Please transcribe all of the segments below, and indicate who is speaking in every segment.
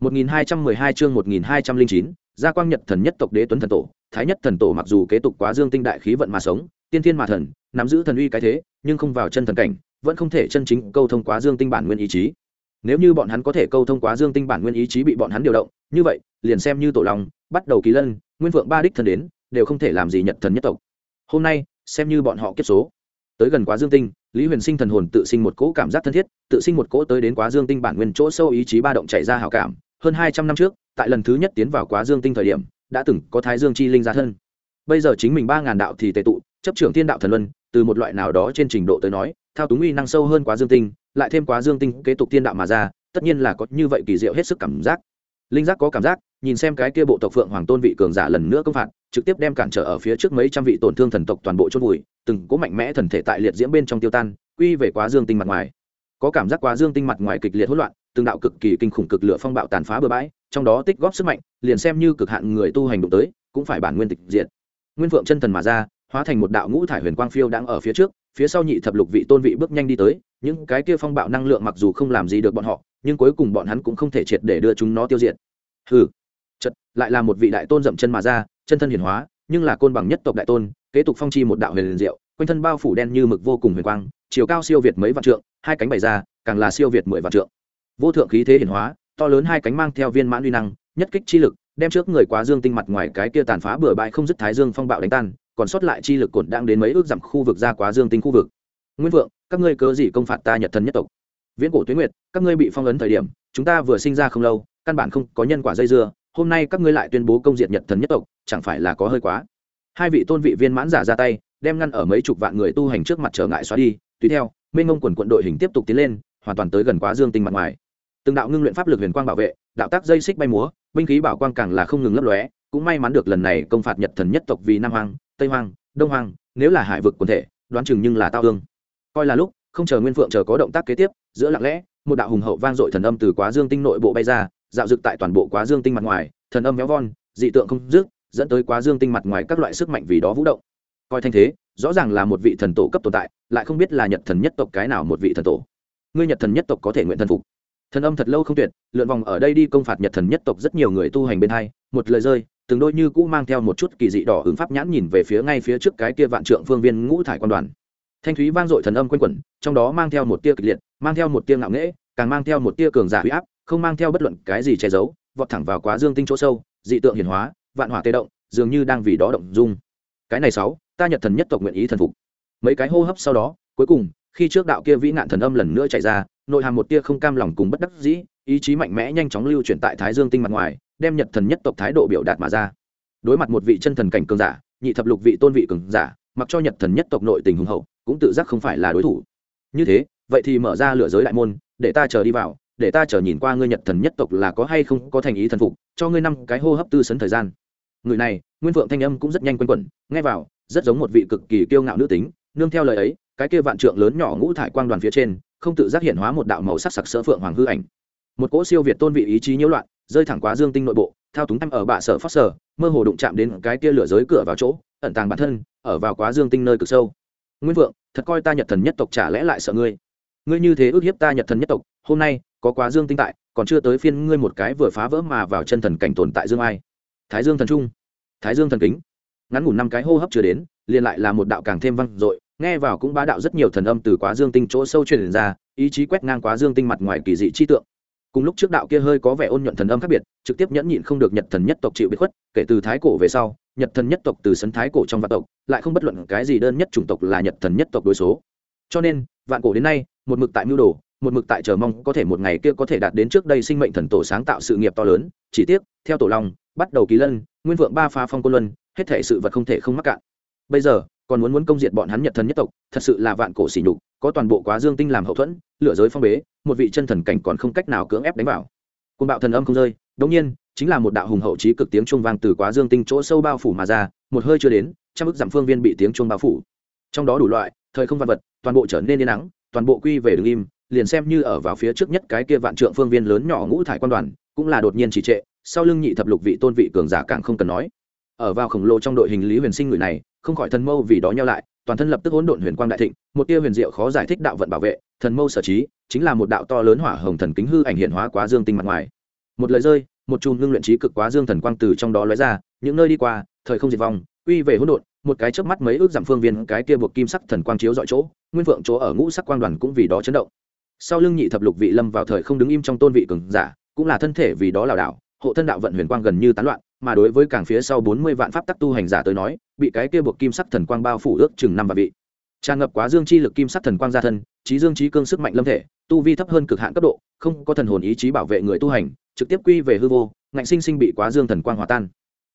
Speaker 1: 1212 chương 1209, gia quang nhật thần nhất tộc đế tuấn thần tổ, thái nhất thần tổ mặc dù kế tục quá dương tinh đại khí vận mà sống, tiên thiên mà thần, nắm giữ thần uy cái thế, nhưng không vào chân thần cảnh, vẫn không thể chân chính câu thông quá dương tinh bản nguyên ý chí. Nếu như bọn hắn có thể câu thông quá dương tinh bản nguyên ý chí bị bọn hắn điều động, như vậy, liền xem như tổ long, bắt đầu kỳ lân, nguyên vượng ba đích thần đến, đều không thể làm gì nhật thần nhất tộc. Hôm nay, xem như bọn họ kiếp số. Tới gần quá dương tinh, Lý Huyền Sinh thần hồn tự sinh một cỗ cảm giác thân thiết, tự sinh một cỗ tới đến quá dương tinh bản nguyên chỗ sâu ý chí ba động chạy ra hảo cảm, hơn hai trăm năm trước, tại lần thứ nhất tiến vào quá dương tinh thời điểm, đã từng có thái dương chi linh ra thân. Bây giờ chính mình ba ngàn đạo thì tệ tụ, chấp trưởng thiên đạo thần luân, từ một loại nào đó trên trình độ tới nói, thao túng uy năng sâu hơn quá dương tinh, lại thêm quá dương tinh kế tục thiên đạo mà ra, tất nhiên là có như vậy kỳ diệu hết sức cảm giác. Linh giác có cảm giác, nhìn xem cái kia bộ tộc phượng hoàng tôn vị cường giả lần nữa công phạt, trực tiếp đem cản trở ở phía trước mấy trăm vị tổn thương thần tộc toàn bộ chôn vùi, từng cố mạnh mẽ thần thể tại liệt diễm bên trong tiêu tan, quy về quá dương tinh mặt ngoài. Có cảm giác quá dương tinh mặt ngoài kịch liệt hỗn loạn từng đạo cực kỳ kinh khủng cực lửa phong bạo tàn phá bừa bãi, trong đó tích góp sức mạnh, liền xem như cực hạn người tu hành đụng tới, cũng phải bản nguyên tịch diệt. Nguyên vượng chân thần mà ra, hóa thành một đạo ngũ thải huyền quang phiêu đang ở phía trước, phía sau nhị thập lục vị tôn vị bước nhanh đi tới, những cái kia phong bạo năng lượng mặc dù không làm gì được bọn họ, nhưng cuối cùng bọn hắn cũng không thể triệt để đưa chúng nó tiêu diệt. Hừ, chật, lại là một vị đại tôn dậm chân mà ra, chân thân hiển hóa, nhưng là côn bằng nhất tộc đại tôn, kế tục phong chi một đạo huyền liền diệu, quanh thân bao phủ đen như mực vô cùng huyền quang, chiều cao siêu việt mấy vạn trượng, hai cánh bày ra, càng là siêu việt mười vạn trượng vô thượng khí thế hiển hóa, to lớn hai cánh mang theo viên mãn uy năng, nhất kích chi lực, đem trước người quá dương tinh mặt ngoài cái kia tàn phá bừa bãi không dứt thái dương phong bạo đánh tan, còn sót lại chi lực cổn đang đến mấy ước dặm khu vực ra quá dương tinh khu vực. Nguyên vượng, các ngươi cớ gì công phạt ta nhật thần nhất tộc? Viễn cổ tuyến nguyệt, các ngươi bị phong ấn thời điểm, chúng ta vừa sinh ra không lâu, căn bản không có nhân quả dây dưa, hôm nay các ngươi lại tuyên bố công diện nhật thần nhất tộc, chẳng phải là có hơi quá? Hai vị tôn vị viên mãn giả ra tay, đem ngăn ở mấy chục vạn người tu hành trước mặt trở ngại xóa đi, tùy theo minh ngông quần quận đội hình tiếp tục tiến lên, hoàn toàn tới gần quá dương tinh mặt ngoài từng đạo ngưng luyện pháp lực huyền quang bảo vệ, đạo tác dây xích bay múa, binh khí bảo quang càng là không ngừng lấp lóe, cũng may mắn được lần này công phạt nhật thần nhất tộc vì nam hoàng tây hoàng đông hoàng nếu là hải vực quần thể, đoán chừng nhưng là tao ương coi là lúc, không chờ nguyên phượng chờ có động tác kế tiếp, giữa lặng lẽ, một đạo hùng hậu vang dội thần âm từ quá dương tinh nội bộ bay ra, dạo dựng tại toàn bộ quá dương tinh mặt ngoài, thần âm véo von, dị tượng không dứt, dẫn tới quá dương tinh mặt ngoài các loại sức mạnh vì đó vũ động. Coi thanh thế, rõ ràng là một vị thần tổ cấp tồn tại, lại không biết là nhật thần nhất tộc cái nào một vị thần tổ. Ngươi nhật thần nhất tộc có thể nguyện thần phục? Thần âm thật lâu không tuyệt, lượn vòng ở đây đi công phạt nhật thần nhất tộc rất nhiều người tu hành bên hai, một lời rơi, từng đôi như cũ mang theo một chút kỳ dị đỏ ứng pháp nhãn nhìn về phía ngay phía trước cái kia vạn trượng phương viên ngũ thải quan đoàn. Thanh thúy vang dội thần âm quanh quẩn, trong đó mang theo một tia kịch liệt, mang theo một tia ngạo nghễ, càng mang theo một tia cường giả huy áp, không mang theo bất luận cái gì che giấu, vọt thẳng vào quá dương tinh chỗ sâu, dị tượng hiển hóa, vạn hỏa tê động, dường như đang vì đó động dung. Cái này sáu, ta nhật thần nhất tộc nguyện ý thần phục. Mấy cái hô hấp sau đó, cuối cùng khi trước đạo kia vĩ nạn thần âm lần nữa chạy ra, nội hàm một tia không cam lòng cùng bất đắc dĩ, ý chí mạnh mẽ nhanh chóng lưu chuyển tại thái dương tinh mặt ngoài, đem nhật thần nhất tộc thái độ biểu đạt mà ra. Đối mặt một vị chân thần cảnh cường giả, nhị thập lục vị tôn vị cường giả, mặc cho nhật thần nhất tộc nội tình hùng hậu, cũng tự giác không phải là đối thủ. Như thế, vậy thì mở ra lửa giới đại môn, để ta chờ đi vào, để ta chờ nhìn qua ngươi nhật thần nhất tộc là có hay không có thành ý thần phục, cho ngươi năm cái hô hấp tư sấn thời gian. Người này, nguyên vượng thanh âm cũng rất nhanh quanh quẩn, nghe vào, rất giống một vị cực kỳ kiêu ngạo nữ tính, nương theo lời ấy cái kia vạn trượng lớn nhỏ ngũ thải quang đoàn phía trên, không tự giác hiện hóa một đạo màu sắc sặc sỡ phượng hoàng hư ảnh. Một cỗ siêu việt tôn vị ý chí nhiễu loạn, rơi thẳng quá dương tinh nội bộ, thao túng em ở bạ sở phát sở, mơ hồ đụng chạm đến cái kia lửa giới cửa vào chỗ, ẩn tàng bản thân, ở vào quá dương tinh nơi cực sâu. Nguyên vượng, thật coi ta nhật thần nhất tộc chả lẽ lại sợ ngươi? Ngươi như thế ước hiếp ta nhật thần nhất tộc, hôm nay, có quá dương tinh tại, còn chưa tới phiên ngươi một cái vừa phá vỡ mà vào chân thần cảnh tồn tại dương ai. Thái dương thần trung, thái dương thần kính. Ngắn ngủn năm cái hô hấp chưa đến, liền lại là một đạo càng thêm văng dội nghe vào cũng bá đạo rất nhiều thần âm từ quá dương tinh chỗ sâu truyền ra, ý chí quét ngang quá dương tinh mặt ngoài kỳ dị chi tượng. Cùng lúc trước đạo kia hơi có vẻ ôn nhuận thần âm khác biệt, trực tiếp nhẫn nhịn không được nhật thần nhất tộc chịu bị khuất, kể từ thái cổ về sau, nhật thần nhất tộc từ sấn thái cổ trong vạn tộc, lại không bất luận cái gì đơn nhất chủng tộc là nhật thần nhất tộc đối số. Cho nên, vạn cổ đến nay, một mực tại mưu đồ, một mực tại chờ mong có thể một ngày kia có thể đạt đến trước đây sinh mệnh thần tổ sáng tạo sự nghiệp to lớn, chỉ tiếc, theo tổ long, bắt đầu kỳ lân, nguyên vượng ba pha phong côn luân, hết thể sự vật không thể không mắc cạn. Bây giờ còn muốn muốn công diệt bọn hắn nhật thần nhất tộc, thật sự là vạn cổ sỉ nhục, có toàn bộ quá dương tinh làm hậu thuẫn lựa giới phong bế, một vị chân thần cảnh còn không cách nào cưỡng ép đánh vào. Côn bạo thần âm không rơi, đống nhiên, chính là một đạo hùng hậu trí cực tiếng chuông vang từ quá dương tinh chỗ sâu bao phủ mà ra, một hơi chưa đến, trăm ức giảm phương viên bị tiếng chuông bao phủ. Trong đó đủ loại, thời không văn vật, toàn bộ trở nên yên nắng, toàn bộ quy về đứng im, liền xem như ở vào phía trước nhất cái kia vạn trượng phương viên lớn nhỏ ngũ thải quan đoàn, cũng là đột nhiên trì trệ, sau lưng nhị thập lục vị tôn vị cường giả càng không cần nói. Ở vào khổng lồ trong đội hình lý huyền sinh người này không khỏi thần mâu vì đó nhau lại, toàn thân lập tức hỗn độn huyền quang đại thịnh, một tia huyền diệu khó giải thích đạo vận bảo vệ, thần mâu sở trí, chính là một đạo to lớn hỏa hồng thần kính hư ảnh hiện hóa quá dương tinh mặt ngoài. Một lời rơi, một chùm ngưng luyện trí cực quá dương thần quang từ trong đó lóe ra, những nơi đi qua, thời không diệt vong uy về hỗn độn, một cái chớp mắt mấy ước giảm phương viên, cái kia buộc kim sắc thần quang chiếu dọi chỗ, nguyên vượng chỗ ở ngũ sắc quang đoàn cũng vì đó chấn động. Sau lưng nhị thập lục vị lâm vào thời không đứng im trong tôn vị cường giả, cũng là thân thể vì đó lảo đảo, hộ thân đạo vận huyền quang gần như tán loạn mà đối với càng phía sau bốn mươi vạn pháp tắc tu hành giả tới nói bị cái kia buộc kim sắc thần quang bao phủ ước chừng năm vạn vị. Tràn ngập quá dương chi lực kim sắc thần quang gia thân trí dương trí cương sức mạnh lâm thể tu vi thấp hơn cực hạn cấp độ không có thần hồn ý chí bảo vệ người tu hành trực tiếp quy về hư vô ngạnh sinh sinh bị quá dương thần quang hòa tan.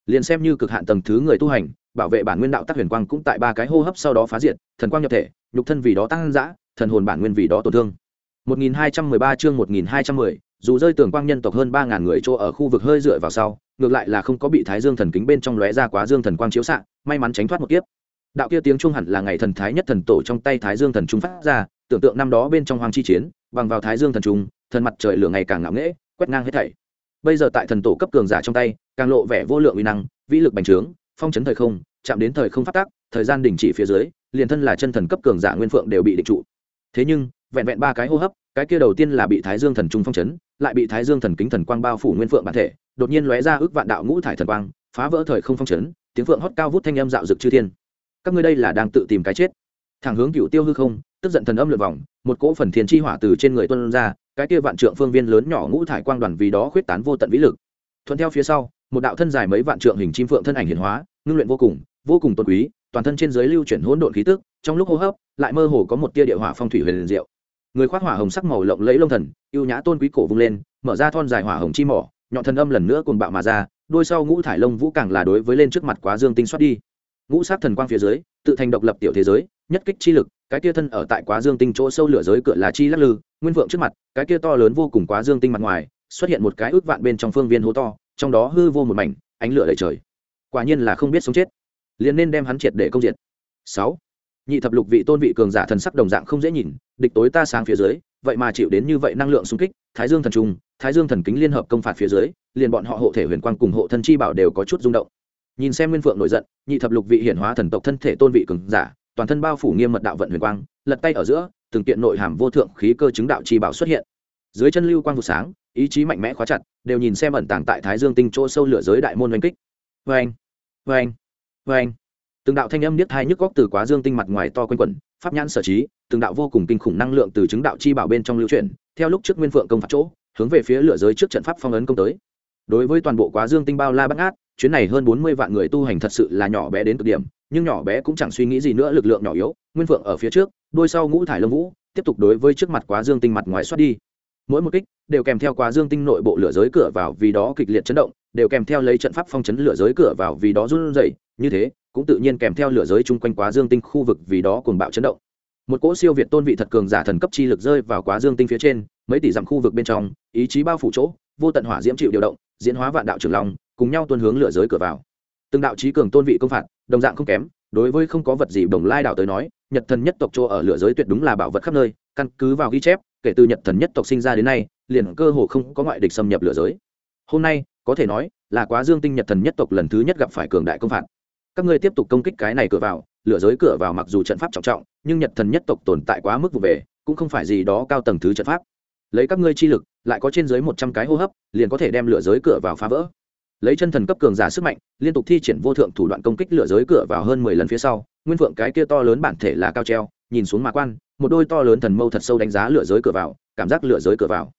Speaker 1: Liền xem như cực hạn tầng thứ người tu hành bảo vệ bản nguyên đạo tắc huyền quang cũng tại ba cái hô hấp sau đó phá diệt thần quang nhập thể nhục thân vì đó tăng dã thần hồn bản nguyên vì đó tổn thương. 1213 chương 1210, dù rơi tường quang nhân tộc hơn ba ngàn người chỗ ở khu vực hơi dựa vào sau, ngược lại là không có bị Thái Dương thần kính bên trong lóe ra quá dương thần quang chiếu xạ, may mắn tránh thoát một kiếp. Đạo kia tiếng trung hẳn là ngày thần thái nhất thần tổ trong tay Thái Dương thần trung phát ra, tưởng tượng năm đó bên trong hoàng chi chiến, bằng vào Thái Dương thần trung, thần mặt trời lửa ngày càng ngạo nghễ, quét ngang hết thảy. Bây giờ tại thần tổ cấp cường giả trong tay, càng lộ vẻ vô lượng uy năng, vĩ lực bành trướng, phong chấn thời không, chạm đến thời không phát tác, thời gian đình chỉ phía dưới, liền thân là chân thần cấp cường giả nguyên phượng đều bị định trụ. Thế nhưng, vẹn vẹn ba cái hô hấp, cái kia đầu tiên là bị thái dương thần trung phong chấn lại bị thái dương thần kính thần quang bao phủ nguyên phượng bản thể đột nhiên lóe ra ước vạn đạo ngũ thải thần quang phá vỡ thời không phong chấn tiếng phượng hót cao vút thanh âm dạo dực chư thiên. Các ngươi đây là đang tự tìm cái chết. Thẳng hướng cựu tiêu hư không tức giận thần âm lượt vòng một cỗ phần thiên chi hỏa từ trên người tuân ra cái kia vạn trượng phương viên lớn nhỏ ngũ thải quang đoàn vì đó khuyết tán vô tận vĩ lực. Thuận theo phía sau một đạo thân dài mấy vạn trượng hình chim phượng thân ảnh hiển hóa ngưng luyện vô cùng vô cùng tôn quý toàn thân trên dưới lưu chuyển hỗn độn khí tức trong lúc hô hấp lại mơ hồ có một tia địa hỏa phong thủy huyền diệu người khoác hỏa hồng sắc màu lộng lẫy lông thần yêu nhã tôn quý cổ vung lên, mở ra thon dài hỏa hồng chi mỏ, nhọn thần âm lần nữa cùng bạo mà ra, đôi sau ngũ thải lông vũ càng là đối với lên trước mặt quá dương tinh xoát đi. Ngũ sát thần quang phía dưới, tự thành độc lập tiểu thế giới, nhất kích chi lực, cái kia thân ở tại quá dương tinh chỗ sâu lửa giới cửa là chi lắc lư, nguyên vượng trước mặt, cái kia to lớn vô cùng quá dương tinh mặt ngoài, xuất hiện một cái ước vạn bên trong phương viên hố to, trong đó hư vô một mảnh, ánh lửa đầy trời. Quả nhiên là không biết sống chết. Liền nên đem hắn triệt để công diệt. Sáu nhị thập lục vị tôn vị cường giả thần sắc đồng dạng không dễ nhìn, địch tối ta sáng phía dưới, vậy mà chịu đến như vậy năng lượng xung kích, thái dương thần trung, thái dương thần kính liên hợp công phạt phía dưới, liền bọn họ hộ thể huyền quang cùng hộ thân chi bảo đều có chút rung động. Nhìn xem nguyên phượng nổi giận, nhị thập lục vị hiển hóa thần tộc thân thể tôn vị cường giả, toàn thân bao phủ nghiêm mật đạo vận huyền quang, lật tay ở giữa, từng kiện nội hàm vô thượng khí cơ chứng đạo chi bảo xuất hiện. Dưới chân lưu quang vụ sáng, ý chí mạnh mẽ khóa chặt, đều nhìn xem ẩn tàng tại thái dương tinh chỗ sâu lửa giới đại môn oanh kích. Vê anh vê anh vê anh từng đạo thanh âm niết hai nhức góc từ quá dương tinh mặt ngoài to quanh quẩn, pháp nhãn sở trí, từng đạo vô cùng kinh khủng năng lượng từ chứng đạo chi bảo bên trong lưu chuyển, theo lúc trước nguyên phượng công phạt chỗ, hướng về phía lửa giới trước trận pháp phong ấn công tới. Đối với toàn bộ quá dương tinh bao la bắt ngát, chuyến này hơn bốn mươi vạn người tu hành thật sự là nhỏ bé đến cực điểm, nhưng nhỏ bé cũng chẳng suy nghĩ gì nữa, lực lượng nhỏ yếu, nguyên phượng ở phía trước, đôi sau ngũ thải lâm vũ, tiếp tục đối với trước mặt quá dương tinh mặt ngoài xoát đi. Mỗi một kích đều kèm theo quá dương tinh nội bộ lửa giới cửa vào vì đó kịch liệt chấn động, đều kèm theo lấy trận pháp phong chấn lửa giới cửa vào vì đó run rẩy, như thế cũng tự nhiên kèm theo lửa giới chung quanh quá dương tinh khu vực vì đó cuồng bạo chấn động. Một cỗ siêu việt tôn vị thật cường giả thần cấp chi lực rơi vào quá dương tinh phía trên, mấy tỷ dặm khu vực bên trong, ý chí bao phủ chỗ, vô tận hỏa diễm chịu điều động, diễn hóa vạn đạo trường long, cùng nhau tuân hướng lửa giới cửa vào. Từng đạo trí cường tôn vị công phạt, đồng dạng không kém, đối với không có vật gì đồng lai đạo tới nói, nhật thần nhất tộc chỗ ở lửa giới tuyệt đúng là bảo vật khắp nơi, căn cứ vào ghi chép, kể từ nhật thần nhất tộc sinh ra đến nay, liền cơ hồ không có ngoại địch xâm nhập lửa giới. Hôm nay, có thể nói là quá dương tinh nhật thần nhất tộc lần thứ nhất gặp phải cường đại công phạt các ngươi tiếp tục công kích cái này cửa vào, lửa giới cửa vào mặc dù trận pháp trọng trọng, nhưng nhật thần nhất tộc tồn tại quá mức vụ về, cũng không phải gì đó cao tầng thứ trận pháp. Lấy các ngươi chi lực, lại có trên dưới một trăm cái hô hấp, liền có thể đem lửa giới cửa vào phá vỡ. Lấy chân thần cấp cường giả sức mạnh, liên tục thi triển vô thượng thủ đoạn công kích lửa giới cửa vào hơn mười lần phía sau, nguyên phượng cái kia to lớn bản thể là cao treo, nhìn xuống mạ quan, một đôi to lớn thần mâu thật sâu đánh giá lửa giới cửa vào, cảm giác lửa giới cửa vào.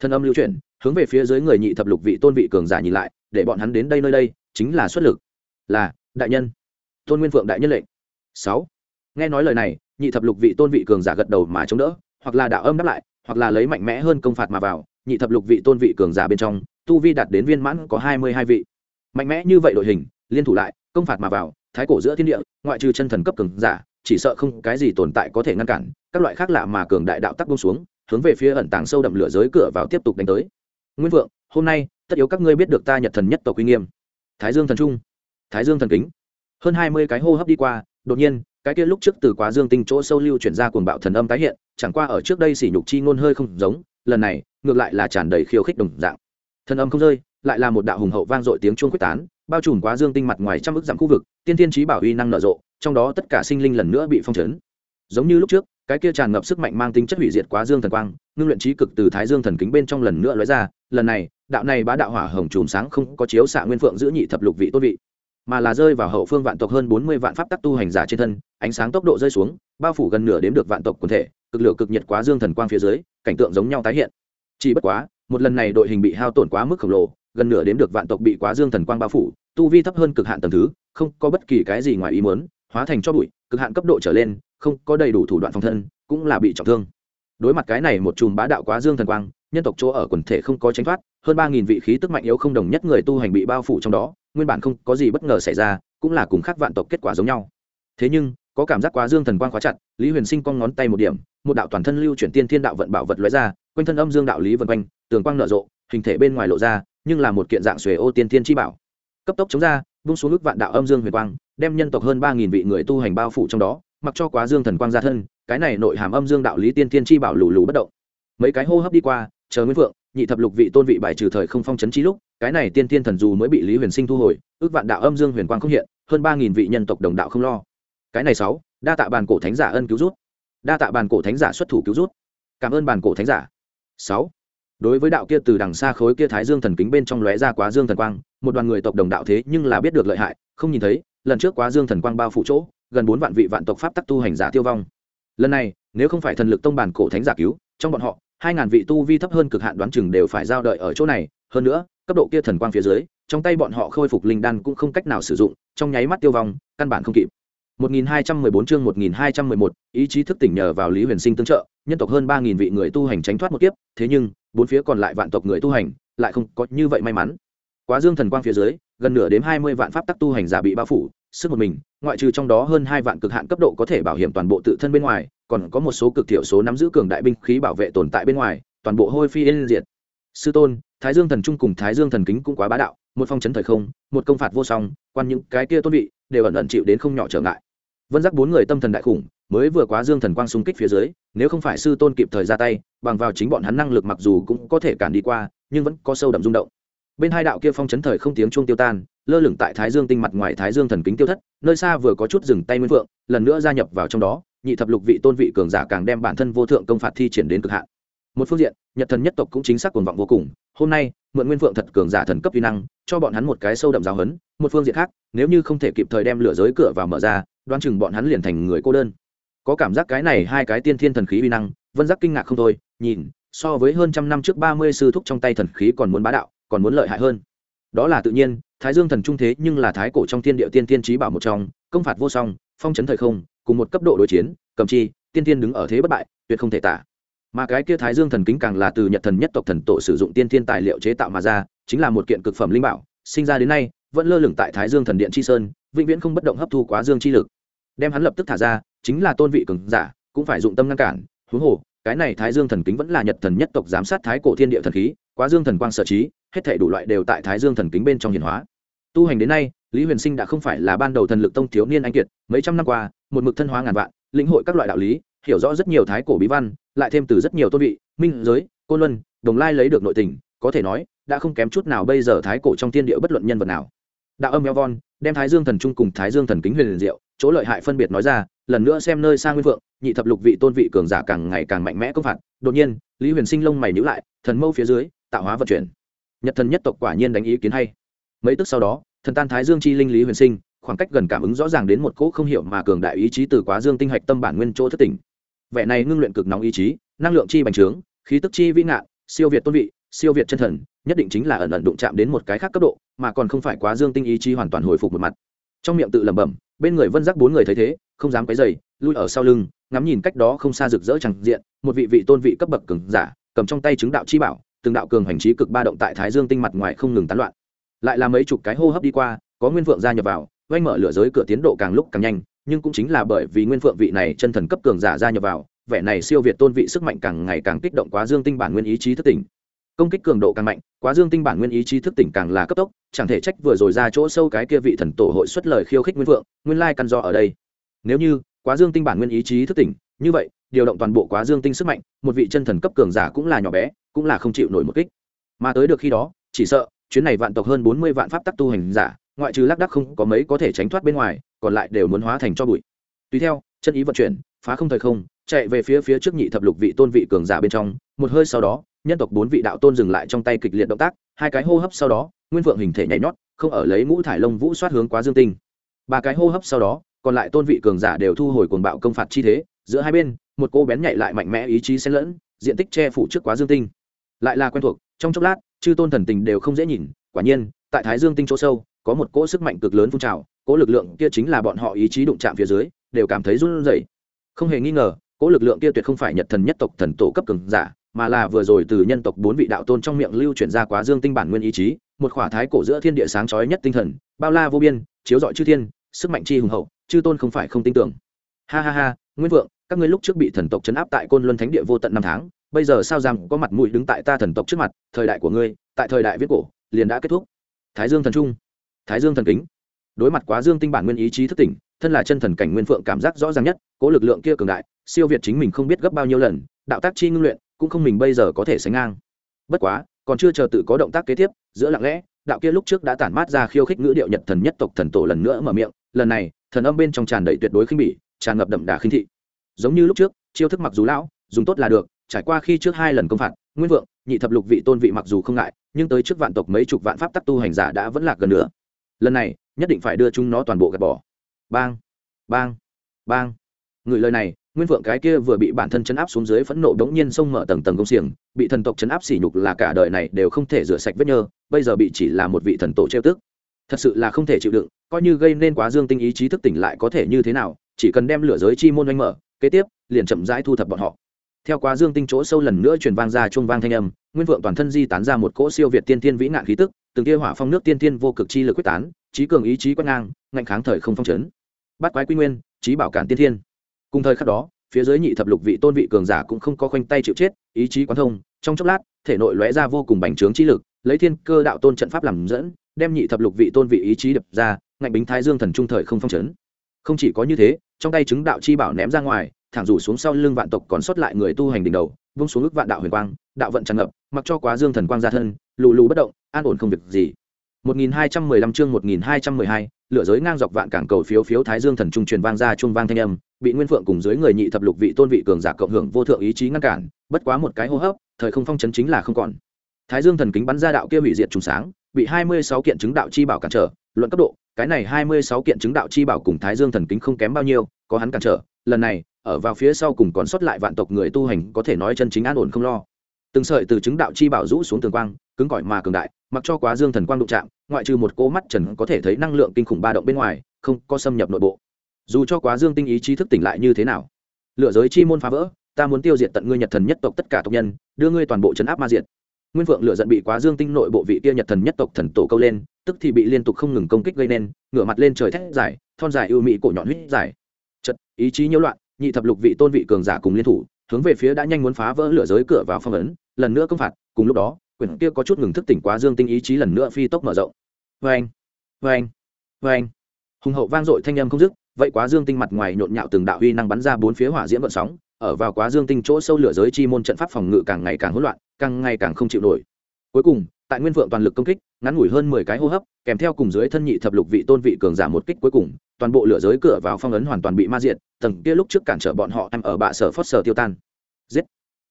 Speaker 1: Thân âm lưu chuyển, hướng về phía dưới người nhị thập lục vị tôn vị cường giả nhìn lại, để bọn hắn đến đây nơi đây, chính là xuất lực. Là đại nhân, tôn nguyên phượng đại nhân lệnh. Sáu, nghe nói lời này, nhị thập lục vị tôn vị cường giả gật đầu mà chống đỡ, hoặc là đạo âm đáp lại, hoặc là lấy mạnh mẽ hơn công phạt mà vào, nhị thập lục vị tôn vị cường giả bên trong, tu vi đạt đến viên mãn có hai mươi hai vị. Mạnh mẽ như vậy đội hình, liên thủ lại, công phạt mà vào, thái cổ giữa thiên địa, ngoại trừ chân thần cấp cường giả, chỉ sợ không cái gì tồn tại có thể ngăn cản, các loại khác lạ mà cường đại đạo tắc bông xuống, hướng về phía ẩn tàng sâu đậm lửa giới cửa vào tiếp tục đánh tới. Nguyên vượng hôm nay, tất yếu các ngươi biết được ta nhật thần nhất tộc uy nghiêm. Thái dương thần trung thái dương thần kính. Hơn hai mươi cái hô hấp đi qua, đột nhiên, cái kia lúc trước từ quá dương tinh chỗ sâu lưu chuyển ra cuồng bạo thần âm tái hiện, chẳng qua ở trước đây sỉ nhục chi ngôn hơi không giống, lần này, ngược lại là tràn đầy khiêu khích đồng dạng. Thần âm không rơi, lại là một đạo hùng hậu vang dội tiếng chuông quyết tán, bao trùm quá dương tinh mặt ngoài trăm ức dặm khu vực, tiên tiên trí bảo uy năng nở rộ, trong đó tất cả sinh linh lần nữa bị phong trấn giống như lúc trước, cái kia tràn ngập sức mạnh mang tính chất hủy diệt quá dương thần quang, ngưng luyện trí cực từ thái dương thần kính bên trong lần nữa lóe ra, lần này, đạo này bá đạo hỏa hồng chùm sáng không có chiếu xạ nguyên phượng giữ nhị thập lục vị tôn vị mà là rơi vào hậu phương vạn tộc hơn bốn mươi vạn pháp tắc tu hành giả trên thân, ánh sáng tốc độ rơi xuống, bao phủ gần nửa đếm được vạn tộc quần thể, cực lửa cực nhiệt quá dương thần quang phía dưới, cảnh tượng giống nhau tái hiện. Chỉ bất quá, một lần này đội hình bị hao tổn quá mức khổng lồ, gần nửa đếm được vạn tộc bị quá dương thần quang bao phủ, tu vi thấp hơn cực hạn tầng thứ, không có bất kỳ cái gì ngoài ý muốn, hóa thành cho bụi, cực hạn cấp độ trở lên, không có đầy đủ thủ đoạn phòng thân, cũng là bị trọng thương. Đối mặt cái này một chùm bá đạo quá dương thần quang nhân tộc chỗ ở quần thể không có tránh thoát, hơn ba nghìn vị khí tức mạnh yếu không đồng nhất người tu hành bị bao phủ trong đó, nguyên bản không có gì bất ngờ xảy ra, cũng là cùng khác vạn tộc kết quả giống nhau. Thế nhưng, có cảm giác quá dương thần quang khóa chặt, lý huyền sinh cong ngón tay một điểm, một đạo toàn thân lưu chuyển tiên thiên đạo vận bảo vật lóe ra, quanh thân âm dương đạo lý vân quanh, tường quang nở rộ, hình thể bên ngoài lộ ra, nhưng là một kiện dạng xuề ô tiên thiên chi bảo. Cấp tốc chống ra, vung xuống ước vạn đạo âm dương huyền quang, đem nhân tộc hơn ba nghìn vị người tu hành bao phủ trong đó, mặc cho quá dương thần quang ra thân, cái này nội hàm âm dương đạo lý tiên thiên chi bảo lù lù bất động. Mấy cái hô hấp đi qua chờ nguyên vượng nhị thập lục vị tôn vị bài trừ thời không phong chấn trí lúc, cái này tiên thiên thần dù mới bị lý huyền sinh thu hồi, ước vạn đạo âm dương huyền quang không hiện, hơn ba nghìn vị nhân tộc đồng đạo không lo. Cái này sáu, đa tạ bàn cổ thánh giả ân cứu rút. Đa tạ bàn cổ thánh giả xuất thủ cứu rút. Cảm ơn bàn cổ thánh giả. Sáu, đối với đạo kia từ đằng xa khối kia thái dương thần kính bên trong lóe ra quá dương thần quang, một đoàn người tộc đồng đạo thế nhưng là biết được lợi hại, không nhìn thấy, lần trước quá dương thần quang bao phủ chỗ, gần bốn vạn vị vạn tộc pháp tắc tu hành giả tiêu vong. Lần này, nếu không phải thần lực tông bản cổ thánh giả cứu, trong bọn họ hai ngàn vị tu vi thấp hơn cực hạn đoán chừng đều phải giao đợi ở chỗ này hơn nữa cấp độ kia thần quang phía dưới trong tay bọn họ khôi phục linh đan cũng không cách nào sử dụng trong nháy mắt tiêu vong căn bản không kịp 1214 chương 1211, ý chí thức tỉnh nhờ vào Lý Huyền Sinh tương trợ, nhân tộc hơn 3000 vị người tu hành tránh thoát một kiếp, thế nhưng, bốn phía còn lại vạn tộc người tu hành, lại không có như vậy may mắn. Quá Dương thần quang phía dưới, gần nửa đến 20 vạn pháp tắc tu hành giả bị bao phủ, sức một mình, ngoại trừ trong đó hơn hai vạn cực hạn cấp độ có thể bảo hiểm toàn bộ tự thân bên ngoài, còn có một số cực thiểu số nắm giữ cường đại binh khí bảo vệ tồn tại bên ngoài, toàn bộ hôi phi yên diệt. Sư tôn, Thái Dương thần trung cùng Thái Dương thần kính cũng quá bá đạo, một phong chấn thời không, một công phạt vô song, quan những cái kia tôn vị, đều ẩn ẩn chịu đến không nhỏ trở ngại vân giác bốn người tâm thần đại khủng mới vừa quá dương thần quang xung kích phía dưới nếu không phải sư tôn kịp thời ra tay bằng vào chính bọn hắn năng lực mặc dù cũng có thể cản đi qua nhưng vẫn có sâu đậm rung động bên hai đạo kia phong chấn thời không tiếng chuông tiêu tan, lơ lửng tại thái dương tinh mặt ngoài thái dương thần kính tiêu thất, nơi xa vừa có chút dừng tay nguyên vượng, lần nữa gia nhập vào trong đó, nhị thập lục vị tôn vị cường giả càng đem bản thân vô thượng công phạt thi triển đến cực hạn. Một phương diện, nhật thần nhất tộc cũng chính xác cuồng vọng vô cùng, hôm nay, mượn nguyên vượng thật cường giả thần cấp uy năng, cho bọn hắn một cái sâu đậm giáo hấn một phương diện khác, nếu như không thể kịp thời đem lửa giới cửa vào mở ra, đoán chừng bọn hắn liền thành người cô đơn. Có cảm giác cái này hai cái tiên thiên thần khí uy năng, vân giác kinh ngạc không thôi, nhìn, so với hơn trăm năm trước ba mươi sư thúc trong tay thần khí còn muốn bá đạo còn muốn lợi hại hơn. Đó là tự nhiên, thái dương thần trung thế nhưng là thái cổ trong thiên địa tiên tiên trí bảo một trong, công phạt vô song, phong chấn thời không, cùng một cấp độ đối chiến, cầm chi, tiên tiên đứng ở thế bất bại, tuyệt không thể tả. Mà cái kia thái dương thần kính càng là từ nhật thần nhất tộc thần tổ sử dụng tiên tiên tài liệu chế tạo mà ra, chính là một kiện cực phẩm linh bảo, sinh ra đến nay, vẫn lơ lửng tại thái dương thần điện chi sơn, vĩnh viễn không bất động hấp thu quá dương chi lực. Đem hắn lập tức thả ra, chính là tôn vị cường giả, cũng phải dụng tâm ngăn cản, huống hồ, cái này thái dương thần kính vẫn là nhật thần nhất tộc giám sát thái cổ thiên địa thần khí, quá dương thần quang sở trí hết thể đủ loại đều tại thái dương thần kính bên trong hiền hóa. Tu hành đến nay, lý huyền sinh đã không phải là ban đầu thần lực tông thiếu niên anh kiệt, mấy trăm năm qua, một mực thân hóa ngàn vạn, lĩnh hội các loại đạo lý, hiểu rõ rất nhiều thái cổ bí văn, lại thêm từ rất nhiều tôn vị, minh giới, côn luân, đồng lai lấy được nội tình, có thể nói, đã không kém chút nào bây giờ thái cổ trong thiên địa bất luận nhân vật nào. Đạo âm eo von, đem thái dương thần trung cùng thái dương thần kính huyền liền diệu, chỗ lợi hại phân biệt nói ra, lần nữa xem nơi sang nguyên vượng, nhị thập lục vị tôn vị cường giả càng ngày càng mạnh mẽ công phạt. Đột nhiên, lý huyền sinh lông mày nhữ lại, thần mâu phía dưới, tạo hóa vận chuyển nhật thần nhất tộc quả nhiên đánh ý kiến hay. Mấy tức sau đó, thần tan thái dương chi linh lý huyền sinh, khoảng cách gần cảm ứng rõ ràng đến một cỗ không hiểu mà cường đại ý chí từ quá dương tinh hạch tâm bản nguyên chỗ thất tỉnh. Vẻ này ngưng luyện cực nóng ý chí, năng lượng chi bành trướng, khí tức chi vĩ ngạn, siêu việt tôn vị, siêu việt chân thần, nhất định chính là ẩn ẩn đụng chạm đến một cái khác cấp độ, mà còn không phải quá dương tinh ý chí hoàn toàn hồi phục một mặt. Trong miệng tự lẩm bẩm, bên người vân giác bốn người thấy thế, không dám cái dày lui ở sau lưng, ngắm nhìn cách đó không xa rực rỡ chẳng diện, một vị vị tôn vị cấp bậc cường giả, cầm trong tay chứng đạo chi bảo từng đạo cường hành trí cực ba động tại thái dương tinh mặt ngoài không ngừng tán loạn. Lại là mấy chục cái hô hấp đi qua, có nguyên vượng gia nhập vào oanh mở lửa giới cửa tiến độ càng lúc càng nhanh, nhưng cũng chính là bởi vì nguyên vượng vị này chân thần cấp cường giả gia nhập vào, vẻ này siêu việt tôn vị sức mạnh càng ngày càng kích động quá dương tinh bản nguyên ý chí thất tỉnh. Công kích cường độ càng mạnh, quá dương tinh bản nguyên ý chí thức tỉnh càng là cấp tốc, chẳng thể trách vừa rồi ra chỗ sâu cái kia vị thần tổ hội xuất lời khiêu khích nguyên vượng nguyên lai căn do ở đây. Nếu như, quá dương tinh bản nguyên ý chí thức tỉnh, như vậy điều động toàn bộ quá dương tinh sức mạnh, một vị chân thần cấp cường giả cũng là nhỏ bé, cũng là không chịu nổi một kích. Mà tới được khi đó, chỉ sợ, chuyến này vạn tộc hơn bốn mươi vạn pháp tắc tu hành giả, ngoại trừ lác đắc không có mấy có thể tránh thoát bên ngoài, còn lại đều muốn hóa thành cho bụi. Tùy theo, chân ý vận chuyển, phá không thời không, chạy về phía phía trước nhị thập lục vị tôn vị cường giả bên trong, một hơi sau đó, nhân tộc bốn vị đạo tôn dừng lại trong tay kịch liệt động tác, hai cái hô hấp sau đó, nguyên vượng hình thể nhảy nhót, không ở lấy ngũ thải lông vũ soát hướng quá dương tinh. Ba cái hô hấp sau đó, còn lại tôn vị cường giả đều thu hồi cuồng bạo công phạt chi thế, giữa hai bên một cô bén nhảy lại mạnh mẽ ý chí xen lẫn, diện tích che phủ trước quá dương tinh. Lại là quen thuộc, trong chốc lát, chư tôn thần tình đều không dễ nhìn, quả nhiên, tại thái dương tinh chỗ sâu, có một cỗ sức mạnh cực lớn phun trào, cỗ lực lượng kia chính là bọn họ ý chí đụng chạm phía dưới, đều cảm thấy run rẩy. Không hề nghi ngờ, cỗ lực lượng kia tuyệt không phải nhật thần nhất tộc thần tổ cấp cường giả, mà là vừa rồi từ nhân tộc bốn vị đạo tôn trong miệng lưu chuyển ra quá dương tinh bản nguyên ý chí, một khỏa thái cổ giữa thiên địa sáng chói nhất tinh thần, bao la vô biên, chiếu rọi chư thiên, sức mạnh chi hùng hậu, chư tôn không phải không tin tưởng. Ha ha ha, nguyên vượng các ngươi lúc trước bị thần tộc chấn áp tại côn luân thánh địa vô tận năm tháng, bây giờ sao rằng có mặt mũi đứng tại ta thần tộc trước mặt, thời đại của ngươi, tại thời đại viết cổ, liền đã kết thúc. Thái dương thần trung, thái dương thần kính. Đối mặt quá dương tinh bản nguyên ý chí thất tỉnh, thân là chân thần cảnh nguyên phượng cảm giác rõ ràng nhất, cố lực lượng kia cường đại, siêu việt chính mình không biết gấp bao nhiêu lần, đạo tác chi ngưng luyện, cũng không mình bây giờ có thể sánh ngang. Bất quá, còn chưa chờ tự có động tác kế tiếp, giữa lặng lẽ, đạo kia lúc trước đã tản mát ra khiêu khích ngữ điệu nhật thần nhất tộc thần tổ lần nữa mở miệng, lần này, thần âm bên trong tràn đầy tuyệt đối khinh bỉ, tràn ngập đậm đà khinh thị giống như lúc trước, chiêu thức mặc dù lão, dùng tốt là được, trải qua khi trước hai lần công phạt, nguyên vượng, nhị thập lục vị tôn vị mặc dù không ngại, nhưng tới trước vạn tộc mấy chục vạn pháp tắc tu hành giả đã vẫn lạc gần nữa. Lần này, nhất định phải đưa chúng nó toàn bộ gạt bỏ. Bang bang bang. Người lời này, nguyên vượng cái kia vừa bị bản thân chấn áp xuống dưới phẫn nộ đống nhiên xông mở tầng tầng công xiềng, bị thần tộc chấn áp sỉ nhục là cả đời này đều không thể rửa sạch vết nhơ, bây giờ bị chỉ là một vị thần tổ treo tức. Thật sự là không thể chịu đựng, coi như gây nên quá dương tinh ý chí thức tỉnh lại có thể như thế nào, chỉ cần đem lửa giới chi môn oanh mở kế tiếp, liền chậm rãi thu thập bọn họ. Theo quá dương tinh chỗ sâu lần nữa truyền vang ra chuông vang thanh âm, nguyên vượng toàn thân di tán ra một cỗ siêu việt tiên tiên vĩ nạn khí tức, từng kia hỏa phong nước tiên tiên vô cực chi lực quyết tán, trí cường ý chí quét ngang, ngạnh kháng thời không phong chấn. Bắt quái quy nguyên, trí bảo cản tiên thiên. Cùng thời khắc đó, phía dưới nhị thập lục vị tôn vị cường giả cũng không có khoanh tay chịu chết, ý chí quán thông, trong chốc lát, thể nội lóe ra vô cùng bành trướng chi lực, lấy thiên cơ đạo tôn trận pháp làm dẫn, đem nhị thập lục vị tôn vị ý chí đập ra, ngạnh bính thái dương thần trung thời không phong chấn không chỉ có như thế trong tay chứng đạo chi bảo ném ra ngoài thẳng rủ xuống sau lưng vạn tộc còn sót lại người tu hành đỉnh đầu vung xuống ức vạn đạo huyền quang đạo vận tràn ngập mặc cho quá dương thần quang ra thân lù lù bất động an ổn không việc gì. 1215 chương 1212, lửa giới ngang dọc vạn cảng cầu phiếu phiếu thái dương thần trung truyền vang ra trung vang thanh âm bị nguyên phượng cùng dưới người nhị thập lục vị tôn vị cường giả cộng hưởng vô thượng ý chí ngăn cản bất quá một cái hô hấp thời không phong chấn chính là không còn. Thái dương thần kính bắn ra đạo kia hủy diệt trùng sáng bị 26 kiện chứng đạo chi bảo cản trở luận cấp độ cái này 26 kiện chứng đạo chi bảo cùng thái dương thần kính không kém bao nhiêu, có hắn cản trở, lần này, ở vào phía sau cùng còn sót lại vạn tộc người tu hành có thể nói chân chính an ổn không lo. Từng sợi từ chứng đạo chi bảo rũ xuống tường quang, cứng cỏi mà cường đại, mặc cho quá dương thần quang đụng chạm, ngoại trừ một cỗ mắt trần có thể thấy năng lượng kinh khủng ba động bên ngoài, không có xâm nhập nội bộ. Dù cho quá dương tinh ý chí thức tỉnh lại như thế nào, lựa giới chi môn phá vỡ, ta muốn tiêu diệt tận ngươi nhật thần nhất tộc tất cả tộc nhân, đưa ngươi toàn bộ chấn áp ma diệt nguyên vượng lựa giận bị quá dương tinh nội bộ vị kia nhật thần nhất tộc thần tổ câu lên, tức thì bị liên tục không ngừng công kích gây nên, ngửa mặt lên trời thét dài, thon dài ưu mỹ cổ nhọn huyết dài. Chật, ý chí nhiễu loạn, nhị thập lục vị tôn vị cường giả cùng liên thủ, hướng về phía đã nhanh muốn phá vỡ lửa giới cửa vào phong ấn, lần nữa công phạt, cùng lúc đó, quyển kia có chút ngừng thức tỉnh quá dương tinh ý chí lần nữa phi tốc mở rộng. Vê anh vê anh vê anh hùng hậu vang dội thanh âm không dứt, vậy quá dương tinh mặt ngoài nhộn nhạo từng đạo huy năng bắn ra bốn phía hỏa diễm vận sóng ở vào quá dương tinh chỗ sâu lửa giới chi môn trận pháp phòng ngự càng ngày càng hỗn loạn, càng ngày càng không chịu nổi. Cuối cùng, tại nguyên vượng toàn lực công kích, ngắn ngủi hơn mười cái hô hấp, kèm theo cùng dưới thân nhị thập lục vị tôn vị cường giả một kích cuối cùng, toàn bộ lửa giới cửa vào phong ấn hoàn toàn bị ma diệt, tầng kia lúc trước cản trở bọn họ em ở bạ sở phót sở tiêu tan. Giết!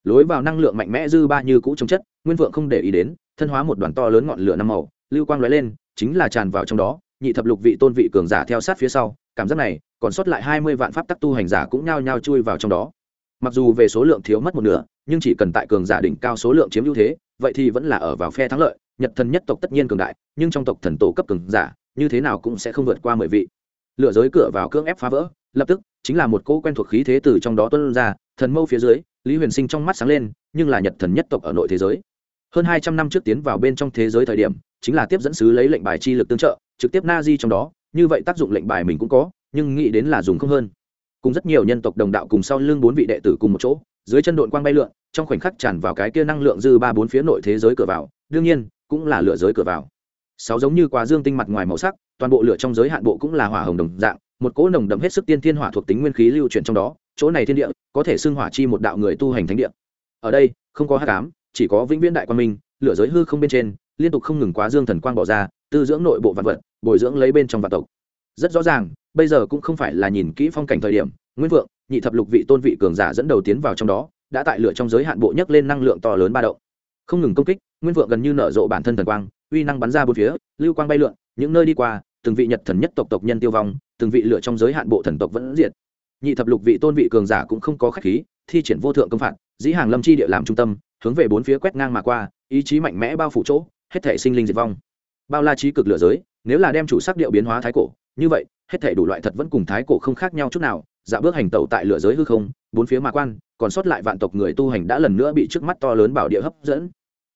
Speaker 1: Lối vào năng lượng mạnh mẽ dư ba như cũ chống chất, nguyên vượng không để ý đến, thân hóa một đoàn to lớn ngọn lửa năm màu, lưu quang lóe lên, chính là tràn vào trong đó, nhị thập lục vị tôn vị cường giả theo sát phía sau, cảm giác này, còn sót lại hai mươi vạn pháp tắc tu hành giả cũng nhao nhao chui vào trong đó mặc dù về số lượng thiếu mất một nửa, nhưng chỉ cần tại cường giả đỉnh cao số lượng chiếm ưu thế, vậy thì vẫn là ở vào phe thắng lợi. Nhật thần nhất tộc tất nhiên cường đại, nhưng trong tộc thần tổ cấp cường giả, như thế nào cũng sẽ không vượt qua mười vị. Lựa giới cửa vào cưỡng ép phá vỡ, lập tức, chính là một cỗ quen thuộc khí thế từ trong đó tuân ra, thần mâu phía dưới, lý huyền sinh trong mắt sáng lên, nhưng là nhật thần nhất tộc ở nội thế giới. Hơn hai trăm năm trước tiến vào bên trong thế giới thời điểm, chính là tiếp dẫn sứ lấy lệnh bài chi lực tương trợ, trực tiếp na di trong đó, như vậy tác dụng lệnh bài mình cũng có, nhưng nghĩ đến là dùng không hơn cùng rất nhiều nhân tộc đồng đạo cùng sau lưng bốn vị đệ tử cùng một chỗ, dưới chân đội quang bay lượn, trong khoảnh khắc tràn vào cái kia năng lượng dư ba bốn phía nội thế giới cửa vào, đương nhiên, cũng là lửa giới cửa vào. Sáu giống như quá dương tinh mặt ngoài màu sắc, toàn bộ lửa trong giới hạn bộ cũng là hỏa hồng đồng dạng, một cỗ nồng đậm hết sức tiên thiên hỏa thuộc tính nguyên khí lưu chuyển trong đó, chỗ này thiên địa, có thể xưng hỏa chi một đạo người tu hành thánh địa. Ở đây, không có hát cám chỉ có vĩnh viễn đại quan minh, lửa giới hư không bên trên, liên tục không ngừng quá dương thần quang bỏ ra, tư dưỡng nội bộ vạn vật, bồi dưỡng lấy bên trong vạn tộc. Rất rõ ràng bây giờ cũng không phải là nhìn kỹ phong cảnh thời điểm, nguyên vượng nhị thập lục vị tôn vị cường giả dẫn đầu tiến vào trong đó, đã tại lửa trong giới hạn bộ nhấc lên năng lượng to lớn ba động. Không ngừng công kích, nguyên vượng gần như nở rộ bản thân thần quang, uy năng bắn ra bốn phía, lưu quang bay lượn, những nơi đi qua, từng vị nhật thần nhất tộc tộc nhân tiêu vong, từng vị lửa trong giới hạn bộ thần tộc vẫn diệt. Nhị thập lục vị tôn vị cường giả cũng không có khách khí, thi triển vô thượng công phạt, dĩ hàng lâm chi địa làm trung tâm, hướng về bốn phía quét ngang mà qua, ý chí mạnh mẽ bao phủ chỗ, hết thể sinh linh diệt vong. Bao la trí cực lửa giới, nếu là đem chủ sắc điệu biến hóa thái cổ như vậy, hết thể đủ loại thật vẫn cùng thái cổ không khác nhau chút nào dạ bước hành tẩu tại lửa giới hư không, bốn phía mà quan, còn sót lại vạn tộc người tu hành đã lần nữa bị trước mắt to lớn bảo địa hấp dẫn.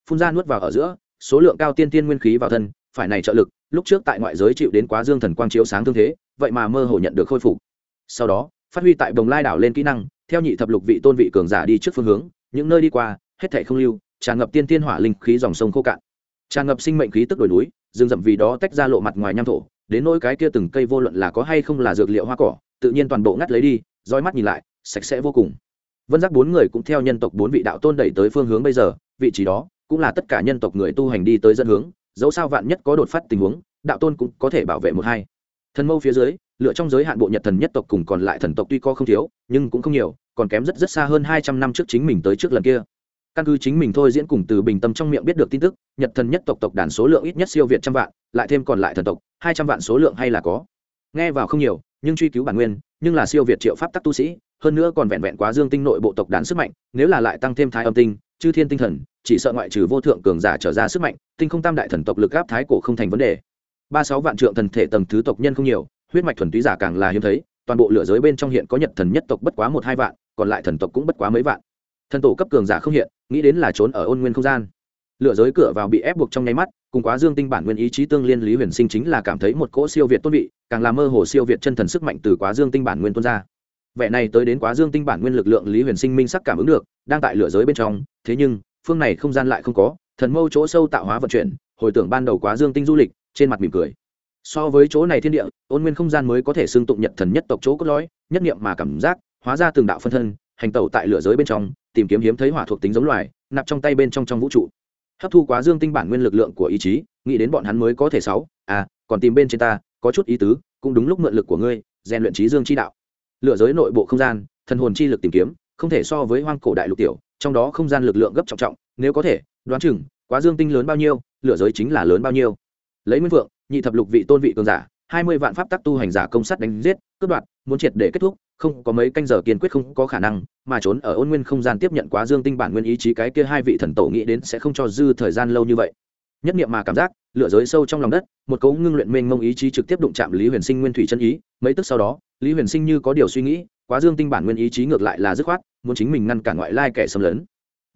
Speaker 1: Phun ra nuốt vào ở giữa, số lượng cao tiên tiên nguyên khí vào thân, phải này trợ lực, lúc trước tại ngoại giới chịu đến quá dương thần quang chiếu sáng thương thế, vậy mà mơ hồ nhận được khôi phục. Sau đó, phát huy tại đồng lai đảo lên kỹ năng, theo nhị thập lục vị tôn vị cường giả đi trước phương hướng, những nơi đi qua, hết thảy không lưu, tràn ngập tiên tiên hỏa linh khí dòng sông khô cạn. Tràn ngập sinh mệnh khí tức đồi núi, rừng rậm vì đó tách ra lộ mặt ngoài nham thổ đến nỗi cái kia từng cây vô luận là có hay không là dược liệu hoa cỏ, tự nhiên toàn bộ ngắt lấy đi, roi mắt nhìn lại, sạch sẽ vô cùng. Vân giác bốn người cũng theo nhân tộc bốn vị đạo tôn đẩy tới phương hướng bây giờ, vị trí đó cũng là tất cả nhân tộc người tu hành đi tới dân hướng, dẫu sao vạn nhất có đột phát tình huống, đạo tôn cũng có thể bảo vệ một hai. Thần mâu phía dưới, lựa trong giới hạn bộ nhật thần nhất tộc cùng còn lại thần tộc tuy có không thiếu, nhưng cũng không nhiều, còn kém rất rất xa hơn hai trăm năm trước chính mình tới trước lần kia căn cứ chính mình thôi diễn cùng từ bình tâm trong miệng biết được tin tức, nhật thần nhất tộc tộc đàn số lượng ít nhất siêu việt trăm vạn, lại thêm còn lại thần tộc, hai trăm vạn số lượng hay là có. Nghe vào không nhiều, nhưng truy cứu bản nguyên, nhưng là siêu việt triệu pháp tắc tu sĩ, hơn nữa còn vẹn vẹn quá dương tinh nội bộ tộc đàn sức mạnh, nếu là lại tăng thêm thái âm tinh, chư thiên tinh thần, chỉ sợ ngoại trừ vô thượng cường giả trở ra sức mạnh, tinh không tam đại thần tộc lực áp thái cổ không thành vấn đề. Ba sáu vạn trượng thần thể tầng thứ tộc nhân không nhiều, huyết mạch thuần túy giả càng là hiếm thấy, toàn bộ lửa giới bên trong hiện có nhật thần nhất tộc bất quá một hai vạn, còn lại thần tộc cũng bất quá mấy vạn. Thần tổ cấp cường giả không hiện nghĩ đến là trốn ở ôn nguyên không gian. Lửa giới cửa vào bị ép buộc trong nháy mắt, cùng quá dương tinh bản nguyên ý chí tương liên lý huyền sinh chính là cảm thấy một cỗ siêu việt tôn vị, càng là mơ hồ siêu việt chân thần sức mạnh từ quá dương tinh bản nguyên tuôn ra. Vẻ này tới đến quá dương tinh bản nguyên lực lượng lý huyền sinh minh sắc cảm ứng được, đang tại lửa giới bên trong, thế nhưng, phương này không gian lại không có, thần mâu chỗ sâu tạo hóa vận chuyển, hồi tưởng ban đầu quá dương tinh du lịch, trên mặt mỉm cười. So với chỗ này thiên địa, ôn nguyên không gian mới có thể xưng tụng nhật thần nhất tộc chỗ cốt lõi, nhất niệm mà cảm giác, hóa ra từng đạo phân thân, hành tẩu tại lửa giới bên trong tìm kiếm hiếm thấy hỏa thuộc tính giống loài, nạp trong tay bên trong trong vũ trụ. Hấp thu quá dương tinh bản nguyên lực lượng của ý chí, nghĩ đến bọn hắn mới có thể sáu à còn tìm bên trên ta, có chút ý tứ, cũng đúng lúc mượn lực của ngươi, rèn luyện trí dương chi đạo. Lựa giới nội bộ không gian, thần hồn chi lực tìm kiếm, không thể so với hoang cổ đại lục tiểu, trong đó không gian lực lượng gấp trọng trọng, nếu có thể, đoán chừng, quá dương tinh lớn bao nhiêu lựa giới chính là lớn bao nhiêu. Lấy nguyên vượng, nhị thập lục vị tôn vị cường giả, hai mươi vạn pháp tắc tu hành giả công sát đánh giết, cướp đoạt, muốn triệt để kết thúc không có mấy canh giờ kiên quyết không có khả năng, mà trốn ở ôn nguyên không gian tiếp nhận quá dương tinh bản nguyên ý chí cái kia hai vị thần tổ nghĩ đến sẽ không cho dư thời gian lâu như vậy. Nhất niệm mà cảm giác lựa giới sâu trong lòng đất, một cấu ngưng luyện mênh mông ý chí trực tiếp đụng chạm lý huyền sinh nguyên thủy chân ý, mấy tức sau đó, lý huyền sinh như có điều suy nghĩ, quá dương tinh bản nguyên ý chí ngược lại là dứt khoát, muốn chính mình ngăn cản ngoại lai kẻ xâm lấn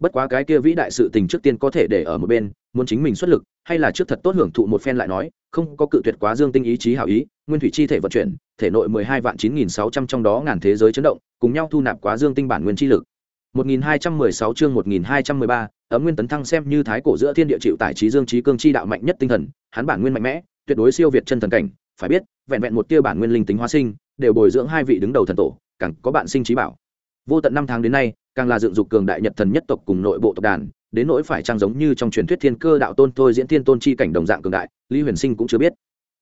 Speaker 1: bất quá cái kia vĩ đại sự tình trước tiên có thể để ở một bên, muốn chính mình xuất lực, hay là trước thật tốt hưởng thụ một phen lại nói, không có cự tuyệt quá dương tinh ý chí hảo ý, nguyên thủy chi thể vận chuyển, thể nội mười hai vạn chín nghìn sáu trăm trong đó ngàn thế giới chấn động, cùng nhau thu nạp quá dương tinh bản nguyên chi lực. một nghìn hai trăm mười sáu chương một nghìn hai trăm mười ba, ấm nguyên tấn thăng xem như thái cổ giữa thiên địa chịu tải trí dương trí cương chi đạo mạnh nhất tinh thần, hắn bản nguyên mạnh mẽ, tuyệt đối siêu việt chân thần cảnh, phải biết, vẹn vẹn một tia bản nguyên linh tính hóa sinh, đều bồi dưỡng hai vị đứng đầu thần tổ, càng có bạn sinh trí bảo. Vô tận năm tháng đến nay càng là dựng dục cường đại nhật thần nhất tộc cùng nội bộ tộc đàn, đến nỗi phải trang giống như trong truyền thuyết thiên cơ đạo tôn thôi diễn thiên tôn chi cảnh đồng dạng cường đại, lý huyền sinh cũng chưa biết.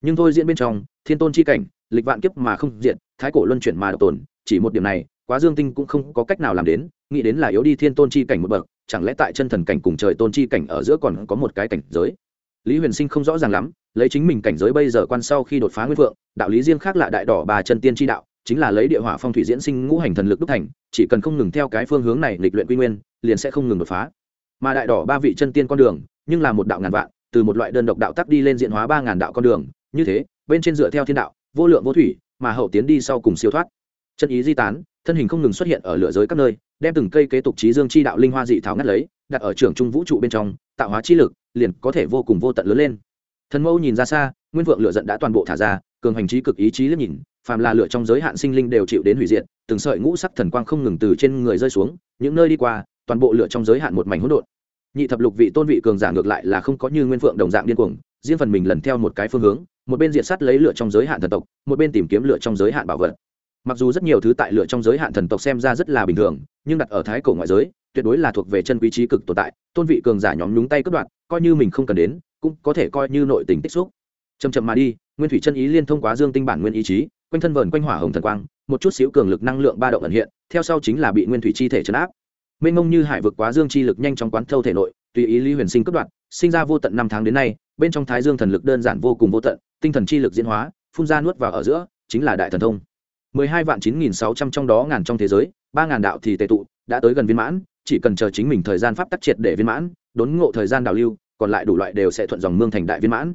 Speaker 1: Nhưng thôi diễn bên trong, thiên tôn chi cảnh, lịch vạn kiếp mà không diện thái cổ luân chuyển mà độc tồn, chỉ một điểm này, quá dương tinh cũng không có cách nào làm đến, nghĩ đến là yếu đi thiên tôn chi cảnh một bậc, chẳng lẽ tại chân thần cảnh cùng trời tôn chi cảnh ở giữa còn có một cái cảnh giới? Lý huyền sinh không rõ ràng lắm, lấy chính mình cảnh giới bây giờ quan sau khi đột phá nguyên vượng, đạo lý riêng khác là đại đỏ bà chân tiên chi đạo chính là lấy địa hỏa phong thủy diễn sinh ngũ hành thần lực đúc thành, chỉ cần không ngừng theo cái phương hướng này lịch luyện quy nguyên, liền sẽ không ngừng đột phá. Mà đại đỏ ba vị chân tiên con đường, nhưng là một đạo ngàn vạn, từ một loại đơn độc đạo tắc đi lên diện hóa ba ngàn đạo con đường, như thế, bên trên dựa theo thiên đạo, vô lượng vô thủy, mà hậu tiến đi sau cùng siêu thoát. Chân ý di tán, thân hình không ngừng xuất hiện ở lửa giới các nơi, đem từng cây kế tục trí dương chi đạo linh hoa dị thảo ngắt lấy, đặt ở trường trung vũ trụ bên trong, tạo hóa chi lực, liền có thể vô cùng vô tận lớn lên. Thần mâu nhìn ra xa, nguyên vượng lửa giận đã toàn bộ thả ra, cường hành trí cực ý chí liếc nhìn phàm là lửa trong giới hạn sinh linh đều chịu đến hủy diệt, từng sợi ngũ sắc thần quang không ngừng từ trên người rơi xuống, những nơi đi qua, toàn bộ lửa trong giới hạn một mảnh hỗn độn. Nhị thập lục vị tôn vị cường giả ngược lại là không có như nguyên vượng đồng dạng điên cuồng, riêng phần mình lần theo một cái phương hướng, một bên diệt sát lấy lửa trong giới hạn thần tộc, một bên tìm kiếm lửa trong giới hạn bảo vật. Mặc dù rất nhiều thứ tại lửa trong giới hạn thần tộc xem ra rất là bình thường, nhưng đặt ở thái cổ ngoại giới, tuyệt đối là thuộc về chân quý trí cực tồn tại, tôn vị cường giả nhóm nhúng tay cất đoạn coi như mình không cần đến, cũng có thể coi như nội tình tích xúc. Chầm chậm mà đi, nguyên thủy chân ý liên thông quá dương tinh bản nguyên ý chí quanh thân vờn quanh hỏa hồng thần quang, một chút xíu cường lực năng lượng ba động ẩn hiện, theo sau chính là bị nguyên thủy chi thể chấn áp. Mênh mông như hải vực quá dương chi lực nhanh trong quán thâu thể nội, tùy ý lý huyền sinh cất đoạn sinh ra vô tận năm tháng đến nay, bên trong thái dương thần lực đơn giản vô cùng vô tận, tinh thần chi lực diễn hóa, phun ra nuốt vào ở giữa, chính là đại thần thông. Mười hai vạn chín nghìn sáu trăm trong đó ngàn trong thế giới, ba ngàn đạo thì tệ tụ, đã tới gần viên mãn, chỉ cần chờ chính mình thời gian pháp tắc triệt để viên mãn, đốn ngộ thời gian đào lưu, còn lại đủ loại đều sẽ thuận dòng mương thành đại viên mãn.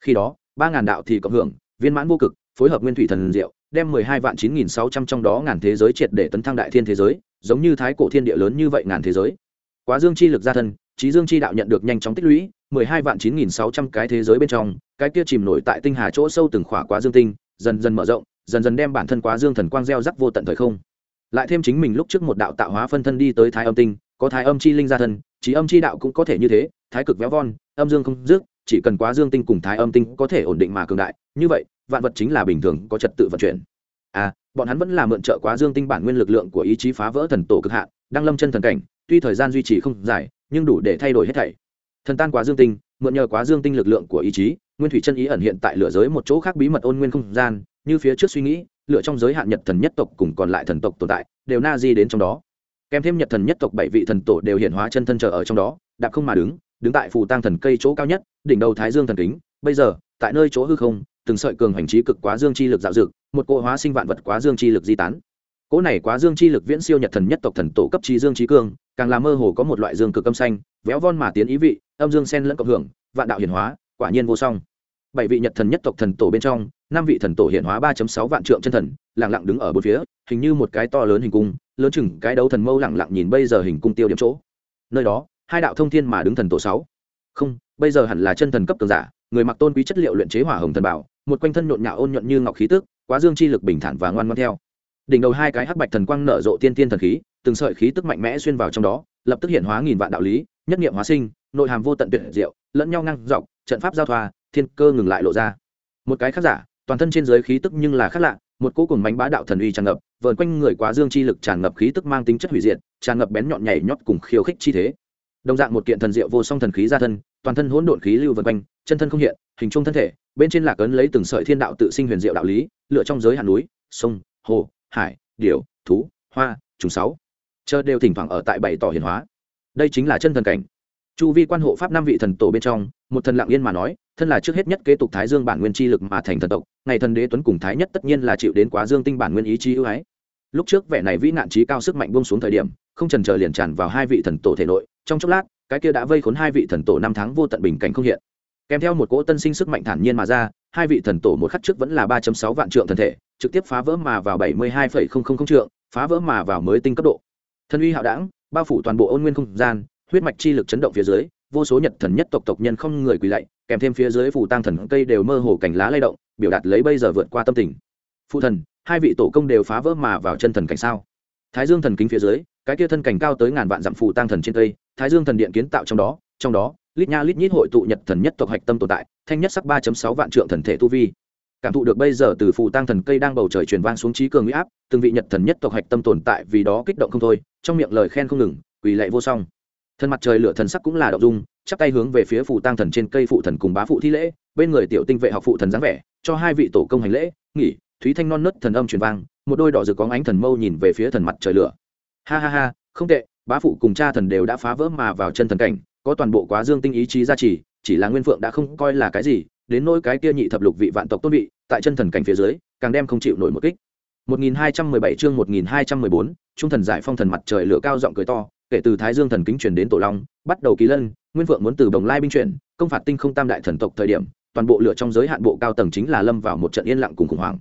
Speaker 1: Khi đó, ba ngàn đạo thì cộng hưởng, viên mãn vô cực phối hợp nguyên thủy thần diệu, đem mười hai vạn chín nghìn sáu trăm trong đó ngàn thế giới triệt để tấn thăng đại thiên thế giới, giống như thái cổ thiên địa lớn như vậy ngàn thế giới. Quá dương chi lực gia thân, trí dương chi đạo nhận được nhanh chóng tích lũy, mười hai vạn chín nghìn sáu trăm cái thế giới bên trong, cái kia chìm nổi tại tinh hà chỗ sâu từng khỏa quá dương tinh, dần dần mở rộng, dần dần đem bản thân quá dương thần quang gieo rắc vô tận thời không. Lại thêm chính mình lúc trước một đạo tạo hóa phân thân đi tới thái âm tinh, có thái âm chi linh gia thân, trí âm chi đạo cũng có thể như thế, thái cực véo von, âm dương không dứt chỉ cần quá dương tinh cùng thái âm tinh có thể ổn định mà cường đại, như vậy, vạn vật chính là bình thường, có trật tự vận chuyển. À bọn hắn vẫn là mượn trợ quá dương tinh bản nguyên lực lượng của ý chí phá vỡ thần tổ cực hạn, đang lâm chân thần cảnh, tuy thời gian duy trì không dài, nhưng đủ để thay đổi hết thảy. Thần tan quá dương tinh, mượn nhờ quá dương tinh lực lượng của ý chí, nguyên thủy chân ý ẩn hiện tại lửa giới một chỗ khác bí mật ôn nguyên không gian, như phía trước suy nghĩ lựa trong giới hạn nhật thần nhất tộc cùng còn lại thần tộc tồn tại, đều na di đến trong đó. Kèm thêm nhật thần nhất tộc bảy vị thần tổ đều hiện hóa chân thân chờ ở trong đó, đạp không mà đứng đứng tại phù tăng thần cây chỗ cao nhất, đỉnh đầu thái dương thần kính, bây giờ, tại nơi chỗ hư không, từng sợi cường hành trí cực quá dương chi lực dạo dực một cỗ hóa sinh vạn vật quá dương chi lực di tán. Cỗ này quá dương chi lực viễn siêu nhật thần nhất tộc thần tổ cấp trí dương trí cương, càng làm mơ hồ có một loại dương cực âm xanh, véo von mà tiến ý vị, âm dương sen lẫn cộng hưởng, vạn đạo hiển hóa, quả nhiên vô song. Bảy vị nhật thần nhất tộc thần tổ bên trong, năm vị thần tổ hiển hóa ba sáu vạn trượng chân thần lẳng lặng đứng ở bốn phía, hình như một cái to lớn hình cung, lớn chừng cái đấu thần mâu lẳng lặng nhìn bây giờ hình cung tiêu điểm chỗ. Nơi đó hai đạo thông thiên mà đứng thần tổ sáu. Không, bây giờ hẳn là chân thần cấp cường giả, người mặc tôn quý chất liệu luyện chế hỏa hồng thần bảo, một quanh thân nhộn nhạo ôn nhuận như ngọc khí tức, quá dương chi lực bình thản và ngoan ngoan theo. Đỉnh đầu hai cái hắc bạch thần quang nở rộ tiên tiên thần khí, từng sợi khí tức mạnh mẽ xuyên vào trong đó, lập tức hiện hóa nghìn vạn đạo lý, nhất nghiệm hóa sinh, nội hàm vô tận tuyệt diệu, lẫn nhau ngang dọc, trận pháp giao thoa, thiên cơ ngừng lại lộ ra. Một cái khác giả, toàn thân trên giới khí tức nhưng là khác lạ, một cỗ cùng mánh bá đạo thần uy tràn ngập, vờn quanh người quá dương chi lực tràn ngập khí tức mang tính chất hủy diệt, tràn ngập bén nhọn nhảy nhót cùng khiêu khích chi thế đồng dạng một kiện thần diệu vô song thần khí ra thân, toàn thân hỗn độn khí lưu vân quanh, chân thân không hiện, hình trung thân thể, bên trên lạc ấn lấy từng sợi thiên đạo tự sinh huyền diệu đạo lý, lựa trong giới hạt núi, sông, hồ, hải, điểu, thú, hoa, trùng sáu. Chờ đều thỉnh thoảng ở tại bảy tỏ hiển hóa. Đây chính là chân thần cảnh. Chu vi quan hộ pháp năm vị thần tổ bên trong, một thần lặng yên mà nói, thân là trước hết nhất kế tục thái dương bản nguyên chi lực mà thành thần tộc, ngày thần đế tuấn cùng thái nhất tất nhiên là chịu đến quá dương tinh bản nguyên ý chí ưu ái. Lúc trước vẻ này vĩ nạn trí cao sức mạnh buông xuống thời điểm không trần chờ liền tràn vào hai vị thần tổ thể nội, trong chốc lát, cái kia đã vây khốn hai vị thần tổ năm tháng vô tận bình cảnh không hiện. Kèm theo một cỗ tân sinh sức mạnh thản nhiên mà ra, hai vị thần tổ một khắc trước vẫn là ba sáu vạn trượng thần thể, trực tiếp phá vỡ mà vào bảy mươi hai trượng, phá vỡ mà vào mới tinh cấp độ. Thần uy hạo đảng bao phủ toàn bộ ôn nguyên không gian, huyết mạch chi lực chấn động phía dưới, vô số nhật thần nhất tộc tộc nhân không người quỳ lạy, kèm thêm phía dưới phủ tăng thần cây đều mơ hồ cành lá lay động, biểu đạt lấy bây giờ vượt qua tâm tình. Phụ thần, hai vị tổ công đều phá vỡ mà vào chân thần cảnh sao? Thái dương thần kính phía dưới cái kia thân cảnh cao tới ngàn vạn dặm phù tăng thần trên cây, thái dương thần điện kiến tạo trong đó trong đó, lít nha lít nhít hội tụ nhật thần nhất tộc hạch tâm tồn tại, thanh nhất sắc ba sáu vạn trượng thần thể tu vi. Cảm thụ được bây giờ từ phù tăng thần cây đang bầu trời truyền vang xuống trí cường huy áp, từng vị nhật thần nhất tộc hạch tâm tồn tại vì đó kích động không thôi, trong miệng lời khen không ngừng, quỳ lệ vô song. Thân mặt trời lửa thần sắc cũng là động dung, chắp tay hướng về phía phù tăng thần trên cây phụ thần cùng bá phụ thi lễ, bên người tiểu tinh vệ học phụ thần dáng vẻ, cho hai vị tổ công hành lễ, nghỉ, thúy thanh non nớt thần âm truyền vang, một đôi đỏ rực có ánh thần mâu nhìn về phía thần mặt trời lửa ha ha ha không tệ bá phụ cùng cha thần đều đã phá vỡ mà vào chân thần cảnh có toàn bộ quá dương tinh ý chí gia trì chỉ là nguyên phượng đã không coi là cái gì đến nỗi cái kia nhị thập lục vị vạn tộc tôn vị tại chân thần cảnh phía dưới càng đem không chịu nổi một kích. 1217 chương 1214, trung thần giải phong thần mặt trời lửa cao giọng cười to kể từ thái dương thần kính truyền đến tổ long bắt đầu kỳ lân nguyên vượng muốn từ đồng lai binh chuyển công phạt tinh không tam đại thần tộc thời điểm toàn bộ lửa trong giới hạn bộ cao tầng chính là lâm vào một trận yên lặng cùng khủng hoảng.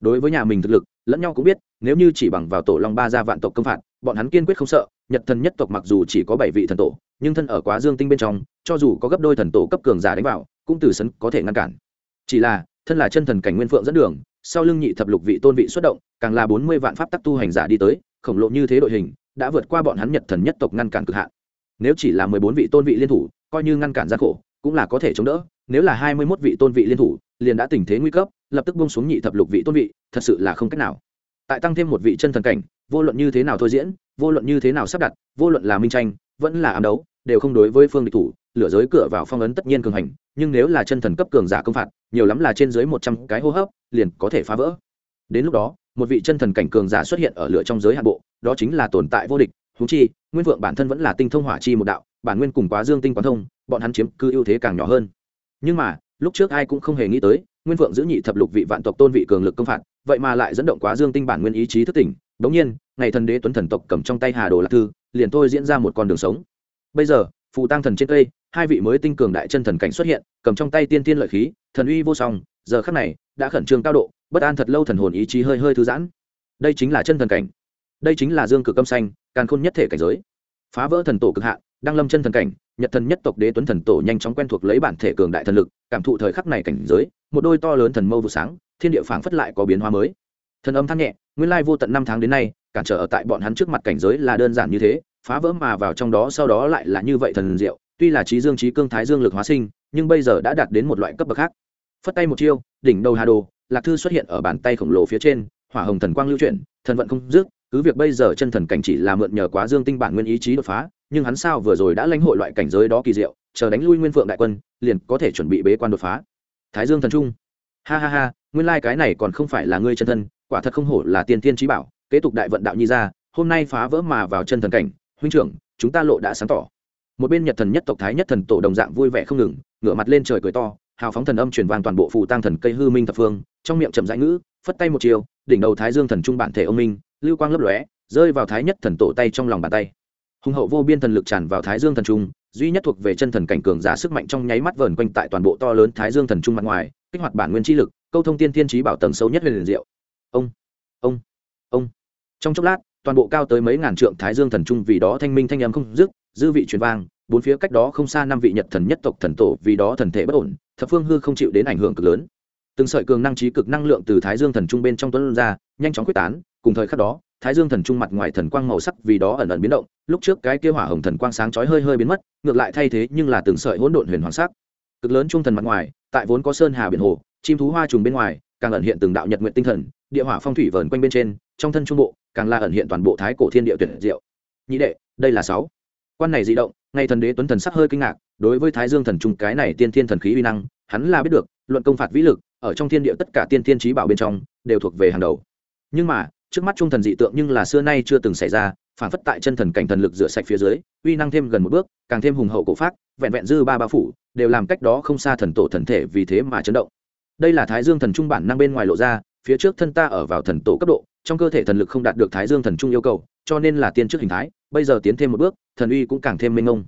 Speaker 1: Đối với nhà mình thực lực lẫn nhau cũng biết nếu như chỉ bằng vào tổ long ba gia vạn tộc công phạt bọn hắn kiên quyết không sợ, nhật thần nhất tộc mặc dù chỉ có bảy vị thần tổ, nhưng thân ở quá dương tinh bên trong, cho dù có gấp đôi thần tổ cấp cường giả đánh vào, cũng từ sấn có thể ngăn cản. Chỉ là, thân là chân thần cảnh nguyên phượng dẫn đường, sau lưng nhị thập lục vị tôn vị xuất động, càng là bốn mươi vạn pháp tắc tu hành giả đi tới, khổng lồ như thế đội hình, đã vượt qua bọn hắn nhật thần nhất tộc ngăn cản cực hạn. Nếu chỉ là mười bốn vị tôn vị liên thủ, coi như ngăn cản gian khổ, cũng là có thể chống đỡ. Nếu là hai mươi mốt vị tôn vị liên thủ, liền đã tình thế nguy cấp, lập tức bông xuống nhị thập lục vị tôn vị, thật sự là không cách nào. Tại tăng thêm một vị chân thần cảnh vô luận như thế nào thôi diễn, vô luận như thế nào sắp đặt, vô luận là minh tranh, vẫn là ám đấu, đều không đối với phương địch thủ, lửa giới cửa vào phong ấn tất nhiên cường hành, nhưng nếu là chân thần cấp cường giả công phạt, nhiều lắm là trên dưới một trăm cái hô hấp, liền có thể phá vỡ. Đến lúc đó, một vị chân thần cảnh cường giả xuất hiện ở lửa trong giới hạ bộ, đó chính là tồn tại vô địch thú chi, nguyên vượng bản thân vẫn là tinh thông hỏa chi một đạo, bản nguyên cùng quá dương tinh quán thông, bọn hắn chiếm cứ ưu thế càng nhỏ hơn. Nhưng mà, lúc trước ai cũng không hề nghĩ tới, nguyên vượng giữ nhị thập lục vị vạn tộc tôn vị cường lực công phạt, vậy mà lại dẫn động quá dương tinh bản nguyên ý chí thức tỉnh, đống nhiên ngày thần đế tuấn thần tộc cầm trong tay hà đồ lạc thư, liền thôi diễn ra một con đường sống. Bây giờ, phù tăng thần trên cây, hai vị mới tinh cường đại chân thần cảnh xuất hiện, cầm trong tay tiên tiên lợi khí, thần uy vô song, giờ khắc này, đã khẩn trương cao độ, bất an thật lâu thần hồn ý chí hơi hơi thư giãn. Đây chính là chân thần cảnh. Đây chính là dương cực âm xanh càn khôn nhất thể cảnh giới. Phá vỡ thần tổ cực hạn đang lâm chân thần cảnh, nhật thần nhất tộc đế tuấn thần tổ nhanh chóng quen thuộc lấy bản thể cường đại thần lực, cảm thụ thời khắc này cảnh giới, một đôi to lớn thần mâu vụ sáng, thiên địa phảng phất lại có biến hóa mới. Thần âm thắng nhẹ, nguyên lai vô tận năm tháng đến nay cản trở ở tại bọn hắn trước mặt cảnh giới là đơn giản như thế, phá vỡ mà vào trong đó sau đó lại là như vậy thần diệu, tuy là trí dương trí cương thái dương lực hóa sinh, nhưng bây giờ đã đạt đến một loại cấp bậc khác. Phất tay một chiêu, đỉnh đầu hà đồ, lạc thư xuất hiện ở bàn tay khổng lồ phía trên, hỏa hồng thần quang lưu chuyển, thần vận không dứt, cứ việc bây giờ chân thần cảnh chỉ là mượn nhờ quá dương tinh bản nguyên ý chí đột phá, nhưng hắn sao vừa rồi đã lãnh hội loại cảnh giới đó kỳ diệu, chờ đánh lui nguyên phượng đại quân, liền có thể chuẩn bị bế quan đột phá. Thái dương thần trung. Ha ha ha, nguyên lai cái này còn không phải là ngươi chân thân, quả thật không hổ là tiên tiên trí bảo kế tục đại vận đạo nhi ra, hôm nay phá vỡ mà vào chân thần cảnh, huynh trưởng, chúng ta lộ đã sáng tỏ. Một bên nhật thần nhất tộc thái nhất thần tổ đồng dạng vui vẻ không ngừng, ngửa mặt lên trời cười to, hào phóng thần âm truyền vang toàn bộ phù tăng thần cây hư minh thập phương, trong miệng chậm rãi ngữ, phất tay một chiều, đỉnh đầu thái dương thần trung bản thể ông minh, lưu quang lấp lóe, rơi vào thái nhất thần tổ tay trong lòng bàn tay. Hùng hậu vô biên thần lực tràn vào thái dương thần trung, duy nhất thuộc về chân thần cảnh cường giả sức mạnh trong nháy mắt vờn quanh tại toàn bộ to lớn thái dương thần trung mặt ngoài, kích hoạt bản nguyên trí lực, câu thông tiên thiên trí bảo tầng sâu nhất huyền liền diệu. Ông ông ông trong chốc lát, toàn bộ cao tới mấy ngàn trượng thái dương thần trung vì đó thanh minh thanh âm không dứt, dư vị truyền vang, bốn phía cách đó không xa năm vị nhật thần nhất tộc thần tổ vì đó thần thể bất ổn, thập phương hư không chịu đến ảnh hưởng cực lớn. Từng sợi cường năng trí cực năng lượng từ thái dương thần trung bên trong tuấn ra, nhanh chóng quyết tán, cùng thời khắc đó, thái dương thần trung mặt ngoài thần quang màu sắc vì đó ẩn ẩn biến động, lúc trước cái kia hỏa hồng thần quang sáng chói hơi hơi biến mất, ngược lại thay thế nhưng là từng sợi hỗn độn huyền hoàng sắc. Cực lớn trung thần mặt ngoài, tại vốn có sơn hà biển hồ, chim thú hoa trùng bên ngoài càng ẩn hiện từng đạo nhật nguyện tinh thần, địa hỏa phong thủy vờn quanh bên trên, trong thân trung bộ, càng là ẩn hiện toàn bộ thái cổ thiên địa tuyệt diệu. Nhị đệ, đây là sáu. Quan này di động, ngay thần đế tuấn thần sắc hơi kinh ngạc, đối với thái dương thần trung cái này tiên thiên thần khí uy năng, hắn là biết được, luận công phạt vĩ lực, ở trong thiên địa tất cả tiên thiên trí bảo bên trong, đều thuộc về hàng đầu. Nhưng mà, trước mắt trung thần dị tượng nhưng là xưa nay chưa từng xảy ra, phản phất tại chân thần cảnh thần lực rửa sạch phía dưới, uy năng thêm gần một bước, càng thêm hùng hậu cổ phát vẹn vẹn dư ba ba phủ, đều làm cách đó không xa thần tổ thần thể vì thế mà chấn động đây là thái dương thần trung bản năng bên ngoài lộ ra, phía trước thân ta ở vào thần tổ cấp độ, trong cơ thể thần lực không đạt được thái dương thần trung yêu cầu, cho nên là tiên trước hình thái, bây giờ tiến thêm một bước, thần uy cũng càng thêm mênh mông.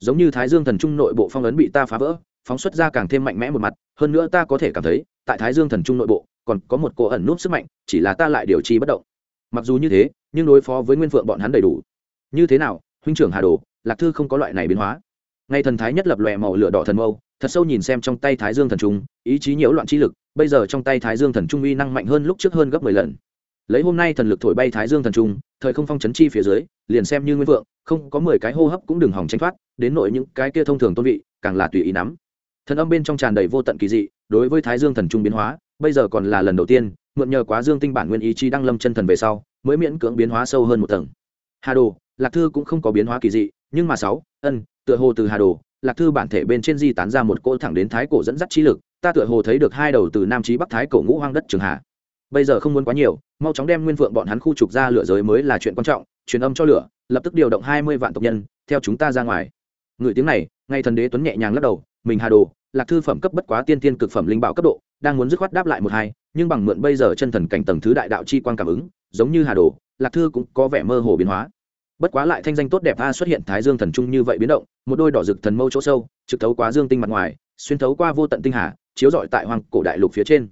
Speaker 1: Giống như thái dương thần trung nội bộ phong ấn bị ta phá vỡ, phóng xuất ra càng thêm mạnh mẽ một mặt, hơn nữa ta có thể cảm thấy, tại thái dương thần trung nội bộ, còn có một cô ẩn núp sức mạnh, chỉ là ta lại điều chi bất động. Mặc dù như thế, nhưng đối phó với nguyên phượng bọn hắn đầy đủ. Như thế nào, huynh trưởng hà đồ, lạc thư không có loại này biến hóa. Ngay thần thái nhất lập lòe màu lửa đỏ thần mâu thật sâu nhìn xem trong tay thái dương thần trung, ý chí nhiễu loạn chi lực, bây giờ trong tay thái dương thần trung uy năng mạnh hơn lúc trước hơn gấp mười lần. Lấy hôm nay thần lực thổi bay thái dương thần trung, thời không phong chấn chi phía dưới, liền xem như nguyên vượng, không có mười cái hô hấp cũng đừng hỏng tranh thoát, đến nội những cái kia thông thường tôn vị, càng là tùy ý nắm. Thần âm bên trong tràn đầy vô tận kỳ dị, đối với thái dương thần trung biến hóa, bây giờ còn là lần đầu tiên, mượn nhờ quá dương tinh bản nguyên ý chí đăng lâm chân thần về sau, mới miễn cưỡng biến hóa sâu hơn một tầng. Hà đồ, lạc thư cũng không có biến hóa kỳ dị, nhưng mà sáu, ân, tựa hồ từ hà đồ lạc thư bản thể bên trên di tán ra một cỗ thẳng đến thái cổ dẫn dắt trí lực, ta tựa hồ thấy được hai đầu từ nam trí bắc thái cổ ngũ hoang đất trường hà bây giờ không muốn quá nhiều, mau chóng đem nguyên vượng bọn hắn khu trục ra lửa giới mới là chuyện quan trọng, truyền âm cho lửa, lập tức điều động hai mươi vạn tộc nhân, theo chúng ta ra ngoài. Người tiếng này, ngay thần đế tuấn nhẹ nhàng lắc đầu, mình hà đồ, lạc thư phẩm cấp bất quá tiên tiên cực phẩm linh bảo cấp độ, đang muốn dứt khoát đáp lại một hai, nhưng bằng mượn bây giờ chân thần cảnh tầng thứ đại đạo chi quan cảm ứng, giống như hà đồ, lạc thư cũng có vẻ mơ hồ biến hóa bất quá lại thanh danh tốt đẹp a xuất hiện thái dương thần trung như vậy biến động, một đôi đỏ rực thần mâu chỗ sâu, trực thấu quá dương tinh mặt ngoài, xuyên thấu qua vô tận tinh hà, chiếu rọi tại hoàng cổ đại lục phía trên.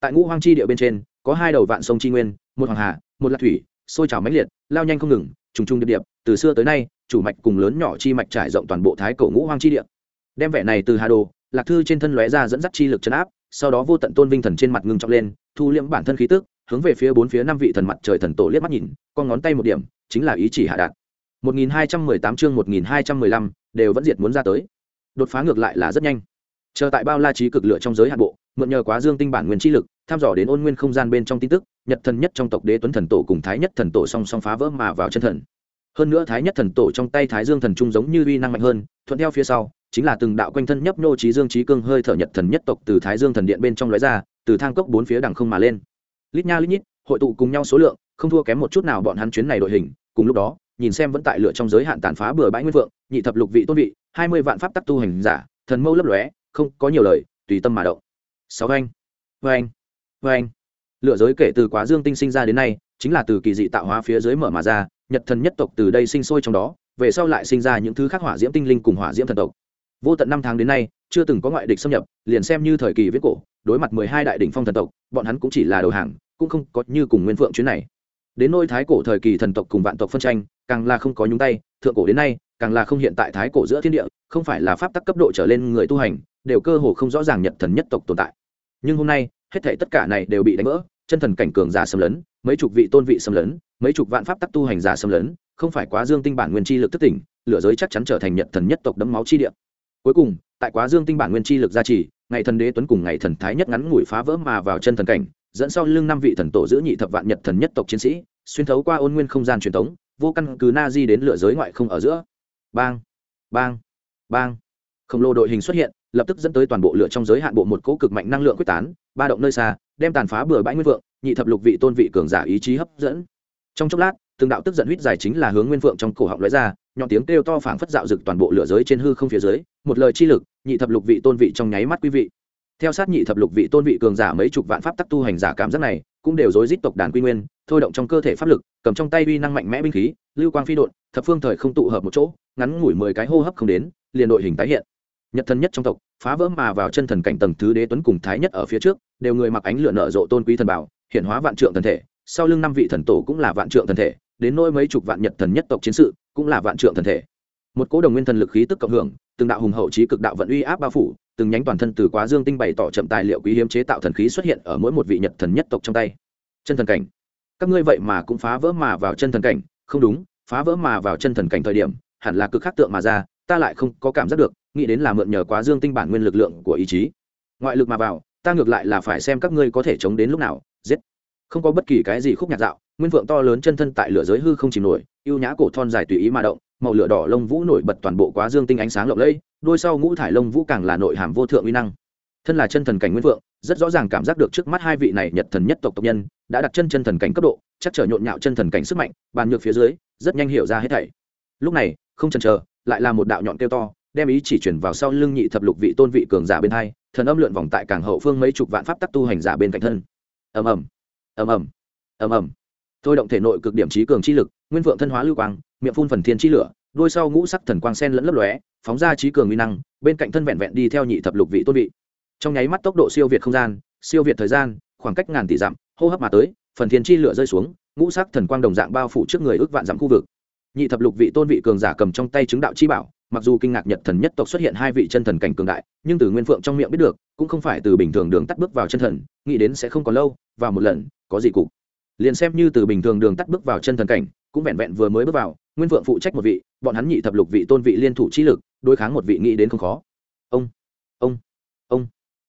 Speaker 1: Tại ngũ hoang chi địa bên trên, có hai đầu vạn sông chi nguyên, một hoàng hà, một lạc thủy, sôi trào mãnh liệt, lao nhanh không ngừng, trùng trùng điệp điệp, từ xưa tới nay, chủ mạch cùng lớn nhỏ chi mạch trải rộng toàn bộ thái cổ ngũ hoang chi địa. Đem vẻ này từ hà đồ, lạc thư trên thân lóe ra dẫn dắt chi lực chấn áp, sau đó vô tận tôn vinh thần trên mặt ngưng trọng lên, thu liễm bản thân khí tức hướng về phía bốn phía năm vị thần mặt trời thần tổ liếc mắt nhìn, con ngón tay một điểm, chính là ý chỉ hạ đạt. 1218 chương 1215 đều vẫn diệt muốn ra tới. Đột phá ngược lại là rất nhanh. Chờ tại bao la trí cực lửa trong giới hạ bộ, mượn nhờ quá dương tinh bản nguyên chi lực, tham dò đến ôn nguyên không gian bên trong tin tức, nhật thần nhất trong tộc đế tuấn thần tổ cùng thái nhất thần tổ song song phá vỡ mà vào chân thần. Hơn nữa thái nhất thần tổ trong tay thái dương thần trung giống như uy năng mạnh hơn, thuận theo phía sau, chính là từng đạo quanh thân nhấp nô trí dương trí cương hơi thở nhật thần nhất tộc từ thái dương thần điện bên trong lóe ra, từ thang cốc bốn phía đằng không mà lên lít nha lít nhít, hội tụ cùng nhau số lượng, không thua kém một chút nào bọn hắn chuyến này đội hình, cùng lúc đó, nhìn xem vẫn tại lửa trong giới hạn tàn phá bừa bãi nguyên vượng, nhị thập lục vị tôn vị, hai mươi vạn pháp tắc tu hành giả, thần mâu lấp lóe, không có nhiều lời, tùy tâm mà động. Sáu anh vê anh vê anh. Lựa giới kể từ quá dương tinh sinh ra đến nay, chính là từ kỳ dị tạo hóa phía dưới mở mà ra, nhật thần nhất tộc từ đây sinh sôi trong đó, về sau lại sinh ra những thứ khác hỏa diễm tinh linh cùng hỏa diễm thần tộc. Vô tận năm tháng đến nay, chưa từng có ngoại địch xâm nhập, liền xem như thời kỳ viết cổ, đối mặt mười hai đại đỉnh phong thần tộc, bọn hắn cũng chỉ là đầu hàng cũng không có như cùng nguyên phượng chuyến này. Đến nôi thái cổ thời kỳ thần tộc cùng vạn tộc phân tranh, càng là không có nhúng tay, thượng cổ đến nay, càng là không hiện tại thái cổ giữa thiên địa, không phải là pháp tắc cấp độ trở lên người tu hành, đều cơ hồ không rõ ràng nhật thần nhất tộc tồn tại. Nhưng hôm nay, hết thể tất cả này đều bị đánh vỡ, chân thần cảnh cường giả xâm lấn, mấy chục vị tôn vị xâm lấn, mấy chục vạn pháp tắc tu hành giả xâm lấn, không phải quá dương tinh bản nguyên chi lực thất tỉnh, lửa giới chắc chắn trở thành nhật thần nhất tộc đấm máu chi địa. Cuối cùng, tại quá dương tinh bản nguyên chi lực gia trì, ngày thần đế tuấn cùng ngày thần thái nhất ngắn ngủi phá vỡ mà vào chân thần cảnh dẫn sau lưng năm vị thần tổ giữ nhị thập vạn nhật thần nhất tộc chiến sĩ, xuyên thấu qua ôn nguyên không gian truyền thống, vô căn cứ na di đến lửa giới ngoại không ở giữa. Bang bang bang. Khổng lồ đội hình xuất hiện, lập tức dẫn tới toàn bộ lửa trong giới hạn bộ một cỗ cực mạnh năng lượng quyết tán, ba động nơi xa, đem tàn phá bừa bãi nguyên vượng, nhị thập lục vị tôn vị cường giả ý chí hấp dẫn. Trong chốc lát, từng đạo tức giận huýt dài chính là hướng nguyên vượng trong cổ họng lóe ra, nhọn tiếng kêu to phảng phất dạo rực toàn bộ lửa giới trên hư không phía dưới, một lời chi lực, nhị thập lục vị tôn vị trong nháy mắt quý vị theo sát nhị thập lục vị tôn vị cường giả mấy chục vạn pháp tắc tu hành giả cảm giác này, cũng đều rối rít tộc đàn quy nguyên, thôi động trong cơ thể pháp lực, cầm trong tay uy năng mạnh mẽ binh khí, lưu quang phi đột thập phương thời không tụ hợp một chỗ, ngắn ngủi mười cái hô hấp không đến, liền đội hình tái hiện. Nhật thần nhất trong tộc, phá vỡ mà vào chân thần cảnh tầng thứ đế tuấn cùng thái nhất ở phía trước, đều người mặc ánh lửa nở rộ tôn quý thần bảo hiện hóa vạn trượng thần thể, sau lưng năm vị thần tổ cũng là vạn trượng thần thể, đến nỗi mấy chục vạn nhật thần nhất tộc chiến sự, cũng là vạn trượng thần thể. Một cỗ đồng nguyên thần lực khí tức cộng hưởng, từng đạo hùng hậu trí cực đạo vận uy áp bao phủ từng nhánh toàn thân từ quá dương tinh bày tỏ chậm tài liệu quý hiếm chế tạo thần khí xuất hiện ở mỗi một vị nhật thần nhất tộc trong tay. Chân thần cảnh. Các ngươi vậy mà cũng phá vỡ mà vào chân thần cảnh. Không đúng, phá vỡ mà vào chân thần cảnh thời điểm, hẳn là cực khắc tượng mà ra, ta lại không có cảm giác được, nghĩ đến là mượn nhờ quá dương tinh bản nguyên lực lượng của ý chí. Ngoại lực mà vào, ta ngược lại là phải xem các ngươi có thể chống đến lúc nào. Giết. Không có bất kỳ cái gì khúc nhạc dạo, nguyên phượng to lớn chân thân tại lửa giới hư không chìm nổi, ưu nhã cổ thon dài tùy ý mà động màu lửa đỏ lông vũ nổi bật toàn bộ quá dương tinh ánh sáng lộng lẫy, đôi sau ngũ thải lông vũ càng là nội hàm vô thượng uy năng. Thân là chân thần cảnh nguyên vượng, rất rõ ràng cảm giác được trước mắt hai vị này nhật thần nhất tộc tộc nhân đã đặt chân chân thần cảnh cấp độ, chắc trở nhộn nhạo chân thần cảnh sức mạnh, bàn nhược phía dưới, rất nhanh hiểu ra hết thảy. Lúc này, không chần chờ, lại là một đạo nhọn kêu to, đem ý chỉ chuyển vào sau lưng nhị thập lục vị tôn vị cường giả bên hai, thần âm lượn vòng tại cảng hậu phương mấy chục vạn pháp tắc tu hành giả bên cạnh thân. Ầm ầm ầm ầm ầm ầm. Thôi động thể nội cực điểm trí cường chi lực nguyên vượng thân hóa lưu quang, miệng phun phần thiên chi lửa, đôi sau ngũ sắc thần quang sen lẫn lấp lóe, phóng ra trí cường uy năng, bên cạnh thân vẹn vẹn đi theo nhị thập lục vị tôn vị. Trong nháy mắt tốc độ siêu việt không gian, siêu việt thời gian, khoảng cách ngàn tỷ dặm, hô hấp mà tới, phần thiên chi lửa rơi xuống, ngũ sắc thần quang đồng dạng bao phủ trước người ước vạn dặm khu vực. Nhị thập lục vị tôn vị cường giả cầm trong tay chứng đạo chi bảo, mặc dù kinh ngạc nhật thần nhất tộc xuất hiện hai vị chân thần cảnh cường đại, nhưng từ nguyên phượng trong miệng biết được, cũng không phải từ bình thường đường tắt bước vào chân thần, nghĩ đến sẽ không còn lâu, vào một lần, có gì cục. Liền xem như từ bình thường đường tắt bước vào chân thần cảnh cũng vẹn vẹn vừa mới bước vào, nguyên vượng phụ trách một vị, bọn hắn nhị thập lục vị tôn vị liên thủ chi lực, đối kháng một vị nghĩ đến không khó. Ông ông ông.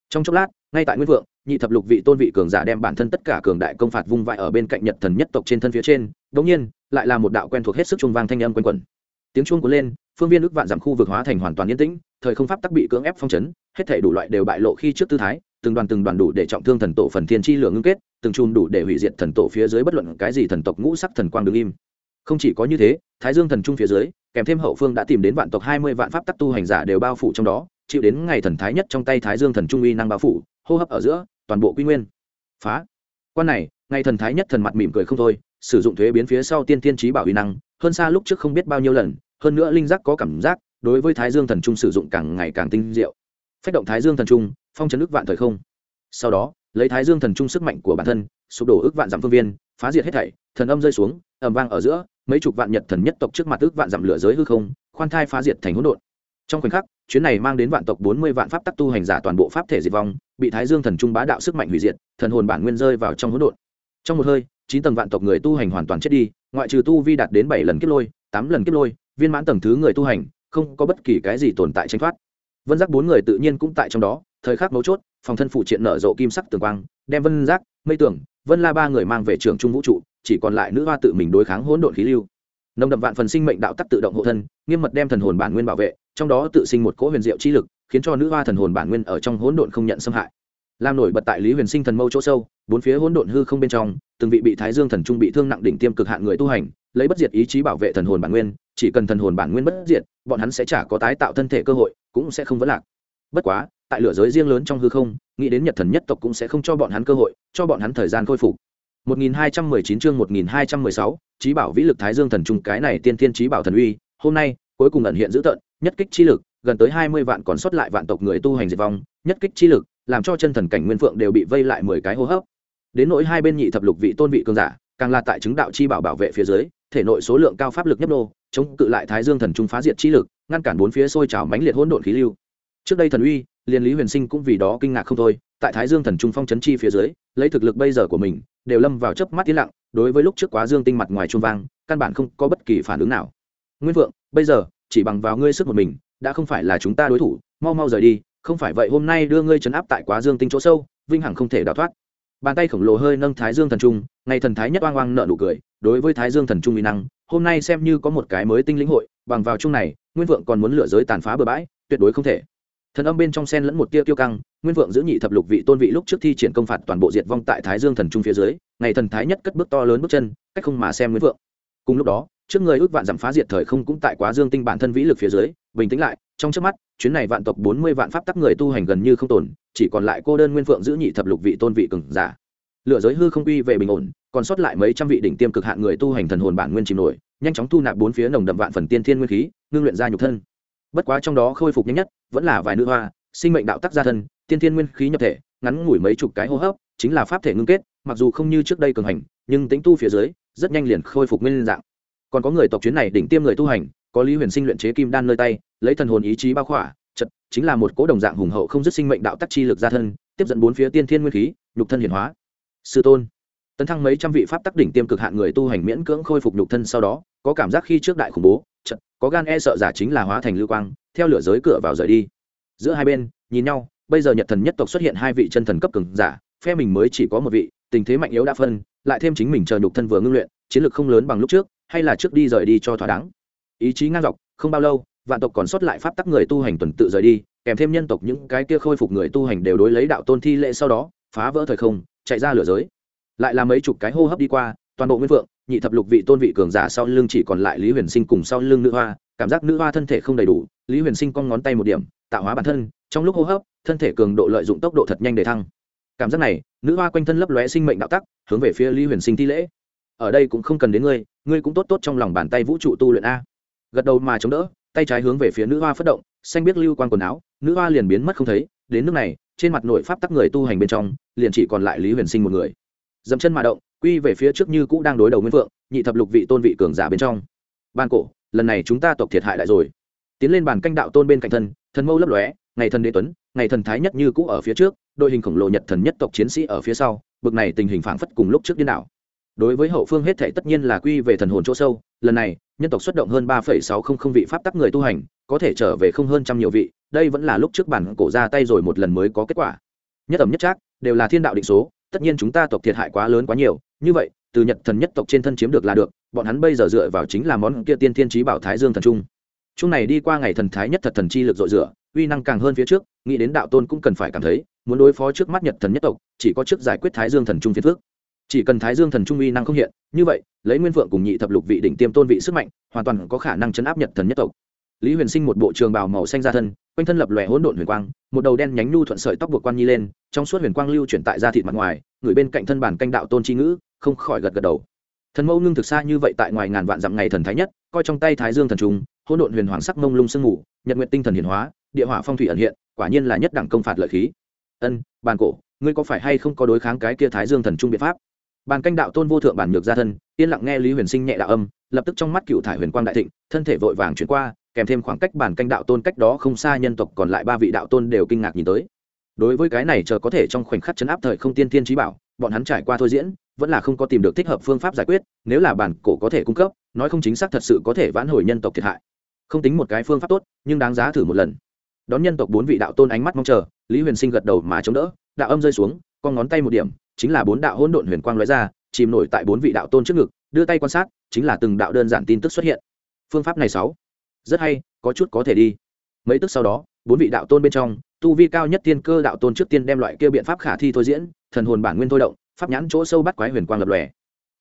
Speaker 1: Trong chốc lát, ngay tại nguyên vượng nhị thập lục vị tôn vị cường giả đem bản thân tất cả cường đại công phạt vung vãi ở bên cạnh nhật thần nhất tộc trên thân phía trên đ ỗ n g nhiên, lại là một đạo quen thuộc hết sức trung vang thanh âm quen quẩn. Tiếng chuông cuốn lên, phương viên ước vạn giảm khu vực hóa thành hoàn toàn yên tĩnh, thời không pháp tắc bị cưỡng ép phong chấn, hết thể đủ loại đều bại lộ khi trước tư thái, từng đoàn từng đoàn đủ để trọng thương thần tổ phần thiên chi lượng ngưng kết, từng chùm đủ để hủy diệt thần tổ phía dưới bất luận cái gì thần tộc ngũ sắc thần quang đứng im không chỉ có như thế, thái dương thần trung phía dưới, kèm thêm hậu phương đã tìm đến vạn tộc hai mươi vạn pháp tắc tu hành giả đều bao phủ trong đó, chịu đến ngày thần thái nhất trong tay thái dương thần trung uy năng bao phủ, hô hấp ở giữa, toàn bộ quy nguyên. Phá. Quan này, ngày thần thái nhất thần mặt mỉm cười không thôi, sử dụng thuế biến phía sau tiên tiên trí bảo uy năng, hơn xa lúc trước không biết bao nhiêu lần, hơn nữa linh giác có cảm giác, đối với thái dương thần trung sử dụng càng ngày càng tinh diệu. Phát động thái dương thần trung, phong trấn ức vạn thời không. Sau đó, lấy thái dương thần trung sức mạnh của bản thân, sụp đổ ức vạn dặm phương viên, phá diệt hết thảy, thần âm rơi xuống, ầm vang ở giữa mấy chục vạn nhật thần nhất tộc trước mặt ước vạn dặm lửa giới hư không, khoan thai phá diệt thành hỗn độn. Trong khoảnh khắc, chuyến này mang đến vạn tộc bốn mươi vạn pháp tắc tu hành giả toàn bộ pháp thể diệt vong, bị thái dương thần trung bá đạo sức mạnh hủy diệt, thần hồn bản nguyên rơi vào trong hỗn độn. Trong một hơi, chín tầng vạn tộc người tu hành hoàn toàn chết đi, ngoại trừ tu vi đạt đến bảy lần kiếp lôi, tám lần kiếp lôi, viên mãn tầng thứ người tu hành, không có bất kỳ cái gì tồn tại tranh thoát. Vân giác bốn người tự nhiên cũng tại trong đó, thời khắc mấu chốt, phòng thân phụ triện nở rộ kim sắc tường quang, đem vân giác, mây tưởng vân la ba người mang về trường trung vũ trụ chỉ còn lại nữ hoa tự mình đối kháng hỗn độn khí lưu. Nồng đậm vạn phần sinh mệnh đạo tắc tự động hộ thân, nghiêm mật đem thần hồn bản nguyên bảo vệ, trong đó tự sinh một cỗ huyền diệu chi lực, khiến cho nữ hoa thần hồn bản nguyên ở trong hỗn độn không nhận xâm hại. Làm nổi bật tại lý huyền sinh thần mâu chỗ sâu, bốn phía hỗn độn hư không bên trong, từng vị bị thái dương thần trung bị thương nặng đỉnh tiêm cực hạn người tu hành, lấy bất diệt ý chí bảo vệ thần hồn bản nguyên, chỉ cần thần hồn bản nguyên bất diệt, bọn hắn sẽ chả có tái tạo thân thể cơ hội, cũng sẽ không vấn lạc. Bất quá, tại lửa giới riêng lớn trong hư không, nghĩ đến nhật thần nhất tộc cũng sẽ không cho bọn hắn cơ hội, cho bọn hắn thời gian khôi phục. 1219 chương 1216, trí bảo vĩ lực thái dương thần trung cái này tiên tiên trí bảo thần uy hôm nay cuối cùng ẩn hiện dữ tợn nhất kích chi lực gần tới 20 vạn còn sót lại vạn tộc người tu hành diệt vong nhất kích chi lực làm cho chân thần cảnh nguyên phượng đều bị vây lại 10 cái hô hấp. Đến nỗi hai bên nhị thập lục vị tôn vị cường giả càng là tại chứng đạo chi bảo bảo vệ phía dưới thể nội số lượng cao pháp lực nhấp nô chống cự lại thái dương thần trung phá diệt chi lực ngăn cản bốn phía sôi trào mãnh liệt hỗn độn khí lưu. Trước đây thần uy liên lý huyền sinh cũng vì đó kinh ngạc không thôi tại thái dương thần trung phong chấn chi phía dưới, lấy thực lực bây giờ của mình, đều lâm vào chớp mắt tiến lặng, đối với lúc trước quá dương tinh mặt ngoài trung vang, căn bản không có bất kỳ phản ứng nào. Nguyên vượng, bây giờ, chỉ bằng vào ngươi sức một mình, đã không phải là chúng ta đối thủ, mau mau rời đi, không phải vậy hôm nay đưa ngươi chấn áp tại quá dương tinh chỗ sâu, vinh hằng không thể đào thoát. Bàn tay khổng lồ hơi nâng thái dương thần trung, ngày thần thái nhất oang oang nợ nụ cười, đối với thái dương thần trung mỹ năng, hôm nay xem như có một cái mới tinh lĩnh hội, bằng vào chung này, nguyên vượng còn muốn lựa giới tàn phá bừa bãi, tuyệt đối không thể thần âm bên trong sen lẫn một tia tiêu căng, nguyên vượng giữ nhị thập lục vị tôn vị lúc trước thi triển công phạt toàn bộ diệt vong tại thái dương thần trung phía dưới, ngày thần thái nhất cất bước to lớn bước chân, cách không mà xem nguyên vượng. Cùng lúc đó, trước người ước vạn giảm phá diệt thời không cũng tại quá dương tinh bản thân vĩ lực phía dưới, bình tĩnh lại, trong trước mắt, chuyến này vạn tộc bốn mươi vạn pháp tắc người tu hành gần như không tồn, chỉ còn lại cô đơn nguyên vượng giữ nhị thập lục vị tôn vị cường giả. Lựa giới hư không uy về bình ổn, còn sót lại mấy trăm vị đỉnh tiêm cực hạn người tu hành thần hồn bản nguyên chìm nổi, nhanh chóng thu nạp bốn phía nồng đậm vạn phần tiên thiên nguyên khí, ngưng luyện ra nhục thân bất quá trong đó khôi phục nhanh nhất vẫn là vài nữ hoa, sinh mệnh đạo tắc gia thân, tiên thiên nguyên khí nhập thể, ngắn ngủi mấy chục cái hô hấp, chính là pháp thể ngưng kết, mặc dù không như trước đây cường hành, nhưng tính tu phía dưới, rất nhanh liền khôi phục nguyên dạng. Còn có người tộc chuyến này đỉnh tiêm người tu hành, có lý huyền sinh luyện chế kim đan nơi tay, lấy thần hồn ý chí bao khỏa, chật, chính là một cố đồng dạng hùng hậu không dứt sinh mệnh đạo tắc chi lực gia thân, tiếp dẫn bốn phía tiên thiên nguyên khí, nhục thân hiển hóa. Sư tôn, tấn thăng mấy trăm vị pháp tắc đỉnh tiêm cực hạn người tu hành miễn cưỡng khôi phục nhục thân sau đó, có cảm giác khi trước đại khủng bố có gan e sợ giả chính là hóa thành lưu quang, theo lửa giới cửa vào rời đi. Giữa hai bên, nhìn nhau, bây giờ nhật thần nhất tộc xuất hiện hai vị chân thần cấp cường giả, phe mình mới chỉ có một vị, tình thế mạnh yếu đã phân, lại thêm chính mình chờ nhục thân vừa ngưng luyện, chiến lược không lớn bằng lúc trước, hay là trước đi rời đi cho thỏa đáng. Ý chí ngang dọc, không bao lâu, vạn tộc còn sót lại pháp tắc người tu hành tuần tự rời đi, kèm thêm nhân tộc những cái kia khôi phục người tu hành đều đối lấy đạo tôn thi lệ sau đó, phá vỡ thời không, chạy ra lửa giới. Lại là mấy chục cái hô hấp đi qua, toàn bộ nguyên vượng nhị thập lục vị tôn vị cường giả sau lưng chỉ còn lại lý huyền sinh cùng sau lưng nữ hoa, cảm giác nữ hoa thân thể không đầy đủ, lý huyền sinh cong ngón tay một điểm, tạo hóa bản thân, trong lúc hô hấp, thân thể cường độ lợi dụng tốc độ thật nhanh để thăng. Cảm giác này, nữ hoa quanh thân lấp lóe sinh mệnh đạo tắc, hướng về phía lý huyền sinh thi lễ. Ở đây cũng không cần đến ngươi ngươi cũng tốt tốt trong lòng bàn tay vũ trụ tu luyện a. Gật đầu mà chống đỡ, tay trái hướng về phía nữ hoa phất động, xanh biết lưu quan quần áo, nữ hoa liền biến mất không thấy, đến nước này, trên mặt nội pháp tắc người tu hành bên trong, liền chỉ còn lại lý huyền sinh một người. Dậm chân mà động quy về phía trước như cũ đang đối đầu nguyên phượng, nhị thập lục vị tôn vị cường giả bên trong. Ban cổ, lần này chúng ta tộc thiệt hại đại rồi. Tiến lên bàn canh đạo tôn bên cạnh thân, thần mâu lấp lóe, ngày thần đế tuấn, ngày thần thái nhất như cũ ở phía trước, đội hình khổng lồ nhật thần nhất tộc chiến sĩ ở phía sau, bực này tình hình phảng phất cùng lúc trước điên đảo. Đối với hậu phương hết thể tất nhiên là quy về thần hồn chỗ sâu, lần này, nhân tộc xuất động hơn ba sáu không không vị pháp tắc người tu hành, có thể trở về không hơn trăm nhiều vị, đây vẫn là lúc trước bản cổ ra tay rồi một lần mới có kết quả. Nhất ẩm nhất trác, đều là thiên đạo định số, tất nhiên chúng ta tộc thiệt hại quá lớn quá nhiều như vậy, từ nhật thần nhất tộc trên thân chiếm được là được, bọn hắn bây giờ dựa vào chính là món kia tiên thiên trí bảo thái dương thần trung. Chung này đi qua ngày thần thái nhất thật thần chi lực dội rửa, uy năng càng hơn phía trước, nghĩ đến đạo tôn cũng cần phải cảm thấy, muốn đối phó trước mắt nhật thần nhất tộc, chỉ có trước giải quyết thái dương thần trung phiên phước chỉ cần thái dương thần trung uy năng không hiện, như vậy, lấy nguyên vượng cùng nhị thập lục vị đỉnh tiêm tôn vị sức mạnh, hoàn toàn có khả năng chấn áp nhật thần nhất tộc lý huyền sinh một bộ trường bào màu xanh ra thân, quanh thân lập lòe hỗn độn huyền quang, một đầu đen nhánh nhu thuận sợi tóc buộc quan nhi lên, trong suốt huyền quang lưu chuyển tại da thịt mặt ngoài, người bên cạnh thân bản canh đạo tôn chi ngữ, không khỏi gật gật đầu. Thần mâu ngưng thực xa như vậy tại ngoài ngàn vạn dặm ngày thần thái nhất, coi trong tay thái dương thần trung hỗn độn huyền hoàng sắc mông lung sương mù, nhật nguyện tinh thần hiển hóa, địa hỏa phong thủy ẩn hiện, quả nhiên là nhất đẳng công phạt lợi khí. Ân, bàn cổ, ngươi có phải hay không có đối kháng cái kia thái dương thần trung biện pháp? Bàn canh đạo tôn vô thượng bản nhược gia thân, yên lặng nghe lý huyền sinh nhẹ đạo âm, lập tức trong mắt cựu thải huyền quang đại thịnh, thân thể vội vàng chuyển qua kèm thêm khoảng cách bản canh đạo tôn cách đó không xa nhân tộc còn lại ba vị đạo tôn đều kinh ngạc nhìn tới. Đối với cái này chờ có thể trong khoảnh khắc chấn áp thời không tiên thiên trí bảo, bọn hắn trải qua thôi diễn, vẫn là không có tìm được thích hợp phương pháp giải quyết, nếu là bản cổ có thể cung cấp, nói không chính xác thật sự có thể vãn hồi nhân tộc thiệt hại. Không tính một cái phương pháp tốt, nhưng đáng giá thử một lần. Đón nhân tộc bốn vị đạo tôn ánh mắt mong chờ, lý huyền sinh gật đầu mà chống đỡ, đạo âm rơi xuống, con ngón tay một điểm, chính là bốn đạo hỗn độn huyền quang lóe ra, chìm nổi tại bốn vị đạo tôn trước ngực, đưa tay quan sát, chính là từng đạo đơn giản tin tức xuất hiện. Phương pháp này sáu rất hay, có chút có thể đi. Mấy tức sau đó, bốn vị đạo tôn bên trong, tu vi cao nhất tiên cơ đạo tôn trước tiên đem loại kia biện pháp khả thi thôi diễn, thần hồn bản nguyên thôi động, pháp nhãn chỗ sâu bắt quái huyền quang lập lòe.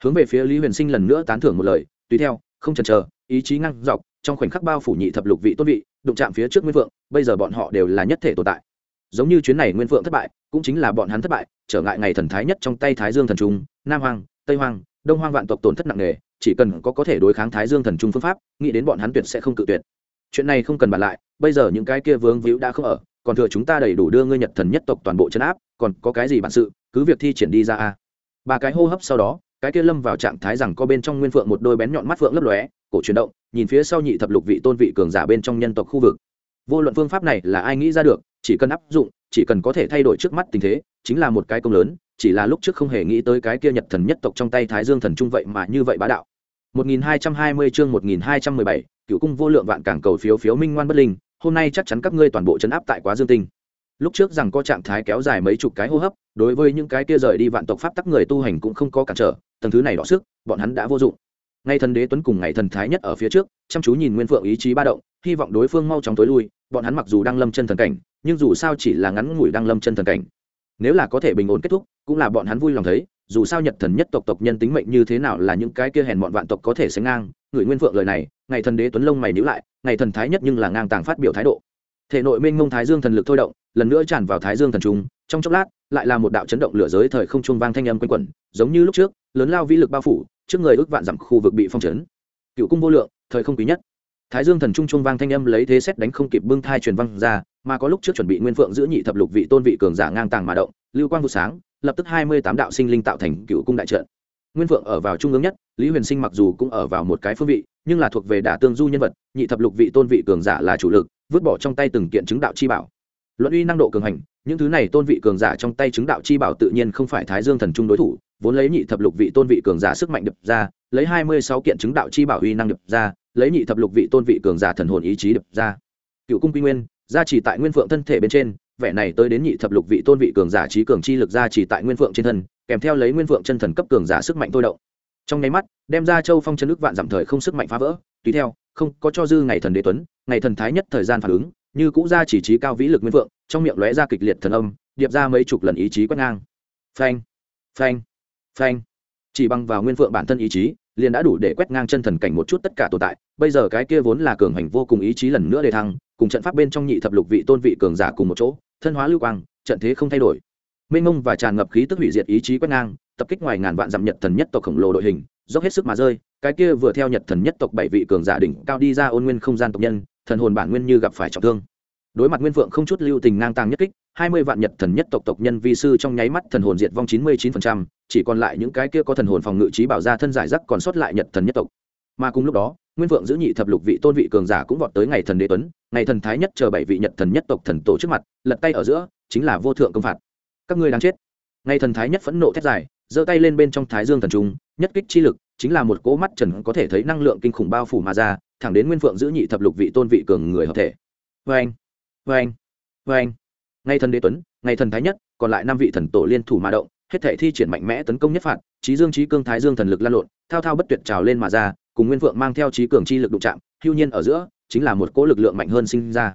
Speaker 1: Hướng về phía lý huyền sinh lần nữa tán thưởng một lời, tùy theo, không chần chờ, ý chí ngăn dọc, trong khoảnh khắc bao phủ nhị thập lục vị tôn vị, đụng chạm phía trước nguyên vượng, bây giờ bọn họ đều là nhất thể tồn tại. Giống như chuyến này nguyên vượng thất bại, cũng chính là bọn hắn thất bại, trở ngại ngày thần thái nhất trong tay thái dương thần trung nam hoàng tây hoàng đông Hoàng vạn tộc tổn thất nặng nề chỉ cần có có thể đối kháng thái dương thần trung phương pháp, nghĩ đến bọn hắn tuyệt sẽ không cự tuyệt. Chuyện này không cần bàn lại, bây giờ những cái kia vướng víu đã không ở, còn thừa chúng ta đầy đủ đưa ngươi nhật thần nhất tộc toàn bộ chấn áp, còn có cái gì bản sự, cứ việc thi triển đi ra a. Ba cái hô hấp sau đó, cái kia lâm vào trạng thái rằng có bên trong nguyên phượng một đôi bén nhọn mắt phượng lấp lóe, cổ chuyển động, nhìn phía sau nhị thập lục vị tôn vị cường giả bên trong nhân tộc khu vực. Vô luận phương pháp này là ai nghĩ ra được, chỉ cần áp dụng, chỉ cần có thể thay đổi trước mắt tình thế, chính là một cái công lớn, chỉ là lúc trước không hề nghĩ tới cái kia nhật thần nhất tộc trong tay thái dương thần trung vậy mà như vậy bá đạo. 1220 chương 1217, cựu cung vô lượng vạn cảng cầu phiếu phiếu minh ngoan bất linh hôm nay chắc chắn các ngươi toàn bộ chấn áp tại quá dương tinh. Lúc trước rằng có trạng thái kéo dài mấy chục cái hô hấp đối với những cái kia rời đi vạn tộc pháp tắc người tu hành cũng không có cản trở tầng thứ này đọ sức bọn hắn đã vô dụng. Ngay thần đế tuấn cùng ngày thần thái nhất ở phía trước chăm chú nhìn nguyên phượng ý chí ba động hy vọng đối phương mau chóng tối lui bọn hắn mặc dù đang lâm chân thần cảnh nhưng dù sao chỉ là ngắn ngủi đang lâm chân thần cảnh. Nếu là có thể bình ổn kết thúc cũng là bọn hắn vui lòng thấy dù sao nhật thần nhất tộc tộc nhân tính mệnh như thế nào là những cái kia hèn bọn vạn tộc có thể sánh ngang, người nguyên phượng lời này, ngày thần đế tuấn lông mày nhữ lại, ngày thần thái nhất nhưng là ngang tàng phát biểu thái độ. Thể nội minh ngông thái dương thần lực thôi động, lần nữa tràn vào thái dương thần trung, trong chốc lát, lại là một đạo chấn động lửa giới thời không trung vang thanh âm quanh quẩn, giống như lúc trước, lớn lao vĩ lực bao phủ, trước người ước vạn dặm khu vực bị phong chấn. Cựu cung vô lượng, thời không quý nhất. Thái dương thần trung trung vang thanh âm lấy thế xét đánh không kịp bưng thai truyền văng ra, mà có lúc trước chuẩn bị nguyên phượng giữ nhị thập lục vị tôn vị cường giả ngang tàng mà động, lưu quang vụ sáng lập tức hai mươi tám đạo sinh linh tạo thành cựu cung đại trận. Nguyên phượng ở vào trung ương nhất, lý huyền sinh mặc dù cũng ở vào một cái phương vị, nhưng là thuộc về đả tương du nhân vật, nhị thập lục vị tôn vị cường giả là chủ lực, vứt bỏ trong tay từng kiện chứng đạo chi bảo. Luận uy năng độ cường hành, những thứ này tôn vị cường giả trong tay chứng đạo chi bảo tự nhiên không phải thái dương thần trung đối thủ, vốn lấy nhị thập lục vị tôn vị cường giả sức mạnh đập ra, lấy hai mươi sáu kiện chứng đạo chi bảo uy năng đập ra, lấy nhị thập lục vị tôn vị cường giả thần hồn ý chí đập ra. Cựu cung quy nguyên, gia chỉ tại nguyên phượng thân thể bên trên vẻ này tới đến nhị thập lục vị tôn vị cường giả trí cường chi lực gia chỉ tại nguyên phượng trên thân, kèm theo lấy nguyên phượng chân thần cấp cường giả sức mạnh thôi động. Trong nháy mắt, đem ra châu phong chân nước vạn giảm thời không sức mạnh phá vỡ, tùy theo, không có cho dư ngày thần đế tuấn, ngày thần thái nhất thời gian phản ứng, như cũ ra chỉ trí cao vĩ lực nguyên vượng trong miệng lóe ra kịch liệt thần âm, điệp ra mấy chục lần ý chí quét ngang. Phanh phanh phanh. Chỉ bằng vào nguyên vượng bản thân ý chí liền đã đủ để quét ngang chân thần cảnh một chút tất cả tồn tại. Bây giờ cái kia vốn là cường hành vô cùng ý chí lần nữa đề thăng, cùng trận pháp bên trong nhị thập lục vị tôn vị cường giả cùng một chỗ, thân hóa lưu quang, trận thế không thay đổi. Mênh mông và tràn ngập khí tức hủy diệt ý chí quét ngang, tập kích ngoài ngàn vạn dặm nhật thần nhất tộc khổng lồ đội hình, dốc hết sức mà rơi, cái kia vừa theo nhật thần nhất tộc bảy vị cường giả đỉnh cao đi ra ôn nguyên không gian tộc nhân, thần hồn bản nguyên như gặp phải trọng thương đối mặt nguyên vượng không chút lưu tình ngang tàng nhất kích, hai mươi vạn nhật thần nhất tộc tộc nhân vi sư trong nháy mắt thần hồn diệt vong chín mươi chín phần trăm, chỉ còn lại những cái kia có thần hồn phòng ngự trí bảo ra thân giải rắc còn sót lại nhật thần nhất tộc. Mà cùng lúc đó, nguyên vượng giữ nhị thập lục vị tôn vị cường giả cũng vọt tới ngày thần đế tuấn, ngày thần thái nhất chờ bảy vị nhật thần nhất tộc thần tổ trước mặt, lật tay ở giữa, chính là vô thượng công phạt. Các ngươi đang chết. Ngày thần thái nhất phẫn nộ thét dài, giơ tay lên bên trong thái dương thần trung, nhất kích chi lực, chính là một cỗ mắt trần có thể thấy năng lượng kinh khủng bao phủ mà ra, thẳng đến nguyên phượng giữ nhị thập lục vị tôn vị cường người hợp thể. Vê anh vê anh vê anh. Ngay thần đế tuấn, ngay thần thái nhất, còn lại năm vị thần tổ liên thủ mà động, hết thể thi triển mạnh mẽ tấn công nhất phạt, trí dương trí cương thái dương thần lực lan lộn, thao thao bất tuyệt trào lên mà ra, cùng nguyên vượng mang theo trí cường chi lực đụng chạm, hưu nhiên ở giữa, chính là một cỗ lực lượng mạnh hơn sinh ra.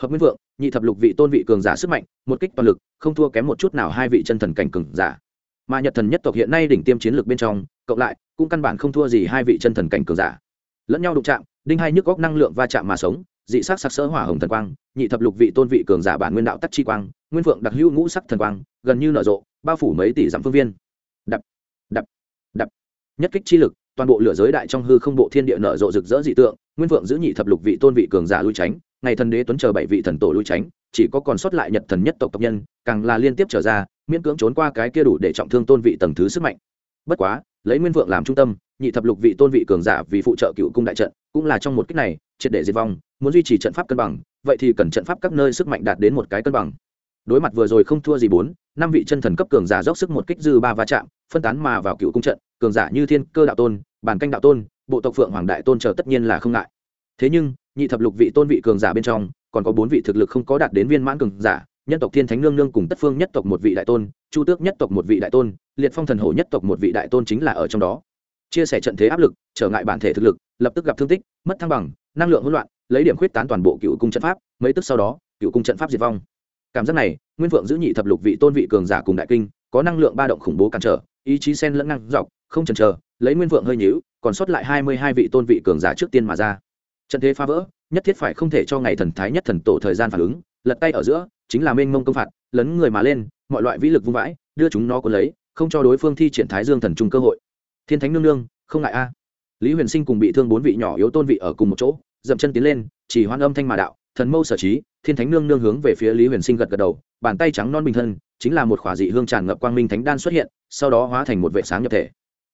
Speaker 1: Hợp nguyên vượng nhị thập lục vị tôn vị cường giả sức mạnh, một kích toàn lực, không thua kém một chút nào hai vị chân thần cảnh cường giả. Mà nhật thần nhất tộc hiện nay đỉnh tiêm chiến lược bên trong, cộng lại, cũng căn bản không thua gì hai vị chân thần cảnh cường giả. Lẫn nhau đụng chạm, đinh hai nhức góc năng lượng va chạm mà sống dị sắc sắc sỡ hỏa hồng thần quang, nhị thập lục vị tôn vị cường giả bản nguyên đạo tắc chi quang, nguyên phượng đặc hữu ngũ sắc thần quang, gần như nở rộ, bao phủ mấy tỷ dặm phương viên. Đập đập đập. Nhất kích chi lực, toàn bộ lửa giới đại trong hư không bộ thiên địa nở rộ rực rỡ dị tượng, nguyên phượng giữ nhị thập lục vị tôn vị cường giả lui tránh, ngày thần đế tuấn chờ bảy vị thần tổ lui tránh, chỉ có còn sót lại nhật thần nhất tộc tộc nhân, càng là liên tiếp trở ra, miễn cưỡng trốn qua cái kia đủ để trọng thương tôn vị tầng thứ sức mạnh. Bất quá, lấy nguyên vượng làm trung tâm, nhị thập lục vị tôn vị cường giả vì phụ trợ cựu cung đại trận, cũng là trong một cách này, triệt để diệt vong muốn duy trì trận pháp cân bằng, vậy thì cần trận pháp các nơi sức mạnh đạt đến một cái cân bằng. Đối mặt vừa rồi không thua gì bốn, năm vị chân thần cấp cường giả dốc sức một kích dư ba va chạm, phân tán mà vào cựu cung trận, cường giả như thiên cơ đạo tôn bản canh đạo tôn, bộ tộc phượng hoàng đại tôn chờ tất nhiên là không ngại. Thế nhưng, nhị thập lục vị tôn vị cường giả bên trong, còn có bốn vị thực lực không có đạt đến viên mãn cường giả, nhân tộc thiên thánh nương nương cùng tất phương nhất tộc một vị đại tôn, chu tước nhất tộc một vị đại tôn, liệt phong thần hổ nhất tộc một vị đại tôn chính là ở trong đó. Chia sẻ trận thế áp lực, trở ngại bản thể thực lực, lập tức gặp thương tích, mất thăng bằng, năng lượng hỗn loạn lấy điểm khuyết tán toàn bộ cựu cung trận pháp, mấy tức sau đó, cựu cung trận pháp diệt vong. Cảm giác này, nguyên vượng giữ nhị thập lục vị tôn vị cường giả cùng đại kinh, có năng lượng ba động khủng bố cản trở, ý chí sen lẫn năng dọc, không chần chờ, lấy nguyên vượng hơi nhíu, còn sót lại hai mươi hai vị tôn vị cường giả trước tiên mà ra. Trận thế phá vỡ, nhất thiết phải không thể cho ngày thần thái nhất thần tổ thời gian phản ứng, lật tay ở giữa, chính là mênh mông công phạt, lấn người mà lên, mọi loại vĩ lực vung vãi, đưa chúng nó cuốn lấy, không cho đối phương thi triển thái dương thần trung cơ hội. Thiên thánh nương nương, không ngại a. Lý huyền sinh cùng bị thương bốn vị nhỏ yếu tôn vị ở cùng một chỗ dậm chân tiến lên, chỉ hoan âm thanh mà đạo, thần mâu sở trí, thiên thánh nương nương hướng về phía lý huyền sinh gật gật đầu, bàn tay trắng non bình thân, chính là một khỏa dị hương tràn ngập quang minh thánh đan xuất hiện, sau đó hóa thành một vệ sáng nhập thể.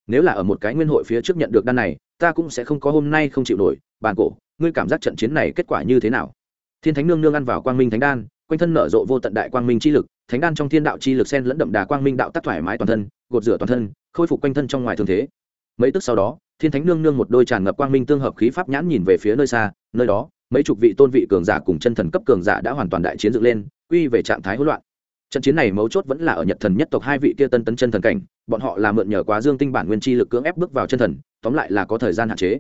Speaker 1: Nếu là ở một cái nguyên hội phía trước nhận được đan này, ta cũng sẽ không có hôm nay không chịu nổi, bàn cổ, ngươi cảm giác trận chiến này kết quả như thế nào? Thiên thánh nương nương ăn vào quang minh thánh đan, quanh thân nở rộ vô tận đại quang minh chi lực, thánh đan trong thiên đạo chi lực sen lẫn đậm đà quang minh đạo tắc thoải mái toàn thân, gột rửa toàn thân, khôi phục quanh thân trong ngoài thường thế. Mấy tức sau đó thiên thánh nương nương một đôi tràn ngập quang minh tương hợp khí pháp nhãn nhìn về phía nơi xa, nơi đó, mấy chục vị tôn vị cường giả cùng chân thần cấp cường giả đã hoàn toàn đại chiến dựng lên, quy về trạng thái hỗn loạn. Trận chiến này mấu chốt vẫn là ở nhật thần nhất tộc hai vị kia tân tấn chân thần cảnh, bọn họ là mượn nhờ quá dương tinh bản nguyên chi lực cưỡng ép bước vào chân thần, tóm lại là có thời gian hạn chế.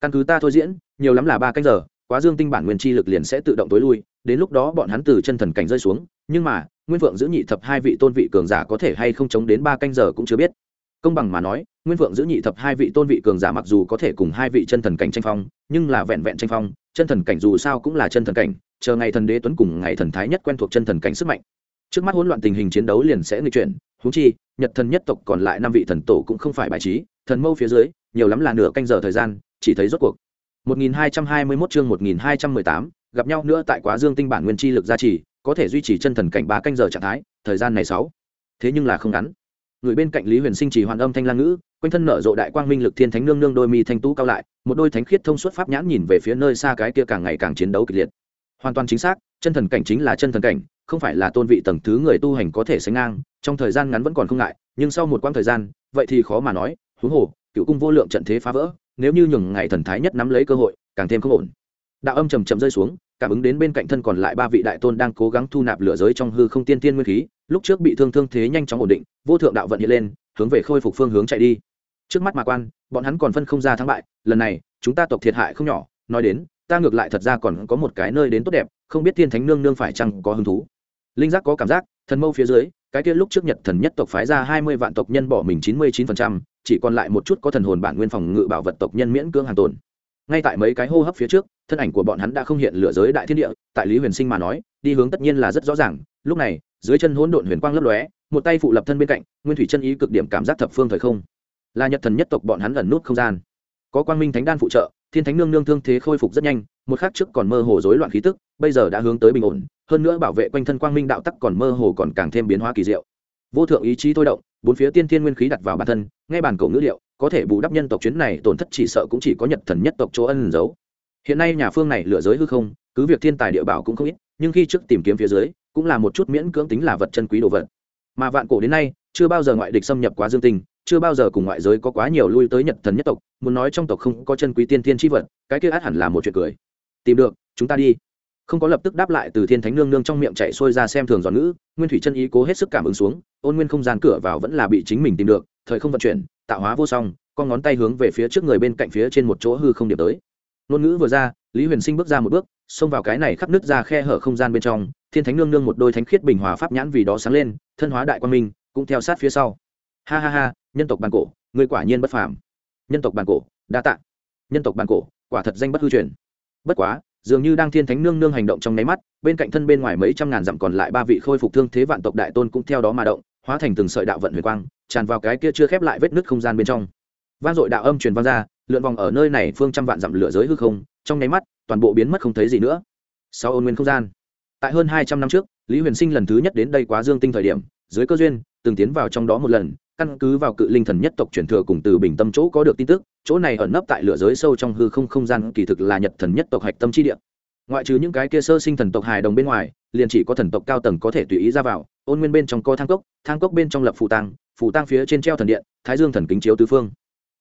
Speaker 1: Căn cứ ta thôi diễn, nhiều lắm là ba canh giờ, quá dương tinh bản nguyên chi lực liền sẽ tự động tối lui, đến lúc đó bọn hắn từ chân thần cảnh rơi xuống, nhưng mà, nguyên vượng giữ nhị thập hai vị tôn vị cường giả có thể hay không chống đến ba canh giờ cũng chưa biết công bằng mà nói nguyên vượng giữ nhị thập hai vị tôn vị cường giả mặc dù có thể cùng hai vị chân thần cảnh tranh phong nhưng là vẹn vẹn tranh phong chân thần cảnh dù sao cũng là chân thần cảnh chờ ngày thần đế tuấn cùng ngày thần thái nhất quen thuộc chân thần cảnh sức mạnh. Trước mắt hỗn loạn tình hình chiến đấu liền sẽ nghịch chuyển húng chi nhật thần nhất tộc còn lại năm vị thần tổ cũng không phải bài trí thần mâu phía dưới nhiều lắm là nửa canh giờ thời gian chỉ thấy rốt cuộc. 1221 chương 1218, gặp nhau nữa tại quá dương tinh bản nguyên chi lực gia trì có thể duy trì chân thần cảnh ba canh giờ trạng thái thời gian này sáu. Thế nhưng là không ngắn người bên cạnh lý huyền sinh chỉ hoàn âm thanh lang ngữ, quanh thân nở rộ đại quang minh lực thiên thánh nương nương đôi mi thanh tú cao lại, một đôi thánh khiết thông suốt pháp nhãn nhìn về phía nơi xa cái kia càng ngày càng chiến đấu kịch liệt. Hoàn toàn chính xác, chân thần cảnh chính là chân thần cảnh, không phải là tôn vị tầng thứ người tu hành có thể sánh ngang, trong thời gian ngắn vẫn còn không ngại, nhưng sau một quãng thời gian, vậy thì khó mà nói, huống hồ, cựu cung vô lượng trận thế phá vỡ, nếu như nhường ngày thần thái nhất nắm lấy cơ hội, càng thêm không ổn. Đạo âm trầm trầm rơi xuống cảm ứng đến bên cạnh thân còn lại ba vị đại tôn đang cố gắng thu nạp lửa giới trong hư không tiên tiên nguyên khí, lúc trước bị thương thương thế nhanh chóng ổn định, vô thượng đạo vận hiện lên, hướng về khôi phục phương hướng chạy đi. Trước mắt mà quan, bọn hắn còn phân không ra thắng bại, lần này, chúng ta tộc thiệt hại không nhỏ, nói đến, ta ngược lại thật ra còn có một cái nơi đến tốt đẹp, không biết thiên thánh nương nương phải chăng có hứng thú. Linh giác có cảm giác, thần mâu phía dưới, cái kia lúc trước nhật thần nhất tộc phái ra hai mươi vạn tộc nhân bỏ mình chín mươi chín phần trăm, chỉ còn lại một chút có thần hồn bản nguyên phòng ngự bảo vật tộc nhân miễn cưỡng hàng tồn ngay tại mấy cái hô hấp phía trước, thân ảnh của bọn hắn đã không hiện lửa giới đại thiên địa, tại lý huyền sinh mà nói, đi hướng tất nhiên là rất rõ ràng. Lúc này, dưới chân hỗn độn huyền quang lấp lóe, một tay phụ lập thân bên cạnh, nguyên thủy chân ý cực điểm cảm giác thập phương thời không. Là nhật thần nhất tộc bọn hắn ẩn nút không gian. Có quang minh thánh đan phụ trợ, thiên thánh nương nương thương thế khôi phục rất nhanh, một khắc trước còn mơ hồ rối loạn khí tức, bây giờ đã hướng tới bình ổn, hơn nữa bảo vệ quanh thân quang minh đạo tắc còn mơ hồ còn càng thêm biến hóa kỳ diệu. Vô thượng ý chí thôi động, bốn phía tiên thiên nguyên khí đặt vào bản thân ngay bản cổ ngữ liệu có thể bù đắp nhân tộc chuyến này tổn thất chỉ sợ cũng chỉ có nhật thần nhất tộc chỗ ân giấu. Hiện nay nhà phương này lựa giới hư không, cứ việc thiên tài địa bảo cũng không ít, nhưng khi trước tìm kiếm phía dưới, cũng là một chút miễn cưỡng tính là vật chân quý đồ vật. Mà vạn cổ đến nay, chưa bao giờ ngoại địch xâm nhập quá dương tinh, chưa bao giờ cùng ngoại giới có quá nhiều lui tới nhật thần nhất tộc, muốn nói trong tộc không có chân quý tiên thiên tri vật, cái kia át hẳn là một chuyện cười. Tìm được, chúng ta đi. Không có lập tức đáp lại từ thiên thánh nương nương trong miệng chạy xuôi ra xem thường giòn ngữ, nguyên thủy chân ý cố hết sức cảm ứng xuống, ôn nguyên không gian cửa vào vẫn là bị chính mình tìm được thời không vận chuyển, tạo hóa vô song, con ngón tay hướng về phía trước người bên cạnh phía trên một chỗ hư không điểm tới. Ngôn ngữ vừa ra, lý huyền sinh bước ra một bước, xông vào cái này khắp nứt ra khe hở không gian bên trong, thiên thánh nương nương một đôi thánh khiết bình hòa pháp nhãn vì đó sáng lên, thân hóa đại quan minh, cũng theo sát phía sau. Ha ha ha, nhân tộc bàn cổ, người quả nhiên bất phàm. Nhân tộc bàn cổ, đa tạ. Nhân tộc bàn cổ, quả thật danh bất hư truyền. Bất quá, dường như đang thiên thánh nương nương hành động trong nháy mắt, bên cạnh thân bên ngoài mấy trăm ngàn dặm còn lại ba vị khôi phục thương thế vạn tộc đại tôn cũng theo đó mà động hóa thành từng sợi đạo vận huyền quang, tràn vào cái kia chưa khép lại vết nứt không gian bên trong. Vang dội đạo âm truyền vang ra, lượn vòng ở nơi này phương trăm vạn dặm lửa giới hư không, trong nháy mắt, toàn bộ biến mất không thấy gì nữa. Sau ôn nguyên không gian. Tại hơn hai trăm năm trước, lý huyền sinh lần thứ nhất đến đây quá dương tinh thời điểm, dưới cơ duyên, từng tiến vào trong đó một lần, căn cứ vào cự linh thần nhất tộc truyền thừa cùng từ bình tâm chỗ có được tin tức, chỗ này ẩn nấp tại lửa giới sâu trong hư không không gian kỳ thực là nhật thần nhất tộc hạch tâm chi địa. Ngoại trừ những cái kia sơ sinh thần tộc hài đồng bên ngoài liền chỉ có thần tộc cao tầng có thể tùy ý ra vào, ôn nguyên bên trong co thang cốc thang cốc bên trong lập phù tăng phù tăng phía trên treo thần điện, thái dương thần kính chiếu tứ phương.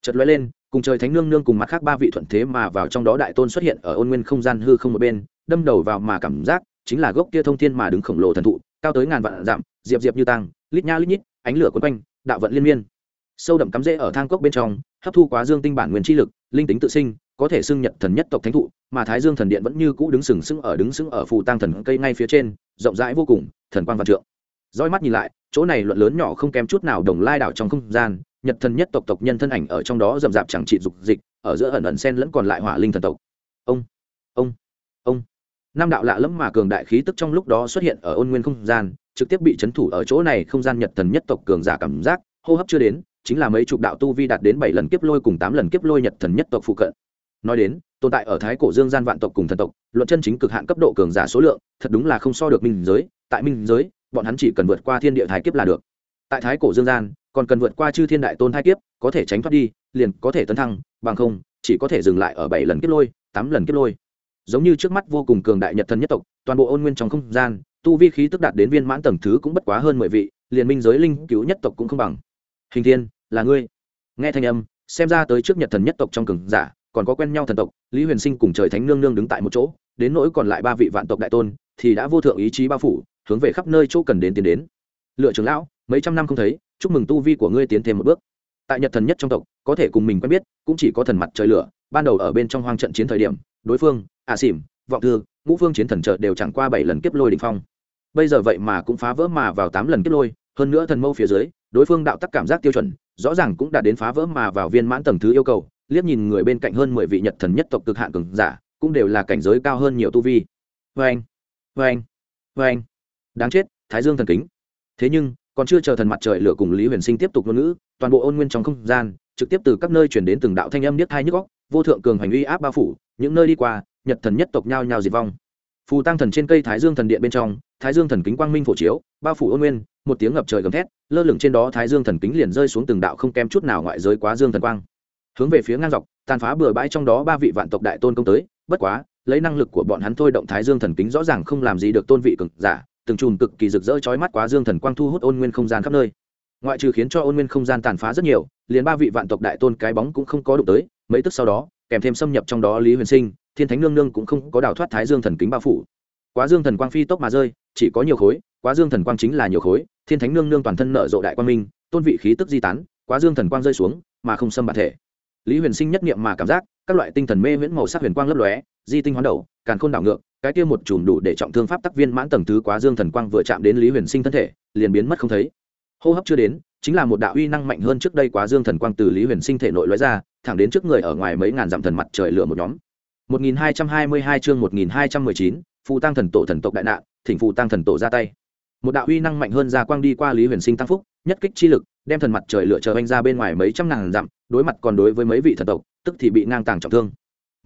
Speaker 1: Chật lóe lên, cùng trời thánh nương nương cùng mặt khác ba vị thuận thế mà vào trong đó đại tôn xuất hiện ở ôn nguyên không gian hư không một bên, đâm đầu vào mà cảm giác chính là gốc kia thông thiên mà đứng khổng lồ thần thụ, cao tới ngàn vạn dặm, diệp diệp như tăng lít nha lít nhít, ánh lửa quấn quanh, đạo vận liên miên. Sâu đậm cắm rễ ở thang cốc bên trong, hấp thu quá dương tinh bản nguyên chi lực, linh tính tự sinh có thể xưng nhật thần nhất tộc thánh thụ, mà thái dương thần điện vẫn như cũ đứng sừng sững ở đứng sững ở phù tăng thần cây ngay phía trên, rộng rãi vô cùng, thần quang văn trượng. Roi mắt nhìn lại, chỗ này luận lớn nhỏ không kém chút nào đồng lai đảo trong không gian, nhật thần nhất tộc tộc nhân thân ảnh ở trong đó rậm rạp chẳng trị dục dịch, ở giữa ẩn ẩn sen lẫn còn lại hỏa linh thần tộc. Ông ông ông. Năm đạo lạ lẫm mà cường đại khí tức trong lúc đó xuất hiện ở ôn nguyên không gian, trực tiếp bị chấn thủ ở chỗ này không gian nhật thần nhất tộc cường giả cảm giác, hô hấp chưa đến, chính là mấy chục đạo tu vi đạt đến bảy lần kiếp lôi cùng tám lần kiếp lôi nhật thần nhất tộc phụ cận nói đến, tồn tại ở thái cổ dương gian vạn tộc cùng thần tộc, luận chân chính cực hạn cấp độ cường giả số lượng, thật đúng là không so được minh giới. Tại minh giới, bọn hắn chỉ cần vượt qua thiên địa thái kiếp là được. Tại thái cổ dương gian, còn cần vượt qua chư thiên đại tôn thái kiếp, có thể tránh thoát đi, liền có thể tấn thăng, bằng không, chỉ có thể dừng lại ở bảy lần kiếp lôi, tám lần kiếp lôi. Giống như trước mắt vô cùng cường đại nhật thần nhất tộc, toàn bộ ôn nguyên trong không gian, tu vi khí tức đạt đến viên mãn tầng thứ cũng bất quá hơn mười vị, liền minh giới linh cứu nhất tộc cũng không bằng. Hình thiên, là ngươi. Nghe thanh âm, xem ra tới trước nhật thần nhất tộc trong cường giả còn có quen nhau thần tộc, lý huyền sinh cùng trời thánh nương nương đứng tại một chỗ, đến nỗi còn lại ba vị vạn tộc đại tôn thì đã vô thượng ý chí bao phủ, hướng về khắp nơi chỗ cần đến tiến đến. Lựa trưởng lão, mấy trăm năm không thấy, chúc mừng tu vi của ngươi tiến thêm một bước. Tại nhật thần nhất trong tộc, có thể cùng mình quen biết, cũng chỉ có thần mặt trời lửa, ban đầu ở bên trong hoang trận chiến thời điểm, đối phương ả à xỉm vọng thư, ngũ phương chiến thần trợ đều chẳng qua bảy lần kiếp lôi đình phong. Bây giờ vậy mà cũng phá vỡ mà vào tám lần kiếp lôi, hơn nữa thần mâu phía dưới, đối phương đạo tắc cảm giác tiêu chuẩn, rõ ràng cũng đã đến phá vỡ mà vào viên mãn tầng thứ yêu cầu liếc nhìn người bên cạnh hơn mười vị nhật thần nhất tộc cực hạn cường giả, cũng đều là cảnh giới cao hơn nhiều tu vi. Vê anh vê anh vê anh. Đáng chết, thái dương thần kính. Thế nhưng, còn chưa chờ thần mặt trời lửa cùng lý huyền sinh tiếp tục ngôn ngữ, toàn bộ ôn nguyên trong không gian, trực tiếp từ các nơi chuyển đến từng đạo thanh âm niết thai nhức góc vô thượng cường hành uy áp bao phủ, những nơi đi qua, nhật thần nhất tộc nhao nhao diệt vong. Phù tăng thần trên cây thái dương thần điện bên trong, thái dương thần kính quang minh phổ chiếu, bao phủ ôn nguyên, một tiếng ngập trời gầm thét, lơ lửng trên đó thái dương thần kính liền rơi xuống từng đạo không kém chút nào ngoại giới quá dương thần quang hướng về phía ngang dọc, tàn phá bừa bãi trong đó ba vị vạn tộc đại tôn công tới, bất quá, lấy năng lực của bọn hắn thôi động thái dương thần kính rõ ràng không làm gì được tôn vị cực giả, từng chùm cực kỳ rực rỡ chói mắt quá dương thần quang thu hút ôn nguyên không gian khắp nơi. Ngoại trừ khiến cho ôn nguyên không gian tàn phá rất nhiều, liền ba vị vạn tộc đại tôn cái bóng cũng không có đụng tới, mấy tức sau đó, kèm thêm xâm nhập trong đó lý huyền sinh, thiên thánh nương nương cũng không có đào thoát thái dương thần kính bao phủ. Quá dương thần quang phi tốc mà rơi, chỉ có nhiều khối, quá dương thần quang chính là nhiều khối, thiên thánh nương nương toàn thân nở rộ đại quang minh, tôn vị khí tức di tán, quá dương thần quang rơi xuống, mà không xâm bản thể lý huyền sinh nhất niệm mà cảm giác các loại tinh thần mê miễn màu sắc huyền quang lấp lóe di tinh hoán đầu càn khôn đảo ngược cái kia một chùm đủ để trọng thương pháp tắc viên mãn tầng thứ quá dương thần quang vừa chạm đến lý huyền sinh thân thể liền biến mất không thấy. Hô hấp chưa đến chính là một đạo uy năng mạnh hơn trước đây quá dương thần quang từ lý huyền sinh thể nội lóe ra thẳng đến trước người ở ngoài mấy ngàn dặm thần mặt trời lửa một nhóm. 1222 chương 1219, phù tăng thần tổ thần tộc đại nạn thỉnh phù tăng thần tổ ra tay. Một đạo uy năng mạnh hơn ra quang đi qua lý huyền sinh tăng phúc nhất kích chi lực đem thần mặt trời lửa chờ anh ra bên ngoài mấy trăm ngàn dặm, đối mặt còn đối với mấy vị thần tộc, tức thì bị ngang tàng trọng thương.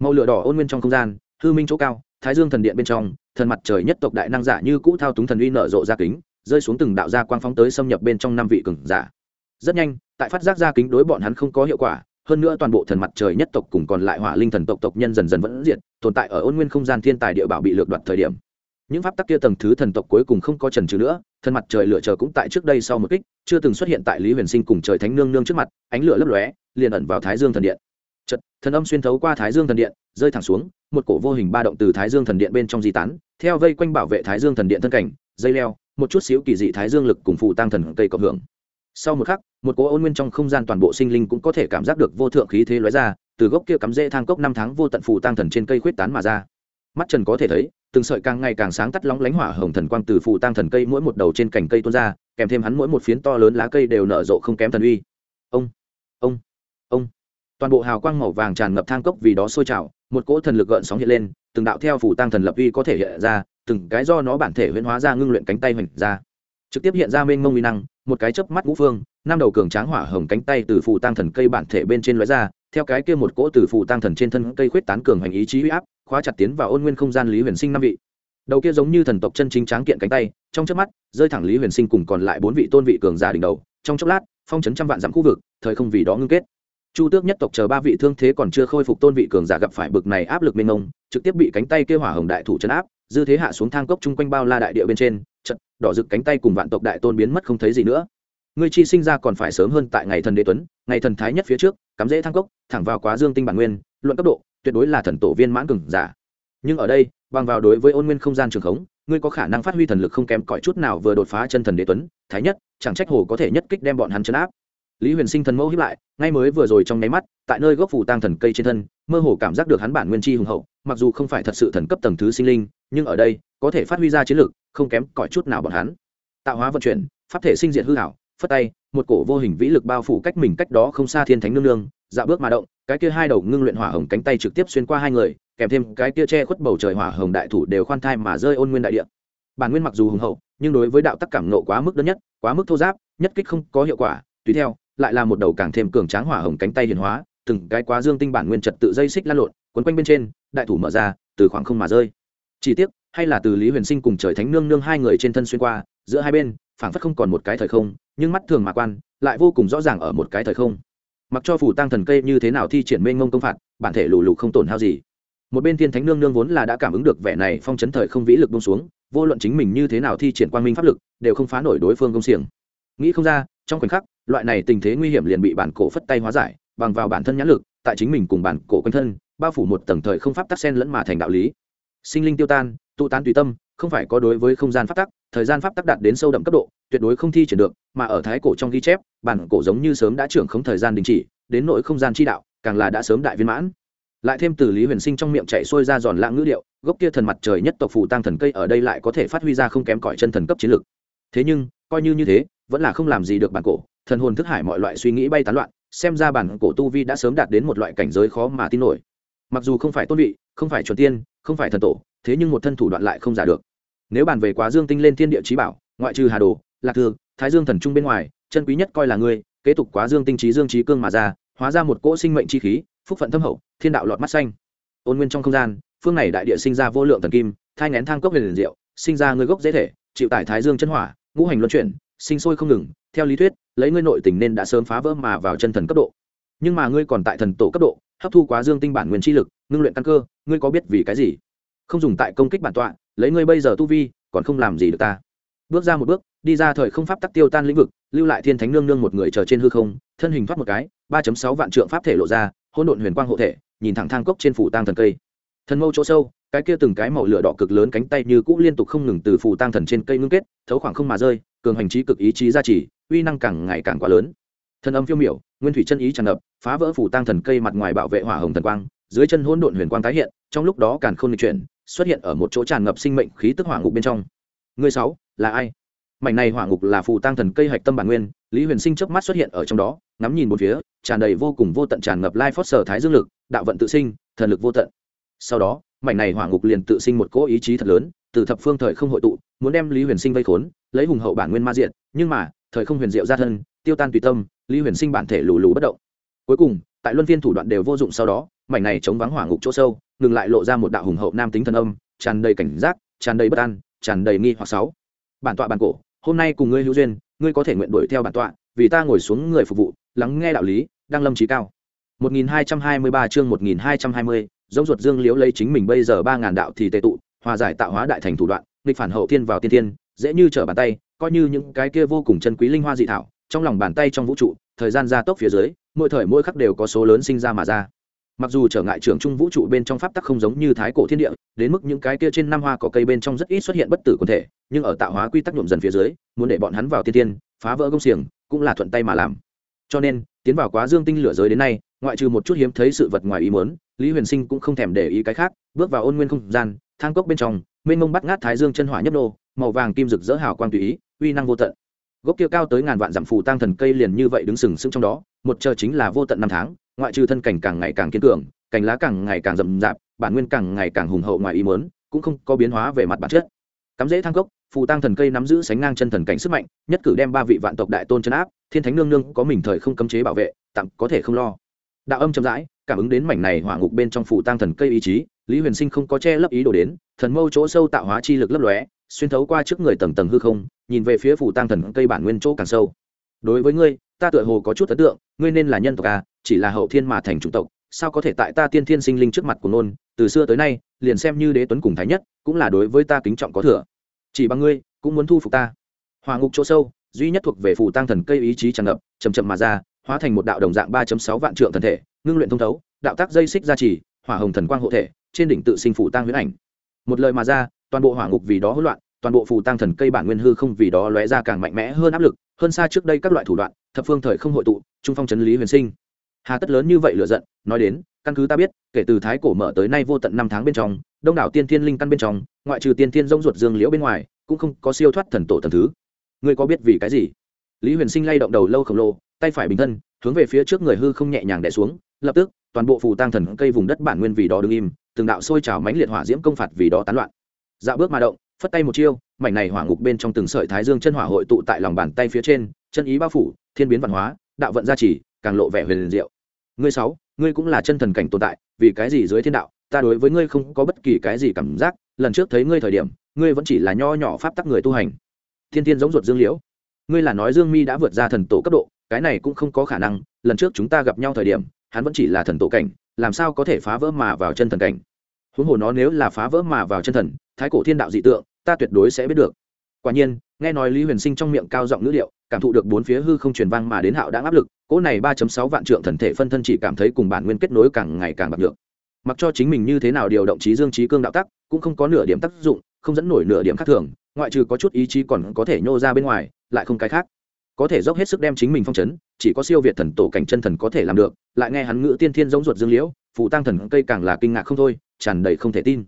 Speaker 1: Màu lửa đỏ ôn nguyên trong không gian, hư minh chỗ cao, thái dương thần điện bên trong, thần mặt trời nhất tộc đại năng giả như cũ thao túng thần uy nở rộ ra kính, rơi xuống từng đạo gia quang phóng tới xâm nhập bên trong năm vị cường giả. Rất nhanh, tại phát giác ra kính đối bọn hắn không có hiệu quả, hơn nữa toàn bộ thần mặt trời nhất tộc cùng còn lại hỏa linh thần tộc tộc nhân dần dần vẫn diệt, tồn tại ở ôn nguyên không gian thiên tài địa bảo bị lược đoạt thời điểm những pháp tắc kia tầng thứ thần tộc cuối cùng không có trần trừ nữa thần mặt trời lửa chờ cũng tại trước đây sau một kích, chưa từng xuất hiện tại lý huyền sinh cùng trời thánh nương nương trước mặt, ánh lửa lấp lóe, liền ẩn vào thái dương thần điện. Chật thần âm xuyên thấu qua thái dương thần điện, rơi thẳng xuống, một cổ vô hình ba động từ thái dương thần điện bên trong di tán, theo vây quanh bảo vệ thái dương thần điện thân cảnh, dây leo, một chút xíu kỳ dị thái dương lực cùng phụ tăng thần cây cộng hưởng. Sau một khắc, một cỗ ôn nguyên trong không gian toàn bộ sinh linh cũng có thể cảm giác được vô thượng khí thế lóe ra, từ gốc kia cắm rễ thang cốc năm tháng vô tận phụ tăng thần trên cây khuyết tán mà ra. Mắt trần có thể thấy từng sợi càng ngày càng sáng tắt lóng lánh hỏa hồng thần quang từ phù tăng thần cây mỗi một đầu trên cành cây tuôn ra, kèm thêm hắn mỗi một phiến to lớn lá cây đều nở rộ không kém thần uy. Ông ông ông. Toàn bộ hào quang màu vàng tràn ngập thang cốc vì đó sôi trào, một cỗ thần lực gợn sóng hiện lên, từng đạo theo phù tăng thần lập uy có thể hiện ra, từng cái do nó bản thể huyễn hóa ra ngưng luyện cánh tay hoành ra. Trực tiếp hiện ra mênh mông uy năng, một cái chớp mắt ngũ phương, năm đầu cường tráng hỏa hồng cánh tay từ phù tăng thần cây bản thể bên trên lóe ra, theo cái kia một cỗ từ phù tăng thần trên thân cây khuyết tán cường hành ý chí uy áp khóa chặt tiến vào ôn nguyên không gian lý huyền sinh năm vị. Đầu kia giống như thần tộc chân chính tráng kiện cánh tay, trong chớp mắt, rơi thẳng lý huyền sinh cùng còn lại bốn vị tôn vị cường giả đỉnh đầu, trong chốc lát, phong chấn trăm vạn dặm khu vực, thời không vì đó ngưng kết. Chu tước nhất tộc chờ ba vị thương thế còn chưa khôi phục tôn vị cường giả gặp phải bực này áp lực mênh mông, trực tiếp bị cánh tay kia hỏa hồng đại thủ chấn áp, dư thế hạ xuống thang cốc chung quanh bao la đại địa bên trên trận đỏ rực cánh tay cùng vạn tộc đại tôn biến mất không thấy gì nữa. Ngươi chi sinh ra còn phải sớm hơn tại ngày thần đế tuấn, ngày thần thái nhất phía trước, cắm dễ thang cốc, thẳng vào quá dương tinh bản nguyên, luận cấp độ tuyệt đối là thần tổ viên mãn cường giả. Nhưng ở đây, bằng vào đối với ôn nguyên không gian trường khống, ngươi có khả năng phát huy thần lực không kém cỏi chút nào vừa đột phá chân thần đế tuấn, thái nhất, chẳng trách hồ có thể nhất kích đem bọn hắn chấn áp. Lý huyền sinh thần mẫu hiếp lại, ngay mới vừa rồi trong nháy mắt, tại nơi gốc phủ tăng thần cây trên thân, mơ hồ cảm giác được hắn bản nguyên chi hùng hậu, mặc dù không phải thật sự thần cấp tầng thứ sinh linh, nhưng ở đây, có thể phát huy ra chiến lực, không kém cỏi chút nào bọn hắn. Tạo hóa vận chuyển, pháp thể sinh diện hư hảo phất tay, một cổ vô hình vĩ lực bao phủ cách mình cách đó không xa thiên thánh nương nương dạ bước mà động, cái kia hai đầu ngưng luyện hỏa hồng cánh tay trực tiếp xuyên qua hai người, kèm thêm cái kia che khuất bầu trời hỏa hồng đại thủ đều khoan thai mà rơi ôn nguyên đại địa. Bản nguyên mặc dù hùng hậu, nhưng đối với đạo tắc cảm nộ quá mức đơn nhất, quá mức thô giáp, nhất kích không có hiệu quả, tùy theo, lại là một đầu càng thêm cường tráng hỏa hồng cánh tay hiền hóa, từng cái quá dương tinh bản nguyên trật tự dây xích lan lộn, quấn quanh bên trên, đại thủ mở ra, từ khoảng không mà rơi. Chỉ tiếc, hay là từ lý huyền sinh cùng trời thánh nương nương hai người trên thân xuyên qua, giữa hai bên, phảng phất không còn một cái thời không nhưng mắt thường mà quan, lại vô cùng rõ ràng ở một cái thời không. Mặc cho phủ tăng thần cây như thế nào thi triển mênh ngông công phạt, bản thể lù lù không tổn hao gì. Một bên thiên thánh nương nương vốn là đã cảm ứng được vẻ này phong chấn thời không vĩ lực bông xuống, vô luận chính mình như thế nào thi triển quang minh pháp lực, đều không phá nổi đối phương công xiềng. Nghĩ không ra, trong khoảnh khắc, loại này tình thế nguy hiểm liền bị bản cổ phất tay hóa giải, bằng vào bản thân nhãn lực, tại chính mình cùng bản cổ quanh thân, bao phủ một tầng thời không pháp tắc sen lẫn mà thành đạo lý. Sinh linh tiêu tan, tụ tán tùy tâm, không phải có đối với không gian pháp tắc, thời gian pháp tắc đạt đến sâu đậm cấp độ tuyệt đối không thi triển được, mà ở thái cổ trong ghi chép, bản cổ giống như sớm đã trưởng không thời gian đình chỉ, đến nội không gian chi đạo, càng là đã sớm đại viên mãn. Lại thêm từ lý huyền sinh trong miệng chạy xuôi ra giòn lãng ngữ điệu, gốc kia thần mặt trời nhất tộc phù tăng thần cây ở đây lại có thể phát huy ra không kém cỏi chân thần cấp chiến lược thế nhưng, coi như như thế, vẫn là không làm gì được bản cổ, thần hồn thức hải mọi loại suy nghĩ bay tán loạn, xem ra bản cổ tu vi đã sớm đạt đến một loại cảnh giới khó mà tin nổi. Mặc dù không phải tôn vị, không phải chuẩn tiên, không phải thần tổ, thế nhưng một thân thủ đoạn lại không giả được. Nếu bàn về quá dương tinh lên thiên địa trí bảo, ngoại trừ hà đồ lạc thư, thái dương thần trung bên ngoài, chân quý nhất coi là ngươi, kế tục quá dương tinh trí dương trí cương mà ra, hóa ra một cỗ sinh mệnh chi khí, phúc phận thâm hậu, thiên đạo lọt mắt xanh. Ôn nguyên trong không gian, phương này đại địa sinh ra vô lượng thần kim, thai ngén thang cốc liền diệu, sinh ra ngươi gốc dễ thể, chịu tải thái dương chân hỏa, ngũ hành luân chuyển, sinh sôi không ngừng, theo lý thuyết, lấy ngươi nội tình nên đã sớm phá vỡ mà vào chân thần cấp độ. Nhưng mà ngươi còn tại thần tổ cấp độ, hấp thu quá dương tinh bản nguyên chi lực, ngưng luyện căn cơ, ngươi có biết vì cái gì? Không dùng tại công kích bản tọa, lấy ngươi bây giờ tu vi, còn không làm gì được ta. Bước ra một bước đi ra thời không pháp tắc tiêu tan lĩnh vực, lưu lại thiên thánh nương nương một người chờ trên hư không, thân hình thoát một cái, ba sáu vạn trượng pháp thể lộ ra, hỗn độn huyền quang hộ thể, nhìn thẳng thang cốc trên phủ tang thần cây. Thần mâu chỗ sâu, cái kia từng cái màu lửa đỏ cực lớn cánh tay như cũ liên tục không ngừng từ phủ tang thần trên cây ngưng kết, thấu khoảng không mà rơi, cường hành trí cực ý chí gia trì, uy năng càng ngày càng quá lớn. Thần âm phiêu miểu, nguyên thủy chân ý tràn ngập, phá vỡ phủ tang thần cây mặt ngoài bảo vệ hỏa hồng thần quang, dưới chân hỗn độn huyền quang tái hiện, trong lúc đó càng không lịch chuyển, xuất hiện ở một chỗ tràn ngập sinh mệnh khí tức hỏa ngục bên trong. Người sáu, là ai? Mảnh này hỏa ngục là phù tăng thần cây hạch tâm bản nguyên, lý huyền sinh chớp mắt xuất hiện ở trong đó, ngắm nhìn một phía, tràn đầy vô cùng vô tận tràn ngập lai phót sở thái dương lực, đạo vận tự sinh, thần lực vô tận. Sau đó, mảnh này hỏa ngục liền tự sinh một cỗ ý chí thật lớn, từ thập phương thời không hội tụ, muốn đem lý huyền sinh vây khốn, lấy hùng hậu bản nguyên ma diện, nhưng mà, thời không huyền diệu ra thân, tiêu tan tùy tâm, lý huyền sinh bản thể lù lù bất động. Cuối cùng, tại luân phiên thủ đoạn đều vô dụng sau đó, mảnh này chống vắng hỏa ngục chỗ sâu, ngừng lại lộ ra một đạo hùng hậu nam tính thần âm, tràn đầy cảnh giác, tràn đầy bất an, tràn đầy nghi hoặc sáu. Bản tọa bản cổ hôm nay cùng ngươi hữu duyên ngươi có thể nguyện đuổi theo bản tọa vì ta ngồi xuống người phục vụ lắng nghe đạo lý đang lâm trí cao. 1223 chương 1220, giống ruột dương liễu lấy chính mình bây giờ 3000 đạo thì tề tụ, hòa giải tạo hóa đại thành thủ đoạn, nghịch phản hậu thiên vào tiên thiên, dễ như trở bàn tay, coi như những cái kia vô cùng chân quý linh hoa dị thảo, trong lòng bàn tay trong vũ trụ, thời gian gia tốc phía dưới, mỗi thời mỗi khắc đều có số lớn sinh ra mà ra mặc dù trở ngại trưởng trung vũ trụ bên trong pháp tắc không giống như thái cổ thiên địa, đến mức những cái kia trên năm hoa cỏ cây bên trong rất ít xuất hiện bất tử quần thể, nhưng ở tạo hóa quy tắc nhuộm dần phía dưới, muốn để bọn hắn vào tiên tiên, phá vỡ công xiềng, cũng là thuận tay mà làm. Cho nên, tiến vào quá dương tinh lửa giới đến nay, ngoại trừ một chút hiếm thấy sự vật ngoài ý muốn, lý huyền sinh cũng không thèm để ý cái khác, bước vào ôn nguyên không gian, thang cốc bên trong, mênh mông bắt ngát thái dương chân hỏa nhấp nô, màu vàng kim rực rỡ hào quang tùy ý, uy năng vô tận. Gốc kia cao tới ngàn vạn dặm phù tăng thần cây liền như vậy đứng sừng sững trong đó, một chờ chính là vô tận năm tháng ngoại trừ thân cảnh càng ngày càng kiên cường, cành lá càng ngày càng rậm rạp, bản nguyên càng ngày càng hùng hậu ngoài ý mớn cũng không có biến hóa về mặt bản chất. Cắm dễ thang cốc, phù tăng thần cây nắm giữ sánh ngang chân thần cảnh sức mạnh, nhất cử đem ba vị vạn tộc đại tôn chân áp, thiên thánh nương nương có mình thời không cấm chế bảo vệ tặng có thể không lo. Đạo âm chậm rãi, cảm ứng đến mảnh này hỏa ngục bên trong phù tăng thần cây ý chí, lý huyền sinh không có che lấp ý đồ đến, thần mâu chỗ sâu tạo hóa chi lực lấp lóe, xuyên thấu qua trước người tầng tầng hư không, nhìn về phía phù tăng thần cây bản nguyên chỗ càng sâu. Đối với ngươi ta tựa hồ có chút ấn tượng, ngươi nên là nhân tộc à chỉ là hậu thiên mà thành chủng tộc, sao có thể tại ta tiên thiên sinh linh trước mặt của nôn, từ xưa tới nay, liền xem như đế tuấn cùng thái nhất, cũng là đối với ta kính trọng có thừa. Chỉ bằng ngươi, cũng muốn thu phục ta. Hòa ngục chỗ sâu, duy nhất thuộc về phù tăng thần cây ý chí tràn ngập chầm chậm mà ra, hóa thành một đạo đồng dạng ba sáu vạn trượng thần thể, ngưng luyện thông thấu, đạo tác dây xích gia trì, hỏa hồng thần quang hộ thể, trên đỉnh tự sinh phủ tăng huyễn ảnh. Một lời mà ra, toàn bộ hỏa ngục vì đó hỗn loạn toàn bộ phù tăng thần cây bản nguyên hư không vì đó lóe ra càng mạnh mẽ hơn áp lực, hơn xa trước đây các loại thủ đoạn, thập phương thời không hội tụ, trung phong chấn lý huyền sinh. Hà tất lớn như vậy lựa giận, nói đến, căn cứ ta biết, kể từ thái cổ mở tới nay vô tận năm tháng bên trong, đông đảo tiên thiên linh căn bên trong, ngoại trừ tiên thiên rỗng ruột dương liễu bên ngoài, cũng không có siêu thoát thần tổ thần thứ. Ngươi có biết vì cái gì? Lý huyền sinh lay động đầu lâu khổng lồ, tay phải bình thân, hướng về phía trước người hư không nhẹ nhàng đẻ xuống, lập tức, toàn bộ phù tăng thần cây vùng đất bản nguyên vì đó đứng im, từng đạo sôi trào mãnh liệt hỏa diễm công phạt vì đó tán loạn. Dạo bước mà động phất tay một chiêu, mảnh này hỏa ngục bên trong từng sợi thái dương chân hỏa hội tụ tại lòng bàn tay phía trên, chân ý bao phủ, thiên biến văn hóa, đạo vận gia trì, càng lộ vẻ huyền diệu. Ngươi sáu, ngươi cũng là chân thần cảnh tồn tại, vì cái gì dưới thiên đạo, ta đối với ngươi không có bất kỳ cái gì cảm giác, lần trước thấy ngươi thời điểm, ngươi vẫn chỉ là nho nhỏ pháp tắc người tu hành. Thiên thiên giống ruột dương liễu. Ngươi là nói dương mi đã vượt ra thần tổ cấp độ, cái này cũng không có khả năng, lần trước chúng ta gặp nhau thời điểm, hắn vẫn chỉ là thần tổ cảnh, làm sao có thể phá vỡ mà vào chân thần cảnh? Huống hồ nó nếu là phá vỡ mà vào chân thần thái cổ thiên đạo dị tượng, ta tuyệt đối sẽ biết được. Quả nhiên, nghe nói lý huyền sinh trong miệng cao giọng ngữ liệu cảm thụ được bốn phía hư không truyền vang mà đến hạo đã áp lực, cỗ này ba sáu vạn trượng thần thể phân thân chỉ cảm thấy cùng bản nguyên kết nối càng ngày càng bạc được mặc cho chính mình như thế nào điều động trí dương trí cương đạo tắc, cũng không có nửa điểm tác dụng, không dẫn nổi nửa điểm khác thường, ngoại trừ có chút ý chí còn có thể nhô ra bên ngoài, lại không cái khác. Có thể dốc hết sức đem chính mình phong chấn, chỉ có siêu việt thần tổ cảnh chân thần có thể làm được, lại nghe hắn ngữ tiên thiên giống ruột dương liễu phụ tăng thần cây càng là kinh ngạc không thôi, tràn đầy không thể tin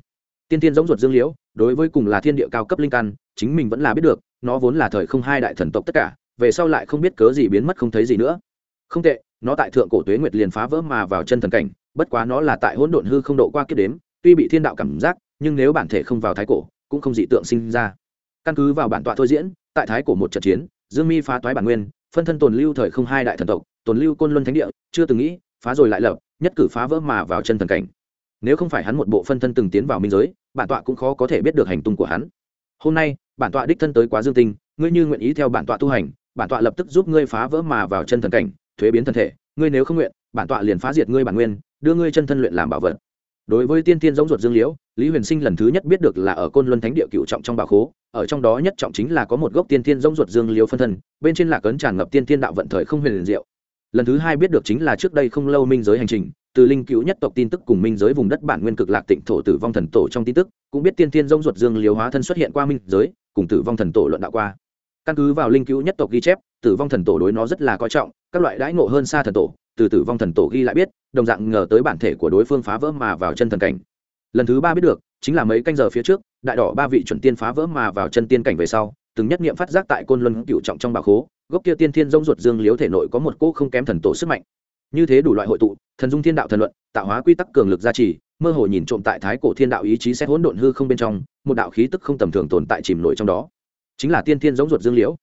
Speaker 1: tiên tiên giống ruột dương liễu, đối với cùng là thiên địa cao cấp linh căn, chính mình vẫn là biết được, nó vốn là thời không hai đại thần tộc tất cả, về sau lại không biết cớ gì biến mất không thấy gì nữa. Không tệ, nó tại thượng cổ tuế nguyệt liền phá vỡ mà vào chân thần cảnh, bất quá nó là tại hỗn độn hư không độ qua kiếp đếm, tuy bị thiên đạo cảm giác, nhưng nếu bản thể không vào thái cổ, cũng không dị tượng sinh ra. Căn cứ vào bản tọa thôi diễn, tại thái cổ một trận chiến, dương mi phá toái bản nguyên, phân thân tồn lưu thời không hai đại thần tộc, tồn lưu côn luân thánh địa, chưa từng nghĩ, phá rồi lại lập, nhất cử phá vỡ mà vào chân thần cảnh. Nếu không phải hắn một bộ phân thân từng tiến vào minh giới bản tọa cũng khó có thể biết được hành tung của hắn. Hôm nay, bản tọa đích thân tới quá dương tinh, ngươi như nguyện ý theo bản tọa tu hành, bản tọa lập tức giúp ngươi phá vỡ mà vào chân thần cảnh, thuế biến thân thể, ngươi nếu không nguyện, bản tọa liền phá diệt ngươi bản nguyên, đưa ngươi chân thân luyện làm bảo vật. Đối với tiên tiên giống ruột dương liễu, lý huyền sinh lần thứ nhất biết được là ở côn luân thánh địa cựu trọng trong bảo khố, ở trong đó nhất trọng chính là có một gốc tiên tiên giống ruột dương liễu phân thân, bên trên là cấn tràn ngập tiên tiên đạo vận thời không huyền diệu. Lần thứ hai biết được chính là trước đây không lâu minh giới hành trình từ linh cứu nhất tộc tin tức cùng minh giới vùng đất bản nguyên cực lạc tịnh thổ tử vong thần tổ trong tin tức, cũng biết tiên tiên giống ruột dương liếu hóa thân xuất hiện qua minh giới, cùng tử vong thần tổ luận đạo qua. Căn cứ vào linh cứu nhất tộc ghi chép, tử vong thần tổ đối nó rất là coi trọng, các loại đãi ngộ hơn xa thần tổ, từ tử vong thần tổ ghi lại biết, đồng dạng ngờ tới bản thể của đối phương phá vỡ mà vào chân thần cảnh. Lần thứ ba biết được, chính là mấy canh giờ phía trước, đại đỏ ba vị chuẩn tiên phá vỡ mà vào chân tiên cảnh về sau, từng nhất niệm phát giác tại côn luân cựu trọng trong bà khố, gốc kia tiên thiên rông ruột dương liếu thể nội có một cỗ không kém thần tổ sức mạnh như thế đủ loại hội tụ, thần dung thiên đạo thần luận, tạo hóa quy tắc cường lực gia trì, mơ hồ nhìn trộm tại thái cổ thiên đạo ý chí sẽ hỗn độn hư không bên trong, một đạo khí tức không tầm thường tồn tại chìm nổi trong đó. Chính là tiên thiên giống ruột dương liễu.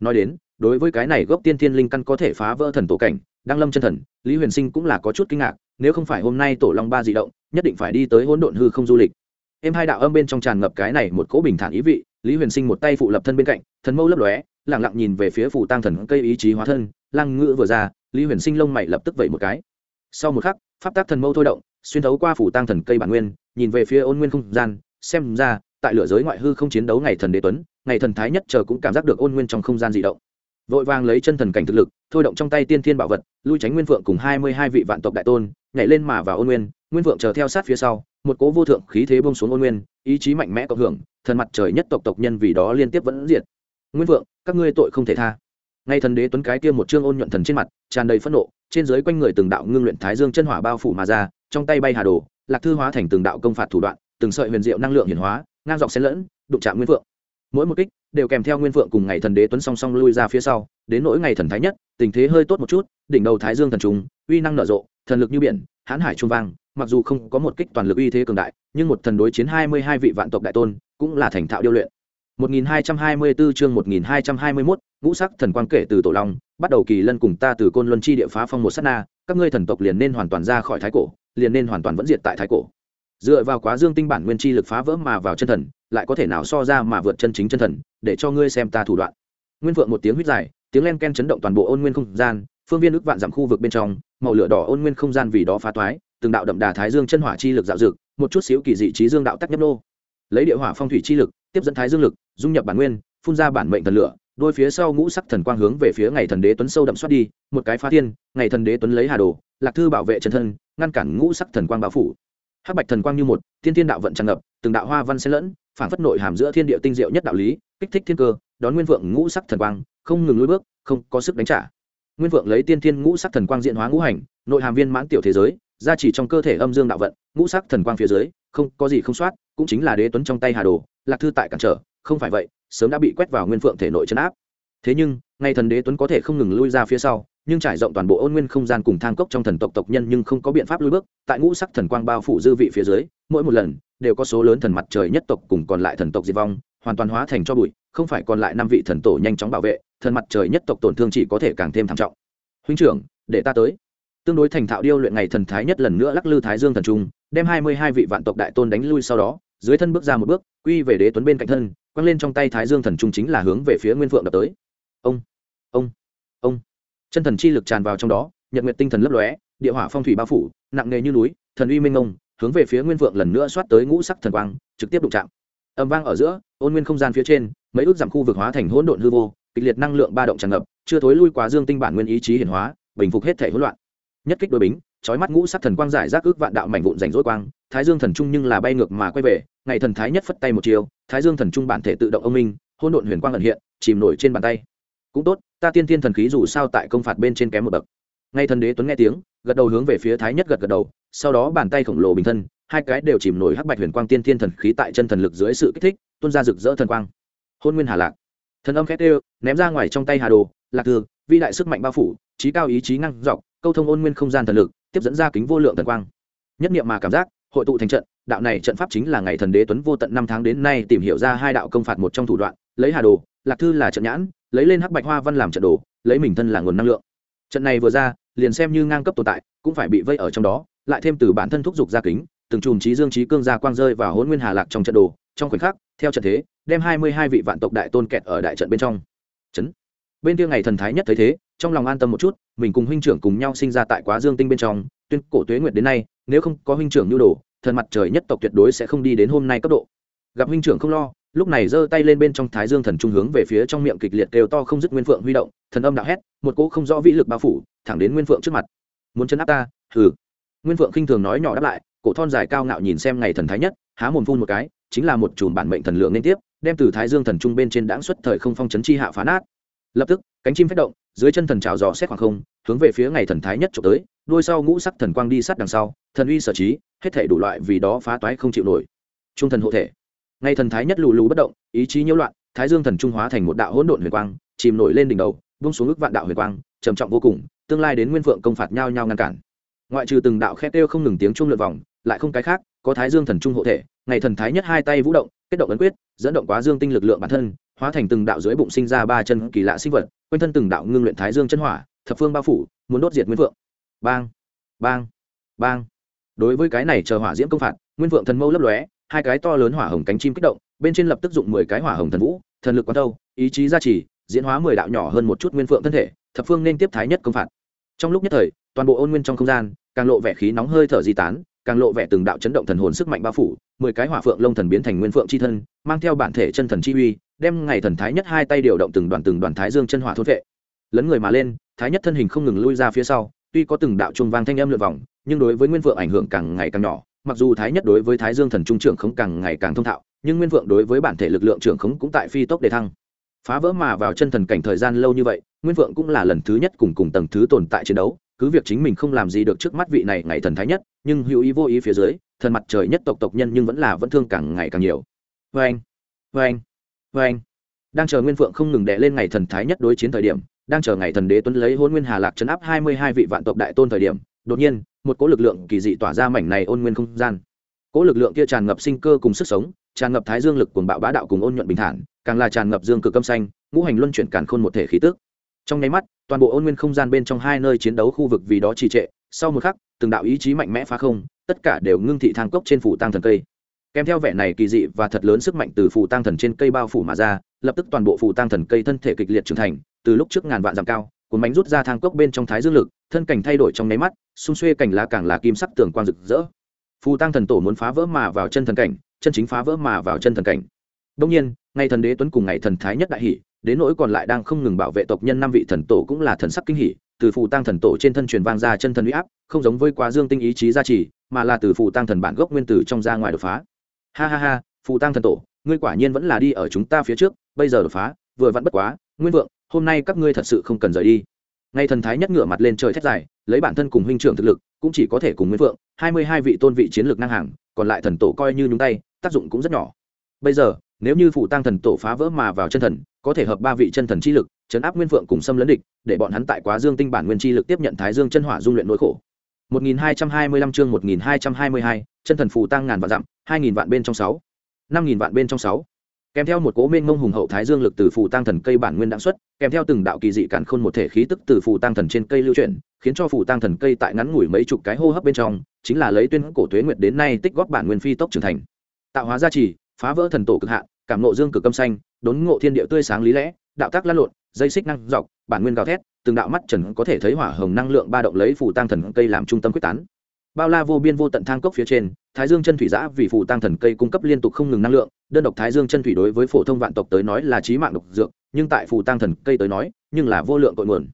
Speaker 1: Nói đến, đối với cái này gốc tiên thiên linh căn có thể phá vỡ thần tổ cảnh, đăng lâm chân thần, lý huyền sinh cũng là có chút kinh ngạc, nếu không phải hôm nay tổ long ba di động, nhất định phải đi tới hỗn độn hư không du lịch. Em hai đạo âm bên trong tràn ngập cái này một cỗ bình thản ý vị, lý huyền sinh một tay phụ lập thân bên cạnh, thần mâu lấp lóe lẳng lặng nhìn về phía phủ tăng thần cây ý chí hóa thân lăng ngữ vừa ra, lý huyền sinh lông mày lập tức vẩy một cái. Sau một khắc, pháp tác thần mâu thôi động, xuyên thấu qua phủ tăng thần cây bản nguyên, nhìn về phía ôn nguyên không gian, xem ra, tại lửa giới ngoại hư không chiến đấu ngày thần đế tuấn, ngày thần thái nhất chờ cũng cảm giác được ôn nguyên trong không gian dị động. Vội vàng lấy chân thần cảnh thực lực, thôi động trong tay tiên thiên bảo vật, lui tránh nguyên phượng cùng hai mươi hai vị vạn tộc đại tôn, nhảy lên mà vào ôn nguyên nguyên phượng chờ theo sát phía sau, một cố vô thượng khí thế bông xuống ôn nguyên, ý chí mạnh mẽ cộng hưởng, thần mặt trời nhất tộc tộc nhân vì đó liên tiếp vẫn diệt. Nguyên phượng, các ngươi tội không thể tha ngay thần đế tuấn cái kia một chương ôn nhuận thần trên mặt, tràn đầy phẫn nộ, trên dưới quanh người từng đạo ngưng luyện thái dương chân hỏa bao phủ mà ra, trong tay bay hà đồ, lạc thư hóa thành từng đạo công phạt thủ đoạn, từng sợi huyền diệu năng lượng hiển hóa, ngang dọc xen lẫn, đụng chạm nguyên phượng. Mỗi một kích đều kèm theo nguyên phượng cùng ngày thần đế tuấn song song lui ra phía sau, đến nỗi ngày thần thái nhất, tình thế hơi tốt một chút, đỉnh đầu thái dương thần trùng, uy năng nở rộ, thần lực như biển, hãn hải trung vang, mặc dù không có một kích toàn lực uy thế cường đại, nhưng một thần đối chiến hai mươi hai vị vạn tộc đại tôn cũng là thành thạo điêu luyện. 1224 chương 1221, ngũ sắc thần quang kể từ tổ long, bắt đầu kỳ lân cùng ta từ côn luân chi địa phá phong một sát na, các ngươi thần tộc liền nên hoàn toàn ra khỏi thái cổ, liền nên hoàn toàn vẫn diệt tại thái cổ. Dựa vào quá dương tinh bản nguyên chi lực phá vỡ mà vào chân thần, lại có thể nào so ra mà vượt chân chính chân thần, để cho ngươi xem ta thủ đoạn. Nguyên vượng một tiếng huýt dài, tiếng len ken chấn động toàn bộ ôn nguyên không gian, phương viên ức vạn dặm khu vực bên trong, màu lửa đỏ ôn nguyên không gian vì đó phá toái, từng đạo đậm đà thái dương chân hỏa chi lực dạo dực, một chút xíu kỳ dị trí dương đạo tắc nhấp nô. Lấy địa hỏa phong thủy chi lực, tiếp dẫn thái dương lực, dung nhập bản nguyên, phun ra bản mệnh thần lửa, đôi phía sau ngũ sắc thần quang hướng về phía ngày thần đế tuấn sâu đậm xoát đi, một cái phá thiên, ngày thần đế tuấn lấy hà đồ, lạc thư bảo vệ chân thân, ngăn cản ngũ sắc thần quang bao phủ. Hắc bạch thần quang như một, thiên thiên đạo vận tràn ngập, từng đạo hoa văn xen lẫn, phản phất nội hàm giữa thiên địa tinh diệu nhất đạo lý, kích thích thiên cơ, đón nguyên vượng ngũ sắc thần quang, không ngừng lùi bước, không có sức đánh trả. Nguyên vượng lấy tiên thiên ngũ sắc thần quang diện hóa ngũ hành, nội hàm viên mãn tiểu thế giới, gia chỉ trong cơ thể âm dương đạo vận, ngũ sắc thần quang phía dưới, không có gì không soát, cũng chính là đế tuấn trong tay hà đồ, lạc thư tại cản trở, không phải vậy, sớm đã bị quét vào nguyên phượng thể nội chấn áp. thế nhưng ngay thần đế tuấn có thể không ngừng lui ra phía sau nhưng trải rộng toàn bộ ôn nguyên không gian cùng thang cốc trong thần tộc tộc nhân nhưng không có biện pháp lui bước tại ngũ sắc thần quang bao phủ dư vị phía dưới mỗi một lần đều có số lớn thần mặt trời nhất tộc cùng còn lại thần tộc diệt vong hoàn toàn hóa thành cho bụi không phải còn lại năm vị thần tổ nhanh chóng bảo vệ thần mặt trời nhất tộc tổn thương chỉ có thể càng thêm thảm trọng huynh trưởng để ta tới tương đối thành thạo điêu luyện ngày thần thái nhất lần nữa lắc lư thái dương thần trung, đem hai mươi hai vị vạn tộc đại tôn đánh lui sau đó, dưới thân bước ra một bước, quy về đế tuấn bên cạnh thân, quăng lên trong tay thái dương thần trung chính là hướng về phía nguyên phượng đập tới. Ông ông ông. Chân thần chi lực tràn vào trong đó, nhật nguyện tinh thần lấp lóe, địa hỏa phong thủy bao phủ, nặng nề như núi, thần uy minh ông hướng về phía nguyên phượng lần nữa xoát tới ngũ sắc thần quang, trực tiếp đụng chạm. Âm vang ở giữa, ôn nguyên không gian phía trên, mấy ước giảm khu vực hóa thành hỗn độn hư vô, kịch liệt năng lượng ba động tràn ngập, chưa thối lui quá dương tinh bản nguyên ý chí hiển hóa, bình phục hết thể hỗn loạn nhất kích đôi bính trói mắt ngũ sắc thần quang giải rác ước vạn đạo mảnh vụn rảnh rỗi quang, thái dương thần trung nhưng là bay ngược mà quay về, ngày thần thái nhất phất tay một chiều, thái dương thần trung bản thể tự động ông minh hôn độn huyền quang ẩn hiện, chìm nổi trên bàn tay. Cũng tốt, ta tiên tiên thần khí dù sao tại công phạt bên trên kém một bậc. Ngay thần đế tuấn nghe tiếng, gật đầu hướng về phía thái nhất gật gật đầu, sau đó bàn tay khổng lồ bình thân, hai cái đều chìm nổi hắc bạch huyền quang tiên tiên thần khí tại chân thần lực dưới sự kích thích, tuôn ra rực rỡ thần quang. Hôn nguyên hà lạc. Thần âm khét ê ném ra ngoài trong tay hà đồ, lạc thư, vĩ đại sức mạnh bao phủ trí cao ý chí năng dọc câu thông ôn nguyên không gian thần lực tiếp dẫn ra kính vô lượng thần quang. Nhất niệm mà cảm giác hội tụ thành trận đạo này trận pháp chính là ngày thần đế tuấn vô tận năm tháng đến nay tìm hiểu ra hai đạo công phạt một trong thủ đoạn lấy hà đồ lạc thư là trận nhãn lấy lên hắc bạch hoa văn làm trận đồ lấy mình thân là nguồn năng lượng. Trận này vừa ra liền xem như ngang cấp tồn tại cũng phải bị vây ở trong đó lại thêm từ bản thân thúc giục ra kính từng chùm trí dương trí cương gia quang rơi và hôn nguyên hà lạc trong trận đồ trong khoảnh khắc theo trận thế đem hai mươi hai vị vạn tộc đại tôn kẹt ở đại trận bên trong. Trấn, bên kia ngày thần thái nhất thấy thế trong lòng an tâm một chút, mình cùng huynh trưởng cùng nhau sinh ra tại quá dương tinh bên trong, tuyên cổ tuế nguyệt đến nay, nếu không có huynh trưởng nhu đồ, thần mặt trời nhất tộc tuyệt đối sẽ không đi đến hôm nay cấp độ. Gặp huynh trưởng không lo, lúc này giơ tay lên bên trong thái dương thần trung hướng về phía trong miệng kịch liệt đều to không dứt nguyên phượng huy động, thần âm đạo hét, một cỗ không rõ vĩ lực bao phủ, thẳng đến nguyên phượng trước mặt. Muốn chân áp ta? Hừ. Nguyên phượng khinh thường nói nhỏ đáp lại, cổ thon dài cao ngạo nhìn xem ngày thần thái nhất, há mồm phun một cái, chính là một chùm bản mệnh thần lượng liên tiếp, đem từ thái dương thần trung bên trên đãng xuất thời không phong chấn chi hạ phá nát. Lập tức, cánh chim phát động dưới chân thần trào dò xét khoảng không, hướng về phía ngày thần thái nhất trộm tới đuôi sau ngũ sắc thần quang đi sát đằng sau, thần uy sở trí, hết thể đủ loại vì đó phá toái không chịu nổi. Trung thần hộ thể. Ngày thần thái nhất lù lù bất động, ý chí nhiễu loạn, thái dương thần trung hóa thành một đạo hỗn độn huyền quang, chìm nổi lên đỉnh đầu bung xuống ức vạn đạo huyền quang, trầm trọng vô cùng, tương lai đến nguyên phượng công phạt nhau nhau ngăn cản. Ngoại trừ từng đạo khét kêu không ngừng tiếng trung lượt vòng, lại không cái khác, có thái dương thần trung hộ thể, ngày thần thái nhất hai tay vũ động, kết động ấn quyết, dẫn động quá dương tinh lực lượng bản thân hóa thành từng đạo dưới bụng sinh ra ba chân kỳ lạ sinh vật, quanh thân từng đạo ngưng luyện thái dương chân hỏa, thập phương bao phủ, muốn đốt diệt nguyên vượng. Bang bang bang. Đối với cái này chờ hỏa diễm công phạt, nguyên vượng thần mâu lấp lóe, hai cái to lớn hỏa hồng cánh chim kích động, bên trên lập tức dụng mười cái hỏa hồng thần vũ, thần lực quán thâu, ý chí gia trì, diễn hóa mười đạo nhỏ hơn một chút nguyên phượng thân thể, thập phương nên tiếp thái nhất công phạt. Trong lúc nhất thời, toàn bộ ôn nguyên trong không gian, càng lộ vẻ khí nóng hơi thở di tán, càng lộ vẻ từng đạo chấn động thần hồn sức mạnh bao phủ, mười cái hỏa phượng lông thần biến thành nguyên phượng c h i thân, mang theo bản thể chân thần chi uy đem ngày thần thái nhất hai tay điều động từng đoàn từng đoàn thái dương chân hỏa thôn vệ. Lấn người mà lên, thái nhất thân hình không ngừng lui ra phía sau, tuy có từng đạo trung vang thanh âm lượt vòng, nhưng đối với nguyên vượng ảnh hưởng càng ngày càng nhỏ. Mặc dù thái nhất đối với thái dương thần trung trưởng không càng ngày càng thông thạo, nhưng nguyên vượng đối với bản thể lực lượng trưởng khống cũng tại phi tốc đề thăng. Phá vỡ mà vào chân thần cảnh thời gian lâu như vậy, nguyên vượng cũng là lần thứ nhất cùng cùng tầng thứ tồn tại chiến đấu. Cứ việc chính mình không làm gì được trước mắt vị này ngày thần thái nhất, nhưng hữu ý vô ý phía dưới, thần mặt trời nhất tộc tộc nhân nhưng vẫn là vẫn thương càng ngày càng nhiều. Vê anh vê anh vê anh, đang chờ nguyên phượng không ngừng đệ lên ngày thần thái nhất đối chiến thời điểm, đang chờ ngày thần đế tuấn lấy hôn nguyên hà lạc chấn áp hai mươi hai vị vạn tộc đại tôn thời điểm, đột nhiên, một cỗ lực lượng kỳ dị tỏa ra mảnh này ôn nguyên không gian. Cỗ lực lượng kia tràn ngập sinh cơ cùng sức sống, tràn ngập thái dương lực cùng bạo bá đạo cùng ôn nhuận bình thản, càng là tràn ngập dương cực âm xanh, ngũ hành luân chuyển càn khôn một thể khí tước trong nháy mắt, toàn bộ ôn nguyên không gian bên trong hai nơi chiến đấu khu vực vì đó trì trệ, sau một khắc, từng đạo ý chí mạnh mẽ phá không, tất cả đều ngưng thị thang cốc trên phủ tăng thần cây kèm theo vẻ này kỳ dị và thật lớn sức mạnh từ phù tăng thần trên cây bao phủ mà ra, lập tức toàn bộ phù tăng thần cây thân thể kịch liệt trưởng thành, từ lúc trước ngàn vạn dặm cao, cuốn bánh rút ra thang cốc bên trong thái dương lực, thân cảnh thay đổi trong nháy mắt, xung xuê cảnh lá càng là kim sắc tường quang rực rỡ. Phù tăng thần tổ muốn phá vỡ mà vào chân thần cảnh, chân chính phá vỡ mà vào chân thần cảnh. Đông nhiên ngày thần đế tuấn cùng ngày thần thái nhất đại hỷ, đến nỗi còn lại đang không ngừng bảo vệ tộc nhân năm vị thần tổ cũng là thần sắc kinh hỷ từ phù tăng thần tổ trên thân truyền vang ra chân thần uy áp, không giống với quá dương tinh ý chí gia trì, mà là từ phù tăng thần bản gốc nguyên tử trong ra ngoài đột phá ha ha ha, phù tăng thần tổ, ngươi quả nhiên vẫn là đi ở chúng ta phía trước, bây giờ đột phá, vừa vẫn bất quá, nguyên vượng, hôm nay các ngươi thật sự không cần rời đi. Ngay thần thái nhất ngửa mặt lên trời thét dài, lấy bản thân cùng huynh trưởng thực lực, cũng chỉ có thể cùng nguyên vượng, hai mươi hai vị tôn vị chiến lược năng hàng, còn lại thần tổ coi như nhúng tay, tác dụng cũng rất nhỏ. Bây giờ, nếu như phụ tăng thần tổ phá vỡ mà vào chân thần, có thể hợp ba vị chân thần chi lực, chấn áp nguyên phượng cùng xâm lấn địch, để bọn hắn tại quá dương tinh bản nguyên chi lực tiếp nhận thái dương chân hỏa dung luyện nỗi khổ. 1225 chương 1222, chân thần phù tăng ngàn vạn dặm 2000 vạn bên trong 6 5000 vạn bên trong 6 kèm theo một cỗ mênh mông hùng hậu thái dương lực từ phù tăng thần cây bản nguyên đã xuất kèm theo từng đạo kỳ dị cản khôn một thể khí tức từ phù tăng thần trên cây lưu chuyển khiến cho phù tăng thần cây tại ngắn ngủi mấy chục cái hô hấp bên trong chính là lấy tuyên cổ tuế nguyệt đến nay tích góp bản nguyên phi tốc trưởng thành. Tạo hóa gia trì phá vỡ thần tổ cực hạn cảm ngộ dương cực âm xanh đốn ngộ thiên địa tươi sáng lý lẽ đạo tác lan lộn dây xích năng dọc bản nguyên gào thét từng đạo mắt trần có thể thấy hỏa hồng năng lượng ba động lấy phù tăng thần cây làm trung tâm quyết tán. Bao la vô biên vô tận thang cốc phía trên, thái dương chân thủy giã vì phù tăng thần cây cung cấp liên tục không ngừng năng lượng, đơn độc thái dương chân thủy đối với phổ thông vạn tộc tới nói là trí mạng độc dược, nhưng tại phù tăng thần cây tới nói, nhưng là vô lượng cội nguồn.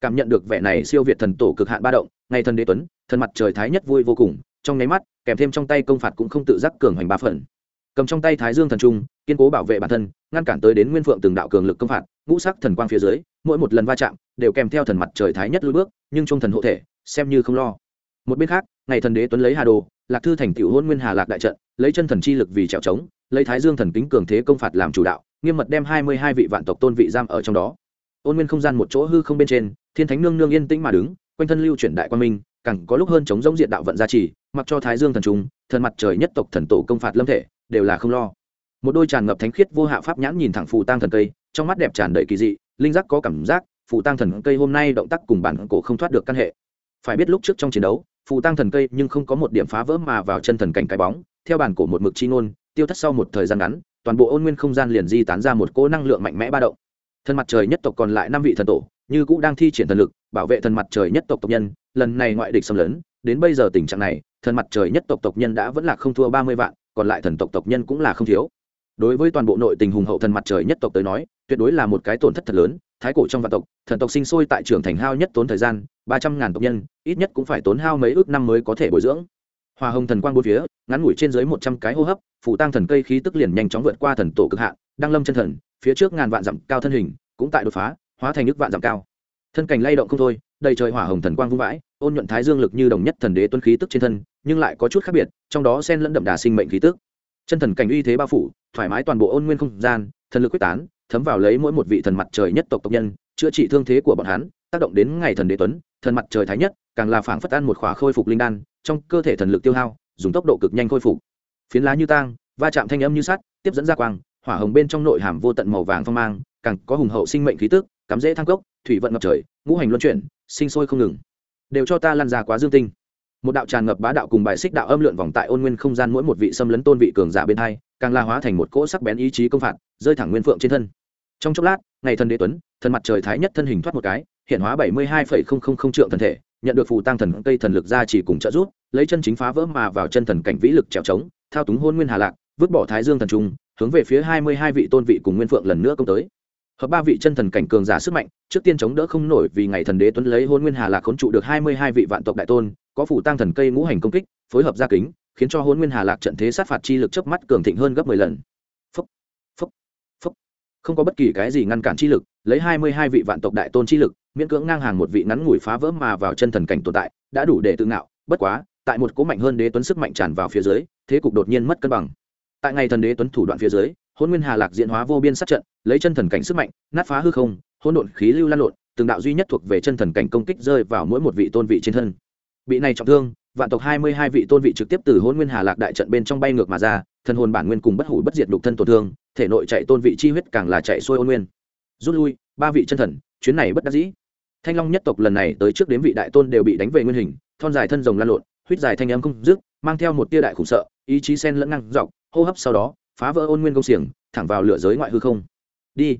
Speaker 1: Cảm nhận được vẻ này siêu việt thần tổ cực hạn ba động ngay thần đế tuấn, thần mặt trời thái nhất vui vô cùng, trong nháy mắt, kèm thêm trong tay công phạt cũng không tự giác cường hoành ba phần. Cầm trong tay thái dương thần trung, kiên cố bảo vệ bản thân, ngăn cản tới đến nguyên phượng từng đạo cường lực công phạt, ngũ sắc thần quang phía dưới mỗi một lần va chạm đều kèm theo thần mặt trời thái nhất lui bước, nhưng trung thần hộ thể, xem như không lo. Một bên khác, ngày thần đế tuấn lấy hà đồ, lạc thư thành tiểu hôn nguyên hà lạc đại trận, lấy chân thần chi lực vì trèo trống, lấy thái dương thần kính cường thế công phạt làm chủ đạo, nghiêm mật đem hai mươi hai vị vạn tộc tôn vị giam ở trong đó. Ôn nguyên không gian một chỗ hư không bên trên, thiên thánh nương nương yên tĩnh mà đứng, quanh thân lưu chuyển đại quan minh, càng có lúc hơn chống giống diện đạo vận gia trì, mặc cho thái dương thần trung thần mặt trời nhất tộc thần tổ công phạt lâm thể, đều là không lo. Một đôi tràn ngập thánh khiết vô hạ pháp nhãn nhìn thẳng phù tang thần cây, trong mắt đẹp tràn đầy kỳ dị linh giác có cảm giác phụ tăng thần cây hôm nay động tác cùng bản cổ không thoát được căn hệ. Phải biết lúc trước trong chiến đấu phụ tăng thần cây nhưng không có một điểm phá vỡ mà vào chân thần cảnh cái bóng, theo bản cổ một mực chi ngôn, tiêu thất sau một thời gian ngắn, toàn bộ ôn nguyên không gian liền di tán ra một cỗ năng lượng mạnh mẽ ba động. Thần mặt trời nhất tộc còn lại năm vị thần tổ, như cũ đang thi triển thần lực, bảo vệ thần mặt trời nhất tộc tộc nhân, lần này ngoại địch xâm lấn, đến bây giờ tình trạng này, thần mặt trời nhất tộc tộc nhân đã vẫn là không thua ba mươi vạn, còn lại thần tộc tộc nhân cũng là không thiếu. Đối với toàn bộ nội tình hùng hậu thần mặt trời nhất tộc tới nói tuyệt đối là một cái tổn thất thật lớn, thái cổ trong vạn tộc, thần tộc sinh sôi tại trường thành hao nhất tốn thời gian, ba trăm ngàn tộc nhân, ít nhất cũng phải tốn hao mấy ước năm mới có thể bồi dưỡng. Hoa hồng thần quang bốn phía, ngắn ngủi trên dưới một trăm cái hô hấp phủ tăng thần cây khí tức liền nhanh chóng vượt qua thần tổ cực hạn, đang lâm chân thần, phía trước ngàn vạn dặm cao thân hình, cũng tại đột phá, hóa thành nước vạn dặm cao. Thân cảnh lay động không thôi, đầy trời hỏa hồng thần quang vung vãi, ôn nhuận thái dương lực như đồng nhất thần đế tuân khí tức trên thân, nhưng lại có chút khác biệt, trong đó xen lẫn đậm đà sinh mệnh khí tức. Chân thần cảnh uy thế bao phủ, thoải mái toàn bộ ôn nguyên không gian, thần lực quyết tán thấm vào lấy mỗi một vị thần mặt trời nhất tộc tộc nhân, chữa trị thương thế của bọn hắn, tác động đến ngày thần đế tuấn, thần mặt trời thái nhất, càng là phảng phất ăn một khóa khôi phục linh đan, trong cơ thể thần lực tiêu hao, dùng tốc độ cực nhanh khôi phục. Phiến lá như tang, va chạm thanh âm như sắt, tiếp dẫn ra quang, hỏa hồng bên trong nội hàm vô tận màu vàng phong mang, càng có hùng hậu sinh mệnh khí tức, cắm dễ thăng cốc, thủy vận ngập trời, ngũ hành luân chuyển, sinh sôi không ngừng. Đều cho ta lan ra quá dương tinh. Một đạo tràn ngập bá đạo cùng bài xích đạo âm lượn vòng tại ôn nguyên không gian mỗi một vị xâm lấn tôn vị cường giả bên hai, càng la hóa thành một cỗ sắc bén ý chí công phạt, rơi thẳng nguyên phượng trên thân trong chốc lát, ngày thần đế tuấn, thần mặt trời thái nhất thân hình thoát một cái, hiện hóa bảy mươi hai phẩy không không không trượng thần thể, nhận được phù tăng thần cây thần lực ra chỉ cùng trợ giúp, lấy chân chính phá vỡ mà vào chân thần cảnh vĩ lực trèo trống, thao túng hôn nguyên hà lạc, vứt bỏ thái dương thần trung, hướng về phía hai mươi hai vị tôn vị cùng nguyên phượng lần nữa công tới hợp ba vị chân thần cảnh cường giả sức mạnh, trước tiên chống đỡ không nổi vì ngày thần đế tuấn lấy hôn nguyên hà lạc khốn trụ được hai mươi hai vị vạn tộc đại tôn, có phủ tăng thần cây ngũ hành công kích, phối hợp gia kính, khiến cho hôn nguyên hà lạc trận thế sát phạt chi lực chớp mắt cường thịnh hơn gấp mười lần không có bất kỳ cái gì ngăn cản chi lực, lấy hai mươi hai vị vạn tộc đại tôn chi lực, miễn cưỡng ngang hàng một vị ngắn ngủi phá vỡ mà vào chân thần cảnh tồn tại, đã đủ để tự ngạo, bất quá, tại một cố mạnh hơn đế tuấn sức mạnh tràn vào phía dưới, thế cục đột nhiên mất cân bằng. Tại ngày thần đế tuấn thủ đoạn phía dưới hôn nguyên hà lạc diễn hóa vô biên sát trận, lấy chân thần cảnh sức mạnh, nát phá hư không hôn độn khí lưu lan lộn, từng đạo duy nhất thuộc về chân thần cảnh công kích rơi vào mỗi một vị tôn vị trên thân. Bị này trọng thương vạn tộc hai mươi hai vị tôn vị trực tiếp từ Hỗn nguyên hà lạc đại trận bên trong bay ngược mà ra, thần hồn bản nguyên cùng bất hủ bất diệt đục thân tổn thương, thể nội chạy tôn vị chi huyết càng là chạy xuôi ôn nguyên. Rút lui, ba vị chân thần, chuyến này bất đắc dĩ. Thanh long nhất tộc lần này tới trước đến vị đại tôn đều bị đánh về nguyên hình, thon dài thân rồng lan lộn, huyết dài thanh âm không dứt, mang theo một tia đại khủng sợ, ý chí sen lẫn năng dọc, hô hấp sau đó, phá vỡ ôn nguyên công xiềng, thẳng vào lửa giới ngoại hư không. Đi.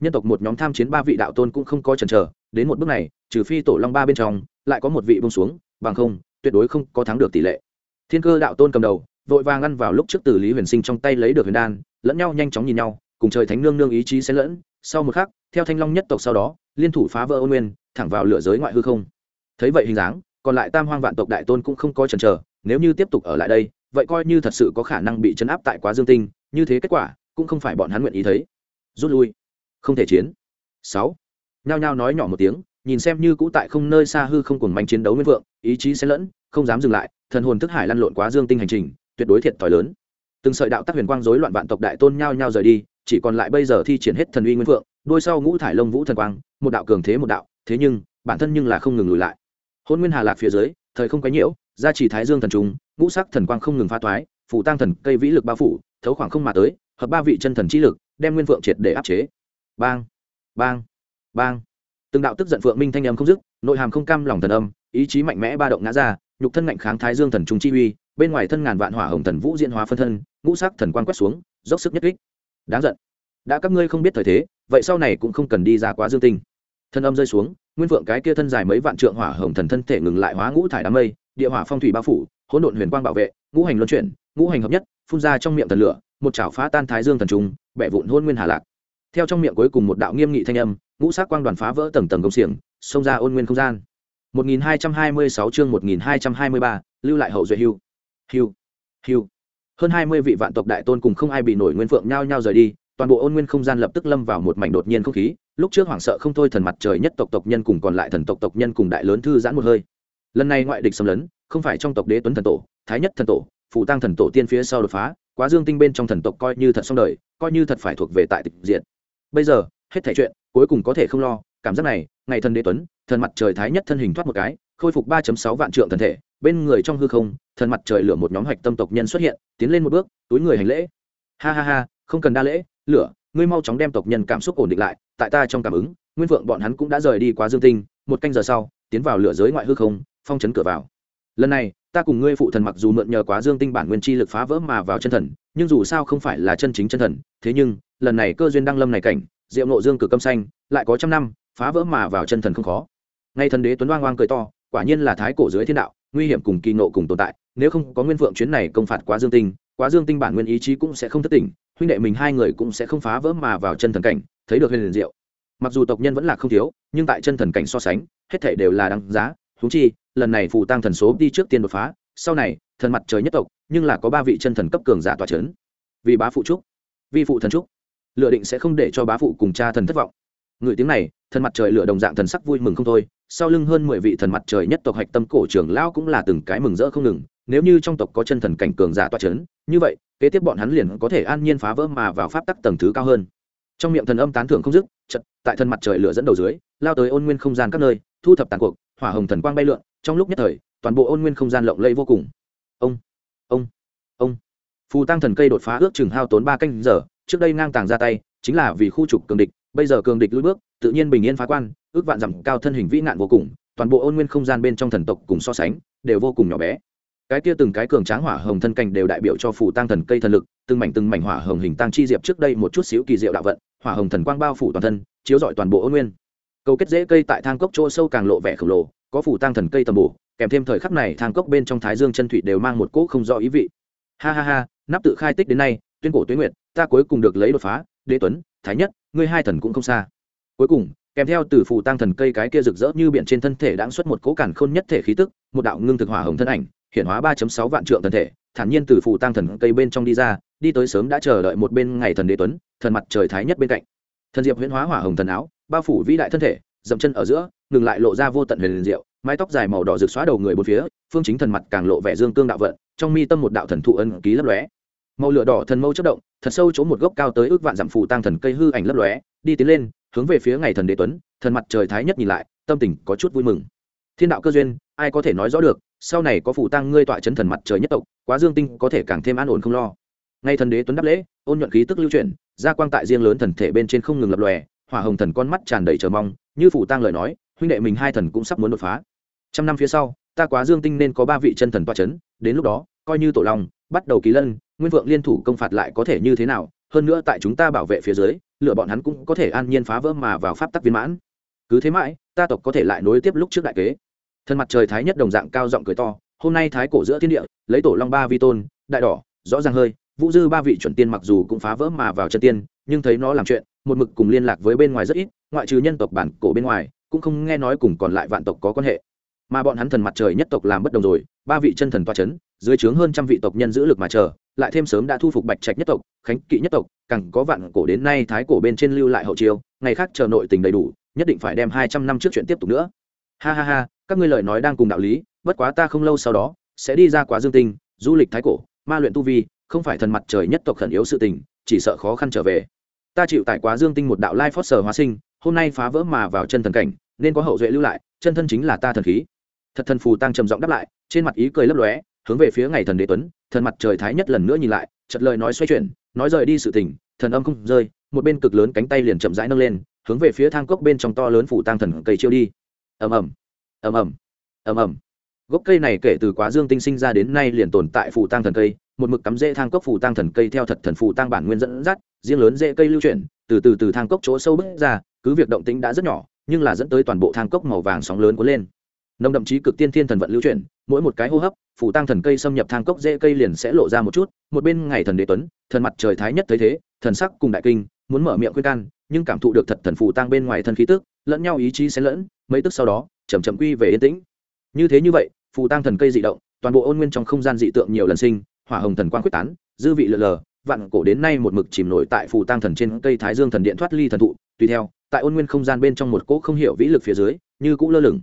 Speaker 1: Nhân tộc một nhóm tham chiến ba vị đạo tôn cũng không có chần chờ, đến một bước này, trừ phi tổ long ba bên trong, lại có một vị buông xuống, bằng không tuyệt đối không có thắng được tỷ lệ. Thiên cơ đạo tôn cầm đầu, vội vàng ngăn vào lúc trước từ lý huyền sinh trong tay lấy được huyền đan, lẫn nhau nhanh chóng nhìn nhau, cùng trời thánh nương nương ý chí xen lẫn. Sau một khắc, theo thanh long nhất tộc sau đó, liên thủ phá vỡ ôn nguyên, thẳng vào lửa giới ngoại hư không. Thấy vậy hình dáng, còn lại tam hoang vạn tộc đại tôn cũng không có chần chờ, nếu như tiếp tục ở lại đây, vậy coi như thật sự có khả năng bị chấn áp tại quá dương tinh, như thế kết quả, cũng không phải bọn hắn nguyện ý thấy. Rút lui. Không thể chiến. Sáu. Nhao nhao nói nhỏ một tiếng nhìn xem như cũ tại không nơi xa hư không cùng manh chiến đấu nguyên vượng, ý chí xen lẫn, không dám dừng lại, thần hồn thức hải lăn lộn quá dương tinh hành trình, tuyệt đối thiệt thòi lớn. Từng sợi đạo tác huyền quang rối loạn vạn tộc đại tôn nhao nhao rời đi, chỉ còn lại bây giờ thi triển hết thần uy nguyên vượng, đôi sau ngũ thải lông vũ thần quang, một đạo cường thế một đạo, thế nhưng, bản thân nhưng là không ngừng lùi lại. Hôn nguyên hà lạc phía dưới, thời không quấy nhiễu, gia trì thái dương thần trung ngũ sắc thần quang không ngừng pha toái, phủ tăng thần, cây vĩ lực bao phủ, thấu khoảng không mà tới, hợp ba vị chân thần chi lực, đem nguyên vượng triệt để áp chế. Bang bang bang từng đạo tức giận phượng minh thanh âm không dứt, nội hàm không cam lòng thần âm, ý chí mạnh mẽ ba động ngã ra, nhục thân ngạnh kháng thái dương thần trung chi uy, bên ngoài thân ngàn vạn hỏa hồng thần vũ diễn hóa phân thân, ngũ sắc thần quan quét xuống, dốc sức nhất kích. Đáng giận. Đã các ngươi không biết thời thế, vậy sau này cũng không cần đi ra quá dương tinh. Thân âm rơi xuống, nguyên phượng cái kia thân dài mấy vạn trượng hỏa hồng thần thân thể ngừng lại hóa ngũ thải đám mây, địa hỏa phong thủy bao phủ, hỗn độn huyền quang bảo vệ, ngũ hành luân chuyển, ngũ hành hợp nhất, phun ra trong miệng thần lửa, một chảo phá tan thái dương thần trung, bẻ vụn hôn nguyên hà lạc theo trong miệng cuối cùng một đạo nghiêm nghị thanh âm ngũ sắc quang đoàn phá vỡ tầng tầng công xiềng xông ra ôn nguyên không gian. 1226 chương 1223, lưu lại hậu duệ hưu. Hưu hưu. Hơn 20 vị vạn tộc đại tôn cùng không ai bị nổi nguyên phượng nhao nhao rời đi toàn bộ ôn nguyên không gian lập tức lâm vào một mảnh đột nhiên không khí lúc trước hoảng sợ không thôi thần mặt trời nhất tộc tộc nhân cùng còn lại thần tộc tộc nhân cùng đại lớn thư giãn một hơi. Lần này ngoại địch xâm lấn không phải trong tộc đế tuấn thần tổ thái nhất thần tổ phụ tăng thần tổ tiên phía sau đột phá quá dương tinh bên trong thần tộc coi như thật xong đời coi như thật phải thuộc về tại tịch diện bây giờ, hết thể chuyện, cuối cùng có thể không lo, cảm giác này, ngày thần đế tuấn, thần mặt trời thái nhất thân hình thoát một cái, khôi phục ba sáu vạn trượng thần thể, bên người trong hư không, thần mặt trời lửa một nhóm hoạch tâm tộc nhân xuất hiện, tiến lên một bước, túi người hành lễ. Ha ha ha, không cần đa lễ, lửa, ngươi mau chóng đem tộc nhân cảm xúc ổn định lại, tại ta trong cảm ứng, nguyên vượng bọn hắn cũng đã rời đi quá dương tinh, một canh giờ sau, tiến vào lửa giới ngoại hư không, phong chấn cửa vào. Lần này, ta cùng ngươi phụ thần mặc dù mượn nhờ quá dương tinh bản nguyên chi lực phá vỡ mà vào chân thần, nhưng dù sao không phải là chân chính chân thần, thế nhưng lần này cơ duyên đăng lâm này cảnh, diệu nộ dương cực câm xanh, lại có trăm năm, phá vỡ mà vào chân thần không khó. Ngay thần đế tuấn oang oang cười to, quả nhiên là thái cổ dưới thiên đạo, nguy hiểm cùng kỳ nộ cùng tồn tại, nếu không có nguyên phượng chuyến này công phạt quá dương tinh, quá dương tinh bản nguyên ý chí cũng sẽ không thất tỉnh, huynh đệ mình hai người cũng sẽ không phá vỡ mà vào chân thần cảnh, thấy được huyền liền diệu. Mặc dù tộc nhân vẫn là không thiếu, nhưng tại chân thần cảnh so sánh, hết thể đều là đáng giá thú chi, lần này phù tăng thần số đi trước tiên đột phá, sau này, thần mặt trời nhất tộc, nhưng là có ba vị chân thần cấp cường giả tòa c h ấ n vì bá phụ trúc vi phụ thần trúc lựa định sẽ không để cho bá phụ cùng cha thần thất vọng. Người tiếng này, thần mặt trời lựa đồng dạng thần sắc vui mừng không thôi, sau lưng hơn mười vị thần mặt trời nhất tộc hạch tâm cổ trưởng lão cũng là từng cái mừng rỡ không ngừng, nếu như trong tộc có chân thần cảnh cường giả toa c h ấ n như vậy, kế tiếp bọn hắn liền có thể an nhiên phá vỡ mà vào pháp tắc tầng thứ cao hơn. Trong miệng thần âm tán thưởng không dứt chật tại thần mặt trời lửa dẫn đầu dưới, lao tới ôn nguyên không gian các nơi, thu thập tàn cuộc, hỏa hồng thần quang bay lượn, trong lúc nhất thời, toàn bộ ôn nguyên không gian lộng lẫy vô cùng. Ông ông ông. Phù tăng thần cây đột phá ước chừng hao tốn ba canh giờ trước đây ngang tàng ra tay, chính là vì khu trục cường địch, bây giờ cường địch lùi bước, tự nhiên bình yên phá quan, ước vạn dặm cao thân hình vĩ nạn vô cùng, toàn bộ ôn nguyên không gian bên trong thần tộc cùng so sánh, đều vô cùng nhỏ bé cái kia từng cái cường tráng hỏa hồng thân cảnh đều đại biểu cho phủ tăng thần cây thần lực, từng mảnh từng mảnh hỏa hồng hình tăng chi diệp trước đây một chút xíu kỳ diệu đạo vận, hỏa hồng thần quang bao phủ toàn thân, chiếu rọi toàn bộ ôn nguyên cầu kết dễ cây tại thang cốc chỗ sâu càng lộ vẻ khổng lồ, có phủ tăng thần cây tầm bổ, kèm thêm thời khắc này thang cốc bên trong thái dương chân thủy đều mang một cỗ không rõ ý vị ha ha ha, nắp tự khai tích đến nay, tuyên cổ tuyến nguyệt ta cuối cùng được lấy đột phá, đế tuấn, thái nhất, ngươi hai thần cũng không xa. Cuối cùng, kèm theo từ phù tăng thần cây cái kia rực rỡ như biển trên thân thể đáng xuất một cỗ cản khôn nhất thể khí tức, một đạo ngưng thực hỏa hồng thân ảnh, hiện hóa ba sáu vạn trượng thần thể, thản nhiên từ phù tăng thần cây bên trong đi ra, đi tới sớm đã chờ đợi một bên ngày thần đế tuấn, thần mặt trời thái nhất bên cạnh. Thần diệp huyễn hóa hỏa hồng thần áo, bao phủ vĩ đại thân thể, dậm chân ở giữa, ngừng lại lộ ra vô tận huyền diệu, mái tóc dài màu đỏ rực xóa đầu người bốn phía, phương chính thần mặt càng lộ vẻ dương cương đạo vận, trong mi tâm một đạo thần thụ ân ký lấp lóe màu lửa đỏ thần mâu chất động, thật sâu chỗ một gốc cao tới ước vạn dặm phù tăng thần cây hư ảnh lấp lóe, đi tiến lên, hướng về phía ngày thần đế tuấn, thần mặt trời thái nhất nhìn lại, tâm tình có chút vui mừng. Thiên đạo cơ duyên, ai có thể nói rõ được, sau này có phù tăng ngươi tọa chấn thần mặt trời nhất tộc, quá dương tinh có thể càng thêm an ổn không lo. Ngay thần đế tuấn đáp lễ, ôn nhuận khí tức lưu chuyển, gia quang tại riêng lớn thần thể bên trên không ngừng lập lòe, hỏa hồng thần con mắt tràn đầy chờ mong, như phủ tăng lời nói, huynh đệ mình hai thần cũng sắp muốn đột phá. Trăm năm phía sau, ta quá dương tinh nên có ba vị chân thần toa c h ấ n đến lúc đó, coi như tổ long, bắt đầu ký lân nguyên vượng liên thủ công phạt lại có thể như thế nào, hơn nữa tại chúng ta bảo vệ phía dưới lựa bọn hắn cũng có thể an nhiên phá vỡ mà vào pháp tắc viên mãn. Cứ thế mãi, ta tộc có thể lại nối tiếp lúc trước đại kế. Thân mặt trời thái nhất đồng dạng cao giọng cười to, hôm nay thái cổ giữa thiên địa, lấy tổ long ba vi tôn, đại đỏ, rõ ràng hơi, vũ dư ba vị chuẩn tiên mặc dù cũng phá vỡ mà vào chân tiên, nhưng thấy nó làm chuyện, một mực cùng liên lạc với bên ngoài rất ít, ngoại trừ nhân tộc bản cổ bên ngoài, cũng không nghe nói cùng còn lại vạn tộc có quan hệ mà bọn hắn thần mặt trời nhất tộc làm bất đồng rồi, ba vị chân thần toa c h ấ n dưới trướng hơn trăm vị tộc nhân giữ lực mà chờ, lại thêm sớm đã thu phục bạch trạch nhất tộc, khánh kỵ nhất tộc cẳng có vạn cổ đến nay thái cổ bên trên lưu lại hậu chiêu, ngày khác chờ nội tình đầy đủ, nhất định phải đem hai trăm năm trước chuyện tiếp tục nữa. Ha ha ha, các ngươi lời nói đang cùng đạo lý, bất quá ta không lâu sau đó sẽ đi ra quá dương tinh, du lịch thái cổ, ma luyện tu vi, không phải thần mặt trời nhất tộc khẩn yếu sự tình, chỉ sợ khó khăn trở về. Ta chịu tại quá dương tinh một đạo lai phót sở hóa sinh, hôm nay phá vỡ mà vào chân thần cảnh, nên có hậu duệ lưu lại, chân thân chính là ta thần khí thật thần phù tăng trầm giọng đáp lại, trên mặt ý cười lấp lóe, hướng về phía ngày thần đế tuấn, thần mặt trời thái nhất lần nữa nhìn lại chật lời nói xoay chuyển, nói rời đi sự tình, thần âm không rơi, một bên cực lớn cánh tay liền chậm rãi nâng lên, hướng về phía thang cốc bên trong to lớn phủ tăng thần cây chiêu đi. Ầm ầm ầm ầm ầm ầm. Gốc cây này kể từ quá dương tinh sinh ra đến nay liền tồn tại phủ tăng thần cây, một mực cắm rễ thang cốc phủ tăng thần cây theo thật thần phủ tăng bản nguyên dẫn dắt, riêng lớn rễ cây lưu chuyển, từ từ từ thang cốc chỗ sâu bước ra, cứ việc động tĩnh đã rất nhỏ, nhưng là dẫn tới toàn bộ thang cốc màu vàng sóng lớn cuốn lên nồng đậm chí cực tiên thiên thần vận lưu chuyển, mỗi một cái hô hấp, phủ tăng thần cây xâm nhập thang cốc dễ cây liền sẽ lộ ra một chút, một bên ngày thần đế tuấn, thần mặt trời thái nhất thấy thế, thần sắc cùng đại kinh, muốn mở miệng khuyên can, nhưng cảm thụ được thật thần phủ tăng bên ngoài thân khí tức, lẫn nhau ý chí xen lẫn, mấy tức sau đó chầm chậm quy về yên tĩnh. Như thế như vậy phù tăng thần cây dị động, toàn bộ ôn nguyên trong không gian dị tượng nhiều lần sinh, hỏa hồng thần quang quyết tán, dư vị lờ lờ, vạn cổ đến nay một mực chìm nổi tại phù tăng thần trên cây thái dương thần điện thoát ly thần thụ. Tùy theo, tại ôn nguyên không gian bên trong một cỗ không hiểu vĩ lực phía dưới, như cũ lơ lửng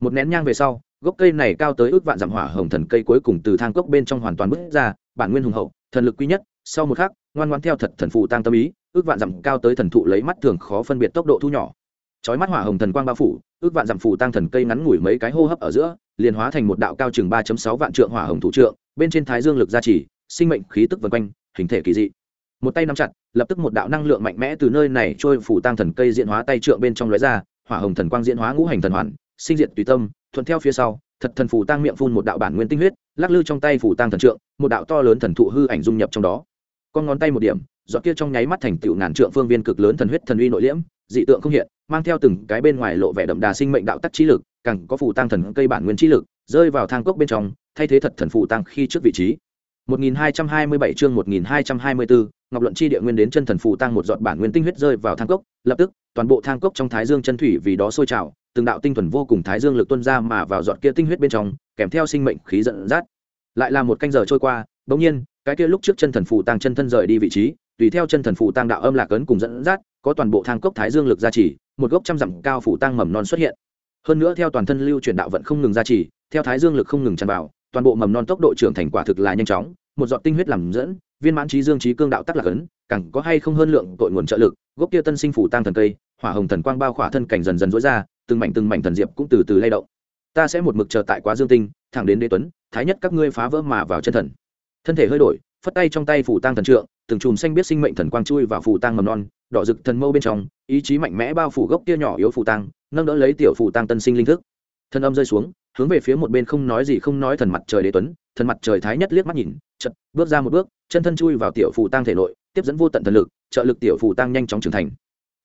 Speaker 1: một nén nhang về sau, gốc cây này cao tới ước vạn dặm hỏa hồng thần cây cuối cùng từ thang cốc bên trong hoàn toàn bước ra, bản nguyên hùng hậu, thần lực quý nhất, sau một khắc, ngoan ngoan theo thật thần phụ tăng tâm ý, ước vạn dặm cao tới thần thụ lấy mắt thường khó phân biệt tốc độ thu nhỏ. Chói mắt hỏa hồng thần quang bao phủ, ước vạn dặm phủ tăng thần cây ngắn ngủi mấy cái hô hấp ở giữa, liền hóa thành một đạo cao chừng ba sáu vạn trượng hỏa hồng thủ trượng, bên trên thái dương lực gia trì, sinh mệnh khí tức vần quanh, hình thể kỳ dị. Một tay nắm chặt, lập tức một đạo năng lượng mạnh mẽ từ nơi này trôi phủ tăng thần cây diễn hóa tay trượng bên trong lóe ra, hỏa hồng thần quang diễn hóa ngũ hành thần hoàn sinh diệt tùy tâm thuận theo phía sau thật thần phù tăng miệng phun một đạo bản nguyên tinh huyết lắc lư trong tay phủ tăng thần trượng một đạo to lớn thần thụ hư ảnh dung nhập trong đó. Con ngón tay một điểm giọt kia trong nháy mắt thành tựu ngàn trượng phương viên cực lớn thần huyết thần uy nội liễm dị tượng không hiện mang theo từng cái bên ngoài lộ vẻ đậm đà sinh mệnh đạo tắc trí lực càng có phủ tăng thần cây bản nguyên trí lực rơi vào thang cốc bên trong thay thế thật thần phụ tăng khi trước vị trí. 1227 chương 1224, Ngọc Luận chi địa nguyên đến chân thần phụ tăng một giọt bản nguyên tinh huyết rơi vào thang cốc, lập tức, toàn bộ thang cốc trong thái dương chân thủy vì đó sôi trào, từng đạo tinh thuần vô cùng thái dương lực tuôn ra mà vào giọt kia tinh huyết bên trong, kèm theo sinh mệnh khí dẫn dắt. Lại là một canh giờ trôi qua, bỗng nhiên, cái kia lúc trước chân thần phụ tăng chân thân rời đi vị trí, tùy theo chân thần phụ tăng đạo âm lạc ấn cùng dẫn dắt, có toàn bộ thang cốc thái dương lực gia trì, một gốc trăm dặm cao phụ tăng mầm non xuất hiện. Hơn nữa theo toàn thân lưu chuyển đạo vận không ngừng gia trì, theo thái dương lực không ngừng tràn vào, toàn bộ mầm non tốc độ trưởng thành quả thực là nhanh chóng, một giọt tinh huyết làm dẫn, viên mãn trí dương trí cương đạo tắc lạc ấn, càng có hay không hơn lượng tội nguồn trợ lực, gốc kia tân sinh phủ tăng thần cây, hỏa hồng thần quang bao khỏa thân cảnh dần dần rũ ra, từng mảnh từng mảnh thần diệp cũng từ từ lay động. Ta sẽ một mực chờ tại quá dương tinh, thẳng đến đế tuấn, thái nhất các ngươi phá vỡ mà vào chân thần. Thân thể hơi đổi, phất tay trong tay phủ tăng thần trượng, từng chùm xanh biết sinh mệnh thần quang chui vào phủ tăng mầm non, đỏ rực thần mâu bên trong, ý chí mạnh mẽ bao phủ gốc kia nhỏ yếu phủ tăng, nâng đỡ lấy tiểu phủ tăng tân sinh linh thức. Thân âm rơi xuống, hướng về phía một bên không nói gì không nói thần mặt trời đế tuấn thần mặt trời thái nhất liếc mắt nhìn chật bước ra một bước, chân thân chui vào tiểu phù tăng thể nội, tiếp dẫn vô tận thần lực, trợ lực tiểu phù tăng nhanh chóng trưởng thành.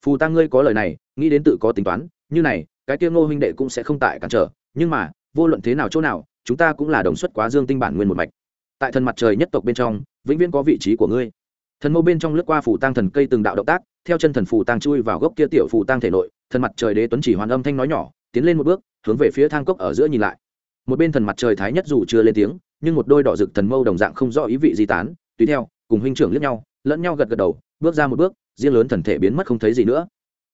Speaker 1: Phù tăng ngươi có lời này, nghĩ đến tự có tính toán, như này, cái kia ngô huynh đệ cũng sẽ không tại cản trở, nhưng mà, vô luận thế nào chỗ nào, chúng ta cũng là đồng xuất quá dương tinh bản nguyên một mạch. Tại thần mặt trời nhất tộc bên trong, vĩnh viễn có vị trí của ngươi. Thần mâu bên trong lướt qua phù tăng thần cây từng đạo động tác, theo chân thần phù tăng chui vào gốc kia tiểu phù tăng thể nội, thần mặt trời đế tuấn chỉ hoàn âm thanh nói nhỏ, tiến lên một bước, hướng về phía thang cốc ở giữa nhìn lại một bên thần mặt trời thái nhất dù chưa lên tiếng, nhưng một đôi đỏ rực thần mâu đồng dạng không rõ ý vị di tán. Tùy theo, cùng huynh trưởng liếc nhau, lẫn nhau gật gật đầu, bước ra một bước, riêng lớn thần thể biến mất không thấy gì nữa.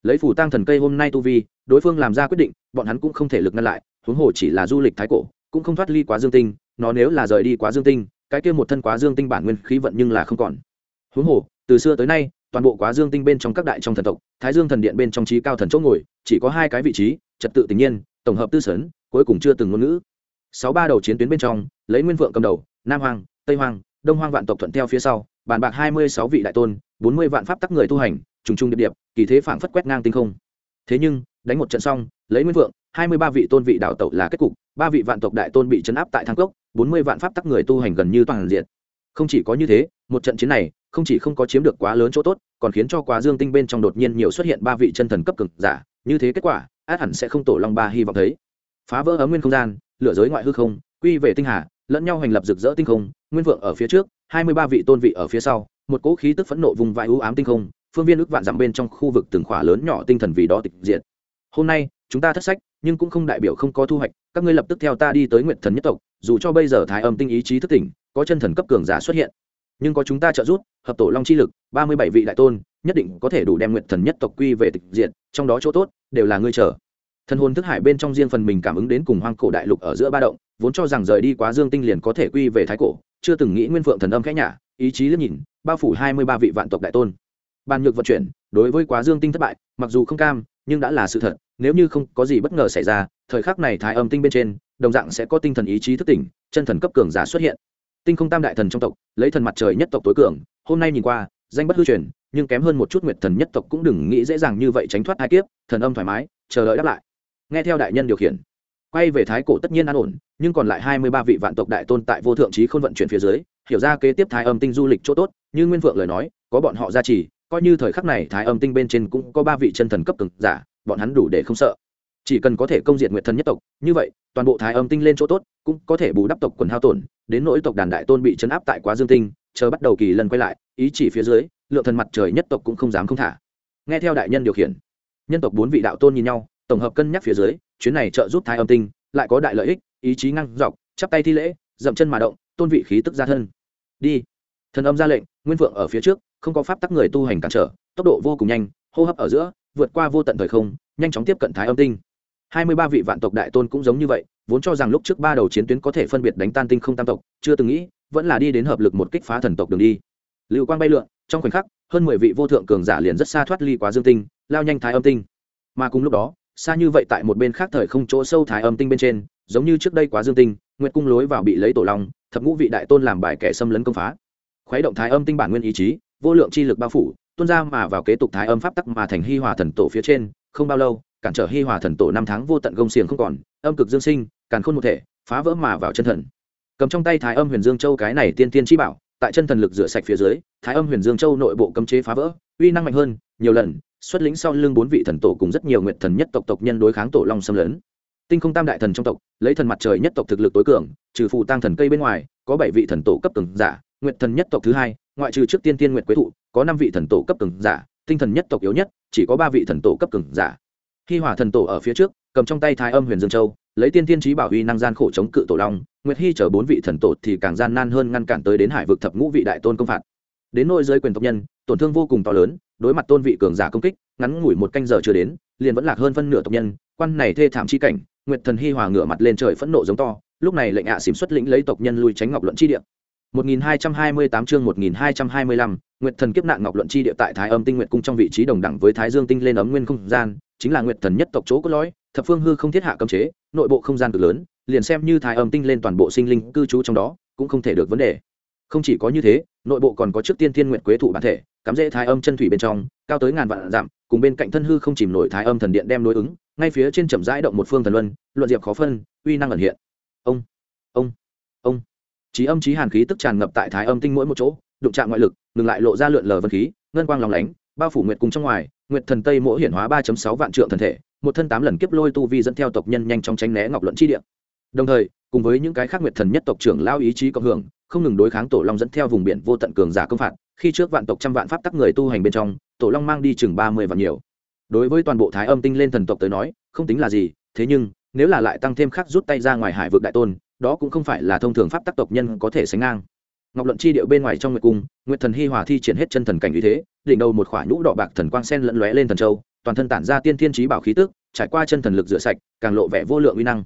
Speaker 1: Lấy phủ tăng thần cây hôm nay tu vi, đối phương làm ra quyết định, bọn hắn cũng không thể lực ngăn lại, huống hồ chỉ là du lịch thái cổ, cũng không thoát ly quá dương tinh, nó nếu là rời đi quá dương tinh, cái kia một thân quá dương tinh bản nguyên khí vận nhưng là không còn. Huống hồ, từ xưa tới nay, toàn bộ quá dương tinh bên trong các đại trong thần tộc, thái dương thần điện bên trong trí cao thần chỗ ngồi, chỉ có hai cái vị trí, trật tự tự nhiên, tổng hợp tư sấn, cuối cùng chưa từng ngôn ngữ sáu ba đầu chiến tuyến bên trong, lấy nguyên vượng cầm đầu, nam hoàng tây hoàng đông hoàng vạn tộc thuận theo phía sau, bàn bạc hai mươi sáu vị đại tôn, bốn mươi vạn pháp tắc người tu hành, trùng trùng điệp điệp, kỳ thế phảng phất quét ngang tinh không. Thế nhưng, đánh một trận xong, lấy nguyên vượng, hai mươi ba vị tôn vị đảo tẩu là kết cục, ba vị vạn tộc đại tôn bị chấn áp tại thang cốc, bốn mươi vạn pháp tắc người tu hành gần như toàn diện. Không chỉ có như thế, một trận chiến này, không chỉ không có chiếm được quá lớn chỗ tốt, còn khiến cho quá dương tinh bên trong đột nhiên nhiều xuất hiện ba vị chân thần cấp cực giả, như thế kết quả, át hẳn sẽ không tổ long ba hy vọng thấy phá vỡ ấm nguyên không gian, lửa giới ngoại hư không, quy về tinh hà, lẫn nhau hành lập rực rỡ tinh không, nguyên vượng ở phía trước, hai mươi ba vị tôn vị ở phía sau, một cỗ khí tức phẫn nộ vùng vãi ưu ám tinh không, phương viên ước vạn dặm bên trong khu vực từng khỏa lớn nhỏ tinh thần vì đó tịch diệt. Hôm nay, chúng ta thất sách, nhưng cũng không đại biểu không có thu hoạch, các ngươi lập tức theo ta đi tới nguyện thần nhất tộc, dù cho bây giờ thái âm tinh ý chí thức tỉnh, có chân thần cấp cường giả xuất hiện. Nhưng có chúng ta trợ giúp, hợp tổ long chi lực, ba mươi bảy vị đại tôn, nhất định có thể đủ đem nguyện thần nhất tộc quy về tịch diện trong đó chỗ tốt, đều là ngươi chờ thần hồn thức hải bên trong riêng phần mình cảm ứng đến cùng hoang cổ đại lục ở giữa ba động, vốn cho rằng rời đi quá dương tinh liền có thể quy về thái cổ, chưa từng nghĩ nguyên phượng thần âm khẽ nhả, ý chí liếc nhìn, bao phủ hai mươi ba vị vạn tộc đại tôn. Bàn nhược vận chuyển, đối với quá dương tinh thất bại, mặc dù không cam, nhưng đã là sự thật, nếu như không có gì bất ngờ xảy ra, thời khắc này thái âm tinh bên trên, đồng dạng sẽ có tinh thần ý chí thức tỉnh, chân thần cấp cường giả xuất hiện. Tinh không tam đại thần trong tộc, lấy thần mặt trời nhất tộc tối cường, hôm nay nhìn qua, danh bất hư truyền, nhưng kém hơn một chút nguyệt thần nhất tộc cũng đừng nghĩ dễ dàng như vậy tránh thoát hai kiếp, thần âm thoải mái, chờ đợi đáp lại nghe theo đại nhân điều khiển. Quay về thái cổ tất nhiên an ổn, nhưng còn lại hai mươi ba vị vạn tộc đại tôn tại vô thượng trí không vận chuyển phía dưới, hiểu ra kế tiếp thái âm tinh du lịch chỗ tốt, như nguyên vượng lời nói, có bọn họ gia trì, coi như thời khắc này thái âm tinh bên trên cũng có ba vị chân thần cấp từng giả, bọn hắn đủ để không sợ. Chỉ cần có thể công diện nguyệt thần nhất tộc, như vậy, toàn bộ thái âm tinh lên chỗ tốt, cũng có thể bù đắp tộc quần hao tổn, đến nỗi tộc đàn đại tôn bị chấn áp tại quá dương tinh, chờ bắt đầu kỳ lần quay lại, ý chỉ phía dưới, lượng thần mặt trời nhất tộc cũng không dám không thả. Nghe theo đại nhân điều khiển, nhân tộc bốn vị đạo tôn nhìn nhau tổng hợp cân nhắc phía dưới, chuyến này trợ giúp thái âm tinh, lại có đại lợi ích, ý chí ngăn dọc, chắp tay thi lễ, dậm chân mà động, tôn vị khí tức ra thân. Đi. Thần âm ra lệnh, nguyên vượng ở phía trước, không có pháp tắc người tu hành cản trở, tốc độ vô cùng nhanh, hô hấp ở giữa, vượt qua vô tận thời không, nhanh chóng tiếp cận thái âm tinh. Hai mươi ba vị vạn tộc đại tôn cũng giống như vậy, vốn cho rằng lúc trước ba đầu chiến tuyến có thể phân biệt đánh tan tinh không tam tộc, chưa từng nghĩ, vẫn là đi đến hợp lực một kích phá thần tộc đường đi. Lưu quang bay lượn, trong khoảnh khắc, hơn mười vị vô thượng cường giả liền rất xa thoát ly quá dương tinh, lao nhanh thái âm tinh. Mà cùng lúc đó xa như vậy tại một bên khác thời không chỗ sâu thái âm tinh bên trên, giống như trước đây quá dương tinh, nguyệt cung lối vào bị lấy tổ long, thập ngũ vị đại tôn làm bài kẻ xâm lấn công phá. Khuấy động thái âm tinh bản nguyên ý chí, vô lượng chi lực bao phủ, tuôn ra mà vào kế tục thái âm pháp tắc mà thành hi hòa thần tổ phía trên, không bao lâu, cản trở hi hòa thần tổ năm tháng vô tận gông xiềng không còn, âm cực dương sinh, càn khôn một thể, phá vỡ mà vào chân thần. Cầm trong tay thái âm huyền dương châu cái này tiên tiên chi bảo, tại chân thần lực rửa sạch phía dưới, thái âm huyền dương châu nội bộ cấm chế phá vỡ, uy năng mạnh hơn, nhiều lần xuất lĩnh sau lưng bốn vị thần tổ cùng rất nhiều nguyện thần nhất tộc tộc nhân đối kháng tổ long xâm lấn. Tinh không tam đại thần trong tộc, lấy thần mặt trời nhất tộc thực lực tối cường, trừ phù tăng thần cây bên ngoài, có bảy vị thần tổ cấp cường giả nguyện thần nhất tộc thứ hai, ngoại trừ trước tiên tiên nguyện quế thụ, có năm vị thần tổ cấp cường giả, tinh thần nhất tộc yếu nhất, chỉ có ba vị thần tổ cấp cường giả. Khi hỏa thần tổ ở phía trước, cầm trong tay thái âm huyền dương châu, lấy tiên tiên trí bảo uy năng gian khổ chống cự tổ long, nguyệt hy chở bốn vị thần tổ thì càng gian nan hơn ngăn cản tới đến hải vực thập ngũ vị đại tôn công phạt đến nôi giới quyền tộc nhân tổn thương vô cùng to lớn đối mặt tôn vị cường giả công kích ngắn ngủi một canh giờ chưa đến liền vẫn lạc hơn phân nửa tộc nhân quan này thê thảm chi cảnh nguyệt thần hi hòa ngửa mặt lên trời phẫn nộ giống to lúc này lệnh ạ xỉm xuất lĩnh lấy tộc nhân lui tránh ngọc luận chi địa 1228 chương 1225, Nguyệt Thần kiếp nạn Ngọc Luận chi địa tại Thái Âm Tinh Nguyệt cung trong vị trí đồng đẳng với Thái Dương Tinh lên ấm nguyên không gian, chính là Nguyệt Thần nhất tộc chỗ có lõi, thập phương hư không thiết hạ cấm chế, nội bộ không gian cực lớn, liền xem như Thái Âm Tinh lên toàn bộ sinh linh cư trú trong đó, cũng không thể được vấn đề. Không chỉ có như thế, nội bộ còn có trước tiên thiên nguyện quế thụ bản thể, cắm rễ Thái Âm chân thủy bên trong, cao tới ngàn vạn dặm, cùng bên cạnh thân hư không chìm nổi Thái Âm thần điện đem đối ứng, ngay phía trên trầm rãi động một phương thần luân, luận diệp khó phân, uy năng ẩn hiện. Ông, ông, ông trí âm trí hàn khí tức tràn ngập tại thái âm tinh mỗi một chỗ đụng chạm ngoại lực ngừng lại lộ ra lượn lờ vân khí ngân quang lòng lánh bao phủ nguyệt cùng trong ngoài nguyệt thần tây mỗi hiển hóa ba sáu vạn trượng thần thể một thân tám lần kiếp lôi tu vi dẫn theo tộc nhân nhanh chóng tránh né ngọc luận chi địa đồng thời cùng với những cái khác nguyệt thần nhất tộc trưởng lao ý chí cộng hưởng, không ngừng đối kháng tổ long dẫn theo vùng biển vô tận cường giả công phạt, khi trước vạn tộc trăm vạn pháp tắc người tu hành bên trong, tổ long mang đi chừng ba mươi vạn nhiều. Đối với toàn bộ thái âm tinh lên thần tộc tới nói, không tính là gì, thế nhưng, nếu là lại tăng thêm khắc rút tay ra ngoài hải vực đại tôn, đó cũng không phải là thông thường pháp tắc tộc nhân có thể sánh ngang. Ngọc luận chi điệu bên ngoài trong nguyệt cung, nguyệt thần hi hòa thi triển hết chân thần cảnh như thế, đỉnh đầu một khỏa nhũ đỏ bạc thần quang sen lẫn lóe lên thần châu, toàn thân tản ra tiên thiên trí bảo khí tức, trải qua chân thần lực rửa sạch, càng lộ vẻ vô lượng uy năng.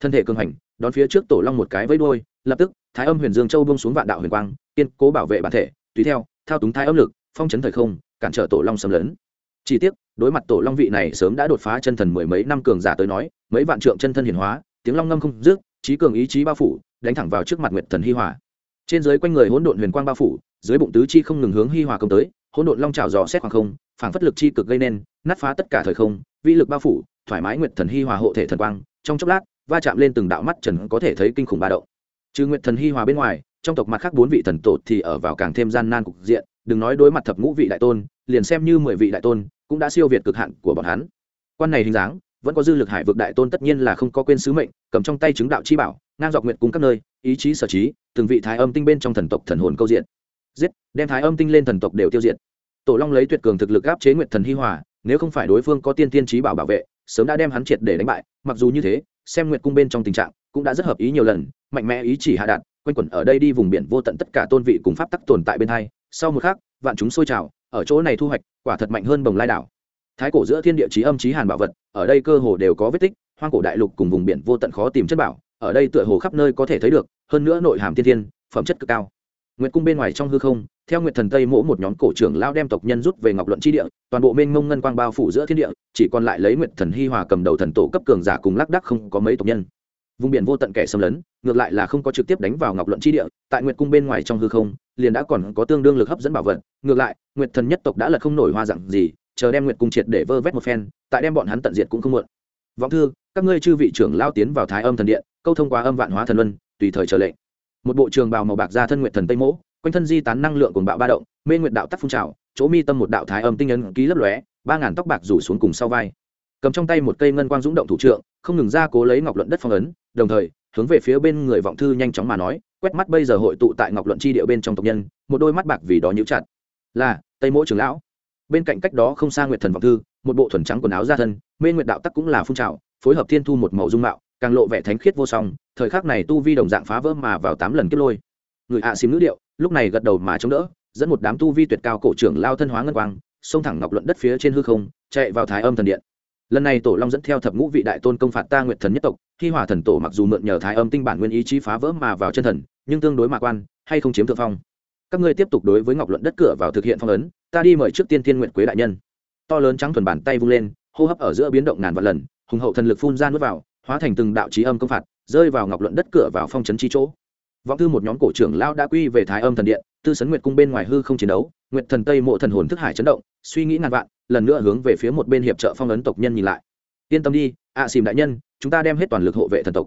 Speaker 1: Thân thể cường hành đón phía trước tổ long một cái với đôi lập tức, thái âm huyền dương châu bông xuống vạn đạo huyền quang, kiên cố bảo vệ bản thể, tùy theo, thao túng thái âm lực, phong chấn thời không, cản trở tổ long xâm lấn. Chỉ tiếc, đối mặt tổ long vị này sớm đã đột phá chân thần mười mấy năm cường giả tới nói, mấy vạn trượng chân thân hiển hóa, tiếng long ngâm không dứt, trí cường ý chí bao phủ, đánh thẳng vào trước mặt nguyệt thần hi hòa. Trên dưới quanh người hỗn độn huyền quang bao phủ, dưới bụng tứ chi không ngừng hướng hi hòa công tới, hỗn độn long trào dò xét hoàng không, phảng phất lực chi cực gây nên, nát phá tất cả thời không, vi lực bao phủ, thoải mái nguyệt thần hi hòa hộ thể thần quang, trong chốc lát va chạm lên từng đạo mắt trần có thể thấy kinh khủng ba động. Trừ nguyệt thần hi hòa bên ngoài, trong tộc mặt khác bốn vị thần tổ thì ở vào càng thêm gian nan cục diện, đừng nói đối mặt thập ngũ vị đại tôn, liền xem như mười vị đại tôn cũng đã siêu việt cực hạn của bọn hắn. Quan này hình dáng, vẫn có dư lực hải vực đại tôn tất nhiên là không có quên sứ mệnh, cầm trong tay chứng đạo chi bảo, ngang dọc nguyện cùng các nơi, ý chí sở trí, từng vị thái âm tinh bên trong thần tộc thần hồn câu diện. Giết, đem thái âm tinh lên thần tộc đều tiêu diệt. Tổ long lấy tuyệt cường thực lực áp chế nguyện thần hi hòa, nếu không phải đối phương có tiên tiên trí bảo bảo vệ, sớm đã đem hắn triệt để đánh bại, mặc dù như thế xem nguyệt cung bên trong tình trạng, cũng đã rất hợp ý nhiều lần, mạnh mẽ ý chỉ hạ đạn quanh quẩn ở đây đi vùng biển vô tận tất cả tôn vị cùng pháp tắc tồn tại bên hai, sau một khắc, vạn chúng sôi trào, ở chỗ này thu hoạch, quả thật mạnh hơn bồng lai đảo. Thái cổ giữa thiên địa chí âm chí hàn bảo vật, ở đây cơ hồ đều có vết tích, hoang cổ đại lục cùng vùng biển vô tận khó tìm chất bảo, ở đây tựa hồ khắp nơi có thể thấy được, hơn nữa nội hàm tiên thiên, phẩm chất cực cao. Nguyệt cung bên ngoài trong hư không theo nguyệt thần tây mỗ một nhóm cổ trưởng lao đem tộc nhân rút về ngọc luận chi địa, toàn bộ mênh mông ngân quang bao phủ giữa thiên địa, chỉ còn lại lấy nguyệt thần hi hòa cầm đầu thần tổ cấp cường giả cùng lác đắc không có mấy tộc nhân. Vùng biển vô tận kẻ xâm lấn, ngược lại là không có trực tiếp đánh vào ngọc luận chi địa, tại nguyệt cung bên ngoài trong hư không, liền đã còn có tương đương lực hấp dẫn bảo vật, ngược lại, nguyệt thần nhất tộc đã lật không nổi hoa dặn gì, chờ đem nguyệt cung triệt để vơ vét một phen, tại đem bọn hắn tận diệt cũng không muộn. Vọng thư, các ngươi chư vị trưởng lao tiến vào thái âm thần điện, câu thông qua âm vạn hóa thần luân, tùy thời trở lệnh. Một bộ trường bào màu bạc ra thân nguyệt thần tây mỗ quanh thân di tán năng lượng cùng bạo ba động, mê nguyện đạo tắc phun trào, chỗ mi tâm một đạo thái âm tinh ấn ký lấp lóe, ba ngàn tóc bạc rủ xuống cùng sau vai. Cầm trong tay một cây ngân quang dũng động thủ trượng, không ngừng ra cố lấy ngọc luận đất phong ấn, đồng thời, hướng về phía bên người vọng thư nhanh chóng mà nói, quét mắt bây giờ hội tụ tại ngọc luận chi địa bên trong tộc nhân, một đôi mắt bạc vì đó nhíu chặt. Là, tây mỗ trưởng lão. Bên cạnh cách đó không xa nguyệt thần vọng thư, một bộ thuần trắng quần áo ra thân, mê nguyệt đạo tắc cũng là phun trào, phối hợp thiên thu một màu dung mạo, càng lộ vẻ thánh khiết vô song, thời khắc này tu vi đồng dạng phá vỡ mà vào tám lần kết lôi người ạ à xìm ngữ điệu, lúc này gật đầu mà chống đỡ, dẫn một đám tu vi tuyệt cao cổ trưởng lao thân hóa ngân quang, xông thẳng ngọc luận đất phía trên hư không, chạy vào thái âm thần điện. Lần này tổ long dẫn theo thập ngũ vị đại tôn công phạt ta nguyệt thần nhất tộc khi hỏa thần tổ mặc dù mượn nhờ thái âm tinh bản nguyên ý chí phá vỡ mà vào chân thần, nhưng tương đối mạ quan, hay không chiếm thượng phong. Các ngươi tiếp tục đối với ngọc luận đất cửa vào thực hiện phong ấn, ta đi mời trước tiên thiên nguyện quế đại nhân. To lớn trắng thuần bàn tay vung lên, hô hấp ở giữa biến động ngàn vạn lần, hùng hậu thần lực phun ra nuốt vào, hóa thành từng đạo trí âm công phạt, rơi vào ngọc luận đất cửa vào phong trấn chi chỗ vọng thư một nhóm cổ trưởng lao đã quy về thái âm thần điện, tư sấn nguyệt cung bên ngoài hư không chiến đấu, nguyệt thần tây mộ thần hồn thức hải chấn động, suy nghĩ ngàn vạn, lần nữa hướng về phía một bên hiệp trợ phong ấn tộc nhân nhìn lại. Yên tâm đi, ạ à, xìm đại nhân, chúng ta đem hết toàn lực hộ vệ thần tộc.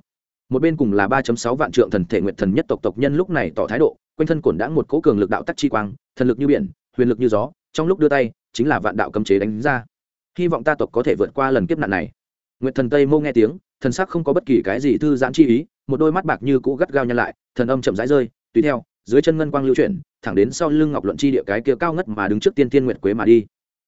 Speaker 1: Một bên cùng là ba sáu vạn trượng thần thể nguyệt thần nhất tộc tộc nhân lúc này tỏ thái độ, quanh thân cổn đã một cố cường lực đạo tắc chi quang, thần lực như biển, huyền lực như gió, trong lúc đưa tay, chính là vạn đạo cấm chế đánh ra. Hy vọng ta tộc có thể vượt qua lần kiếp nạn này. Nguyệt thần tây mô nghe tiếng thần sắc không có bất kỳ cái gì thư giãn chi ý, một đôi mắt bạc như cũ gắt gao nhăn lại, thần âm chậm rãi rơi, tùy theo, dưới chân ngân quang lưu chuyển, thẳng đến sau lưng ngọc luận chi địa cái kia cao ngất mà đứng trước tiên tiên nguyệt quế mà đi.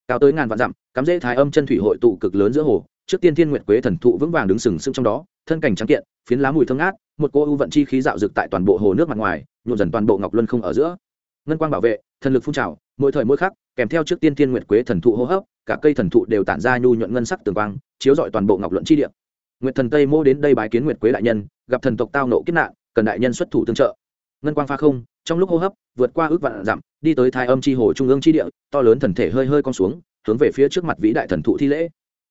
Speaker 1: Cao tới ngàn vạn dặm, cắm dễ thái âm chân thủy hội tụ cực lớn giữa hồ, trước tiên tiên nguyệt quế thần thụ vững vàng đứng sừng sững trong đó, thân cảnh trắng kiện, phiến lá mùi thơm ngát, một cô ưu vận chi khí dạo dực tại toàn bộ hồ nước mặt ngoài nhuộn dần toàn bộ ngọc luân không ở giữa. Ngân quang bảo vệ, thần lực phun trào, mỗi thời mỗi khắc, kèm theo trước tiên tiên nguyệt quế thần thụ hô hấp, cả cây thần thụ đều tản ra nhu nhuận ngân sắc tường quang, chiếu rọi toàn bộ ngọc luận chi địa nguyệt thần tây mô đến đây bái kiến nguyệt quế đại nhân, gặp thần tộc tao nộ kiếp nạn, cần đại nhân xuất thủ tương trợ. Ngân quang pha không, trong lúc hô hấp, vượt qua ước vạn dặm, đi tới thái âm chi hồ trung ương chi địa, to lớn thần thể hơi hơi cong xuống, hướng về phía trước mặt vĩ đại thần thụ thi lễ.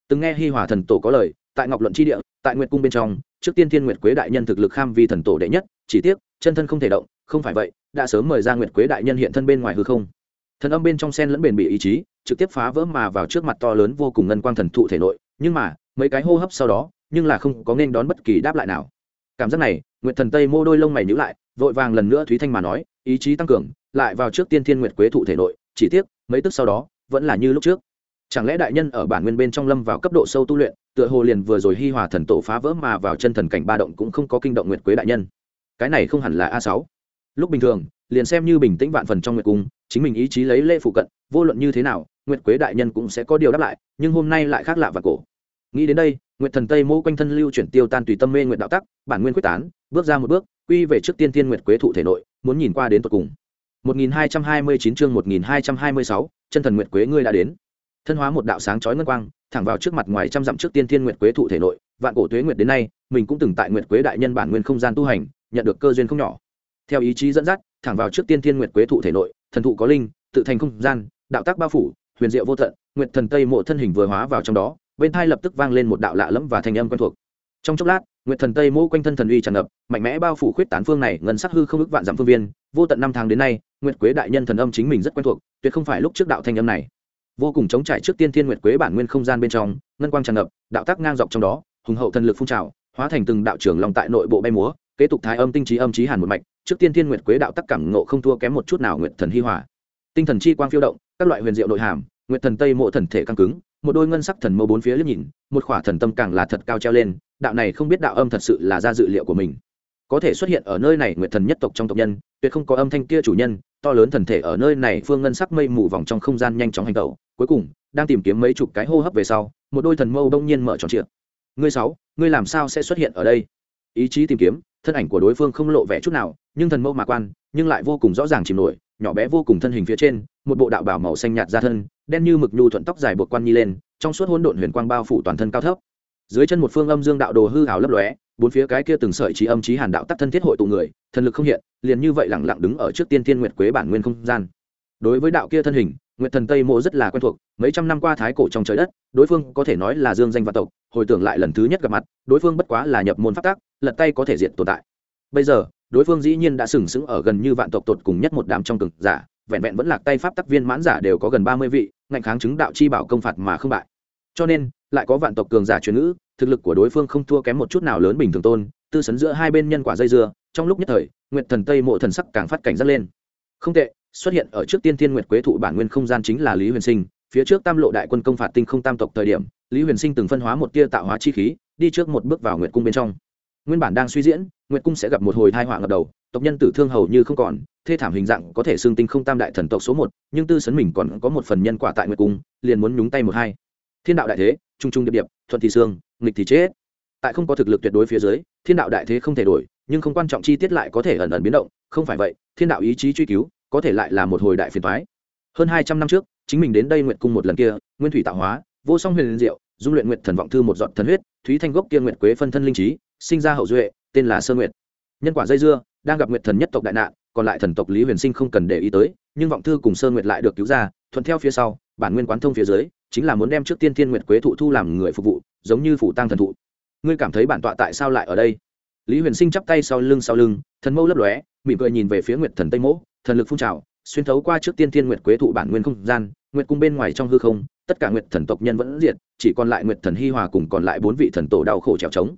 Speaker 1: Từng nghe hi hòa thần tổ có lời, tại ngọc luận chi địa, tại nguyệt cung bên trong, trước tiên thiên nguyệt quế đại nhân thực lực kham vi thần tổ đệ nhất, chỉ tiếc, chân thân không thể động, không phải vậy, đã sớm mời ra nguyệt quế đại nhân hiện thân bên ngoài hư không. Thần âm bên trong sen lẫn bền bị ý chí, trực tiếp phá vỡ mà vào trước mặt to lớn vô cùng ngân quang thần thụ thể nội, nhưng mà, mấy cái hô hấp sau đó nhưng là không có nên đón bất kỳ đáp lại nào. Cảm giác này, nguyệt thần tây mô đôi lông mày nhữ lại, vội vàng lần nữa thúy thanh mà nói, ý chí tăng cường, lại vào trước tiên thiên nguyệt quế thụ thể nội, chỉ tiếc, mấy tức sau đó, vẫn là như lúc trước. Chẳng lẽ đại nhân ở bản nguyên bên trong lâm vào cấp độ sâu tu luyện, tựa hồ liền vừa rồi hi hòa thần tổ phá vỡ mà vào chân thần cảnh ba động cũng không có kinh động nguyệt quế đại nhân. Cái này không hẳn là a sáu. Lúc bình thường, liền xem như bình tĩnh vạn phần trong nguyệt cung, chính mình ý chí lấy lễ phụ cận, vô luận như thế nào, nguyệt quế đại nhân cũng sẽ có điều đáp lại, nhưng hôm nay lại khác lạ và cổ. Nghĩ đến đây nguyệt thần tây mô quanh thân lưu chuyển tiêu tan tùy tâm mê nguyệt đạo tắc bản nguyên quyết tán bước ra một bước quy về trước tiên tiên nguyệt quế thụ thể nội muốn nhìn qua đến tận cùng. 1229 chương 1226, chân thần nguyệt quế ngươi đã đến. Thân hóa một đạo sáng chói ngân quang thẳng vào trước mặt ngoài trăm dặm trước tiên thiên nguyệt quế thụ thể nội vạn cổ tuế nguyệt đến nay mình cũng từng tại nguyệt quế đại nhân bản nguyên không gian tu hành nhận được cơ duyên không nhỏ. Theo ý chí dẫn dắt thẳng vào trước tiên thiên nguyệt quế thụ thể nội thần thụ có linh tự thành không gian đạo tác bao phủ huyền diệu vô tận nguyệt thần tây mộ thân hình vừa hóa vào trong đó bên thai lập tức vang lên một đạo lạ lẫm và thanh âm quen thuộc. Trong chốc lát, nguyệt thần tây mô quanh thân thần uy tràn ngập, mạnh mẽ bao phủ khuyết tán phương này, ngân sắc hư không ức vạn dặm phương viên. Vô tận năm tháng đến nay, nguyệt quế đại nhân thần âm chính mình rất quen thuộc, tuyệt không phải lúc trước đạo thanh âm này. Vô cùng chống trải trước tiên thiên nguyệt quế bản nguyên không gian bên trong, ngân quang tràn ngập, đạo tác ngang dọc trong đó, hùng hậu thần lực phun trào, hóa thành từng đạo trưởng lòng tại nội bộ bay múa, kế tục thái âm tinh trí âm trí hàn một mạch, trước tiên thiên nguyệt quế đạo tắc cảm ngộ không thua kém một chút nào nguyệt thần hi hòa. Tinh thần chi quang phiêu động, các loại huyền diệu nội hàm, nguyệt thần tây mộ thần thể căng cứng một đôi ngân sắc thần mâu bốn phía liếc nhìn, một khỏa thần tâm càng là thật cao treo lên, đạo này không biết đạo âm thật sự là ra dự liệu của mình. Có thể xuất hiện ở nơi này nguyệt thần nhất tộc trong tộc nhân, tuyệt không có âm thanh kia chủ nhân, to lớn thần thể ở nơi này phương ngân sắc mây mù vòng trong không gian nhanh chóng hành tẩu, cuối cùng, đang tìm kiếm mấy chục cái hô hấp về sau, một đôi thần mâu đông nhiên mở tròn trịa. Ngươi sáu, ngươi làm sao sẽ xuất hiện ở đây? Ý chí tìm kiếm, thân ảnh của đối phương không lộ vẻ chút nào, nhưng thần mâu mà quan, nhưng lại vô cùng rõ ràng chìm nổi, nhỏ bé vô cùng thân hình phía trên một bộ đạo bảo màu xanh nhạt ra thân, đen như mực nhu thuận tóc dài buộc quan nhi lên, trong suốt hỗn độn huyền quang bao phủ toàn thân cao thấp. Dưới chân một phương âm dương đạo đồ hư hào lấp lóe, bốn phía cái kia từng sợi trí âm trí hàn đạo tắc thân thiết hội tụ người, thần lực không hiện, liền như vậy lẳng lặng đứng ở trước tiên tiên nguyệt quế bản nguyên không gian. Đối với đạo kia thân hình, nguyệt thần tây mộ rất là quen thuộc, mấy trăm năm qua thái cổ trong trời đất, đối phương có thể nói là dương danh và tộc, hồi tưởng lại lần thứ nhất gặp mặt, đối phương bất quá là nhập môn phát tác lật tay có thể diện tồn tại. Bây giờ, đối phương dĩ nhiên đã sừng sững ở gần như vạn tộc tột cùng nhất một đám trong cực giả vẹn vẹn vẫn lạc tay pháp tắc viên mãn giả đều có gần ba mươi vị, ngạnh kháng chứng đạo chi bảo công phạt mà không bại. Cho nên, lại có vạn tộc cường giả truyền ngữ, thực lực của đối phương không thua kém một chút nào lớn bình thường tôn, tư sấn giữa hai bên nhân quả dây dưa, trong lúc nhất thời, nguyệt thần tây mộ thần sắc càng phát cảnh giác lên. Không tệ, xuất hiện ở trước tiên thiên nguyệt quế thụ bản nguyên không gian chính là lý huyền sinh, phía trước tam lộ đại quân công phạt tinh không tam tộc thời điểm, lý huyền sinh từng phân hóa một tia tạo hóa chi khí, đi trước một bước vào nguyệt cung bên trong. Nguyên bản đang suy diễn, nguyệt cung sẽ gặp một hồi thai họa ngập đầu tộc nhân tử thương hầu như không còn, thê thảm hình dạng có thể xương tinh không tam đại thần tộc số một, nhưng tư sấn mình còn có một phần nhân quả tại nguyệt cung, liền muốn nhúng tay một hai. Thiên đạo đại thế, trung trung điệp điệp, thuận thì xương, nghịch thì chết. Tại không có thực lực tuyệt đối phía dưới, thiên đạo đại thế không thể đổi, nhưng không quan trọng chi tiết lại có thể ẩn ẩn biến động, không phải vậy, thiên đạo ý chí truy cứu, có thể lại là một hồi đại phiền thoái hơn hai trăm năm trước, chính mình đến đây nguyện cung một lần kia, nguyên thủy tạo hóa, vô song huyền liên diệu, dung luyện nguyện thần vọng thư một giọt thần huyết, thúy thanh gốc kia nguyện quế phân thân linh trí, sinh ra hậu duệ, tên là sơ nguyện nhân quả dây dưa, đang gặp nguyệt thần nhất tộc đại nạn, còn lại thần tộc lý huyền sinh không cần để ý tới, nhưng vọng thư cùng sơ nguyệt lại được cứu ra, thuận theo phía sau, bản nguyên quán thông phía dưới, chính là muốn đem trước tiên thiên nguyệt quế thụ thu làm người phục vụ, giống như phủ tăng thần thụ. Ngươi cảm thấy bản tọa tại sao lại ở đây? Lý huyền sinh chắp tay sau lưng sau lưng, thần mâu lấp lóe, mỉm cười nhìn về phía nguyệt thần tây mỗ, thần lực phun trào, xuyên thấu qua trước tiên thiên nguyệt quế thụ bản nguyên không gian, nguyệt cung bên ngoài trong hư không, tất cả nguyệt thần tộc nhân vẫn diệt, chỉ còn lại nguyệt thần hi hòa cùng còn lại bốn vị thần tổ đau khổ trèo trống.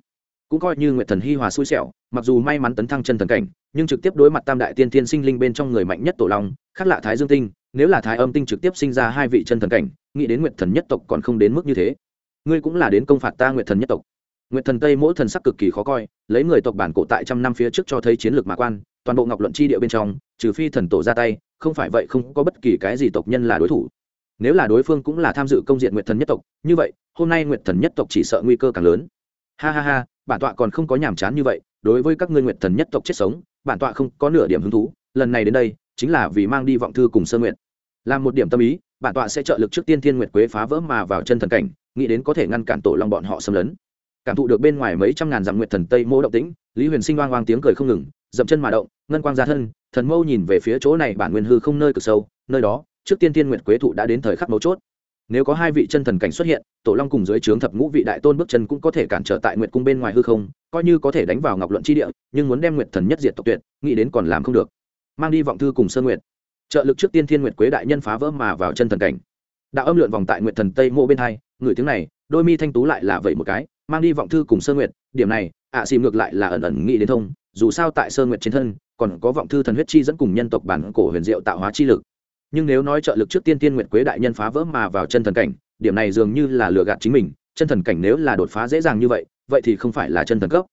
Speaker 1: Cũng coi như nguyệt thần hi hòa xui xẻo mặc dù may mắn tấn thăng chân thần cảnh, nhưng trực tiếp đối mặt tam đại tiên thiên sinh linh bên trong người mạnh nhất tổ long, khác lạ thái dương tinh, nếu là thái âm tinh trực tiếp sinh ra hai vị chân thần cảnh, nghĩ đến nguyệt thần nhất tộc còn không đến mức như thế. Ngươi cũng là đến công phạt ta nguyệt thần nhất tộc. Nguyệt thần tây mỗi thần sắc cực kỳ khó coi, lấy người tộc bản cổ tại trăm năm phía trước cho thấy chiến lược mạ quan, toàn bộ ngọc luận chi địa bên trong, trừ phi thần tổ ra tay, không phải vậy không có bất kỳ cái gì tộc nhân là đối thủ. Nếu là đối phương cũng là tham dự công diện nguyệt thần nhất tộc, như vậy, hôm nay nguyệt thần nhất tộc chỉ sợ nguy cơ càng lớn. Ha ha ha, bản tọa còn không có nhàm chán như vậy đối với các ngươi nguyệt thần nhất tộc chết sống, bản tọa không có nửa điểm hứng thú, lần này đến đây, chính là vì mang đi vọng thư cùng sơ nguyện làm một điểm tâm ý, bản tọa sẽ trợ lực trước tiên thiên nguyệt quế phá vỡ mà vào chân thần cảnh, nghĩ đến có thể ngăn cản tổ long bọn họ xâm lấn. Cảm thụ được bên ngoài mấy trăm ngàn dặm nguyệt thần tây mô động tĩnh, lý huyền sinh oang oang tiếng cười không ngừng, dậm chân mà động, ngân quang ra thân, thần mâu nhìn về phía chỗ này bản nguyên hư không nơi cực sâu, nơi đó, trước tiên thiên nguyệt quế thụ đã đến thời khắc mấu chốt nếu có hai vị chân thần cảnh xuất hiện, tổ long cùng dưới trướng thập ngũ vị đại tôn bước chân cũng có thể cản trở tại nguyệt cung bên ngoài hư không, coi như có thể đánh vào ngọc luận chi địa, nhưng muốn đem nguyệt thần nhất diệt tộc tuyệt, nghĩ đến còn làm không được. Mang đi vọng thư cùng sơn nguyệt. Trợ lực trước tiên thiên nguyệt quế đại nhân phá vỡ mà vào chân thần cảnh. Đạo âm lượn vòng tại nguyệt thần tây mộ bên hai, người tiếng này, đôi mi thanh tú lại là vậy một cái, mang đi vọng thư cùng sơn nguyệt, điểm này, ạ à xìm ngược lại là ẩn ẩn nghĩ đến thông, dù sao tại sơn nguyệt trên thân, còn có vọng thư thần huyết chi dẫn cùng nhân tộc bản cổ huyền diệu tạo hóa chi lực nhưng nếu nói trợ lực trước tiên tiên nguyệt quế đại nhân phá vỡ mà vào chân thần cảnh, điểm này dường như là lừa gạt chính mình, chân thần cảnh nếu là đột phá dễ dàng như vậy vậy thì không phải là chân thần cấp.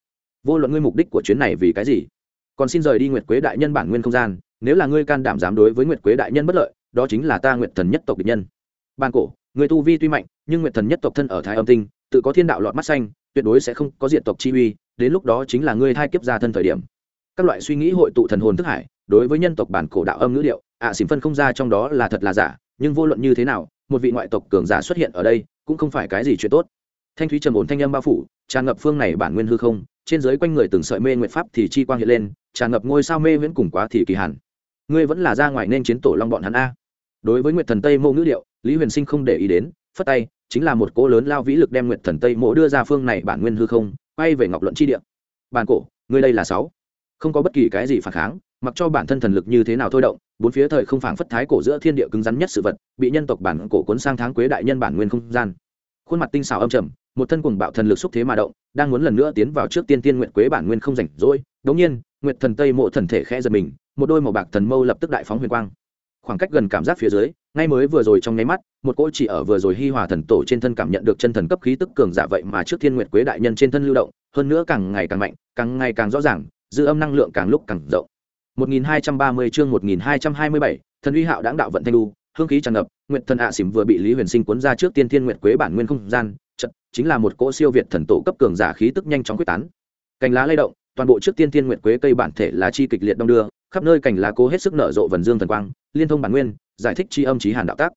Speaker 1: Vô luận ngươi mục đích của chuyến này vì cái gì, còn xin rời đi nguyệt quế đại nhân bản nguyên không gian, nếu là ngươi can đảm dám đối với nguyệt quế đại nhân bất lợi, đó chính là ta nguyệt thần nhất tộc địch nhân. Ban cổ, người tu vi tuy mạnh, nhưng nguyệt thần nhất tộc thân ở thái âm tinh, tự có thiên đạo lọt mắt xanh, tuyệt đối sẽ không có diện tộc chi uy, đến lúc đó chính là ngươi thai kiếp ra thân thời điểm. Các loại suy nghĩ hội tụ thần hồn thức hải, đối với nhân tộc bản cổ đạo âm ngữ điệu ạ à, xỉm phân không ra trong đó là thật là giả nhưng vô luận như thế nào một vị ngoại tộc cường giả xuất hiện ở đây cũng không phải cái gì chuyện tốt. Thanh thúy trầm ổn thanh âm bao phủ tràn ngập phương này bản nguyên hư không trên dưới quanh người từng sợi mê nguyện pháp thì chi quang hiện lên tràn ngập ngôi sao mê viễn cùng quá thì kỳ hàn ngươi vẫn là ra ngoài nên chiến tổ long bọn hắn a. Đối với nguyệt thần tây mô ngữ điệu lý huyền sinh không để ý đến phất tay chính là một cỗ lớn lao vĩ lực đem nguyệt thần tây mộ đưa ra phương này bản nguyên hư không quay về ngọc luận chi địa. Bàn cổ ngươi đây là sáu. Không có bất kỳ cái gì phản kháng mặc cho bản thân thần lực như thế nào thôi động, bốn phía thời không phảng phất thái cổ giữa thiên địa cứng rắn nhất sự vật, bị nhân tộc bản cổ cuốn sang tháng quế đại nhân bản nguyên không gian. Khuôn mặt tinh xảo âm trầm, một thân cùng bạo thần lực xúc thế mà động, đang muốn lần nữa tiến vào trước tiên tiên nguyện quế bản nguyên không rảnh rỗi đống nhiên, nguyệt thần tây mộ thần thể khẽ giật mình, một đôi màu bạc thần mâu lập tức đại phóng huyền quang. Khoảng cách gần cảm giác phía dưới, ngay mới vừa rồi trong nháy mắt, một cỗ chỉ ở vừa rồi hi hòa thần tổ trên thân cảm nhận được chân thần cấp khí tức cường giả vậy mà trước thiên nguyệt quế đại nhân trên thân lưu động, hơn nữa càng ngày càng mạnh, càng ngày càng rõ ràng, dư âm năng lượng càng lúc càng rộng. 1230 chương 1227, thần uy hạo đãng đạo vận thanh lưu, hương khí tràn ngập nguyệt thần ạ à xỉm vừa bị lý huyền sinh cuốn ra trước tiên thiên nguyệt quế bản nguyên không gian trận chính là một cỗ siêu việt thần tổ cấp cường giả khí tức nhanh chóng quyết tán. Cành lá lay động toàn bộ trước tiên thiên nguyệt quế cây bản thể là chi kịch liệt đông đưa khắp nơi cành lá cố hết sức nở rộ vần dương thần quang liên thông bản nguyên giải thích chi âm chí hàn đạo tác.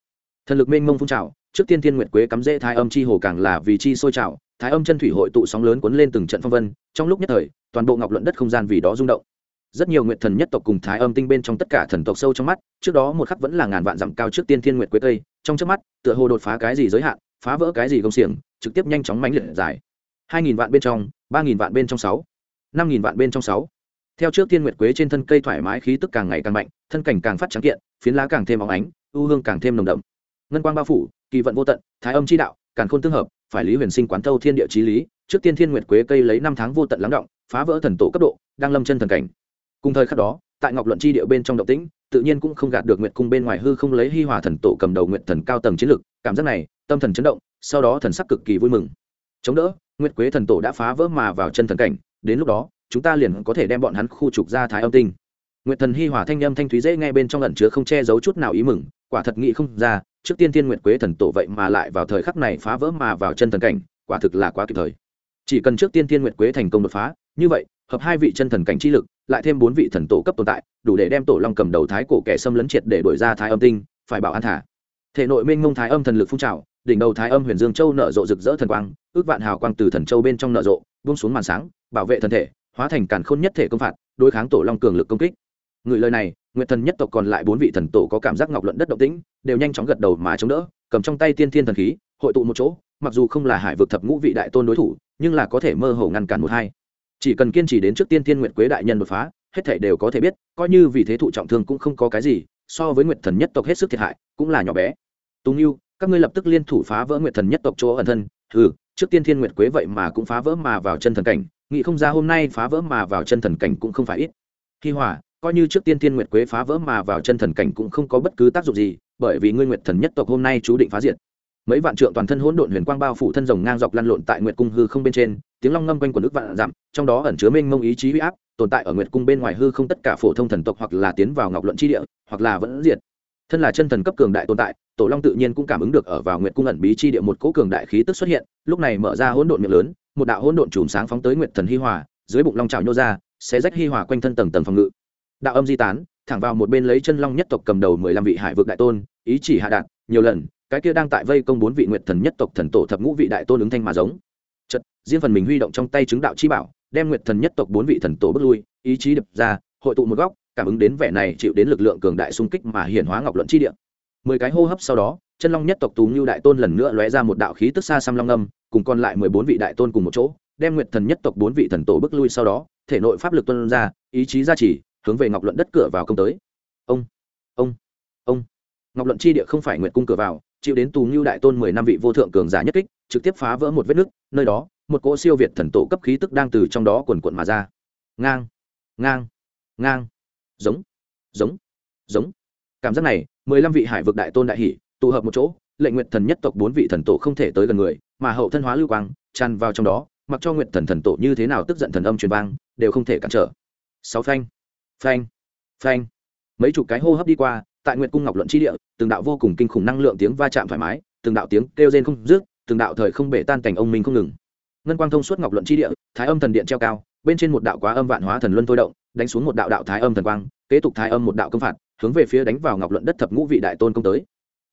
Speaker 1: Thần lực mênh mông phun trào trước tiên thiên nguyệt quế cắm rễ thái âm chi hồ càng là vì chi sôi trào thái âm chân thủy hội tụ sóng lớn cuốn lên từng trận phong vân trong lúc nhất thời toàn bộ ngọc luận đất không gian vì đó rung động rất nhiều nguyện thần nhất tộc cùng thái âm tinh bên trong tất cả thần tộc sâu trong mắt trước đó một khắc vẫn là ngàn vạn dặm cao trước tiên thiên nguyện quế tây, trong trước mắt tựa hồ đột phá cái gì giới hạn phá vỡ cái gì công xiềng trực tiếp nhanh chóng mãnh liệt dài hai nghìn vạn bên trong ba nghìn vạn bên trong sáu năm nghìn vạn bên trong sáu. Theo trước thiên nguyệt quế trên thân cây thoải mái khí tức càng ngày càng mạnh thân cảnh càng phát trắng kiện phiến lá càng thêm óng ánh ưu hương càng thêm nồng đậm. Ngân quang bao phủ kỳ vận vô tận thái âm chi đạo càng khôn tương hợp phải lý huyền sinh quán thâu thiên địa chí lý trước tiên thiên nguyệt quế cây lấy năm tháng vô tận lắng động phá vỡ thần tổ cấp độ đang lâm chân thần cảnh cùng thời khắc đó, tại ngọc luận chi địa bên trong động tĩnh, tự nhiên cũng không gạt được nguyệt cung bên ngoài hư không lấy hi hòa thần tổ cầm đầu nguyệt thần cao tầng chiến lực, cảm giác này, tâm thần chấn động, sau đó thần sắc cực kỳ vui mừng. Chống đỡ, nguyệt quế thần tổ đã phá vỡ mà vào chân thần cảnh, đến lúc đó, chúng ta liền có thể đem bọn hắn khu trục ra thái âm tinh. Nguyệt thần hi hòa thanh âm thanh thúy dễ nghe bên trong ẩn chứa không che giấu chút nào ý mừng, quả thật nghĩ không ra, trước tiên thiên nguyệt quế thần tổ vậy mà lại vào thời khắc này phá vỡ mà vào chân thần cảnh, quả thực là quá kịp thời. Chỉ cần trước tiên thiên nguyệt quế thành công đột phá, như vậy hợp hai vị chân thần cảnh chi lực, lại thêm bốn vị thần tổ cấp tồn tại, đủ để đem tổ long cầm đầu thái cổ kẻ xâm lấn triệt để đổi ra thái âm tinh, phải bảo an thả. Thể nội minh ngông thái âm thần lực phun trào, đỉnh đầu thái âm huyền dương châu nở rộ rực rỡ thần quang, ước vạn hào quang từ thần châu bên trong nở rộ, buông xuống màn sáng, bảo vệ thân thể, hóa thành càn khôn nhất thể công phạt, đối kháng tổ long cường lực công kích. Người lời này, nguyệt thần nhất tộc còn lại bốn vị thần tổ có cảm giác ngọc luận đất động tĩnh, đều nhanh chóng gật đầu mà chống đỡ, cầm trong tay tiên thiên thần khí, hội tụ một chỗ, mặc dù không là hải vực thập ngũ vị đại tôn đối thủ, nhưng là có thể mơ hồ ngăn cản một hai chỉ cần kiên trì đến trước tiên thiên nguyệt quế đại nhân đột phá, hết thảy đều có thể biết, coi như vì thế thụ trọng thương cũng không có cái gì, so với nguyệt thần nhất tộc hết sức thiệt hại, cũng là nhỏ bé. Tùng yêu các ngươi lập tức liên thủ phá vỡ nguyệt thần nhất tộc chỗ ẩn thân. Ừ trước tiên thiên nguyệt quế vậy mà cũng phá vỡ mà vào chân thần cảnh, nghĩ không ra hôm nay phá vỡ mà vào chân thần cảnh cũng không phải ít. Hi hòa, coi như trước tiên thiên nguyệt quế phá vỡ mà vào chân thần cảnh cũng không có bất cứ tác dụng gì, bởi vì ngươi nguyệt thần nhất tộc hôm nay chú định phá diệt. Mấy vạn trượng toàn thân hỗn độn huyền quang bao phủ thân rồng ngang dọc lăn lộn tại nguyệt cung hư không bên trên tiếng long ngâm quanh quần nước vạn dặm, trong đó ẩn chứa mênh mông ý chí huy áp, tồn tại ở nguyệt cung bên ngoài hư không tất cả phổ thông thần tộc hoặc là tiến vào ngọc luận chi địa, hoặc là vẫn diệt. Thân là chân thần cấp cường đại tồn tại, tổ long tự nhiên cũng cảm ứng được ở vào nguyệt cung ẩn bí chi địa một cỗ cường đại khí tức xuất hiện, lúc này mở ra hỗn độn miệng lớn, một đạo hỗn độn chùm sáng phóng tới nguyệt thần hi hòa, dưới bụng long trào nhô ra sẽ rách hi hòa quanh thân tầng tầng phòng ngự. Đạo âm di tán, thẳng vào một bên lấy chân long nhất tộc cầm đầu mười lăm vị hải vực đại tôn, ý chỉ hạ đạt, nhiều lần, cái kia đang tại vây công bốn vị nguyệt thần nhất tộc thần tổ thập ngũ vị đại tôn ứng thanh mà giống riêng phần mình huy động trong tay chứng đạo chi bảo, đem nguyệt thần nhất tộc bốn vị thần tổ bước lui, ý chí đập ra, hội tụ một góc, cảm ứng đến vẻ này chịu đến lực lượng cường đại xung kích mà hiển hóa ngọc luận chi địa. Mười cái hô hấp sau đó, chân long nhất tộc tú ngưu đại tôn lần nữa lóe ra một đạo khí tức xa xăm long âm, cùng còn lại mười bốn vị đại tôn cùng một chỗ, đem nguyệt thần nhất tộc bốn vị thần tổ bước lui sau đó, thể nội pháp lực tuân ra, ý chí gia trì, hướng về ngọc luận đất cửa vào công tới. Ông ông ông. Ngọc luận chi địa không phải nguyệt cung cửa vào, chịu đến tù ngưu đại tôn mười năm vị vô thượng cường giả nhất kích, trực tiếp phá vỡ một vết nứt, nơi đó một cỗ siêu việt thần tổ cấp khí tức đang từ trong đó quần quận mà ra. Ngang ngang ngang. Giống giống giống. Cảm giác này, mười lăm vị hải vực đại tôn đại hỷ tụ hợp một chỗ, lệnh nguyện thần nhất tộc bốn vị thần tổ không thể tới gần người, mà hậu thân hóa lưu quang, tràn vào trong đó, mặc cho nguyện thần thần tổ như thế nào tức giận thần âm truyền vang, đều không thể cản trở. Sáu phanh phanh phanh. Mấy chục cái hô hấp đi qua, tại nguyện cung ngọc luận chi địa, từng đạo vô cùng kinh khủng năng lượng tiếng va chạm thoải mái, từng đạo tiếng kêu rên không dứt, từng đạo thời không bể tan cảnh ông minh không ngừng ngân quang thông suốt ngọc luận chi địa, thái âm thần điện treo cao, bên trên một đạo quá âm vạn hóa thần luân thôi động, đánh xuống một đạo đạo thái âm thần quang, kế tục thái âm một đạo công phạt, hướng về phía đánh vào ngọc luận đất thập ngũ vị đại tôn công tới.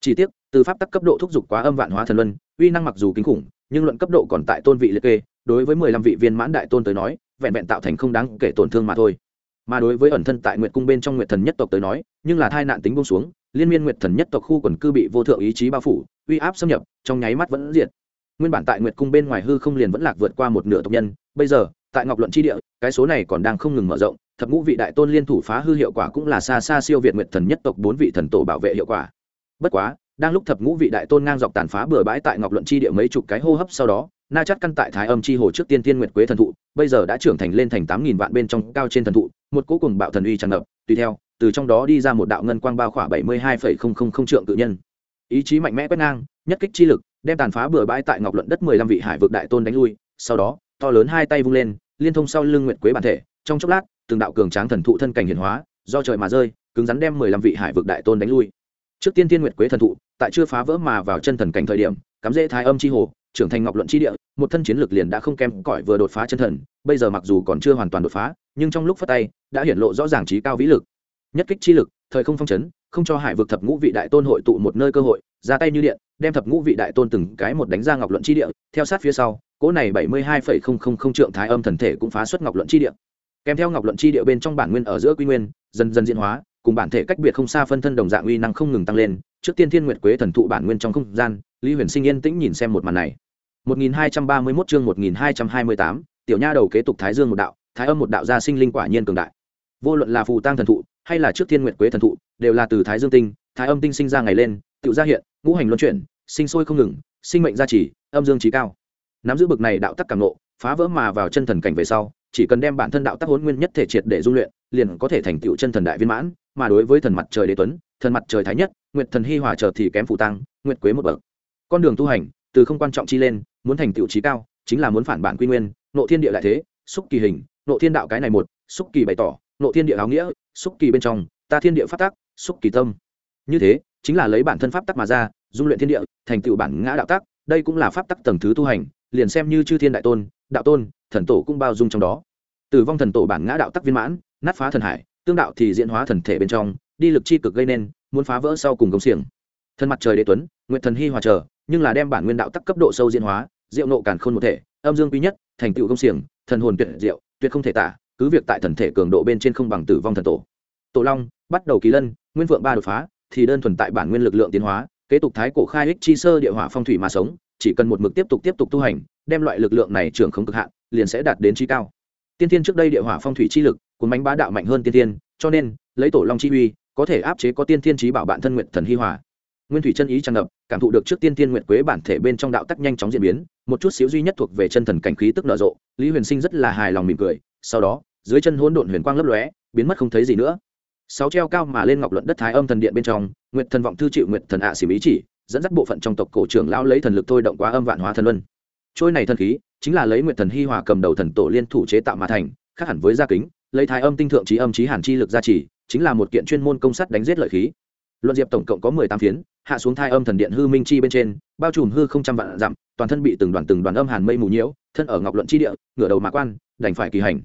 Speaker 1: Chỉ tiếc, từ pháp tắc cấp độ thúc giục quá âm vạn hóa thần luân, uy năng mặc dù kinh khủng, nhưng luận cấp độ còn tại tôn vị liệt kê, đối với mười lăm vị viên mãn đại tôn tới nói, vẹn vẹn tạo thành không đáng kể tổn thương mà thôi. Mà đối với ẩn thân tại nguyệt cung bên trong nguyệt thần nhất tộc tới nói, nhưng là thai nạn tính bông xuống, liên miên nguyệt thần nhất tộc khu quần cư bị vô thượng ý chí bao phủ, uy áp xâm nhập, trong nháy mắt vẫn diệt nguyên bản tại nguyệt cung bên ngoài hư không liền vẫn lạc vượt qua một nửa tộc nhân, bây giờ, tại ngọc luận tri địa, cái số này còn đang không ngừng mở rộng, thập ngũ vị đại tôn liên thủ phá hư hiệu quả cũng là xa xa siêu việt nguyệt thần nhất tộc bốn vị thần tổ bảo vệ hiệu quả. Bất quá, đang lúc thập ngũ vị đại tôn ngang dọc tàn phá bừa bãi tại ngọc luận tri địa mấy chục cái hô hấp sau đó, na chắt căn tại thái âm chi hồ trước tiên tiên nguyệt quế thần thụ, bây giờ đã trưởng thành lên thành tám nghìn vạn bên trong cao trên thần thụ, một cố cùng bạo thần uy tràn ngập, tùy theo, từ trong đó đi ra một đạo ngân quang bao khỏa bảy mươi hai phẩy không không không trượng tự nhân. Ý chí mạnh mẽ quét ngang, nhất kích chi lực đem tàn phá bừa bãi tại ngọc luận đất mười lăm vị hải vực đại tôn đánh lui, sau đó, to lớn hai tay vung lên, liên thông sau lưng nguyệt quế bản thể, trong chốc lát, từng đạo cường tráng thần thụ thân cảnh hiển hóa, do trời mà rơi, cứng rắn đem mười lăm vị hải vực đại tôn đánh lui. Trước tiên tiên nguyệt quế thần thụ, tại chưa phá vỡ mà vào chân thần cảnh thời điểm, cắm dễ thái âm chi hồ, trưởng thành ngọc luận chi địa, một thân chiến lực liền đã không kém cỏi vừa đột phá chân thần, bây giờ mặc dù còn chưa hoàn toàn đột phá, nhưng trong lúc phát tay, đã hiển lộ rõ ràng trí cao vĩ lực nhất kích chi lực thời không phong chấn không cho hải vực thập ngũ vị đại tôn hội tụ một nơi cơ hội ra tay như điện đem thập ngũ vị đại tôn từng cái một đánh ra ngọc luận chi địa theo sát phía sau cỗ này bảy mươi hai phẩy không không không trượng thái âm thần thể cũng phá xuất ngọc luận chi địa. Kèm theo ngọc luận chi địa bên trong bản nguyên ở giữa quy nguyên dần dần diễn hóa cùng bản thể cách biệt không xa phân thân đồng dạng uy năng không ngừng tăng lên trước tiên thiên nguyệt quế thần thụ bản nguyên trong không gian lý huyền sinh yên tĩnh nhìn xem một màn này. 1231 chương 1228, tiểu nha đầu kế tục thái dương một đạo thái âm một đạo gia sinh linh quả nhiên cường đại. Vô luận là phù tăng thần thụ hay là trước thiên nguyệt quế thần thụ, đều là từ thái dương tinh, thái âm tinh sinh ra ngày lên tự ra hiện, ngũ hành luân chuyển, sinh sôi không ngừng, sinh mệnh gia trì, âm dương trí cao. Nắm giữ bực này đạo tắc cảm nộ phá vỡ mà vào chân thần cảnh về sau, chỉ cần đem bản thân đạo tắc hôn nguyên nhất thể triệt để dung luyện, liền có thể thành tựu chân thần đại viên mãn, mà đối với thần mặt trời đế tuấn, thần mặt trời thái nhất, nguyệt thần hy hòa trợ thì kém phụ tăng, nguyệt quế một bậc. Con đường tu hành, từ không quan trọng chi lên, muốn thành tựu trí cao, chính là muốn phản bản quy nguyên, nộ thiên địa lại thế, xúc kỳ hình, nộ thiên đạo cái này một, xúc kỳ bày tỏ, nộ thiên địa áo nghĩa xúc kỳ bên trong, ta thiên địa phát tác xúc kỳ tâm. Như thế, chính là lấy bản thân pháp tắc mà ra, dung luyện thiên địa, thành tựu bản ngã đạo tắc, đây cũng là pháp tắc tầng thứ tu hành, liền xem như chư thiên đại tôn, đạo tôn, thần tổ cũng bao dung trong đó. Tử vong thần tổ bản ngã đạo tắc viên mãn, nát phá thần hải, tương đạo thì diễn hóa thần thể bên trong, đi lực chi cực gây nên, muốn phá vỡ sau cùng công xiềng. Thân mặt trời đế tuấn, nguyện thần hy hòa trở, nhưng là đem bản nguyên đạo tắc cấp độ sâu diễn hóa, diệu nộ càn khôn một thể, âm dương quý nhất, thành tựu công xiềng, thần hồn tuyệt diệu, tuyệt không thể tả cứ việc tại thần thể cường độ bên trên không bằng tử vong thần tổ. Tổ long, bắt đầu kỳ lân, nguyên vượng ba đột phá, thì đơn thuần tại bản nguyên lực lượng tiến hóa, kế tục thái cổ khai ích chi sơ địa hỏa phong thủy mà sống, chỉ cần một mực tiếp tục tiếp tục tu hành, đem loại lực lượng này trưởng không cực hạn, liền sẽ đạt đến trí cao. Tiên thiên trước đây địa hỏa phong thủy chi lực, cuốn bánh bá đạo mạnh hơn tiên thiên, cho nên, lấy tổ long chi uy, có thể áp chế có tiên thiên trí bảo bản thân nguyện thần hi hòa. Nguyên thủy chân ý tràn ngập, cảm thụ được trước tiên thiên nguyện quế bản thể bên trong đạo tắc nhanh chóng diễn biến, một chút xíu duy nhất thuộc về chân thần cảnh khí tức nở rộ, lý huyền sinh rất là hài lòng mỉm cười sau đó, dưới chân hỗn độn huyền quang lấp lóe, biến mất không thấy gì nữa. Sáu treo cao mà lên ngọc luận đất thái âm thần điện bên trong, nguyệt thần vọng thư chịu nguyệt thần ạ xỉ ý chỉ, dẫn dắt bộ phận trong tộc cổ trưởng lão lấy thần lực thôi động quá âm vạn hóa thần luân. Trôi này thần khí, chính là lấy nguyệt thần hi hòa cầm đầu thần tổ liên thủ chế tạo mà thành, khác hẳn với gia kính, lấy thái âm tinh thượng trí âm trí hàn chi lực gia trì, chính là một kiện chuyên môn công sắt đánh giết lợi khí. Luận diệp tổng cộng có mười tám phiến, hạ xuống thai âm thần điện hư minh chi bên trên, bao trùm hư không trăm vạn dặm, toàn thân bị từng đoàn từng đoàn âm hàn mây mù nhiễu, thân ở ngọc luận chi địa, ngửa đầu mạ quan, đành phải kỳ hành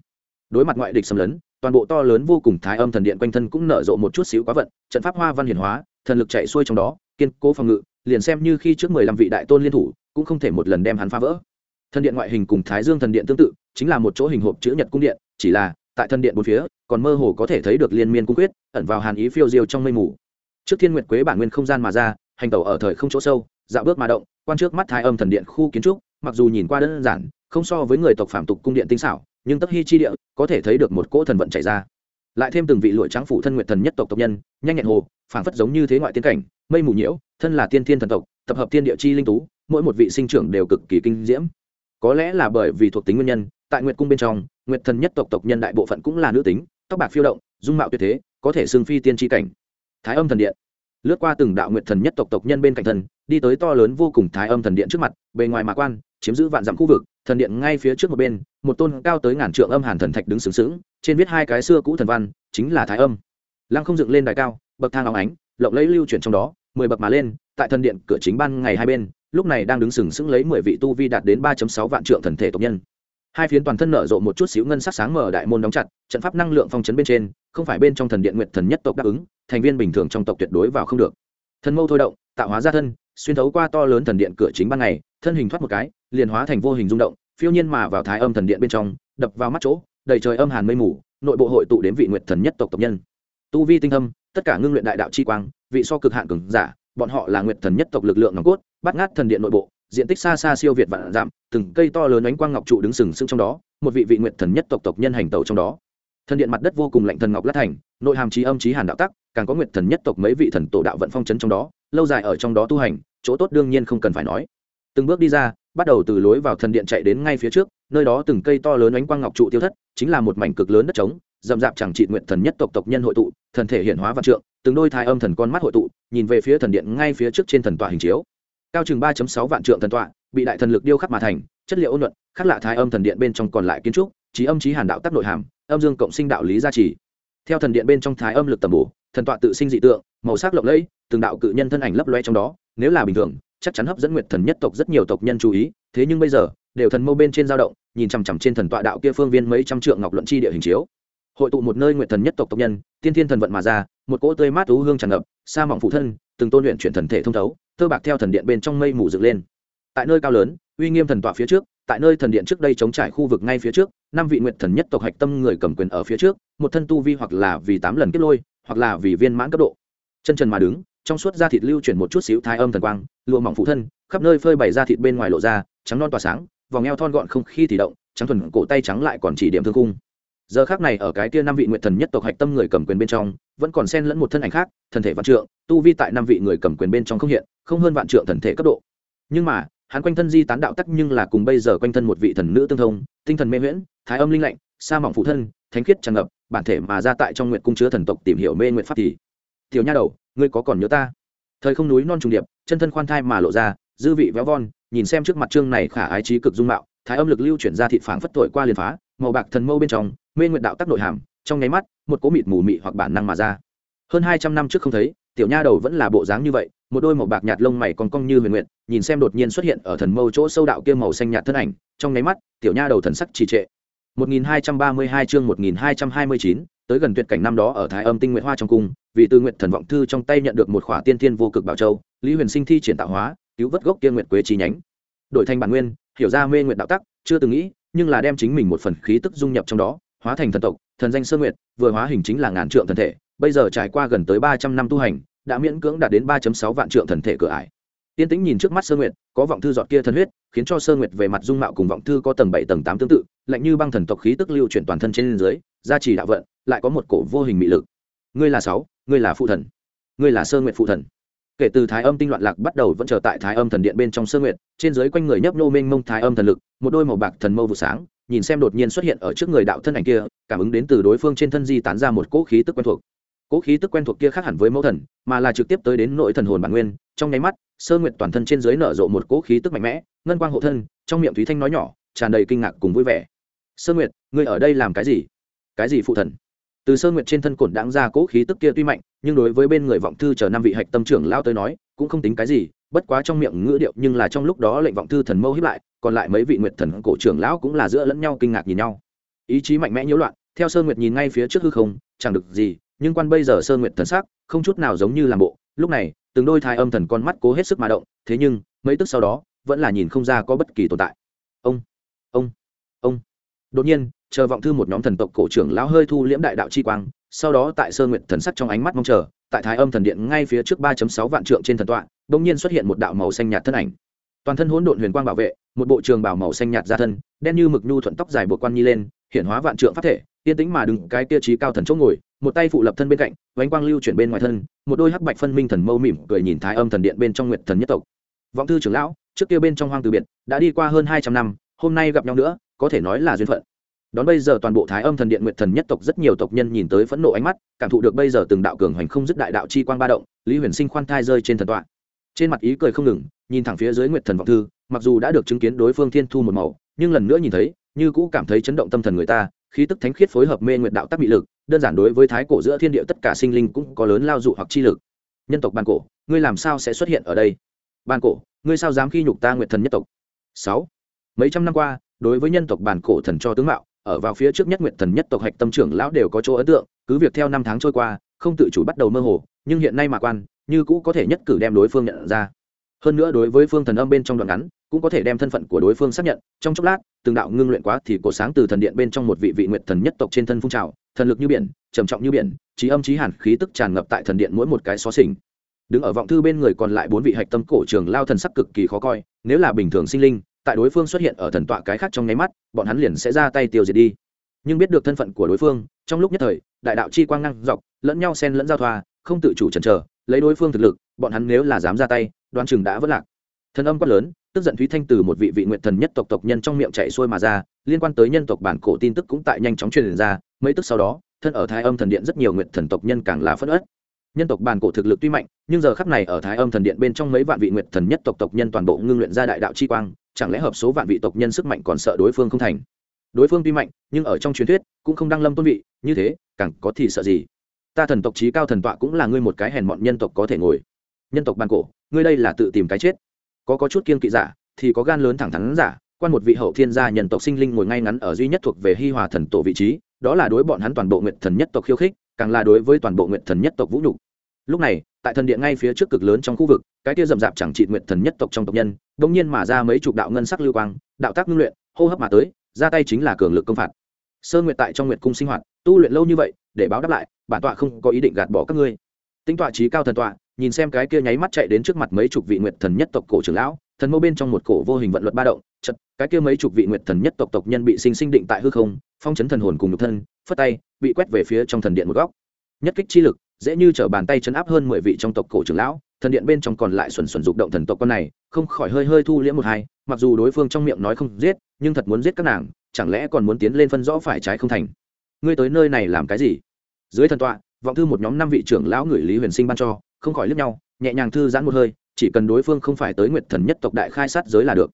Speaker 1: đối mặt ngoại địch xâm lấn, toàn bộ to lớn vô cùng thái âm thần điện quanh thân cũng nở rộ một chút xíu quá vận, trận pháp hoa văn hiển hóa, thần lực chạy xuôi trong đó, kiên cố phòng ngự, liền xem như khi trước mười lăm vị đại tôn liên thủ, cũng không thể một lần đem hắn phá vỡ. Thần điện ngoại hình cùng thái dương thần điện tương tự, chính là một chỗ hình hộp chữ nhật cung điện, chỉ là, tại thần điện bốn phía, còn mơ hồ có thể thấy được liên miên cung quyết, ẩn vào hàn ý phiêu diêu trong mây mù. Trước thiên nguyệt quế bản nguyên không gian mà ra, hành tẩu ở thời không chỗ sâu, dạo bước mà động, quan trước mắt thái âm thần điện khu kiến trúc, mặc dù nhìn qua đơn giản, không so với người tộc phạm tục cung điện tinh xảo nhưng tấp hy chi địa có thể thấy được một cỗ thần vận chảy ra. Lại thêm từng vị lụi trắng phủ thân nguyện thần nhất tộc tộc nhân, nhanh nhẹn hồ, phảng phất giống như thế ngoại tiên cảnh, mây mù nhiễu, thân là tiên thiên thần tộc, tập hợp tiên địa chi linh tú, mỗi một vị sinh trưởng đều cực kỳ kinh diễm. Có lẽ là bởi vì thuộc tính nguyên nhân, tại nguyệt cung bên trong, nguyệt thần nhất tộc tộc nhân đại bộ phận cũng là nữ tính, tóc bạc phiêu động, dung mạo tuyệt thế, có thể xưng phi tiên tri cảnh. Thái âm thần điện. Lướt qua từng đạo nguyệt thần nhất tộc tộc nhân bên cạnh thần, đi tới to lớn vô cùng thái âm thần điện trước mặt, bề ngoài mạ quan, chiếm giữ vạn dặm khu vực thần điện ngay phía trước một bên, một tôn cao tới ngàn trượng âm hàn thần thạch đứng sướng sướng trên viết hai cái xưa cũ thần văn, chính là thái âm. Lăng không dựng lên đài cao, bậc thang óng ánh, lộng lấy lưu chuyển trong đó, mười bậc mà lên, tại thần điện cửa chính ban ngày hai bên, lúc này đang đứng sừng sững lấy mười vị tu vi đạt đến ba sáu vạn trượng thần thể tộc nhân. Hai phiến toàn thân nở rộ một chút xíu ngân sắc sáng mở đại môn đóng chặt, trận pháp năng lượng phong chấn bên trên, không phải bên trong thần điện nguyệt thần nhất tộc đáp ứng, thành viên bình thường trong tộc tuyệt đối vào không được. Thần mâu thôi động, tạo hóa ra thân, xuyên thấu qua to lớn thần điện cửa chính ban ngày thân hình thoát một cái, liền hóa thành vô hình rung động, phiêu nhiên mà vào thái âm thần điện bên trong, đập vào mắt chỗ, đầy trời âm hàn mây mù, nội bộ hội tụ đến vị nguyệt thần nhất tộc tộc nhân. Tu vi tinh thâm, tất cả ngưng luyện đại đạo chi quang, vị so cực hạn cường giả, bọn họ là nguyệt thần nhất tộc lực lượng nòng cốt, bắt ngát thần điện nội bộ, diện tích xa xa siêu việt vạn giảm từng cây to lớn ánh quang ngọc trụ đứng sừng sững trong đó, một vị vị nguyệt thần nhất tộc tộc nhân hành tàu trong đó. Thần điện mặt đất vô cùng lạnh thần ngọc lát thành, nội hàm trí âm trí hàn đạo tắc, càng có nguyệt thần nhất tộc mấy vị thần tổ đạo vận phong chấn trong đó, lâu dài ở trong đó tu hành, chỗ tốt đương nhiên không cần phải nói từng bước đi ra, bắt đầu từ lối vào thần điện chạy đến ngay phía trước, nơi đó từng cây to lớn ánh quang ngọc trụ tiêu thất, chính là một mảnh cực lớn đất trống, rậm rạp chẳng trị nguyện thần nhất tộc tộc nhân hội tụ, thần thể hiện hóa văn trượng, từng đôi thai âm thần con mắt hội tụ, nhìn về phía thần điện ngay phía trước trên thần tọa hình chiếu. Cao chừng ba sáu vạn trượng thần tọa, bị đại thần lực điêu khắc mà thành, chất liệu ôn luận khắc lạ thái âm thần điện bên trong còn lại kiến trúc, trí âm trí hàn đạo tắc nội hàm, âm dương cộng sinh đạo lý gia trì. Theo thần điện bên trong thái âm lực tầm bổ, thần tọa tự sinh dị tượng, màu sắc lộng lẫy, từng đạo cự nhân thân ảnh lấp loe trong đó nếu là bình thường, chắc chắn hấp dẫn nguyệt thần nhất tộc rất nhiều tộc nhân chú ý, thế nhưng bây giờ, đều thần mâu bên trên dao động, nhìn chằm chằm trên thần tọa đạo kia phương viên mấy trăm trượng ngọc luận chi địa hình chiếu. Hội tụ một nơi nguyệt thần nhất tộc tộc nhân, tiên thiên thần vận mà ra, một cỗ tươi mát thú hương tràn ngập, sa mỏng phụ thân, từng tôn luyện chuyển thần thể thông thấu thơ bạc theo thần điện bên trong mây mù dựng lên. Tại nơi cao lớn, uy nghiêm thần tọa phía trước, tại nơi thần điện trước đây chống trải khu vực ngay phía trước, năm vị nguyện thần nhất tộc hạch tâm người cầm quyền ở phía trước, một thân tu vi hoặc là vì tám lần kết lôi, hoặc là vì viên mãn cấp độ. Chân trần mà đứng trong suốt da thịt lưu chuyển một chút xíu thái âm thần quang, lụa mỏng phụ thân, khắp nơi phơi bày da thịt bên ngoài lộ ra, trắng non tỏa sáng, vòng eo thon gọn không khi thì động, trắng thuần cổ tay trắng lại còn chỉ điểm thương cung giờ khác này ở cái kia năm vị nguyện thần nhất tộc hạch tâm người cầm quyền bên trong, vẫn còn xen lẫn một thân ảnh khác, thần thể vạn trượng, tu vi tại năm vị người cầm quyền bên trong không hiện, không hơn vạn trượng thần thể cấp độ. Nhưng mà, hắn quanh thân di tán đạo tắc nhưng là cùng bây giờ quanh thân một vị thần nữ tương thông, tinh thần mê huyễn, thái âm linh lạnh, sa mỏng phụ thân, thánh khiết tràn ngập, bản thể mà ra tại trong nguyện cung chứa thần tộc tìm hiểu mê nguyện pháp thì. Tiểu nha đầu ngươi có còn nhớ ta? Thời không núi non trùng điệp chân thân khoan thai mà lộ ra dư vị véo von nhìn xem trước mặt trương này khả ái trí cực dung mạo thái âm lực lưu chuyển ra thịt phảng phất tội qua liền phá màu bạc thần mâu bên trong mê nguyện đạo tắc nội hàm trong nháy mắt một cỗ mịt mù mị hoặc bản năng mà ra. Hơn hai trăm năm trước không thấy tiểu nha đầu vẫn là bộ dáng như vậy một đôi màu bạc nhạt lông mày còn cong như huyền nguyện nhìn xem đột nhiên xuất hiện ở thần mâu chỗ sâu đạo kia màu xanh nhạt thân ảnh trong nháy mắt tiểu nha đầu thần sắc trì trệ. 1232 chương 1229, tới gần tuyệt cảnh năm đó ở Thái Âm Tinh Nguyệt Hoa trong cung, vì Từ Nguyệt Thần vọng thư trong tay nhận được một khỏa tiên thiên vô cực bảo châu, Lý Huyền Sinh thi triển tạo hóa, cứu vớt gốc kia nguyệt quế chi nhánh. Đổi thành bản nguyên, hiểu ra mê nguyệt đạo tắc, chưa từng nghĩ, nhưng là đem chính mình một phần khí tức dung nhập trong đó, hóa thành thần tộc, thần danh sơn nguyệt, vừa hóa hình chính là ngàn trượng thần thể, bây giờ trải qua gần tới 300 năm tu hành, đã miễn cưỡng đạt đến 3.6 vạn trượng thần thể cửa ải. Tiên tĩnh nhìn trước mắt Sơ Nguyệt, có vọng thư giọt kia thần huyết, khiến cho Sơ Nguyệt về mặt dung mạo cùng vọng thư có tầng 7 tầng 8 tương tự, lạnh như băng thần tộc khí tức lưu chuyển toàn thân trên dưới, gia trì đạo vận, lại có một cổ vô hình mị lực. Ngươi là sáu, ngươi là phụ thần. Ngươi là Sơ Nguyệt phụ thần. Kể từ Thái Âm tinh loạn lạc bắt đầu vẫn chờ tại Thái Âm thần điện bên trong Sơ Nguyệt, trên dưới quanh người nhấp nô mênh mông Thái Âm thần lực, một đôi màu bạc thần mâu vụ sáng, nhìn xem đột nhiên xuất hiện ở trước người đạo thân ảnh kia, cảm ứng đến từ đối phương trên thân di tán ra một cỗ khí tức quen thuộc cỗ khí tức quen thuộc kia khác hẳn với mẫu thần mà là trực tiếp tới đến nội thần hồn bản nguyên trong nháy mắt sơ nguyệt toàn thân trên dưới nở rộ một cỗ khí tức mạnh mẽ ngân quang hộ thân trong miệng thúy thanh nói nhỏ tràn đầy kinh ngạc cùng vui vẻ sơ nguyệt ngươi ở đây làm cái gì cái gì phụ thần từ sơ nguyệt trên thân cổn đáng ra cỗ khí tức kia tuy mạnh, nhưng đối với bên người vọng thư chờ năm vị hạch tâm trưởng lao tới nói, cũng không tính cái gì, bất quá trong miệng ngữ điệu nhưng là trong lúc đó lệnh vọng thư thần mâu hiếp lại, còn lại mấy vị nguyệt thần cổ trưởng lão cũng là giữa lẫn nhau kinh ngạc nhìn nhau. Ý chí mạnh mẽ nhiễu loạn, theo sơ nguyệt nhìn ngay phía trước hư không, chẳng được gì, nhưng quan bây giờ sơ nguyệt thần sắc, không chút nào giống như làm bộ, lúc này, từng đôi thai âm thần con mắt cố hết sức mà động, thế nhưng, mấy tức sau đó, vẫn là nhìn không ra có bất kỳ tồn tại. Ông ông ông. Đột nhiên chờ vọng thư một nhóm thần tộc cổ trưởng lão hơi thu liễm đại đạo chi quang, sau đó tại sơ nguyệt thần sắc trong ánh mắt mong chờ, tại thái âm thần điện ngay phía trước ba sáu vạn trượng trên thần tọa đ ỗ n g nhiên xuất hiện một đạo màu xanh nhạt thân ảnh. Toàn thân hỗn độn huyền quang bảo vệ, một bộ trường bảo màu xanh nhạt ra thân, đen như mực nhu thuận tóc dài bộ quan nhi lên hiện hóa vạn trượng pháp thể tiên tĩnh mà đừng cái kia chí cao thần chỗ ngồi, một tay phụ lập thân bên cạnh, vánh quang lưu chuyển bên ngoài thân, một đôi hắc bạch phân minh thần mâu mỉm cười nhìn thái âm thần điện bên trong nguyện thần nhất tộc. Vọng thư trưởng lão, trước kia bên trong hoang từ biệt, đã đi qua hơn hai trăm năm, hôm nay gặp nhau nữa, có thể nói là duyên phận đón bây giờ toàn bộ thái âm thần điện nguyệt thần nhất tộc rất nhiều tộc nhân nhìn tới phẫn nộ ánh mắt, cảm thụ được bây giờ từng đạo cường hoành không dứt đại đạo chi quang ba động, lý huyền sinh khoan thai rơi trên thần tọa. Trên mặt ý cười không ngừng, nhìn thẳng phía dưới nguyệt thần vọng thư, mặc dù đã được chứng kiến đối phương thiên thu một màu, nhưng lần nữa nhìn thấy, như cũ cảm thấy chấn động tâm thần người ta, khí tức thánh khiết phối hợp mê nguyệt đạo tác bị lực, đơn giản đối với thái cổ giữa thiên địa tất cả sinh linh cũng có lớn lao dụ hoặc chi lực. Nhân tộc ban cổ, ngươi làm sao sẽ xuất hiện ở đây? Ban cổ, ngươi sao dám khi nhục ta nguyệt thần nhất tộc? Sáu. Mấy trăm năm qua, đối với nhân tộc bản cổ thần cho tướng mạo ở vào phía trước nhất nguyệt thần nhất tộc hạch tâm trưởng lão đều có chỗ ấn tượng, cứ việc theo năm tháng trôi qua, không tự chủ bắt đầu mơ hồ, nhưng hiện nay mà quan, như cũ có thể nhất cử đem đối phương nhận ra. Hơn nữa đối với phương thần âm bên trong đoạn ngắn, cũng có thể đem thân phận của đối phương xác nhận, trong chốc lát, từng đạo ngưng luyện quá thì cổ sáng từ thần điện bên trong một vị vị nguyện thần nhất tộc trên thân phun trào, thần lực như biển, trầm trọng như biển, trí âm trí hàn, khí tức tràn ngập tại thần điện mỗi một cái xó xỉnh. Đứng ở vọng thư bên người còn lại bốn vị hạch tâm cổ trường lao thần sắc cực kỳ khó coi, nếu là bình thường sinh linh tại đối phương xuất hiện ở thần tọa cái khác trong nháy mắt, bọn hắn liền sẽ ra tay tiêu diệt đi. Nhưng biết được thân phận của đối phương, trong lúc nhất thời, đại đạo chi quang năng dọc, lẫn nhau xen lẫn giao thoa, không tự chủ chần chờ, lấy đối phương thực lực, bọn hắn nếu là dám ra tay đoan chừng đã vất lạc. Thần âm quát lớn, tức giận thúy thanh từ một vị vị nguyện thần nhất tộc tộc nhân trong miệng chạy xuôi mà ra, liên quan tới nhân tộc bản cổ tin tức cũng tại nhanh chóng truyền ra, mấy tức sau đó, thân ở thái âm thần điện rất nhiều nguyện thần tộc nhân càng là phất ớt nhân tộc bản cổ thực lực tuy mạnh, nhưng giờ khắp này ở thái âm thần điện bên trong mấy vạn vị nguyện thần nhất tộc tộc nhân toàn bộ ngưng luyện ra đại đạo chi quang chẳng lẽ hợp số vạn vị tộc nhân sức mạnh còn sợ đối phương không thành? Đối phương tuy mạnh, nhưng ở trong truyền thuyết cũng không đăng lâm tôn vị, như thế, càng có thì sợ gì? Ta thần tộc trí cao thần tọa cũng là ngươi một cái hèn mọn nhân tộc có thể ngồi. Nhân tộc ban cổ, ngươi đây là tự tìm cái chết. Có có chút kiên kỵ giả, thì có gan lớn thẳng thắn giả, quan một vị hậu thiên gia nhân tộc sinh linh ngồi ngay ngắn ở duy nhất thuộc về hi hòa thần tổ vị trí, đó là đối bọn hắn toàn bộ nguyện thần nhất tộc khiêu khích, càng là đối với toàn bộ nguyện thần nhất tộc vũ nhục. Lúc này, tại thần điện ngay phía trước cực lớn trong khu vực, cái kia rậm rạp chẳng trị nguyện thần nhất tộc trong tộc nhân đ ỗ n g nhiên mà ra mấy chục đạo ngân sắc lưu quang, đạo tác ngưng luyện, hô hấp mà tới, ra tay chính là cường lực công phạt. Sơ nguyệt tại trong nguyệt cung sinh hoạt, tu luyện lâu như vậy, để báo đáp lại, bản tọa không có ý định gạt bỏ các ngươi. Tinh tọa trí cao thần tọa, nhìn xem cái kia nháy mắt chạy đến trước mặt mấy chục vị nguyệt thần nhất tộc cổ trưởng lão, thần mâu bên trong một cổ vô hình vận luật ba động chật cái kia mấy chục vị nguyệt thần nhất tộc tộc nhân bị sinh sinh định tại hư không, phong chấn thần hồn cùng nhục thân, phất tay, bị quét về phía trong thần điện một góc. Nhất kích chi lực, dễ như trở bàn tay chấn áp hơn mười vị trong tộc cổ trưởng lão, thần điện bên trong còn lại xuẩn xuẩn dục động thần tộc con này không khỏi hơi hơi thu liễm một hai, mặc dù đối phương trong miệng nói không giết, nhưng thật muốn giết các nàng, chẳng lẽ còn muốn tiến lên phân rõ phải trái không thành? Ngươi tới nơi này làm cái gì? Dưới thần tọa, vọng thư một nhóm năm vị trưởng lão người lý huyền sinh ban cho, không khỏi liếc nhau, nhẹ nhàng thư giãn một hơi, chỉ cần đối phương không phải tới nguyệt thần nhất tộc đại khai sát giới là được.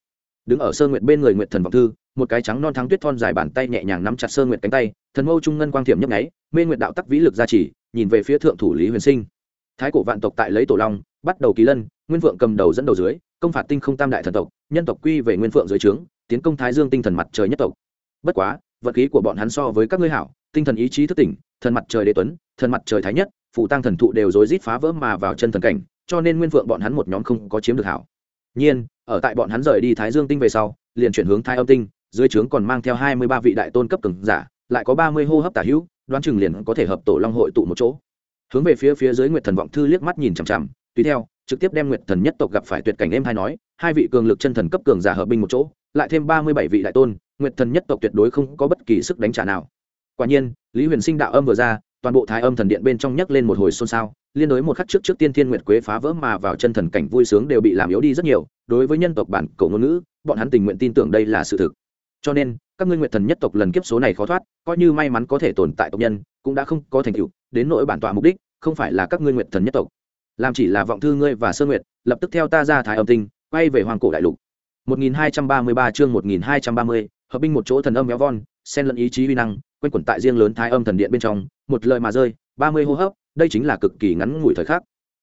Speaker 1: Đứng ở sơ nguyệt bên người nguyệt thần vọng thư, một cái trắng non thắng tuyết thon dài bàn tay nhẹ nhàng nắm chặt sơ nguyệt cánh tay, thần mâu trung ngân quang thiểm nhấp nháy, mê nguyệt đạo tắc vĩ lực gia trì, nhìn về phía thượng thủ lý huyền sinh. Thái cổ vạn tộc tại lấy tổ long, bắt đầu kỳ lân, nguyên vượng cầm đầu dẫn đầu dưới công phạt tinh không tam đại thần tộc, nhân tộc quy về nguyên phượng dưới trướng, tiến công thái dương tinh thần mặt trời nhất tộc. Bất quá, vật khí của bọn hắn so với các ngươi hảo, tinh thần ý chí thức tỉnh, thần mặt trời đế tuấn, thần mặt trời thái nhất, phụ tăng thần thụ đều rối rít phá vỡ mà vào chân thần cảnh, cho nên nguyên vượng bọn hắn một nhóm không có chiếm được hảo. Nhiên, ở tại bọn hắn rời đi thái dương tinh về sau, liền chuyển hướng thái âm tinh, dưới trướng còn mang theo hai mươi ba vị đại tôn cấp cường giả, lại có ba mươi hô hấp tả hữu, đoán chừng liền có thể hợp tổ long hội tụ một chỗ. Hướng về phía phía dưới nguyệt thần vọng thư liếc mắt nhìn chằm chằm, tùy theo trực tiếp đem nguyệt thần nhất tộc gặp phải tuyệt cảnh em hai nói, hai vị cường lực chân thần cấp cường giả hợp binh một chỗ, lại thêm ba mươi bảy vị đại tôn, nguyệt thần nhất tộc tuyệt đối không có bất kỳ sức đánh trả nào. Quả nhiên, lý huyền sinh đạo âm vừa ra, toàn bộ thái âm thần điện bên trong nhấc lên một hồi xôn xao, liên đối một khắc trước trước tiên thiên nguyệt quế phá vỡ mà vào chân thần cảnh vui sướng đều bị làm yếu đi rất nhiều, đối với nhân tộc bản cổ ngôn ngữ, bọn hắn tình nguyện tin tưởng đây là sự thực. Cho nên, các ngươi nguyệt thần nhất tộc lần kiếp số này khó thoát, coi như may mắn có thể tồn tại tộc nhân, cũng đã không có thành tựu, đến nỗi bản tọa mục đích, không phải là các ngươi nguyệt thần nhất tộc làm chỉ là vọng thư ngươi và sơ nguyệt lập tức theo ta ra thái âm tinh quay về hoàng cổ đại lục. 1233 chương 1230, hợp binh một chỗ thần âm méo von xen lẫn ý chí uy năng quanh quẩn tại riêng lớn thái âm thần điện bên trong một lời mà rơi 30 hô hấp đây chính là cực kỳ ngắn ngủi thời khắc.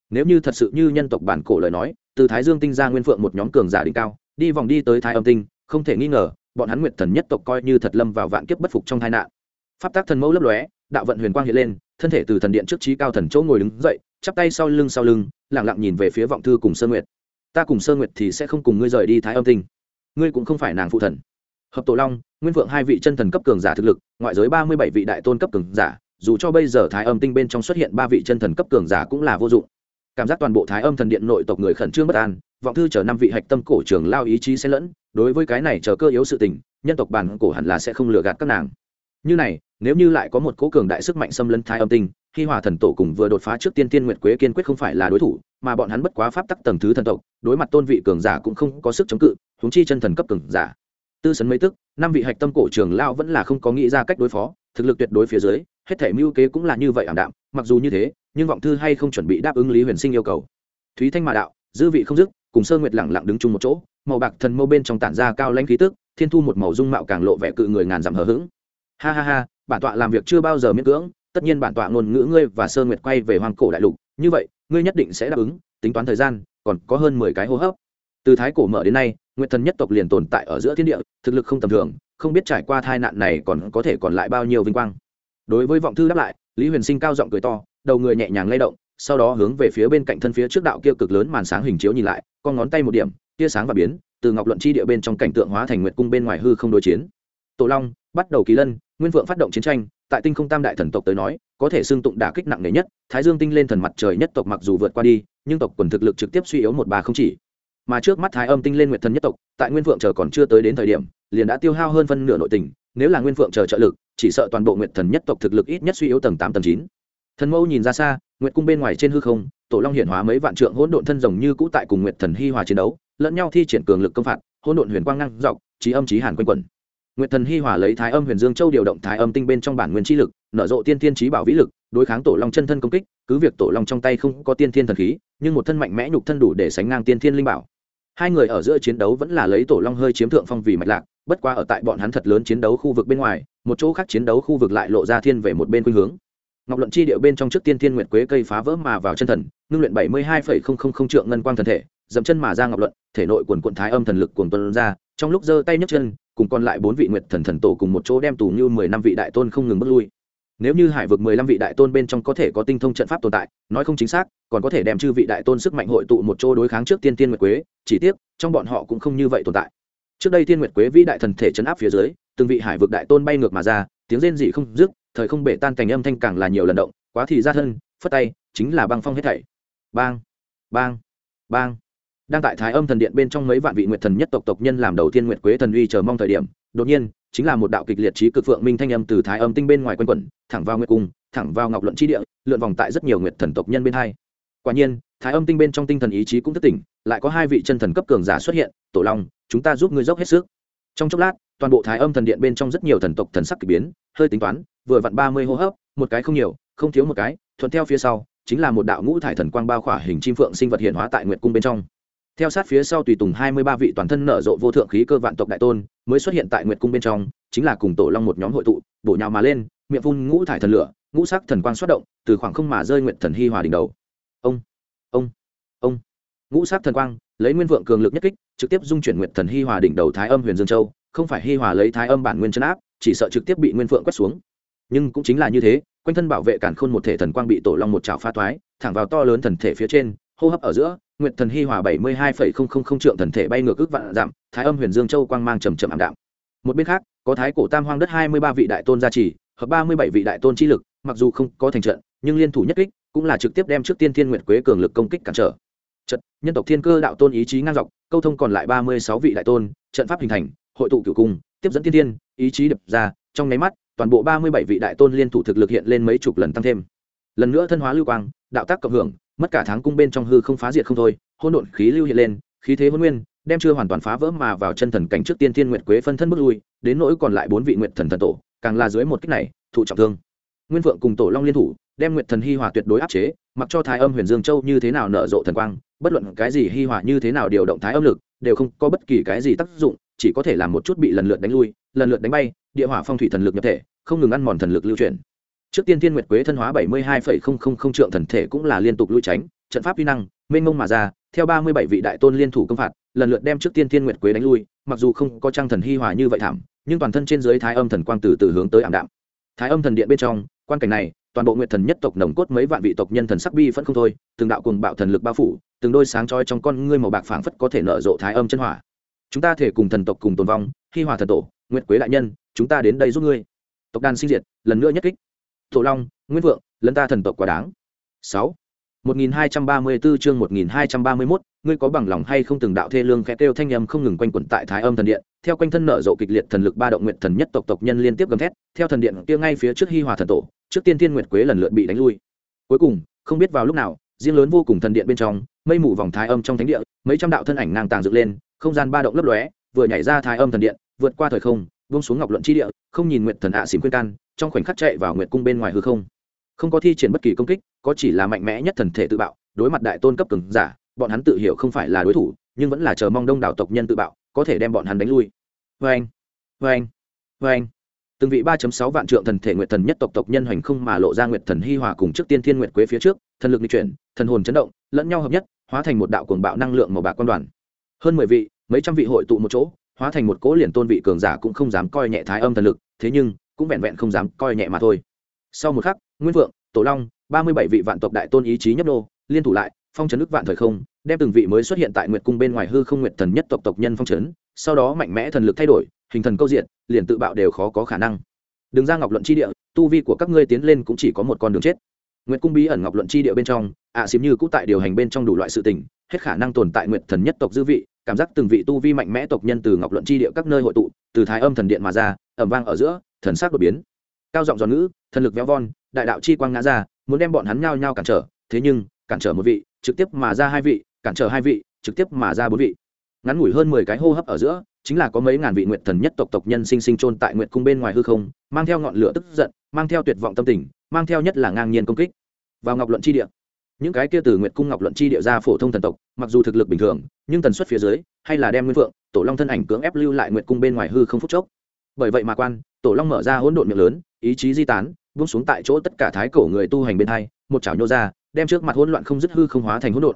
Speaker 1: Nếu như thật sự như nhân tộc bản cổ lời nói từ thái dương tinh ra nguyên phượng một nhóm cường giả đỉnh cao đi vòng đi tới thái âm tinh không thể nghi ngờ bọn hắn nguyệt thần nhất tộc coi như thật lâm vào vạn kiếp bất phục trong tai nạn. Pháp tác thần mẫu lấp lóe đạo vận huyền quang hiện lên thân thể từ thần điện trước trí cao thần chỗ ngồi đứng dậy chắp tay sau lưng sau lưng lẳng lặng nhìn về phía vọng thư cùng sơn nguyệt. Ta cùng sơn nguyệt thì sẽ không cùng ngươi rời đi thái âm tinh. Ngươi cũng không phải nàng phụ thần. Hợp tổ long, nguyên vượng hai vị chân thần cấp cường giả thực lực, ngoại giới ba mươi bảy vị đại tôn cấp cường giả, dù cho bây giờ thái âm tinh bên trong xuất hiện ba vị chân thần cấp cường giả cũng là vô dụng. Cảm giác toàn bộ thái âm thần điện nội tộc người khẩn trương bất an, vọng thư chờ năm vị hạch tâm cổ trường lao ý chí sẽ lẫn, đối với cái này chờ cơ yếu sự tình, nhân tộc bản cổ hẳn là sẽ không lừa gạt các nàng như này, nếu như lại có một cố cường đại sức mạnh xâm lấn thái âm tinh, khi hòa thần tổ cùng vừa đột phá trước tiên tiên nguyệt quế kiên quyết không phải là đối thủ, mà bọn hắn bất quá pháp tắc tầng thứ thần tộc, đối mặt tôn vị cường giả cũng không có sức chống cự, huống chi chân thần cấp cường giả. Tư sấn mấy tức, năm vị hạch tâm cổ trường lao vẫn là không có nghĩ ra cách đối phó, thực lực tuyệt đối phía dưới, hết thể mưu kế cũng là như vậy ảm đạm, mặc dù như thế, nhưng vọng thư hay không chuẩn bị đáp ứng lý huyền sinh yêu cầu. Thúy thanh mà đạo, dư vị không dứt, cùng sơ nguyệt lẳng lặng đứng chung một chỗ, màu bạc thần mâu bên trong tản ra cao lãnh khí tức, thiên thu một màu dung mạo càng lộ vẻ cự người ngàn dặm hờ hững ha ha ha, bản tọa làm việc chưa bao giờ miễn cưỡng, tất nhiên bản tọa ngôn ngữ ngươi và sơ nguyệt quay về hoàng cổ đại lục. Như vậy, ngươi nhất định sẽ đáp ứng, tính toán thời gian, còn có hơn mười cái hô hấp. Từ thái cổ mở đến nay, nguyệt thần nhất tộc liền tồn tại ở giữa thiên địa, thực lực không tầm thường, không biết trải qua tai nạn này còn có thể còn lại bao nhiêu vinh quang. Đối với vọng thư đáp lại, lý huyền sinh cao giọng cười to, đầu người nhẹ nhàng lay động, sau đó hướng về phía bên cạnh thân phía trước đạo kia cực lớn màn sáng hình chiếu nhìn lại, con ngón tay một điểm, tia sáng và biến, từ ngọc luận chi địa bên trong cảnh tượng hóa thành nguyệt cung bên ngoài hư không đối chiến. Tổ long, bắt đầu kỳ lân nguyên vượng phát động chiến tranh, tại tinh không tam đại thần tộc tới nói, có thể xương tụng đả kích nặng nề nhất, thái dương tinh lên thần mặt trời nhất tộc mặc dù vượt qua đi, nhưng tộc quần thực lực trực tiếp suy yếu một bà không chỉ. Mà trước mắt thái âm tinh lên nguyệt thần nhất tộc, tại nguyên vượng chờ còn chưa tới đến thời điểm, liền đã tiêu hao hơn phân nửa nội tình, nếu là nguyên vượng chờ trợ lực, chỉ sợ toàn bộ nguyệt thần nhất tộc thực lực ít nhất suy yếu tầng tám, tầng chín. Thần mâu nhìn ra xa, nguyệt cung bên ngoài trên hư không, tổ long hiển hóa mấy vạn trượng hỗn độn thân rồng như cũ tại cùng nguyệt thần hi hòa chiến đấu, lẫn nhau thi triển cường lực công phạt, hỗn độn huyền quang ngang dọc, trí âm trí hàn quanh quẩn nguyệt thần hi hòa lấy thái âm huyền dương châu điều động thái âm tinh bên trong bản nguyên chi lực, nở rộ tiên thiên trí bảo vĩ lực, đối kháng tổ long chân thân công kích, cứ việc tổ long trong tay không có tiên thiên thần khí, nhưng một thân mạnh mẽ nhục thân đủ để sánh ngang tiên thiên linh bảo. Hai người ở giữa chiến đấu vẫn là lấy tổ long hơi chiếm thượng phong vì mạch lạc, bất qua ở tại bọn hắn thật lớn chiến đấu khu vực bên ngoài, một chỗ khác chiến đấu khu vực lại lộ ra thiên về một bên khuynh hướng. Ngọc luận chi điệu bên trong trước tiên thiên nguyệt quế cây phá vỡ mà vào chân thần, ngưng luyện bảy mươi hai phẩy không không không trượng ngân quang thần thể, dậm chân mà ra ngọc luận, thể nội quần quần thái âm thần lực cuồn tuân ra, trong lúc giơ tay nhấc chân cùng còn lại bốn vị nguyệt thần thần tổ cùng một chỗ đem tù như mười năm vị đại tôn không ngừng bước lui. Nếu như hải vực mười lăm vị đại tôn bên trong có thể có tinh thông trận pháp tồn tại, nói không chính xác, còn có thể đem chư vị đại tôn sức mạnh hội tụ một chỗ đối kháng trước tiên tiên nguyệt quế, chỉ tiếc, trong bọn họ cũng không như vậy tồn tại. Trước đây tiên nguyệt quế vĩ đại thần thể chấn áp phía dưới, từng vị hải vực đại tôn bay ngược mà ra, tiếng rên dị không dứt, thời không bể tan cành âm thanh càng là nhiều lần động, quá thì ra thân, phất tay, chính là băng phong hết thảy. Bang bang bang đang tại thái âm thần điện bên trong mấy vạn vị nguyệt thần nhất tộc tộc nhân làm đầu tiên nguyệt quế thần uy chờ mong thời điểm, đột nhiên, chính là một đạo kịch liệt trí cực phượng minh thanh âm từ thái âm tinh bên ngoài quanh quẩn, thẳng vào nguyệt cung, thẳng vào ngọc luận chi địa, lượn vòng tại rất nhiều nguyệt thần tộc nhân bên hai. Quả nhiên, thái âm tinh bên trong tinh thần ý chí cũng thất tỉnh, lại có hai vị chân thần cấp cường giả xuất hiện, tổ long, chúng ta giúp ngươi dốc hết sức. Trong chốc lát, toàn bộ thái âm thần điện bên trong rất nhiều thần tộc thần sắc k ỳ biến, hơi tính toán, vừa vặn ba mươi hô hấp, một cái không nhiều, không thiếu một cái, thuận theo phía sau, chính là một đạo ngũ thải thần quang bao khỏa hình chim phượng sinh vật hiện hóa tại nguyệt cung bên trong theo sát phía sau tùy tùng hai mươi ba vị toàn thân nở rộ vô thượng khí cơ vạn tộc đại tôn, mới xuất hiện tại nguyệt cung bên trong, chính là cùng tổ long một nhóm hội tụ, bổ nhào mà lên, miệng phun ngũ thải thần lửa, ngũ sắc thần quang xuất động, từ khoảng không mà rơi nguyện thần hi hòa đỉnh đầu. Ông ông ông. Ngũ sắc thần quang, lấy nguyên vượng cường lực nhất kích, trực tiếp dung chuyển nguyện thần hi hòa đỉnh đầu thái âm huyền dương châu, không phải hi hòa lấy thái âm bản nguyên chân áp, chỉ sợ trực tiếp bị nguyên vượng quét xuống. Nhưng cũng chính là như thế, quanh thân bảo vệ cản khôn một thể thần quang bị tổ long một trào pha thoái thẳng vào to lớn thần thể phía trên hô hấp ở giữa nguyện thần hi hòa bảy mươi hai phẩy không không không trượng thần thể bay ngược ước vạn giảm thái âm huyền dương châu quang mang trầm trầm ảm đạm. Một bên khác, có thái cổ tam hoang đất hai mươi ba vị đại tôn gia trì, hợp ba mươi bảy vị đại tôn chi lực, mặc dù không có thành trận, nhưng liên thủ nhất kích cũng là trực tiếp đem trước tiên thiên nguyệt quế cường lực công kích cản trở. Trận, nhân tộc thiên cơ đạo tôn ý chí ngang dọc, câu thông còn lại ba mươi sáu vị đại tôn, trận pháp hình thành, hội tụ cửu cung, tiếp dẫn tiên thiên, ý chí đập ra, trong nháy mắt, toàn bộ ba mươi bảy vị đại tôn liên thủ thực lực hiện lên mấy chục lần tăng thêm lần nữa thân hóa lưu quang, đạo tác cộng hưởng, mất cả tháng cung bên trong hư không phá diệt không thôi hôn độn khí lưu hiện lên, khí thế hôn nguyên, đem chưa hoàn toàn phá vỡ mà vào chân thần cảnh trước tiên thiên nguyệt quế phân thân bước lui, đến nỗi còn lại bốn vị nguyệt thần thần tổ, càng là dưới một kích này, thụ trọng thương. Nguyên vượng cùng tổ long liên thủ, đem nguyệt thần hi hòa tuyệt đối áp chế, mặc cho thái âm huyền dương châu như thế nào nở rộ thần quang, bất luận cái gì hi hòa như thế nào điều động thái âm lực, đều không có bất kỳ cái gì tác dụng, chỉ có thể làm một chút bị lần lượt đánh lui, lần lượt đánh bay, địa hỏa phong thủy thần lực nhập thể, không ngừng ăn mòn thần lực lưu chuyển trước tiên thiên nguyệt quế thân hóa bảy mươi hai phẩy không không không trượng thần thể cũng là liên tục lui tránh, trận pháp uy năng, mênh mông mà ra, theo ba mươi bảy vị đại tôn liên thủ công phạt, lần lượt đem trước tiên thiên nguyệt quế đánh lui, mặc dù không có trang thần hi hòa như vậy thảm, nhưng toàn thân trên dưới thái âm thần quang từ từ hướng tới ảm đạm. Thái âm thần điện bên trong, quan cảnh này, toàn bộ nguyệt thần nhất tộc nồng cốt mấy vạn vị tộc nhân thần sắc bi vẫn không thôi, từng đạo cùng bạo thần lực bao phủ, từng đôi sáng trói trong con ngươi màu bạc phảng phất có thể nở rộ thái âm chân hỏa. Chúng ta thể cùng thần tộc cùng tồn vong, hi hòa thần tổ, nguyệt quế đại nhân, chúng ta đến đây giúp ngươi. Tộc đàn sinh diệt, lần nữa nhất kích tổ long nguyên vượng lấn ta thần tộc quá đáng sáu 1234 chương 1231, ngươi có bằng lòng hay không từng đạo thê lương khẽ kêu thanh âm không ngừng quanh quẩn tại Thái Âm thần điện, theo quanh thân nở rộ kịch liệt thần lực ba động nguyện thần nhất tộc tộc nhân liên tiếp gầm thét, theo thần điện kia ngay phía trước Hi Hòa thần tổ, trước tiên thiên nguyệt quế lần lượt bị đánh lui. Cuối cùng, không biết vào lúc nào, riêng lớn vô cùng thần điện bên trong, mây mù vòng Thái Âm trong thánh địa, mấy trăm đạo thân ảnh ngang tàng dựng lên, không gian ba động lấp lóe, vừa nhảy ra Thái Âm thần điện, vượt qua thời không, buông xuống ngọc luận chi địa, không nhìn nguyện thần ạ à xỉm khuyên can, trong khoảnh khắc chạy vào nguyệt cung bên ngoài hư không. Không có thi triển bất kỳ công kích có chỉ là mạnh mẽ nhất thần thể tự bạo đối mặt đại tôn cấp cường giả bọn hắn tự hiểu không phải là đối thủ nhưng vẫn là chờ mong đông đảo tộc nhân tự bạo có thể đem bọn hắn đánh lui. Vê anh vê anh vê anh từng vị ba sáu vạn trượng thần thể nguyệt thần nhất tộc tộc nhân hoành không mà lộ ra nguyệt thần hi hòa cùng trước tiên thiên nguyệt quế phía trước thần lực di chuyển thần hồn chấn động lẫn nhau hợp nhất hóa thành một đạo cuồng bạo năng lượng màu bạc quan đoàn. Hơn mười vị mấy trăm vị hội tụ một chỗ hóa thành một cỗ liền tôn vị cường giả cũng không dám coi nhẹ thái âm thần lực thế nhưng cũng vẹn vẹn không dám coi nhẹ mà thôi. Sau một khắc nguyên vượng tổ long ba mươi bảy vị vạn tộc đại tôn ý chí nhấp nô liên thủ lại phong trấn ức vạn thời không đem từng vị mới xuất hiện tại nguyệt cung bên ngoài hư không nguyệt thần nhất tộc tộc nhân phong trấn sau đó mạnh mẽ thần lực thay đổi hình thần câu diện liền tự bạo đều khó có khả năng. Đừng ra ngọc luận chi địa tu vi của các ngươi tiến lên cũng chỉ có một con đường chết. Nguyệt cung bí ẩn ngọc luận chi địa bên trong ạ à, xím như cũ tại điều hành bên trong đủ loại sự tình hết khả năng tồn tại nguyệt thần nhất tộc dư vị cảm giác từng vị tu vi mạnh mẽ tộc nhân từ ngọc luận chi địa các nơi hội tụ, từ thái âm thần điện mà ra, ẩm vang ở giữa, thần sắc đột biến. Cao giọng giòn ngữ, thần lực véo von, đại đạo chi quang ngã ra, muốn đem bọn hắn nhao nhao cản trở. Thế nhưng, cản trở một vị, trực tiếp mà ra hai vị, cản trở hai vị, trực tiếp mà ra bốn vị. Ngắn ngủi hơn mười cái hô hấp ở giữa, chính là có mấy ngàn vị nguyện thần nhất tộc tộc nhân sinh sinh trôn tại nguyện cung bên ngoài hư không, mang theo ngọn lửa tức giận, mang theo tuyệt vọng tâm tình, mang theo nhất là ngang nhiên công kích. Vào ngọc luận chi địa những cái kia từ nguyệt cung ngọc luận chi địa ra phổ thông thần tộc, mặc dù thực lực bình thường, nhưng tần suất phía dưới, hay là đem nguyên vượng tổ long thân ảnh cưỡng ép lưu lại nguyệt cung bên ngoài hư không phút chốc. Bởi vậy mà quan, tổ long mở ra hỗn độn miệng lớn, ý chí di tán, buông xuống tại chỗ tất cả thái cổ người tu hành bên hai, một chảo nhô ra, đem trước mặt hỗn loạn không dứt hư không hóa thành hỗn độn.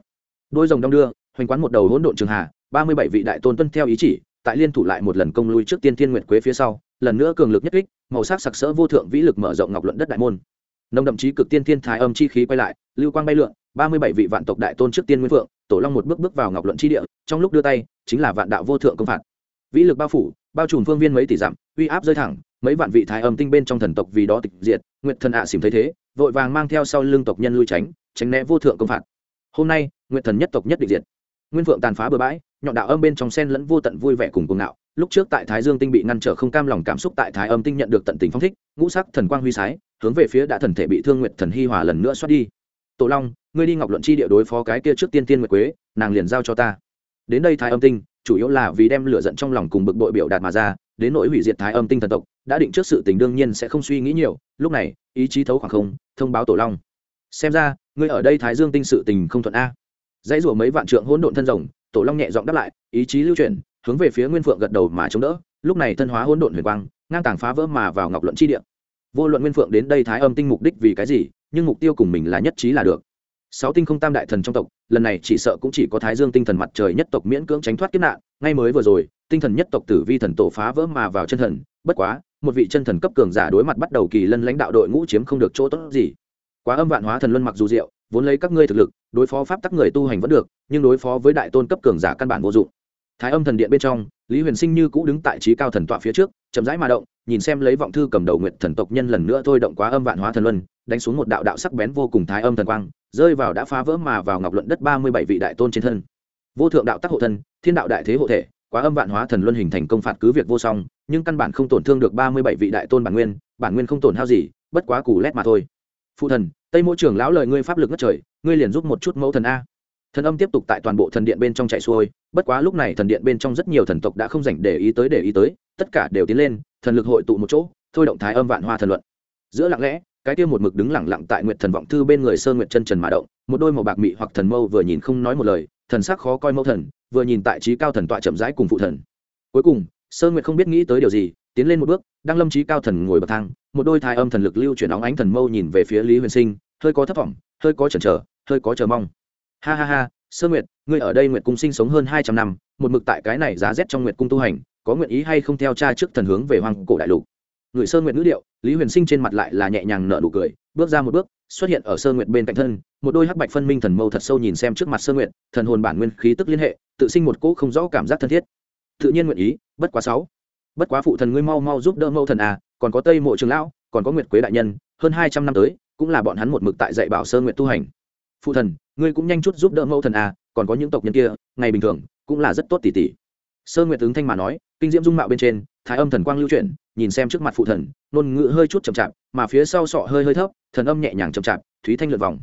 Speaker 1: Đôi rồng đong đưa, hoành quán một đầu hỗn độn trường hà ba mươi bảy vị đại tôn tuân theo ý chỉ, tại liên thủ lại một lần công lui trước tiên thiên nguyệt quế phía sau, lần nữa cường lực nhất kích, màu sắc sặc sỡ vô thượng vĩ lực mở rộng ngọc luận đất đại môn nông đậm chí cực tiên thiên thái âm chi khí quay lại, lưu quang bay lượn, ba mươi bảy vị vạn tộc đại tôn trước tiên nguyên vượng tổ long một bước bước vào ngọc luận chi địa, trong lúc đưa tay, chính là vạn đạo vô thượng công phạt. Vĩ lực bao phủ, bao trùm phương viên mấy tỷ dặm, uy áp rơi thẳng, mấy vạn vị thái âm tinh bên trong thần tộc vì đó tịch diệt, nguyệt thần ạ à xỉm thấy thế, vội vàng mang theo sau lưng tộc nhân lui tránh tránh né vô thượng công phạt. Hôm nay, nguyệt thần nhất tộc nhất địch diệt. Nguyên phượng tàn phá bừa bãi, nhọn đạo âm bên trong sen lẫn vô tận vui vẻ cùng cuồng ngạo, lúc trước tại thái dương tinh bị ngăn trở không cam lòng cảm xúc tại thái âm tinh nhận được tận tình phong thích, ngũ sắc thần quang huy sái hướng về phía đã thần thể bị thương nguyệt thần hi hòa lần nữa xoát đi. Tổ long, ngươi đi ngọc luận chi địa đối phó cái kia trước tiên tiên nguyệt quế, nàng liền giao cho ta. Đến đây thái âm tinh, chủ yếu là vì đem lửa giận trong lòng cùng bực bội biểu đạt mà ra, đến nỗi hủy diệt thái âm tinh thần tộc, đã định trước sự tình đương nhiên sẽ không suy nghĩ nhiều, lúc này, ý chí thấu khoảng không, thông báo tổ long. Xem ra, ngươi ở đây thái dương tinh sự tình không thuận a. Dãy rủa mấy vạn trượng hỗn độn thân rồng, tổ long nhẹ giọng đáp lại, ý chí lưu chuyển, hướng về phía nguyên phượng gật đầu mà chống đỡ, lúc này thân hóa hỗn độn huyền quang, ngang tàng phá vỡ mà vào ngọc luận chi địa vô luận nguyên phượng đến đây thái âm tinh mục đích vì cái gì, nhưng mục tiêu cùng mình là nhất trí là được. Sáu tinh không tam đại thần trong tộc, lần này chỉ sợ cũng chỉ có thái dương tinh thần mặt trời nhất tộc miễn cưỡng tránh thoát kiếp nạn, ngay mới vừa rồi, tinh thần nhất tộc tử vi thần tổ phá vỡ mà vào chân thần, bất quá, một vị chân thần cấp cường giả đối mặt bắt đầu kỳ lân lãnh đạo đội ngũ chiếm không được chỗ tốt gì. Quá âm vạn hóa thần luân mặc dù diệu, vốn lấy các ngươi thực lực, đối phó pháp tắc người tu hành vẫn được, nhưng đối phó với đại tôn cấp cường giả căn bản vô dụng. Thái âm thần điện bên trong, lý huyền sinh như cũ đứng tại trí cao thần tọa phía trước, chậm rãi mà động nhìn xem lấy vọng thư cầm đầu nguyện thần tộc nhân lần nữa thôi động quá âm vạn hóa thần luân, đánh xuống một đạo đạo sắc bén vô cùng thái âm thần quang, rơi vào đã phá vỡ mà vào ngọc luận đất ba mươi bảy vị đại tôn trên thân. Vô thượng đạo tắc hộ thân, thiên đạo đại thế hộ thể, quá âm vạn hóa thần luân hình thành công phạt cứ việc vô song, nhưng căn bản không tổn thương được ba mươi bảy vị đại tôn bản nguyên bản nguyên không tổn hao gì, bất quá cù lét mà thôi. Phụ thần, tây mỗi trưởng lão lời ngươi pháp lực ngất trời, ngươi liền giúp một chút mẫu thần a. Thần âm tiếp tục tại toàn bộ thần điện bên trong chạy xuôi, bất quá lúc này thần điện bên trong rất nhiều thần tộc đã không dành để ý tới để ý tới tất cả đều tiến lên, thần lực hội tụ một chỗ, thôi động thái âm vạn hoa thần luận. Giữa lặng lẽ, cái kia một mực đứng lặng lặng tại nguyệt thần vọng thư bên người sơn nguyệt chân trần mà động, một đôi màu bạc mị hoặc thần mâu vừa nhìn không nói một lời, thần sắc khó coi mâu thần, vừa nhìn tại trí cao thần tọa chậm rãi cùng phụ thần. Cuối cùng sơn nguyệt không biết nghĩ tới điều gì, tiến lên một bước, đang lâm trí cao thần ngồi bậc thang, một đôi thái âm thần lực lưu chuyển óng ánh thần mâu nhìn về phía lý huyền sinh, hơi có thất vọng hơi có chần chờ, hơi có chờ mong. Ha ha ha, sơ nguyệt, ngươi ở đây nguyệt cung sinh sống hơn hai trăm năm, một mực tại cái này giá rét trong nguyệt cung tu hành có nguyện ý hay không theo cha trước thần hướng về hoàng cổ đại lục. Người sơn nguyện ngữ điệu, lý huyền sinh trên mặt lại là nhẹ nhàng nở nụ cười, bước ra một bước, xuất hiện ở sơn nguyện bên cạnh thân, một đôi hắc bạch phân minh thần mâu thật sâu nhìn xem trước mặt sơn nguyện thần hồn bản nguyên khí tức liên hệ, tự sinh một cỗ không rõ cảm giác thân thiết. Tự nhiên nguyện ý, bất quá sáu. Bất quá phụ thần ngươi mau mau giúp đỡ mâu thần à còn có tây mộ trường lão, còn có nguyệt quế đại nhân, hơn hai trăm năm tới, cũng là bọn hắn một mực tại dạy bảo sơn nguyện tu hành. Phụ thần, ngươi cũng nhanh chút giúp đỡ mâu thần à còn có những tộc nhân kia, ngày bình thường, cũng là rất tốt tỉ tỉ. Sơ nguyệt ứng thanh mà nói kinh diễm dung mạo bên trên, thái âm thần quang lưu chuyển, nhìn xem trước mặt phụ thần, ngôn ngữ hơi chút chậm chạp, mà phía sau sọ hơi hơi thấp, thần âm nhẹ nhàng chậm chạp, thúy thanh lượt vòng.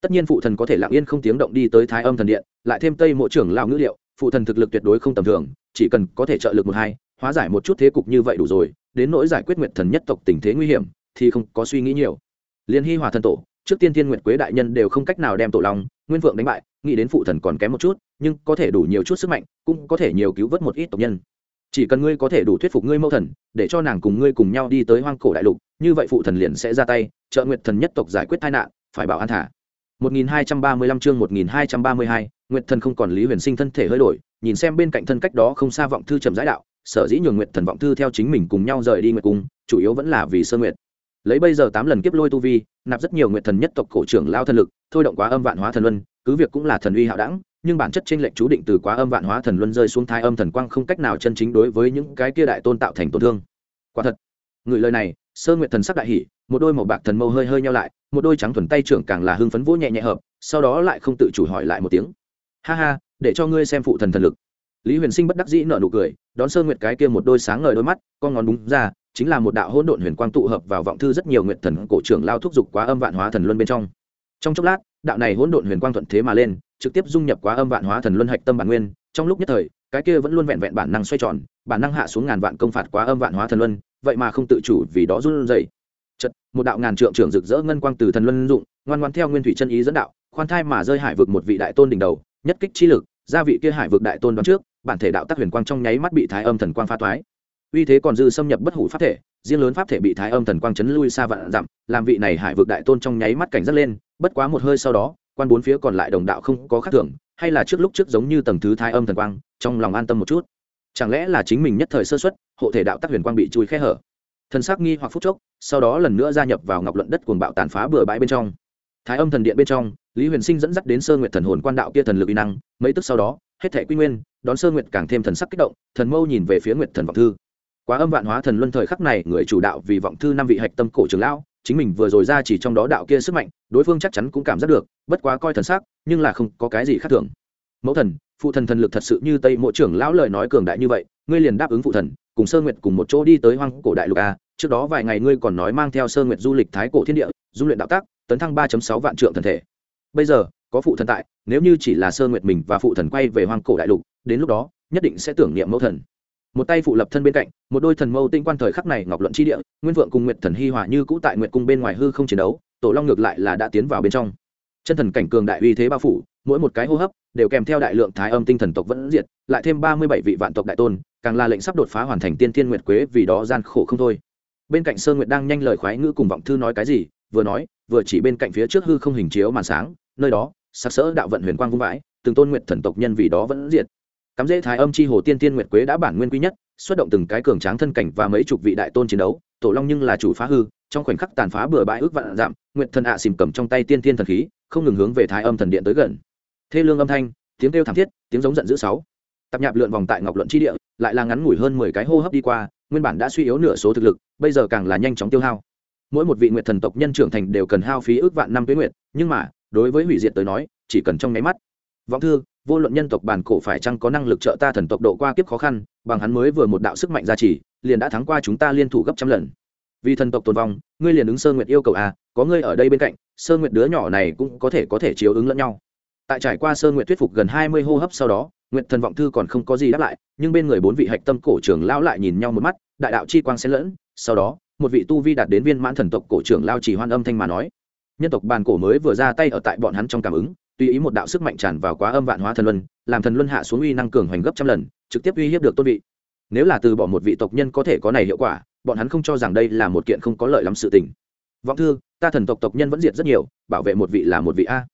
Speaker 1: Tất nhiên phụ thần có thể lặng yên không tiếng động đi tới thái âm thần điện, lại thêm tây mộ trưởng lao ngữ liệu, phụ thần thực lực tuyệt đối không tầm thường, chỉ cần có thể trợ lực một hai, hóa giải một chút thế cục như vậy đủ rồi, đến nỗi giải quyết nguyệt thần nhất tộc tình thế nguy hiểm, thì không có suy nghĩ nhiều. Liên hy hòa thần tổ, trước tiên thiên nguyệt quế đại nhân đều không cách nào đem tổ long, nguyên vượng đánh bại, nghĩ đến phụ thần còn kém một chút, nhưng có thể đủ nhiều chút sức mạnh, cũng có thể nhiều cứu vớt một ít tộc nhân chỉ cần ngươi có thể đủ thuyết phục ngươi mẫu thần để cho nàng cùng ngươi cùng nhau đi tới hoang cổ đại lục như vậy phụ thần liền sẽ ra tay trợ nguyệt thần nhất tộc giải quyết tai nạn phải bảo an thả 1235 chương 1232, Nguyệt Thần không còn Lý Huyền Sinh thân thể hơi đổi, nhìn xem bên cạnh thân cách đó không xa vọng thư trầm giải đạo, sở dĩ nhường Nguyệt Thần vọng thư theo chính mình cùng nhau rời đi Nguyệt cung, chủ yếu vẫn là vì Sơ Nguyệt. Lấy bây giờ 8 lần kiếp lôi tu vi, nạp rất nhiều Nguyệt Thần nhất tộc cổ trưởng lao thân lực, thôi động quá âm vạn hóa thần luân, cứ việc cũng là thần uy hạo đẳng, nhưng bản chất trên lệnh chú định từ quá âm vạn hóa thần luân rơi xuống thái âm thần quang không cách nào chân chính đối với những cái kia đại tôn tạo thành tổn thương. Quả thật, người lời này, Sơ Nguyệt thần sắc đại hỉ, một đôi màu bạc thần mâu hơi hơi nheo lại, một đôi trắng thuần tay trưởng càng là hưng phấn vỗ nhẹ nhẹ hợp, sau đó lại không tự chủ hỏi lại một tiếng. Ha ha, để cho ngươi xem phụ thần thần lực. Lý Huyền Sinh bất đắc dĩ nở nụ cười, đón Sơ Nguyệt cái kia một đôi sáng ngời đôi mắt, con ngón đúng ra, chính là một đạo hỗn độn huyền quang tụ hợp vào vọng thư rất nhiều nguyện thần cổ trưởng lao thúc dục quá âm vạn hóa thần luân bên trong trong chốc lát đạo này hỗn độn huyền quang thuận thế mà lên, trực tiếp dung nhập quá âm vạn hóa thần luân hạch tâm bản nguyên, trong lúc nhất thời, cái kia vẫn luôn vẹn vẹn bản năng xoay tròn, bản năng hạ xuống ngàn vạn công phạt quá âm vạn hóa thần luân, vậy mà không tự chủ vì đó run rẩy. Chật một đạo ngàn trượng trưởng rực rỡ ngân quang từ thần luân dụng ngoan ngoan theo nguyên thủy chân ý dẫn đạo, khoan thai mà rơi hải vực một vị đại tôn đỉnh đầu, nhất kích chi lực, gia vị kia hải vực đại tôn đoán trước, bản thể đạo tác huyền quang trong nháy mắt bị thái âm thần quang pha toái uy thế còn dư xâm nhập bất hủ pháp thể, riêng lớn pháp thể bị thái âm thần quang chấn lui xa vạn dặm, làm vị này hải vực đại tôn trong nháy mắt cảnh giác lên, bất quá một hơi sau đó, quan bốn phía còn lại đồng đạo không có khác thường, hay là trước lúc trước giống như tầng thứ thái âm thần quang, trong lòng an tâm một chút. Chẳng lẽ là chính mình nhất thời sơ xuất hộ thể đạo tác huyền quang bị chui khe hở? Thần sắc nghi hoặc phút chốc, sau đó lần nữa gia nhập vào ngọc luận đất cuồng bạo tàn phá bừa bãi bên trong. Thái âm thần điện bên trong, lý huyền sinh dẫn dắt đến sơ nguyệt thần hồn quan đạo kia thần lực uy năng, mấy tức sau đó, hết thể quy nguyên, đón sơ nguyệt càng thêm thần sắc kích động, thần mâu nhìn về phía nguyệt thần vọng thư quá âm vạn hóa thần luân thời khắc này, người chủ đạo vì vọng thư năm vị hạch tâm cổ trường lão, chính mình vừa rồi ra chỉ trong đó đạo kia sức mạnh, đối phương chắc chắn cũng cảm giác được, bất quá coi thần sắc, nhưng là không có cái gì khác thường. Mẫu thần, phụ thần thần lực thật sự như tây mộ trưởng lão lời nói cường đại như vậy, ngươi liền đáp ứng phụ thần, cùng sơ nguyệt cùng một chỗ đi tới hoang cổ đại lục a, trước đó vài ngày ngươi còn nói mang theo sơ nguyệt du lịch thái cổ thiên địa, du luyện đạo tác tấn thăng ba sáu vạn trượng thần thể. Bây giờ, có phụ thần tại, nếu như chỉ là sơ nguyệt mình và phụ thần quay về hoang cổ đại lục, đến lúc đó, nhất định sẽ tưởng niệm mẫu thần một tay phụ lập thân bên cạnh, một đôi thần mâu tinh quan thời khắc này ngọc luận chi địa, nguyên vượng cùng nguyệt thần hi hòa như cũ tại nguyệt cung bên ngoài hư không chiến đấu, tổ long ngược lại là đã tiến vào bên trong. Chân thần cảnh cường đại uy thế bao phủ, mỗi một cái hô hấp đều kèm theo đại lượng thái âm tinh thần tộc vẫn diệt, lại thêm ba mươi bảy vị vạn tộc đại tôn, càng là lệnh sắp đột phá hoàn thành tiên thiên nguyệt quế vì đó gian khổ không thôi. Bên cạnh sơn nguyệt đang nhanh lời khoái ngữ cùng vọng thư nói cái gì, vừa nói, vừa chỉ bên cạnh phía trước hư không hình chiếu màn sáng, nơi đó sắc sỡ đạo vận huyền quang vung vãi, từng tôn nguyệt thần tộc nhân vì đó vẫn diệt cắm dễ thái âm chi hồ tiên tiên nguyệt quế đã bản nguyên quý nhất, xuất động từng cái cường tráng thân cảnh và mấy chục vị đại tôn chiến đấu, tổ long nhưng là chủ phá hư, trong khoảnh khắc tàn phá bừa bãi ước vạn giảm, nguyệt thần ạ à xìm cầm trong tay tiên tiên thần khí, không ngừng hướng về thái âm thần điện tới gần. Thê lương âm thanh, tiếng kêu thảm thiết, tiếng giống giận dữ sáu. Tập nhạp lượn vòng tại ngọc luận chi địa, lại là ngắn ngủi hơn mười cái hô hấp đi qua, nguyên bản đã suy yếu nửa số thực lực, bây giờ càng là nhanh chóng tiêu hao. Mỗi một vị nguyệt thần tộc nhân trưởng thành đều cần hao phí ước vạn năm tuyến nguyệt, nhưng mà, đối với hủy diệt tới nói, chỉ cần trong nháy mắt. Vọng thư vô luận nhân tộc bản cổ phải chăng có năng lực trợ ta thần tộc độ qua kiếp khó khăn, bằng hắn mới vừa một đạo sức mạnh gia trì, liền đã thắng qua chúng ta liên thủ gấp trăm lần. Vì thần tộc tồn vong, ngươi liền ứng sơ nguyệt yêu cầu à có ngươi ở đây bên cạnh, sơ nguyệt đứa nhỏ này cũng có thể có thể chiếu ứng lẫn nhau. Tại trải qua sơ nguyệt thuyết phục gần hai mươi hô hấp sau đó, nguyệt thần vọng thư còn không có gì đáp lại, nhưng bên người bốn vị hạch tâm cổ trưởng lao lại nhìn nhau một mắt, đại đạo chi quang xen lẫn, sau đó, một vị tu vi đạt đến viên mãn thần tộc cổ trưởng lao chỉ hoan âm thanh mà nói. Nhân tộc bàn cổ mới vừa ra tay ở tại bọn hắn trong cảm ứng tùy ý một đạo sức mạnh tràn vào quá âm vạn hóa thần luân, làm thần luân hạ xuống uy năng cường hoành gấp trăm lần, trực tiếp uy hiếp được tôn vị. Nếu là từ bỏ một vị tộc nhân có thể có này hiệu quả, bọn hắn không cho rằng đây là một kiện không có lợi lắm sự tình. Vọng thư, ta thần tộc tộc nhân vẫn diệt rất nhiều, bảo vệ một vị là một vị a.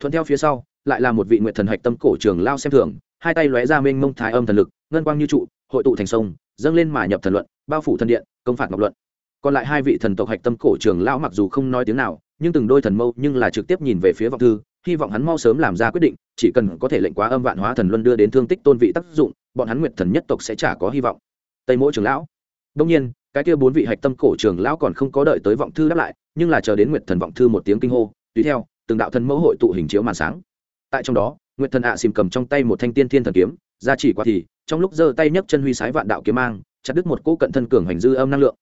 Speaker 1: Thuận theo phía sau, lại là một vị nguyện thần hạch tâm cổ trường lao xem thường, hai tay lóe ra mênh mông thái âm thần lực, ngân quang như trụ, hội tụ thành sông, dâng lên mà nhập thần luận, bao phủ thần điện, công phạt ngọc luận. Còn lại hai vị thần tộc hạch tâm cổ trường lao mặc dù không nói tiếng nào, nhưng từng đôi thần mâu nhưng là trực tiếp nhìn về phía vọng thư hy vọng hắn mau sớm làm ra quyết định, chỉ cần có thể lệnh quá âm vạn hóa thần luân đưa đến thương tích tôn vị tác dụng, bọn hắn nguyệt thần nhất tộc sẽ chả có hy vọng. Tây mỗi trường lão. Đông nhiên, cái kia bốn vị hạch tâm cổ trường lão còn không có đợi tới vọng thư đáp lại, nhưng là chờ đến nguyệt thần vọng thư một tiếng kinh hô, tùy theo, từng đạo thần mẫu hội tụ hình chiếu màn sáng. Tại trong đó, nguyệt thần ạ à xìm cầm trong tay một thanh tiên thiên thần kiếm, ra chỉ qua thì, trong lúc giơ tay nhấc chân huy sái vạn đạo kiếm mang, chặt đứt một cỗ cận thân cường hành dư âm năng lượng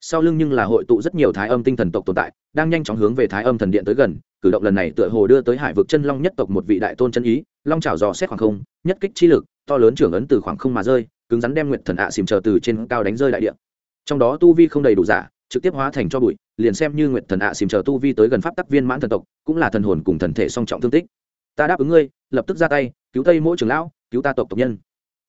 Speaker 1: sau lưng nhưng là hội tụ rất nhiều thái âm tinh thần tộc tồn tại, đang nhanh chóng hướng về thái âm thần điện tới gần, cử động lần này tựa hồ đưa tới hải vực chân long nhất tộc một vị đại tôn chân ý, long trào dò xét khoảng không, nhất kích chi lực, to lớn trưởng ấn từ khoảng không mà rơi, cứng rắn đem nguyệt thần ạ à xìm chờ từ trên cao đánh rơi đại điện trong đó tu vi không đầy đủ giả, trực tiếp hóa thành cho bụi, liền xem như nguyệt thần ạ à xìm chờ tu vi tới gần pháp tắc viên mãn thần tộc, cũng là thần hồn cùng thần thể song trọng thương tích. Ta đáp ứng ngươi, lập tức ra tay, cứu tây mỗi trưởng lão, cứu ta tộc tộc nhân.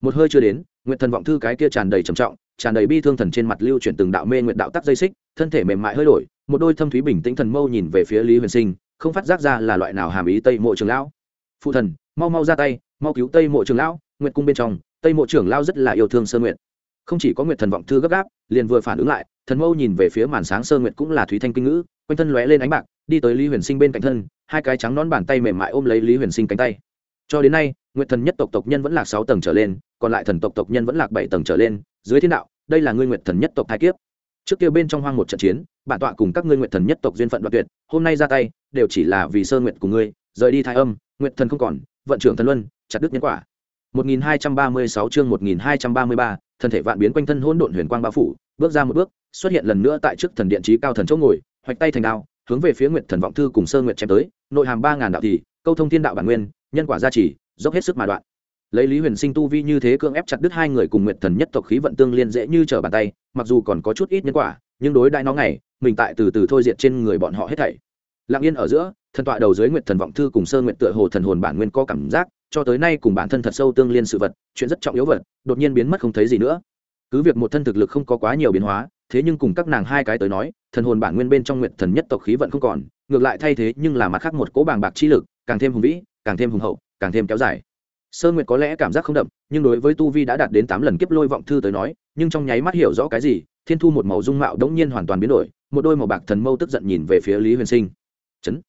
Speaker 1: Một hơi chưa đến, nguyệt thần vọng thư cái kia tràn đầy trầm trọng tràn đầy bi thương thần trên mặt lưu chuyển từng đạo mê nguyện đạo tắc dây xích, thân thể mềm mại hơi đổi, một đôi thâm thúy bình tĩnh thần mâu nhìn về phía lý huyền sinh, không phát giác ra là loại nào hàm ý tây mộ trường lão. Phụ thần, mau mau ra tay, mau cứu tây mộ trường lão, nguyệt cung bên trong, tây mộ trưởng lão rất là yêu thương sơ nguyện không chỉ có nguyệt thần vọng thư gấp gáp, liền vừa phản ứng lại, thần mâu nhìn về phía màn sáng sơ nguyện cũng là thúy thanh kinh ngữ, quanh thân lóe lên ánh bạc, đi tới lý huyền sinh bên cạnh thân, hai cái trắng nón bàn tay mềm mại ôm lấy lý huyền sinh cánh tay. Cho đến nay, nguyệt thần nhất tộc tộc nhân vẫn là sáu tầng trở lên, còn lại thần tộc tộc nhân vẫn là bảy tầng trở lên dưới thiên đạo đây là ngươi nguyệt thần nhất tộc thái kiếp. Trước kia bên trong hoang một trận chiến bản tọa cùng các ngươi nguyệt thần nhất tộc duyên phận đoạn tuyệt hôm nay ra tay đều chỉ là vì sơ nguyệt của ngươi rời đi thái âm nguyệt thần không còn vận trưởng thần luân chặt đứt nhân quả. 1236 chương 1233, thân thể vạn biến quanh thân hỗn độn huyền quang bao phủ bước ra một bước xuất hiện lần nữa tại trước thần điện trí cao thần chỗ ngồi hoạch tay thành đao hướng về phía nguyệt thần vọng thư cùng sơ nguyệt chém tới nội hàm ba ngàn đạo thì câu thông thiên đạo bản nguyên nhân quả gia trì dốc hết sức mà đoạn lấy lý huyền sinh tu vi như thế cưỡng ép chặt đứt hai người cùng nguyệt thần nhất tộc khí vận tương liên dễ như trở bàn tay, mặc dù còn có chút ít nhân quả, nhưng đối đại nó ngày, mình tại từ từ thôi diệt trên người bọn họ hết thảy. Lặng yên ở giữa, thần tọa đầu dưới nguyệt thần vọng thư cùng sơ nguyệt tựa hồ thần hồn bản nguyên có cảm giác, cho tới nay cùng bản thân thật sâu tương liên sự vật, chuyện rất trọng yếu vật, đột nhiên biến mất không thấy gì nữa. Cứ việc một thân thực lực không có quá nhiều biến hóa, thế nhưng cùng các nàng hai cái tới nói, thần hồn bản nguyên bên trong nguyệt thần nhất tộc khí vận không còn, ngược lại thay thế nhưng là mặt khác một cỗ bàng bạc chi lực, càng thêm hùng vĩ, càng thêm hùng hậu, càng thêm kéo dài sơ nguyệt có lẽ cảm giác không đậm, nhưng đối với tu vi đã đạt đến tám lần kiếp lôi vọng thư tới nói, nhưng trong nháy mắt hiểu rõ cái gì, thiên thu một màu dung mạo đống nhiên hoàn toàn biến đổi, một đôi màu bạc thần mâu tức giận nhìn về phía lý huyền sinh. Chấn.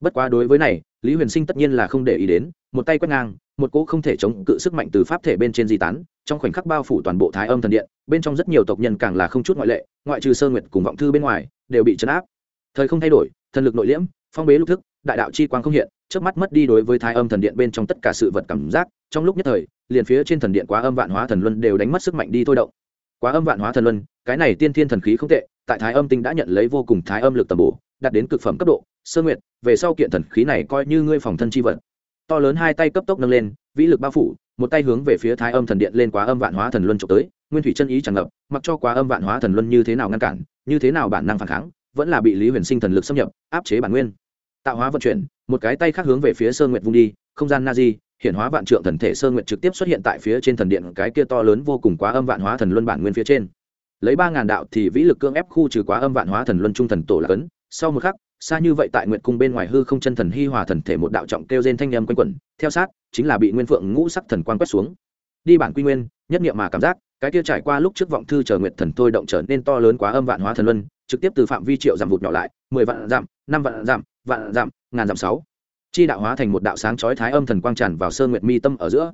Speaker 1: Bất quá đối với này, lý huyền sinh tất nhiên là không để ý đến, một tay quét ngang, một cỗ không thể chống cự sức mạnh từ pháp thể bên trên di tán, trong khoảnh khắc bao phủ toàn bộ thái âm thần điện, bên trong rất nhiều tộc nhân càng là không chút ngoại lệ, ngoại trừ sơ nguyệt cùng vọng thư bên ngoài, đều bị chấn áp. Thời không thay đổi, thần lực nội liễm, phong bế lúc thức, đại đạo chi quang không hiện trước mắt mất đi đối với thái âm thần điện bên trong tất cả sự vật cảm giác, trong lúc nhất thời, liền phía trên thần điện quá âm vạn hóa thần luân đều đánh mất sức mạnh đi thôi động. Quá âm vạn hóa thần luân, cái này tiên thiên thần khí không tệ, tại thái âm tinh đã nhận lấy vô cùng thái âm lực tầm bổ, đạt đến cực phẩm cấp độ, sơ nguyệt, về sau kiện thần khí này coi như ngươi phòng thân chi vật. To lớn hai tay cấp tốc nâng lên, vĩ lực bao phủ, một tay hướng về phía thái âm thần điện lên quá âm vạn hóa thần luân trộm tới, nguyên thủy chân ý tràn ngập, mặc cho quá âm vạn hóa thần luân như thế nào ngăn cản, như thế nào bản năng phản kháng, vẫn là bị lý huyền sinh thần lực xâm nhập, áp chế bản nguyên tạo hóa vận chuyển, một cái tay khác hướng về phía sơ nguyệt vung đi, không gian na di hiện hóa vạn trượng thần thể sơ nguyệt trực tiếp xuất hiện tại phía trên thần điện, cái kia to lớn vô cùng quá âm vạn hóa thần luân bản nguyên phía trên. Lấy ba ngàn đạo thì vĩ lực cương ép khu trừ quá âm vạn hóa thần luân trung thần tổ là cấn, sau một khắc, xa như vậy tại nguyện cung bên ngoài hư không chân thần hi hòa thần thể một đạo trọng kêu trên thanh âm quanh quẩn, theo sát, chính là bị nguyên phượng ngũ sắc thần quan quét xuống. Đi bản quy nguyên, nhất niệm mà cảm giác, cái kia trải qua lúc trước vọng thư chờ nguyện thần thôi động trở nên to lớn quá âm vạn hóa thần luân, trực tiếp từ phạm vi triệu giảm vụt nhỏ lại, mười vạn giảm năm vạn giảm vạn giảm, ngàn giảm sáu. Chi đạo hóa thành một đạo sáng chói thái âm thần quang tràn vào sơn nguyệt mi tâm ở giữa.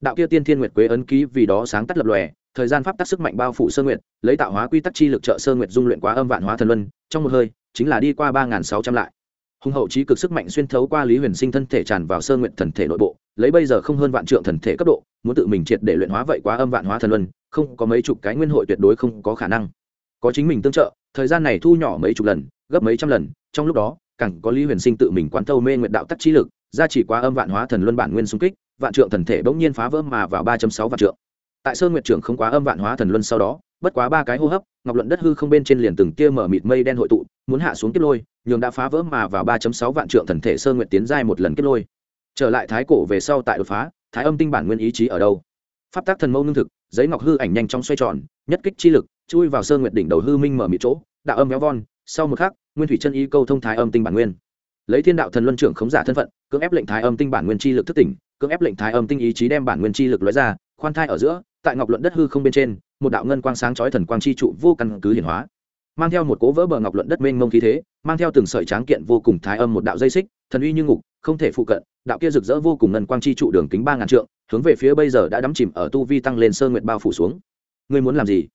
Speaker 1: Đạo kia tiên thiên nguyệt quế ấn ký vì đó sáng tắt lập lòe, thời gian pháp tắc sức mạnh bao phủ sơn nguyệt, lấy tạo hóa quy tắc chi lực trợ sơn nguyệt dung luyện quá âm vạn hóa thần luân, trong một hơi, chính là đi qua ba nghìn sáu trăm lại. Hùng hậu trí cực sức mạnh xuyên thấu qua lý huyền sinh thân thể tràn vào sơn nguyệt thần thể nội bộ, lấy bây giờ không hơn vạn trượng thần thể cấp độ, muốn tự mình triệt để luyện hóa vậy quá âm vạn hóa thần luân, không có mấy chục cái nguyên hội tuyệt đối không có khả năng. Có chính mình tương trợ, thời gian này thu nhỏ mấy chục lần gấp mấy trăm lần, trong lúc đó, càng có lý huyền sinh tự mình quán thâu mê nguyện đạo tắc trí lực, ra chỉ quá âm vạn hóa thần luân bản nguyên xung kích, vạn trượng thần thể bỗng nhiên phá vỡ mà vào ba sáu vạn trượng. Tại sơn nguyệt trưởng không quá âm vạn hóa thần luân sau đó, bất quá ba cái hô hấp, ngọc luận đất hư không bên trên liền từng kia mở mịt mây đen hội tụ, muốn hạ xuống kết lôi, nhường đã phá vỡ mà vào ba sáu vạn trượng thần thể sơn nguyệt tiến giai một lần kết lôi. Trở lại thái cổ về sau tại đột phá, thái âm tinh bản nguyên ý chí ở đâu? Pháp tác thần mâu nương thực, giấy ngọc hư ảnh nhanh trong xoay tròn, nhất kích chi lực, chui vào sơn nguyệt đỉnh đầu hư minh mở mịt chỗ, đạo âm méo von sau một khắc, nguyên thủy chân ý câu thông thái âm tinh bản nguyên. Lấy thiên đạo thần luân trưởng khống giả thân phận, cưỡng ép lệnh thái âm tinh bản nguyên chi lực thức tỉnh, cưỡng ép lệnh thái âm tinh ý chí đem bản nguyên chi lực lóe ra, khoan thai ở giữa, tại ngọc luận đất hư không bên trên, một đạo ngân quang sáng chói thần quang chi trụ vô căn cứ hiển hóa. Mang theo một cố vỡ bờ ngọc luận đất mênh mông khí thế, mang theo từng sợi tráng kiện vô cùng thái âm một đạo dây xích, thần uy như ngục, không thể phụ cận, đạo kia rực rỡ vô cùng ngân quang chi trụ đường kính ba ngàn trượng, hướng về phía bây giờ đã đắm chìm ở tu vi tăng lên sơn nguyện bao phủ xuống. Ngươi muốn làm gì?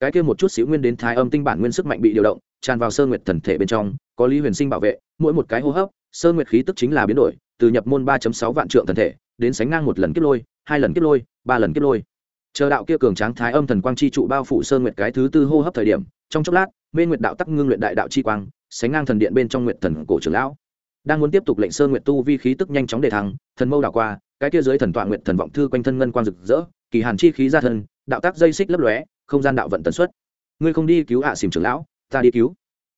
Speaker 1: Cái kia một chút xíu nguyên đến thái âm tinh bản nguyên sức mạnh bị điều động tràn vào sơn nguyệt thần thể bên trong, có lý huyền sinh bảo vệ, mỗi một cái hô hấp sơn nguyệt khí tức chính là biến đổi, từ nhập môn ba sáu vạn trượng thần thể, đến sánh ngang một lần kiếp lôi, hai lần kiếp lôi, ba lần kiếp lôi. Chờ đạo kia cường tráng thái âm thần quang chi trụ bao phủ sơn nguyệt cái thứ tư hô hấp thời điểm, trong chốc lát, mê nguyệt đạo tắc ngưng luyện đại đạo chi quang, sánh ngang thần điện bên trong nguyệt thần cổ trưởng lão. Đang muốn tiếp tục lệnh sơn nguyệt tu vi khí tức nhanh chóng để thắng thần mâu đảo qua, cái kia dưới thần tọa nguyệt thần vọng thư quanh thân ngân quang rực rỡ, kỳ hàn chi khí ra thân, đạo tác dây xích lấp lóe, không gian đạo vận tần suất. Ngươi không đi cứu ạ à xìm trưởng lão ta đi cứu.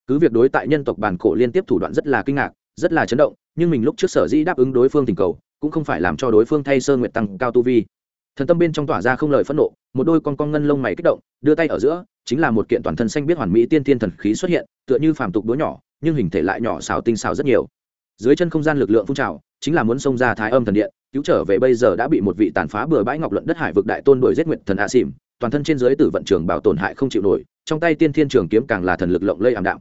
Speaker 1: Cứ việc đối tại nhân tộc bản cổ liên tiếp thủ đoạn rất là kinh ngạc, rất là chấn động, nhưng mình lúc trước sở dĩ đáp ứng đối phương tình cầu, cũng không phải làm cho đối phương thay sơ nguyệt tăng cao tu vi. Thần tâm bên trong tỏa ra không lời phẫn nộ, một đôi con con ngân lông mày kích động, đưa tay ở giữa, chính là một kiện toàn thân xanh biết hoàn mỹ tiên tiên thần khí xuất hiện, tựa như phàm tục đố nhỏ, nhưng hình thể lại nhỏ xào tinh xào rất nhiều. Dưới chân không gian lực lượng phun trào, chính là muốn xông ra thái âm thần điện, cứu trở về bây giờ đã bị một vị tàn phá bừa bãi ngọc luận đất hải vực đại tôn đuổi giết nguyện thần a xỉm, toàn thân trên dưới tử vận trường bảo tổn hại không chịu nổi trong tay tiên thiên trường kiếm càng là thần lực lộng lây ảm đạm.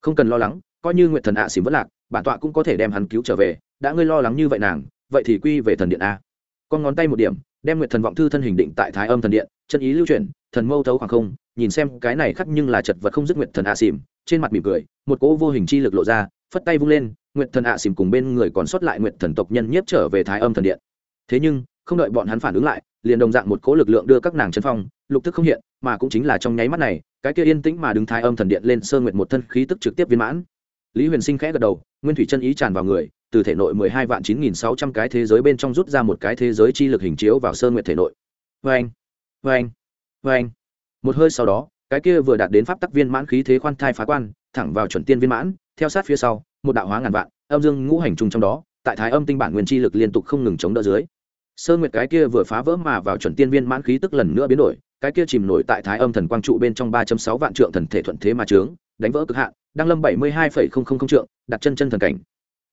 Speaker 1: Không cần lo lắng, coi như nguyện thần a xỉm vất lạc, bản tọa cũng có thể đem hắn cứu trở về. Đã ngươi lo lắng như vậy nàng, vậy thì quy về thần điện a. Con ngón tay một điểm, đem nguyệt thần vọng thư thân hình định tại thái âm thần điện, chân ý lưu chuyển, thần mâu thấu khoảng không, nhìn xem cái này khắc nhưng là chật vật không dứt nguyệt thần a xỉm trên mặt mỉm cười, một cỗ vô hình chi lực lộ ra, phất tay vung lên nguyệt thần a xỉm cùng bên người còn sót lại nguyệt thần tộc nhân nhiếp trở về thái âm thần điện. Thế nhưng, không đợi bọn hắn phản ứng lại, liền đồng dạng một cỗ lực lượng đưa các nàng chân phong, lục tức không hiện, mà cũng chính là trong nháy mắt này cái kia yên tĩnh mà đứng thái âm thần điện lên sơ nguyệt một thân khí tức trực tiếp viên mãn. Lý huyền sinh khẽ gật đầu, nguyên thủy chân ý tràn vào người, từ thể nội mười hai vạn chín nghìn sáu trăm cái thế giới bên trong rút ra một cái thế giới chi lực hình chiếu vào sơ nguyệt thể nội. Vê anh vê anh vê anh một hơi sau đó, cái kia vừa đạt đến pháp tắc viên mãn khí thế khoan thai phá quan, thẳng vào chuẩn tiên viên mãn, theo sát phía sau, một đạo hóa ngàn vạn, âm dương ngũ hành trùng trong đó, tại thái âm tinh bản nguyên chi lực liên tục không ngừng chống đỡ dưới. Sơ nguyệt cái kia vừa phá vỡ mà vào chuẩn tiên viên mãn khí tức lần nữa biến đổi cái kia chìm nổi tại thái âm thần quang trụ bên trong ba sáu vạn trượng thần thể thuận thế mà trướng đánh vỡ cực hạn đang lâm bảy mươi hai trượng đặt chân chân thần cảnh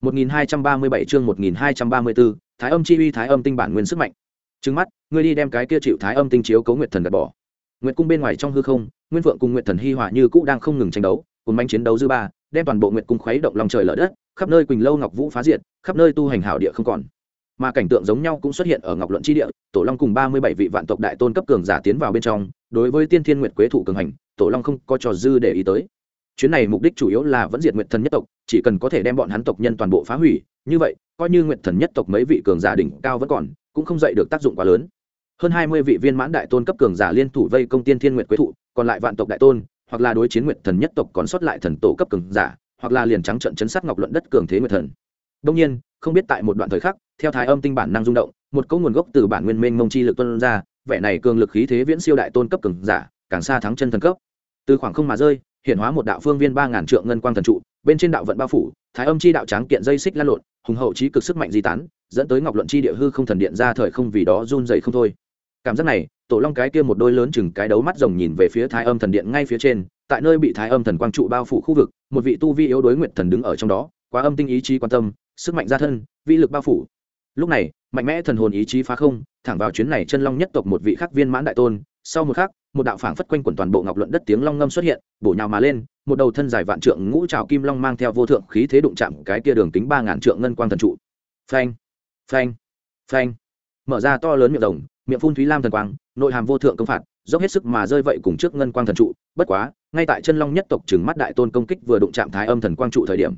Speaker 1: 1237 chương 1234, Thái Âm chi uy Thái Âm tinh bản nguyên sức mạnh. Trừng mắt, ngươi đi đem cái kia chịu Thái Âm tinh chiếu cấu Nguyệt Thần gạt bỏ. Nguyệt cung bên ngoài trong hư không, Nguyên Vượng cùng Nguyệt Thần hi hòa như cũ đang không ngừng tranh đấu, cuốn bánh chiến đấu dư ba đem toàn bộ nguyệt cung khuấy động lòng trời lở đất khắp nơi quỳnh lâu ngọc vũ phá diệt khắp nơi tu hành hảo địa không còn mà cảnh tượng giống nhau cũng xuất hiện ở ngọc luận tri địa, tổ long cùng ba mươi bảy vị vạn tộc đại tôn cấp cường giả tiến vào bên trong, đối với tiên thiên nguyệt quế thủ cường hành, tổ long không có trò dư để ý tới. Chuyến này mục đích chủ yếu là vẫn diệt nguyệt thần nhất tộc, chỉ cần có thể đem bọn hắn tộc nhân toàn bộ phá hủy, như vậy, coi như nguyệt thần nhất tộc mấy vị cường giả đỉnh cao vẫn còn, cũng không dạy được tác dụng quá lớn. Hơn hai mươi vị viên mãn đại tôn cấp cường giả liên thủ vây công tiên thiên nguyệt quế thụ, còn lại vạn tộc đại tôn, hoặc là đối chiến nguyệt thần nhất tộc còn sót lại thần tổ cấp cường giả, hoặc là liền trắng trận chấn sát ngọc luận đất cường thế nguyệt thần. Đông nhiên, không biết tại một đoạn thời khắc theo thái âm tinh bản năng rung động, một câu nguồn gốc từ bản nguyên minh mông chi lực tuân ra, vẻ này cường lực khí thế viễn siêu đại tôn cấp cường giả, càng xa thắng chân thần cấp. Từ khoảng không mà rơi, hiện hóa một đạo phương viên ba ngàn trượng ngân quang thần trụ, bên trên đạo vận bao phủ, thái âm chi đạo tráng kiện dây xích lan lộn, hùng hậu trí cực sức mạnh di tán, dẫn tới ngọc luận chi địa hư không thần điện ra thời không vì đó run dày không thôi. Cảm giác này, tổ long cái kia một đôi lớn chừng cái đấu mắt rồng nhìn về phía thái âm thần điện ngay phía trên, tại nơi bị thái âm thần quang trụ bao phủ khu vực, một vị tu vi yếu đối nguyện thần đứng ở trong đó, quá âm tinh ý chí quan tâm, sức mạnh gia thân vi lực bao phủ lúc này, mạnh mẽ thần hồn ý chí phá không, thẳng vào chuyến này chân long nhất tộc một vị khắc viên mãn đại tôn. Sau một khắc, một đạo phảng phất quanh quẩn toàn bộ ngọc luận đất tiếng long ngâm xuất hiện, bổ nhào mà lên, một đầu thân dài vạn trượng ngũ trào kim long mang theo vô thượng khí thế đụng chạm cái kia đường kính ba ngàn trượng ngân quang thần trụ. Phanh phanh phanh. Mở ra to lớn miệng rồng, miệng phun thúy lam thần quang, nội hàm vô thượng công phạt, dốc hết sức mà rơi vậy cùng trước ngân quang thần trụ. Bất quá, ngay tại chân long nhất tộc trừng mắt đại tôn công kích vừa đụng chạm thái âm thần quang trụ thời điểm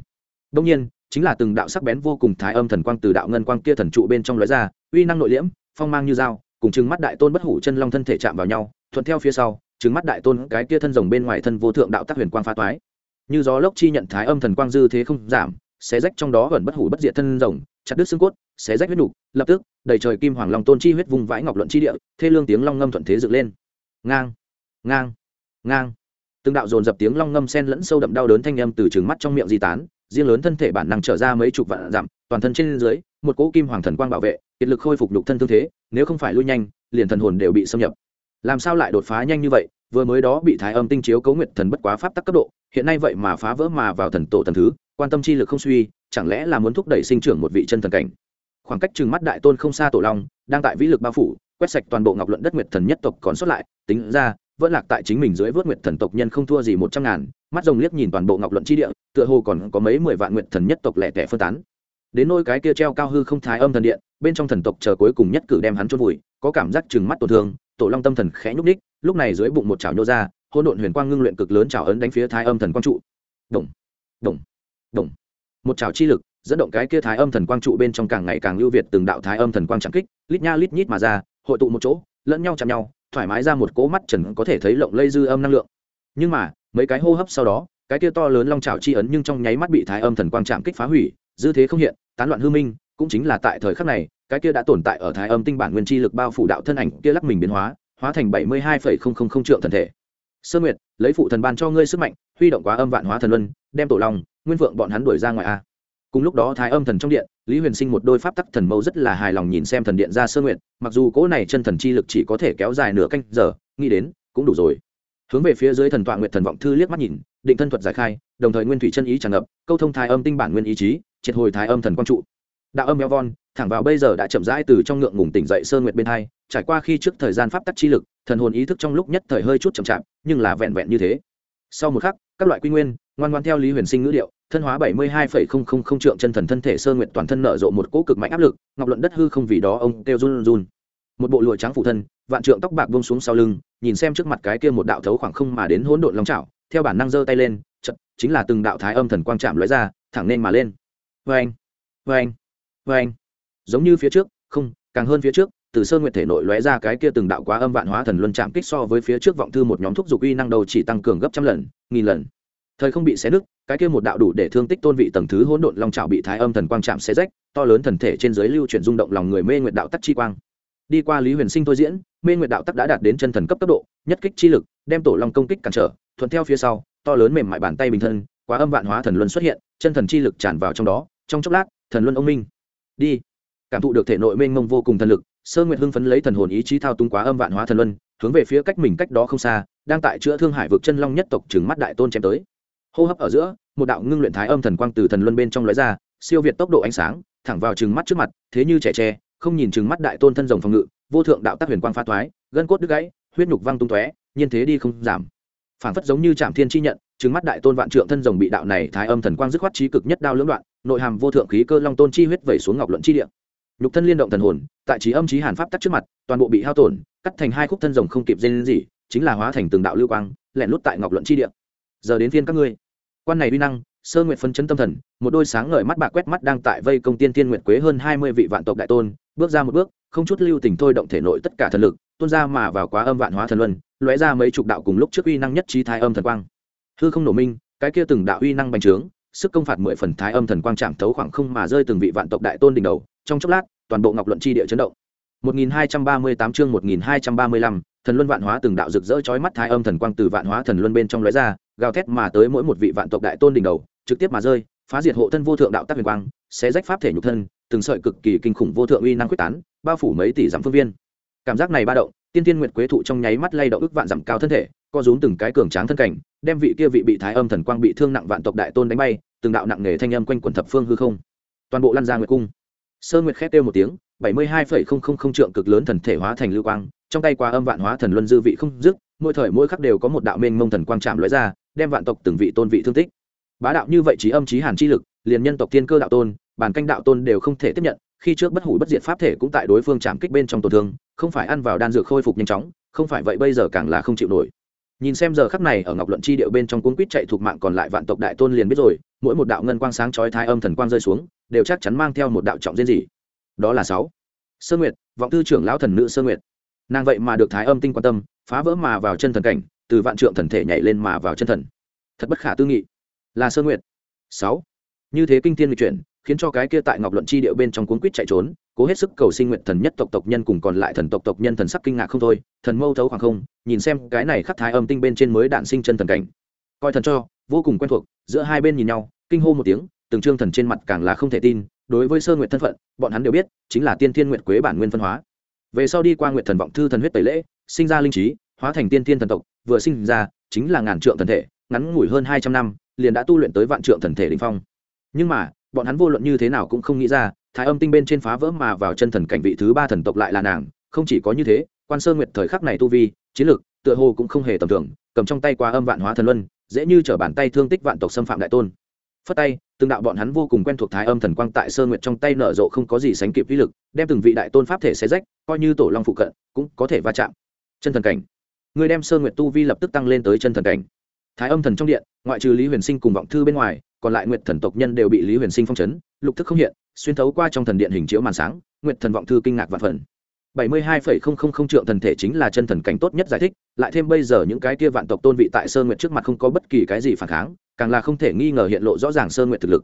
Speaker 1: đông nhiên chính là từng đạo sắc bén vô cùng thái âm thần quang từ đạo ngân quang kia thần trụ bên trong lóe ra, uy năng nội liễm, phong mang như dao, cùng trừng mắt đại tôn bất hủ chân long thân thể chạm vào nhau, thuận theo phía sau, trừng mắt đại tôn cái kia thân rồng bên ngoài thân vô thượng đạo tác huyền quang phá toái. Như gió lốc chi nhận thái âm thần quang dư thế không giảm, xé rách trong đó gần bất hủ bất diệt thân rồng, chặt đứt xương cốt, xé rách huyết nục, lập tức, đầy trời kim hoàng long tôn chi huyết vùng vãi ngọc luận chi địa, thê lương tiếng long ngâm thuận thế dựng lên. Ngang ngang ngang. Từng đạo dồn dập tiếng long ngâm sen lẫn sâu đậm đau đớn thanh âm từ trừng mắt trong miệng di tán riêng lớn thân thể bản năng trở ra mấy chục vạn dặm, toàn thân trên dưới, một cỗ kim hoàng thần quang bảo vệ, kiệt lực khôi phục nhục thân thương thế, nếu không phải lui nhanh, liền thần hồn đều bị xâm nhập. Làm sao lại đột phá nhanh như vậy? Vừa mới đó bị thái âm tinh chiếu cấu nguyệt thần bất quá pháp tắc cấp độ, hiện nay vậy mà phá vỡ mà vào thần tổ thần thứ, quan tâm chi lực không suy, chẳng lẽ là muốn thúc đẩy sinh trưởng một vị chân thần cảnh? Khoảng cách trừng mắt đại tôn không xa tổ long, đang tại vĩ lực bao phủ, quét sạch toàn bộ ngọc luận đất nguyệt thần nhất tộc còn sót lại, tính ra vẫn lạc tại chính mình dưới vớt nguyệt thần tộc nhân không thua gì một trăm ngàn, mắt rồng liếc nhìn toàn bộ ngọc luận chi địa, tựa hồ còn có mấy mười vạn nguyệt thần nhất tộc lẻ tẻ phân tán. Đến nôi cái kia treo cao hư không thái âm thần điện, bên trong thần tộc chờ cuối cùng nhất cử đem hắn chôn vùi, có cảm giác chừng mắt tổn thương, tổ long tâm thần khẽ nhúc ních lúc này dưới bụng một chảo nhô ra hôn độn huyền quang ngưng luyện cực lớn chảo ấn đánh phía thái âm thần quang trụ. Đồng đồng đồng một chảo chi lực, dẫn động cái kia thái âm thần quang trụ bên trong càng ngày càng lưu việt từng đạo thái âm thần quang chạm kích, lít nha lít nhít mà ra, hội tụ một chỗ, lẫn nhau chạm nhau thoải mái ra một cỗ mắt trần có thể thấy lộng lây dư âm năng lượng. Nhưng mà, mấy cái hô hấp sau đó, cái kia to lớn long trào chi ấn nhưng trong nháy mắt bị thái âm thần quang chạm kích phá hủy, dư thế không hiện, tán loạn hư minh, cũng chính là tại thời khắc này, cái kia đã tồn tại ở thái âm tinh bản nguyên chi lực bao phủ đạo thân ảnh kia lắc mình biến hóa hóa thành bảy mươi hai phẩy không không không trượng thần thể. Sơ nguyệt, lấy phụ thần ban cho ngươi sức mạnh, huy động quá âm vạn hóa thần luân, đem tổ long, nguyên vượng bọn hắn đuổi ra ngoài a cùng lúc đó thái âm thần trong điện, lý huyền sinh một đôi pháp tắc thần mâu rất là hài lòng nhìn xem thần điện ra sơ nguyện mặc dù cỗ này chân thần chi lực chỉ có thể kéo dài nửa canh giờ, nghĩ đến, cũng đủ rồi. Hướng về phía dưới thần tọa nguyện thần vọng thư liếc mắt nhìn, định thân thuật giải khai, đồng thời nguyên thủy chân ý tràn ngập, câu thông thái âm tinh bản nguyên ý chí, triệt hồi thái âm thần quang trụ. Đạo âm eo von, thẳng vào bây giờ đã chậm rãi từ trong ngượng ngùng tỉnh dậy sơ nguyệt bên hai, trải qua khi trước thời gian pháp tắc chi lực, thần hồn ý thức trong lúc nhất thời hơi chút chậm chạp, nhưng là vẹn vẹn như thế. Sau một khắc, các loại quy nguyên, ngoan ngoan theo lý huyền sinh ngữ điệu thân hóa bảy mươi hai phẩy không không không trượng chân thần thân thể sơ nguyệt toàn thân nở rộ một cỗ cực mạnh áp lực, ngọc luận đất hư không vì đó ông kêu run run. Một bộ lụa trắng phủ thân, vạn trượng tóc bạc bông xuống sau lưng, nhìn xem trước mặt cái kia một đạo thấu khoảng không mà đến hỗn độn long trào theo bản năng giơ tay lên chật chính là từng đạo thái âm thần quang chạm lóe ra, thẳng lên mà lên. Vê anh vê anh vê anh giống như phía trước, không, càng hơn phía trước, từ sơ nguyệt thể nội lóe ra cái kia từng đạo quá âm vạn hóa thần luân chạm kích so với phía trước vọng thư một nhóm thuốc dục uy năng đầu chỉ tăng cường gấp trăm lần, nghìn lần thời không bị xé nứt, cái kia một đạo đủ để thương tích tôn vị tầng thứ hỗn độn long trào bị thái âm thần quang chạm xé rách, to lớn thần thể trên dưới lưu chuyển rung động lòng người mê nguyệt đạo tắc chi quang. Đi qua lý huyền sinh thôi diễn, mê nguyệt đạo tắc đã đạt đến chân thần cấp tốc độ, nhất kích chi lực, đem tổ long công kích cản trở, thuận theo phía sau, to lớn mềm mại bàn tay bình thân, quá âm vạn hóa thần luân xuất hiện, chân thần chi lực tràn vào trong đó, trong chốc lát, thần luân ông minh. Đi. Cảm thụ được thể nội mênh mông vô cùng thần lực, sơ nguyệt hưng phấn lấy thần hồn ý chí thao túng quá âm vạn hóa thần luân, hướng về phía cách mình cách đó không xa, đang tại chữa thương hải vực chân long nhất tộc trừng mắt đại tôn chém tới hô hấp ở giữa, một đạo ngưng luyện thái âm thần quang từ thần luân bên trong lóe ra, siêu việt tốc độ ánh sáng, thẳng vào trừng mắt trước mặt, thế như trẻ tre, không nhìn trừng mắt đại tôn thân rồng phòng ngự, vô thượng đạo tác huyền quang pha thoái, gân cốt đứt gãy, huyết nhục văng tung tóe, nhiên thế đi không giảm. Phản phất giống như trạm thiên chi nhận, trừng mắt đại tôn vạn trượng thân rồng bị đạo này thái âm thần quang dứt khoát trí cực nhất đao lưỡng đoạn, nội hàm vô thượng khí cơ long tôn chi huyết vẩy xuống ngọc luận chi địa. Nhục thân liên động thần hồn, tại trí âm trí hàn pháp tắc trước mặt, toàn bộ bị hao tổn, cắt thành hai khúc thân rồng không kịp dây lên gì chính là hóa thành từng đạo lưu quang, lẹn lút tại ngọc luận chi địa. Giờ đến phiên các ngươi quan này uy năng sơ nguyện phân chấn tâm thần một đôi sáng ngời mắt bạc quét mắt đang tại vây công tiên tiên nguyện quế hơn hai mươi vị vạn tộc đại tôn bước ra một bước không chút lưu tình thôi động thể nội tất cả thần lực tuôn ra mà vào quá âm vạn hóa thần luân lóe ra mấy chục đạo cùng lúc trước uy năng nhất trí thái âm thần quang. Hư không nổ minh cái kia từng đạo uy năng bành trướng sức công phạt mười phần thái âm thần quang chạm thấu khoảng không mà rơi từng vị vạn tộc đại tôn đỉnh đầu trong chốc lát toàn bộ ngọc luận chi địa chấn động. 1238 chương 1235, thần luân vạn hóa từng đạo rực rỡ chói mắt thái âm thần quang từ vạn hóa thần luân bên trong lóe ra gào thét mà tới mỗi một vị vạn tộc đại tôn đỉnh đầu, trực tiếp mà rơi, phá diệt hộ thân vô thượng đạo tác huyền quang sẽ rách pháp thể nhục thân, từng sợi cực kỳ kinh khủng vô thượng uy năng quyết tán, bao phủ mấy tỷ dặm phương viên. Cảm giác này ba động, tiên tiên nguyệt quế thụ trong nháy mắt lay động ức vạn dặm cao thân thể, co rúm từng cái cường tráng thân cảnh, đem vị kia vị bị thái âm thần quang bị thương nặng vạn tộc đại tôn đánh bay, từng đạo nặng nề thanh âm quanh quần thập phương hư không. Toàn bộ lăn ra nguyệt cung. Sơ nguyệt khét kêu một tiếng, bảy mươi hai phẩy không không không trượng cực lớn thần thể hóa thành lưu quang, trong tay qua âm vạn hóa thần luân dư vị không dứt, mỗi thời mỗi khắc đều có một đạo mênh mông thần quang chạm lóe ra đem vạn tộc từng vị tôn vị thương tích. Bá đạo như vậy trí âm trí hàn chi lực, liền nhân tộc tiên cơ đạo tôn, bản canh đạo tôn đều không thể tiếp nhận, khi trước bất hủ bất diệt pháp thể cũng tại đối phương chạm kích bên trong tổn thương, không phải ăn vào đan dược khôi phục nhanh chóng, không phải vậy bây giờ càng là không chịu nổi. Nhìn xem giờ khắc này ở ngọc luận chi điệu bên trong cuốn quýt chạy thuộc mạng còn lại vạn tộc đại tôn liền biết rồi, mỗi một đạo ngân quang sáng chói thái âm thần quang rơi xuống, đều chắc chắn mang theo một đạo trọng diên gì. Đó là sáu. Sơ nguyệt, vọng thư trưởng lão thần nữ sơ nguyệt. Nàng vậy mà được thái âm tinh quan tâm, phá vỡ mà vào chân thần cảnh từ vạn trượng thần thể nhảy lên mà vào chân thần. Thật bất khả tư nghị. Là sơ nguyệt. Sáu. Như thế kinh thiên lịch chuyển, khiến cho cái kia tại ngọc luận chi điệu bên trong cuốn quýt chạy trốn, cố hết sức cầu sinh nguyện thần nhất tộc tộc nhân cùng còn lại thần tộc tộc nhân thần sắc kinh ngạc không thôi, thần mâu thấu khoảng không, nhìn xem cái này khắc thái âm tinh bên trên mới đạn sinh chân thần cảnh. Coi thần cho, vô cùng quen thuộc, giữa hai bên nhìn nhau, kinh hô một tiếng, từng trương thần trên mặt càng là không thể tin, đối với sơ nguyện thân phận, bọn hắn đều biết, chính là tiên thiên nguyện quế bản nguyên phân hóa. Về sau đi qua nguyện thần vọng thư thần huyết tẩy lễ, sinh ra linh trí, hóa thành tiên thiên thần tộc vừa sinh ra, chính là ngàn trượng thần thể, ngắn ngủi hơn hai trăm năm, liền đã tu luyện tới vạn trượng thần thể đình phong. Nhưng mà, bọn hắn vô luận như thế nào cũng không nghĩ ra, thái âm tinh bên trên phá vỡ mà vào chân thần cảnh vị thứ ba thần tộc lại là nàng, không chỉ có như thế, quan sơ nguyệt thời khắc này tu vi, chiến lực, tựa hồ cũng không hề tầm thường, cầm trong tay qua âm vạn hóa thần luân, dễ như t bàn tay thương tích vạn tộc xâm phạm đại tôn. Phất tay, từng đạo bọn hắn vô cùng quen thuộc thái âm thần quang tại sơ nguyệt trong tay nở rộ không có gì sánh kịp vĩ lực, đem từng vị đại tôn pháp thể xé rách, coi như tổ long phụ cận, cũng có thể va chạm. Chân thần cảnh người đem sơ nguyệt tu vi lập tức tăng lên tới chân thần cảnh. Thái âm thần trong điện, ngoại trừ lý huyền sinh cùng vọng thư bên ngoài, còn lại nguyệt thần tộc nhân đều bị lý huyền sinh phong chấn, lục thức không hiện, xuyên thấu qua trong thần điện hình chiếu màn sáng, nguyệt thần vọng thư kinh ngạc và phần. Bảy mươi hai phẩy không không không trượng thần thể chính là chân thần cảnh tốt nhất giải thích, lại thêm bây giờ những cái kia vạn tộc tôn vị tại sơ nguyệt trước mặt không có bất kỳ cái gì phản kháng, càng là không thể nghi ngờ hiện lộ rõ ràng sơ nguyệt thực lực.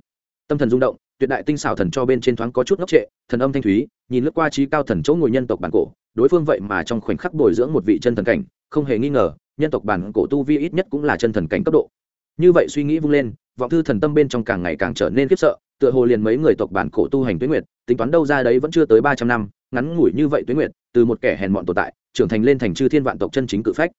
Speaker 1: Tâm thần rung động tuyệt đại tinh xảo thần cho bên trên thoáng có chút ngốc trệ, thần âm thanh thúy, nhìn lướt qua trí cao thần chỗ ngồi nhân tộc bản cổ, đối phương vậy mà trong khoảnh khắc bồi dưỡng một vị chân thần cảnh, không hề nghi ngờ, nhân tộc bản cổ tu vi ít nhất cũng là chân thần cảnh cấp độ. Như vậy suy nghĩ vung lên, vọng thư thần tâm bên trong càng ngày càng trở nên khiếp sợ, tựa hồ liền mấy người tộc bản cổ tu hành tuyến nguyệt, tính toán đâu ra đấy vẫn chưa tới ba trăm năm, ngắn ngủi như vậy tuyến nguyệt, từ một kẻ hèn mọn tồn tại, trưởng thành lên thành chư thiên vạn tộc chân chính cự phách.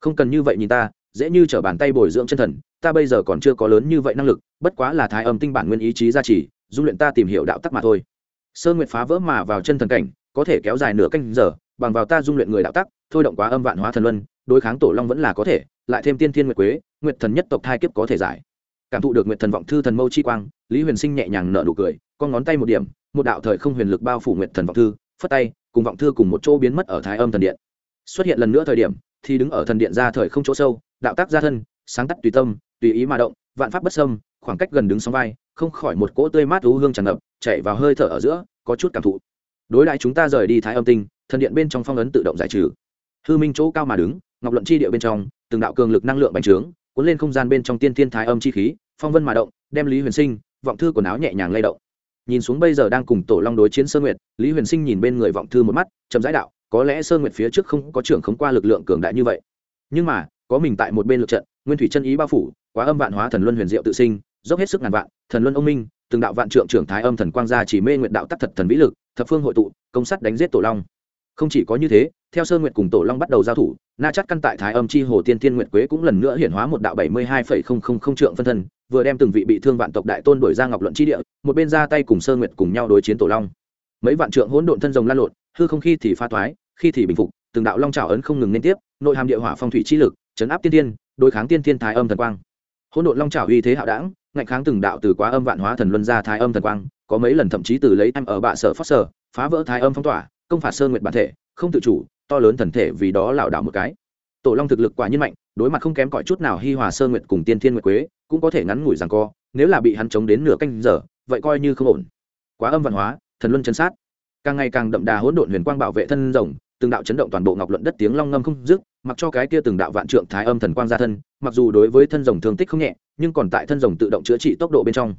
Speaker 1: Không cần như vậy nhìn ta, dễ như trở bàn tay bồi dưỡng chân thần, ta bây giờ còn chưa có lớn như vậy năng lực, bất quá là thái âm tinh bản nguyên ý chí gia trì dung luyện ta tìm hiểu đạo tắc mà thôi. Sơ nguyệt phá vỡ mà vào chân thần cảnh, có thể kéo dài nửa canh giờ, bằng vào ta dung luyện người đạo tắc, thôi động quá âm vạn hóa thần luân, đối kháng tổ long vẫn là có thể, lại thêm tiên thiên nguyệt quế, nguyệt thần nhất tộc thai kiếp có thể giải. Cảm thụ được nguyệt thần vọng thư thần mâu chi quang, lý huyền sinh nhẹ nhàng nở nụ cười, con ngón tay một điểm, một đạo thời không huyền lực bao phủ nguyệt thần vọng thư, phất tay, cùng vọng thư cùng một chỗ biến mất ở thái âm thần điện. Xuất hiện lần nữa thời điểm, thì đứng ở thần điện ra thời không chỗ sâu, đạo tác gia thân, sáng tắt tùy tâm, tùy ý mà động, vạn pháp bất sâm khoảng cách gần đứng sóng vai không khỏi một cỗ tươi mát u hương tràn ngập chạy vào hơi thở ở giữa, có chút cảm thụ. Đối lại chúng ta rời đi thái âm tinh, thần điện bên trong phong ấn tự động giải trừ. Hư minh chỗ cao mà đứng, ngọc luận chi địa bên trong, từng đạo cường lực năng lượng bành trướng, cuốn lên không gian bên trong tiên thiên thái âm chi khí, phong vân mà động, đem lý huyền sinh, vọng thư quần áo nhẹ nhàng lay động. Nhìn xuống bây giờ đang cùng tổ long đối chiến sơ nguyệt, lý huyền sinh nhìn bên người vọng thư một mắt, chậm rãi đạo, có lẽ sơ nguyệt phía trước không có trưởng khống qua lực lượng cường đại như vậy. Nhưng mà, có mình tại một bên lượt trận, nguyên thủy chân ý bao phủ, quá âm vạn hóa thần luân huyền diệu tự sinh dốc hết sức ngàn vạn, thần luân ông minh, từng đạo vạn trượng trưởng thái âm thần quang gia chỉ mê nguyện đạo tắc thật thần vĩ lực, thập phương hội tụ, công sắt đánh giết tổ long. Không chỉ có như thế, theo sơ nguyện cùng tổ long bắt đầu giao thủ, na chắc căn tại thái âm chi hồ tiên tiên nguyện quế cũng lần nữa hiển hóa một đạo bảy mươi hai phẩy không không không trượng phân thân, vừa đem từng vị bị thương vạn tộc đại tôn đổi ra ngọc luận chi địa, một bên ra tay cùng sơ nguyện cùng nhau đối chiến tổ long. Mấy vạn trượng hỗn độn thân rồng lan lộn, hư không khi thì pha thoái, khi thì bình phục, từng đạo long trào ấn không ngừng liên tiếp, nội hàm địa hỏa phong thủy chi lực, chấn áp tiên tiên đối kháng tiên tiên thái âm thần quang. Hỗn độn long trào uy thế hạo đảng ngạnh kháng từng đạo từ quá âm vạn hóa thần luân ra thái âm thần quang, có mấy lần thậm chí từ lấy em ở bạ sở phát sở phá vỡ thái âm phong tỏa, công phạt sơn nguyệt bản thể, không tự chủ, to lớn thần thể vì đó lảo đảo một cái. Tổ long thực lực quả nhiên mạnh, đối mặt không kém cỏi chút nào hi hòa sơn nguyệt cùng tiên thiên nguyệt quế, cũng có thể ngắn ngủi rằng co, nếu là bị hắn chống đến nửa canh giờ, vậy coi như không ổn. Quá âm vạn hóa, thần luân chân sát. Càng ngày càng đậm đà hỗn độn huyền quang bảo vệ thân rồng, từng đạo chấn động toàn bộ ngọc luận đất tiếng long ngâm không dứt, mặc cho cái kia từng đạo vạn trượng thái âm thần quang ra thân mặc dù đối với thân rồng thương tích không nhẹ, nhưng còn tại thân rồng tự động chữa trị tốc độ bên trong.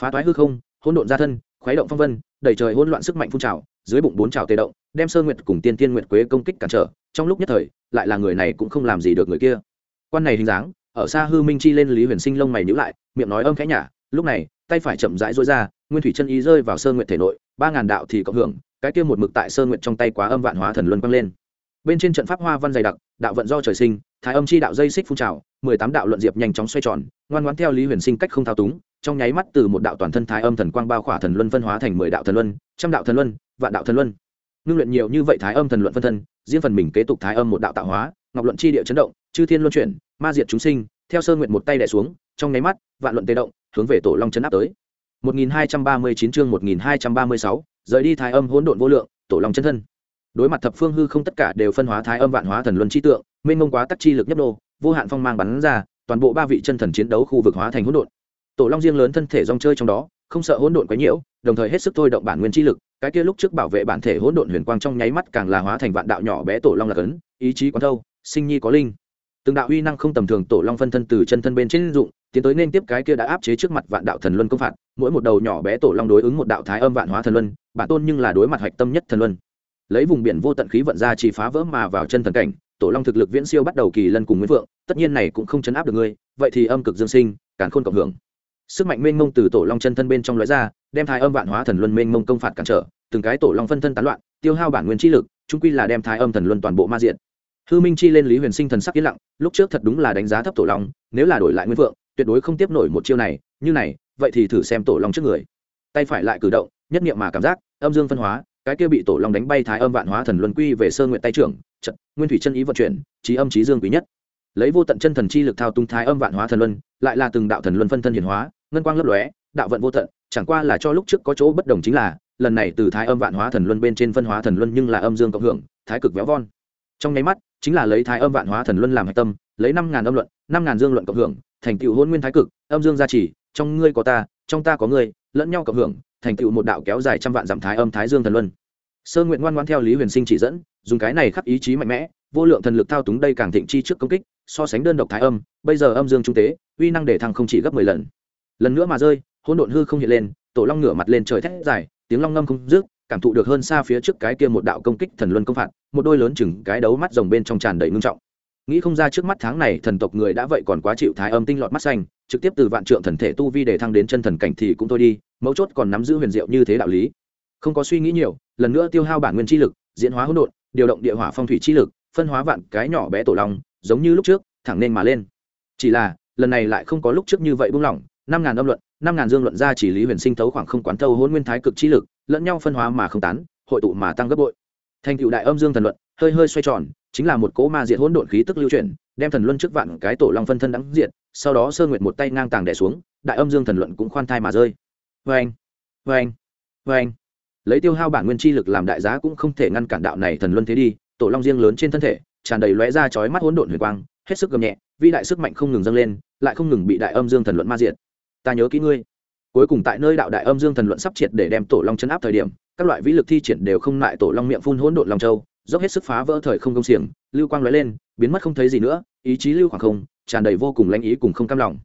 Speaker 1: Phá toái hư không, hỗn độn ra thân, khuấy động phong vân, đẩy trời hỗn loạn sức mạnh phun trào, dưới bụng bốn trào tê động, đem sơ nguyệt cùng tiên tiên nguyệt quế công kích cản trở, trong lúc nhất thời, lại là người này cũng không làm gì được người kia. Quan này hình dáng, ở xa hư minh chi lên lý huyền sinh lông mày nhữ lại, miệng nói âm khẽ nhả, lúc này, tay phải chậm rãi rối ra, nguyên thủy chân ý rơi vào sơ nguyệt thể nội, ba ngàn đạo thì cộng hưởng, cái kia một mực tại sơ nguyệt trong tay quá âm vạn hóa thần luân quang lên. Bên trên trận pháp hoa văn dày đặc, đạo vận do trời sinh, thái âm chi đạo dây xích phun trào mười tám đạo luận diệp nhanh chóng xoay tròn ngoan ngoãn theo lý huyền sinh cách không thao túng trong nháy mắt từ một đạo toàn thân thái âm thần quang bao khỏa thần luân phân hóa thành mười đạo thần luân trăm đạo thần luân vạn đạo thần luân. Ngưng luyện nhiều như vậy thái âm thần luận phân thân riêng phần mình kế tục thái âm một đạo tạo hóa ngọc luận chi địa chấn động chư thiên luân chuyển ma diệt chúng sinh theo sơ nguyện một tay đẻ xuống trong nháy mắt vạn luận tê động hướng về tổ long chấn áp tới. 1239 chương 1236, rời đi thái âm hỗn độn vô lượng tổ long chân thân. Đối mặt thập phương hư không tất cả đều phân hóa thái âm vạn hóa thần luân chi tượng mênh mông quá tắc chi lực nhấp nô vô hạn phong mang bắn ra, toàn bộ ba vị chân thần chiến đấu khu vực hóa thành hỗn độn. Tổ long riêng lớn thân thể rong chơi trong đó, không sợ hỗn độn quấy nhiễu, đồng thời hết sức thôi động bản nguyên chi lực, cái kia lúc trước bảo vệ bản thể hỗn độn huyền quang trong nháy mắt càng là hóa thành vạn đạo nhỏ bé tổ long lạc ấn, ý chí quán thâu, sinh nhi có linh. Từng đạo uy năng không tầm thường tổ long phân thân từ chân thân bên trên dụng, tiến tới nên tiếp cái kia đã áp chế trước mặt vạn đạo thần luân công phạt, mỗi một đầu nhỏ bé tổ long đối ứng một đạo thái âm vạn hóa thần luân, bản tôn nhưng là đối mặt hạch tâm nhất thần luân. Lấy vùng biển vô tận khí vận ra chỉ phá vỡ mà vào chân thần cảnh tổ long thực lực viễn siêu bắt đầu kỳ lân cùng nguyễn vượng tất nhiên này cũng không chấn áp được ngươi, vậy thì âm cực dương sinh, càn khôn cộng hưởng. Sức mạnh mênh mông từ tổ long chân thân bên trong lóe ra, đem thái âm vạn hóa thần luân mênh mông công phạt cản trở, từng cái tổ long phân thân tán loạn, tiêu hao bản nguyên chi lực trung quy là đem thái âm thần luân toàn bộ ma diện hư minh chi lên lý huyền sinh thần sắc yên lặng, lúc trước thật đúng là đánh giá thấp tổ long, nếu là đổi lại nguyên vượng tuyệt đối không tiếp nổi một chiêu này, như này, vậy thì thử xem tổ long trước người. Tay phải lại cử động, nhất niệm mà cảm giác, âm dương phân hóa, cái kia bị tổ long đánh bay thái âm vạn hóa thần luân quy về sơ nguyện tay trưởng trận, nguyên thủy chân ý vận chuyển, trí âm trí dương quý nhất. Lấy vô tận chân thần chi lực thao tung thái âm vạn hóa thần luân, lại là từng đạo thần luân phân thân hiển hóa, ngân quang lấp lóe, đạo vận vô tận, chẳng qua là cho lúc trước có chỗ bất đồng chính là, lần này từ thái âm vạn hóa thần luân bên trên phân hóa thần luân nhưng là âm dương cộng hưởng, thái cực véo von. Trong nháy mắt, chính là lấy thái âm vạn hóa thần luân làm hạch tâm, lấy năm ngàn âm luận, năm ngàn dương luận cộng hưởng, thành tựu hôn nguyên thái cực, âm dương gia trì, trong ngươi có ta, trong ta có ngươi, lẫn nhau cộng hưởng, thành tựu một đạo kéo dài trăm vạn dặm thái âm thái dương thần luân sơ nguyện ngoan ngoan theo lý huyền sinh chỉ dẫn, dùng cái này khắc ý chí mạnh mẽ, vô lượng thần lực thao túng đây càng thịnh chi trước công kích, so sánh đơn độc thái âm, bây giờ âm dương trung tế, uy năng để thăng không chỉ gấp mười lần. Lần nữa mà rơi, hỗn độn hư không hiện lên, tổ long ngửa mặt lên trời thét dài, tiếng long ngâm không dứt, cảm thụ được hơn xa phía trước cái kia một đạo công kích thần luân công phạt, một đôi lớn chừng cái đấu mắt rồng bên trong tràn đầy ngưng trọng. Nghĩ không ra trước mắt tháng này thần tộc người đã vậy còn quá chịu thái âm tinh lọt mắt xanh, trực tiếp từ vạn trượng thần thể tu vi để thăng đến chân thần cảnh thì cũng thôi đi, mấu chốt còn nắm giữ huyền diệu như thế đạo lý không có suy nghĩ nhiều lần nữa tiêu hao bản nguyên chi lực diễn hóa hỗn độn điều động địa hỏa phong thủy chi lực phân hóa vạn cái nhỏ bé tổ long giống như lúc trước thẳng nên mà lên. Chỉ là lần này lại không có lúc trước như vậy buông lỏng năm ngàn âm luận năm ngàn dương luận ra chỉ lý huyền sinh thấu khoảng không quán thâu hôn nguyên thái cực chi lực lẫn nhau phân hóa mà không tán hội tụ mà tăng gấp bội. Thành cựu đại âm dương thần luận hơi hơi xoay tròn chính là một cỗ ma diệt hỗn độn khí tức lưu chuyển đem thần luân trước vạn cái tổ long phân thân đắng diện, sau đó sơ nguyệt một tay ngang tàng đẻ xuống đại âm dương thần luận cũng khoan thai mà rơi. Vê anh vê anh vê anh lấy tiêu hao bản nguyên chi lực làm đại giá cũng không thể ngăn cản đạo này thần luân thế đi, tổ long riêng lớn trên thân thể, tràn đầy lóe ra chói mắt hỗn độn huyền quang, hết sức gầm nhẹ vi đại sức mạnh không ngừng dâng lên, lại không ngừng bị đại âm dương thần luận ma diệt. Ta nhớ kỹ ngươi. Cuối cùng tại nơi đạo đại âm dương thần luận sắp triệt để đem tổ long chấn áp thời điểm, các loại vĩ lực thi triển đều không lại tổ long miệng phun hỗn độn long châu, dốc hết sức phá vỡ thời không công xiềng, lưu quang lóe lên, biến mất không thấy gì nữa, ý chí lưu khoảng không, tràn đầy vô cùng lãnh ý cùng không cam lòng.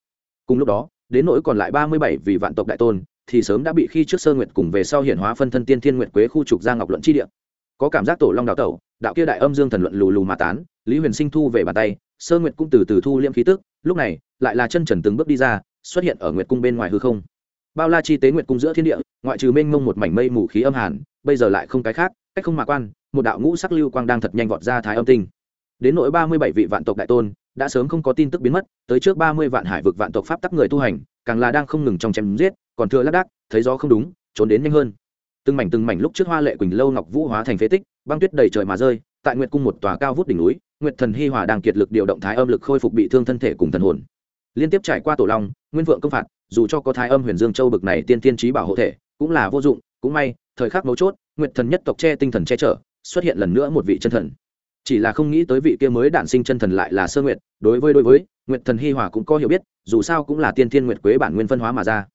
Speaker 1: Cùng lúc đó, đến nỗi còn lại ba mươi bảy vị vạn tộc đại tôn thì sớm đã bị khi trước sơ nguyệt cùng về sau hiện hóa phân thân tiên thiên nguyệt quế khu trục ra ngọc luận chi địa. Có cảm giác tổ long đào tẩu, đạo kia đại âm dương thần luận lù lù mà tán, lý huyền sinh thu về bàn tay, sơ nguyệt cũng từ từ thu liễm khí tức, lúc này, lại là chân trần từng bước đi ra, xuất hiện ở nguyệt cung bên ngoài hư không. Bao la chi tế nguyệt cung giữa thiên địa, ngoại trừ mênh mông một mảnh mây mù khí âm hàn, bây giờ lại không cái khác, cách không mà quan, một đạo ngũ sắc lưu quang đang thật nhanh vọt ra thái âm tinh. Đến nỗi ba mươi bảy vị vạn tộc đại tôn, đã sớm không có tin tức biến mất, tới trước ba mươi vạn hải vực vạn tộc pháp tắc người tu hành, càng là đang không ngừng trong chém giết còn thừa lác đác, thấy gió không đúng, trốn đến nhanh hơn. Từng mảnh từng mảnh lúc trước hoa lệ quỳnh lâu ngọc vũ hóa thành phế tích, băng tuyết đầy trời mà rơi, tại nguyệt cung một tòa cao vút đỉnh núi, nguyệt thần hi hòa đang kiệt lực điều động thái âm lực khôi phục bị thương thân thể cùng thần hồn. Liên tiếp trải qua tổ long, nguyên vượng công phạt, dù cho có thái âm huyền dương châu bực này tiên tiên trí bảo hộ thể, cũng là vô dụng, cũng may, thời khắc mấu chốt, nguyệt thần nhất tộc che tinh thần che chở, xuất hiện lần nữa một vị chân thần. Chỉ là không nghĩ tới vị kia mới đản sinh chân thần lại là sơ nguyệt, đối với đối với, nguyệt thần hi hòa cũng có hiểu biết, dù sao cũng là tiên thiên nguyệt quế bản nguyên phân hóa mà ra